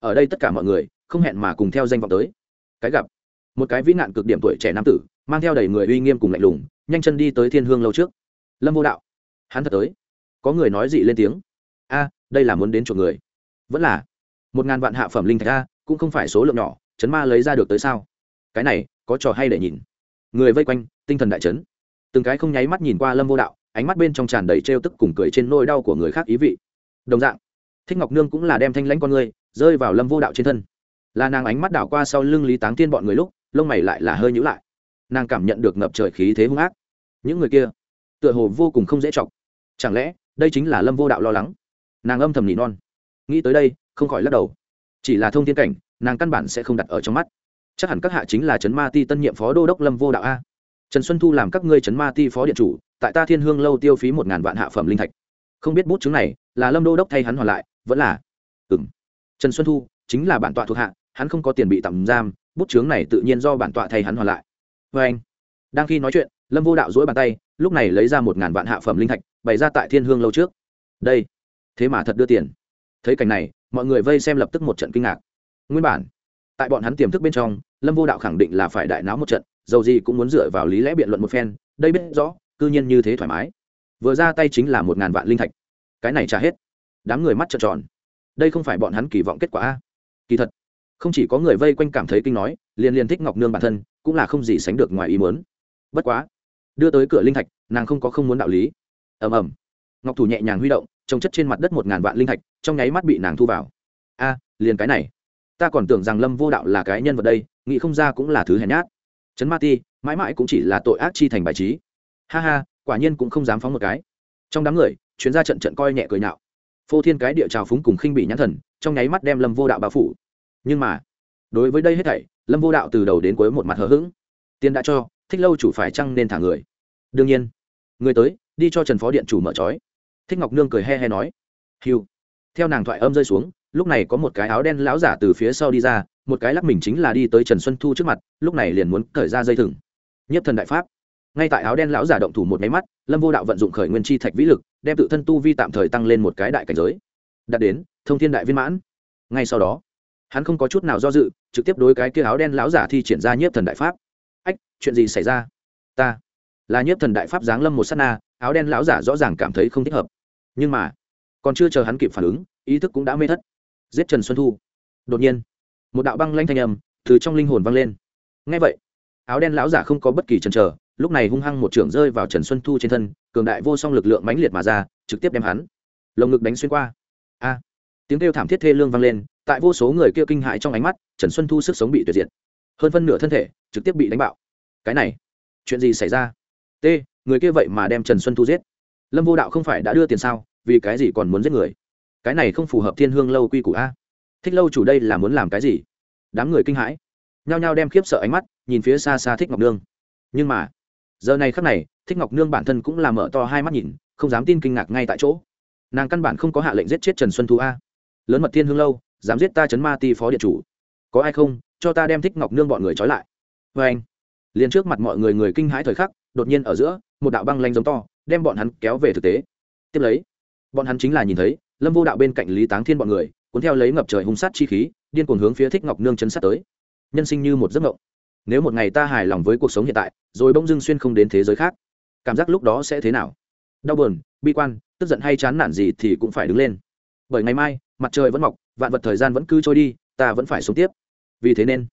Ở đây tất cả mọi người không hẹn mà cùng theo danh vọng tới. Cái gặp, một cái vĩ nạn cực điểm tuổi trẻ nam tử, mang theo đầy người uy nghiêm cùng lạnh lùng, nhanh chân đi tới thiên hương lâu trước. Lâm vô đạo. Hắn thật tới. Có người nói dị lên tiếng? A, đây là muốn đến chuộc người. Vẫn là, một ngàn vạn hạ phẩm linh thạch a, cũng không phải số lượng nhỏ, chấn ma lấy ra được tới sao? Cái này, có trò hay để nhìn. Người vây quanh, tinh thần đại chấn. Từng cái không nháy mắt nhìn qua lâm vô đạo ánh mắt bên trong tràn đầy trêu tức cùng cười trên nỗi đau của người khác ý vị. Đồng dạng, thích ngọc nương cũng là đem thanh lãnh con người rơi vào lâm vô đạo trên thân. Là nàng ánh mắt đảo qua sau lưng lý táng tiên bọn người lúc, lông mày lại là hơi nhữ lại. Nàng cảm nhận được ngập trời khí thế hung ác. Những người kia, tựa hồ vô cùng không dễ chọc. Chẳng lẽ, đây chính là lâm vô đạo lo lắng? Nàng âm thầm nỉ non. Nghĩ tới đây, không khỏi lắc đầu. Chỉ là thông thiên cảnh, nàng căn bản sẽ không đặt ở trong mắt. Chắc hẳn các hạ chính là trấn ma ti tân nhiệm phó đô đốc lâm vô đạo a. Trần xuân thu làm các ngươi trấn ma ti phó điện chủ tại ta thiên hương lâu tiêu phí một ngàn vạn hạ phẩm linh thạch. Không biết bút chứng này là lâm đô đốc thay hắn hoàn lại, vẫn là ừ m trần xuân thu, chính là bản tọa thuộc hạ, hắn không có tiền bị tạm giam, bút chứng này tự nhiên do bản tọa thay hắn hoàn lại. Vê anh, đang khi nói chuyện, lâm vô đạo dỗi bàn tay, lúc này lấy ra một ngàn vạn hạ phẩm linh thạch, bày ra tại thiên hương lâu trước. Đây, thế mà thật đưa tiền. Thấy cảnh này, mọi người vây xem lập tức một trận kinh ngạc. Nguyên bản, tại bọn hắn tiềm thức bên trong, lâm vô đạo khẳng định là phải đại náo một trận, dầu gì cũng muốn dựa vào lý lẽ biện luận một phen, đây biết rõ cư nhiên như thế thoải mái. Vừa ra tay chính là một ngàn vạn linh thạch. Cái này trả hết. Đám người mắt trợn tròn. Đây không phải bọn hắn kỳ vọng kết quả a? Kỳ thật, không chỉ có người vây quanh cảm thấy kinh nói, liền liền thích ngọc nương bản thân, cũng là không gì sánh được ngoài ý muốn. Bất quá, đưa tới cửa linh thạch, nàng không có không muốn đạo lý. Ầm ầm. Ngọc thủ nhẹ nhàng huy động, trồng chất trên mặt đất một ngàn vạn linh thạch, trong nháy mắt bị nàng thu vào. A, liền cái này. Ta còn tưởng rằng lâm vô đạo là cái nhân vật đây, nghĩ không ra cũng là thứ hèn nhát. Trấn ma ti, mãi mãi cũng chỉ là tội ác chi thành bài trí ha ha, quả nhiên cũng không dám phóng một cái. Trong đám người, chuyến ra trận trận coi nhẹ cười nhạo. Phô thiên cái địa trào phúng cùng khinh bị nhãn thần, trong nháy mắt đem lâm vô đạo bao phủ. Nhưng mà, đối với đây hết thảy, lâm vô đạo từ đầu đến cuối một mặt hờ hững. Tiền đã cho, thích lâu chủ phải chăng nên thả người? Đương nhiên. Người tới, đi cho trần phó điện chủ mở trói. Thích ngọc nương cười he he nói. Hiu theo nàng thoại âm rơi xuống, lúc này có một cái áo đen lão giả từ phía sau đi ra, một cái lắc mình chính là đi tới trần xuân thu trước mặt, lúc này liền muốn cởi ra dây thừng. Nhất thần đại pháp ngay tại áo đen lão giả động thủ một máy mắt, lâm vô đạo vận dụng khởi nguyên chi thạch vĩ lực, đem tự thân tu vi tạm thời tăng lên một cái đại cảnh giới. Đạt đến, thông thiên đại viên mãn. Ngay sau đó, hắn không có chút nào do dự, trực tiếp đối cái kia áo đen lão giả thi triển ra nhiếp thần đại pháp. Ách, chuyện gì xảy ra? Ta là nhiếp thần đại pháp giáng lâm một s á t na, áo đen lão giả rõ ràng cảm thấy không thích hợp. Nhưng mà, còn chưa chờ hắn kịp phản ứng, ý thức cũng đã mê thất. Giết trần xuân thu. Đột nhiên, một đạo băng lanh thanh âm từ trong linh hồn vang lên. Ngay vậy, áo đen lão giả không có bất kỳ chần chờ lúc này hung hăng một trưởng rơi vào trần xuân thu trên thân, cường đại vô song lực lượng mãnh liệt mà ra, trực tiếp đem hắn lồng ngực đánh xuyên qua. A! Tiếng kêu thảm thiết thê lương vang lên, tại vô số người kêu kinh hại trong ánh mắt, trần xuân thu sức sống bị tuyệt diệt. Hơn phân nửa thân thể, trực tiếp bị đánh bạo. Cái này, chuyện gì xảy ra? T, người kia vậy mà đem trần xuân thu giết. Lâm vô đạo không phải đã đưa tiền sao, vì cái gì còn muốn giết người? Cái này không phù hợp thiên hương lâu quy củ a. Thích lâu chủ đây là muốn làm cái gì? Đám người kinh hãi, nhao nhao đem khiếp sợ ánh mắt nhìn phía xa xa thích ngọc nương. Nhưng mà giờ này khắc này, thích ngọc nương bản thân cũng là mở to hai mắt nhìn, không dám tin kinh ngạc ngay tại chỗ. Nàng căn bản không có hạ lệnh giết chết trần xuân thu a. Lớn mật thiên hương lâu, dám giết ta chấn ma ti phó điện chủ. Có ai không, cho ta đem thích ngọc nương bọn người trói lại. Vê anh, liền trước mặt mọi người người kinh hãi thời khắc, đột nhiên ở giữa, một đạo băng lanh giống to, đem bọn hắn kéo về thực tế. Tiếp lấy, bọn hắn chính là nhìn thấy, lâm vô đạo bên cạnh lý táng thiên bọn người, cuốn theo lấy ngập trời hung sát chi khí, điên cuồng hướng phía thích ngọc nương chân sát tới. Nhân sinh như một giấc mộng nếu một ngày ta hài lòng với cuộc sống hiện tại, rồi bỗng dưng xuyên không đến thế giới khác, cảm giác lúc đó sẽ thế nào? Đau buồn, bi quan, tức giận hay chán nản gì thì cũng phải đứng lên. Bởi ngày mai, mặt trời vẫn mọc, vạn vật thời gian vẫn cứ trôi đi, ta vẫn phải sống tiếp. Vì thế nên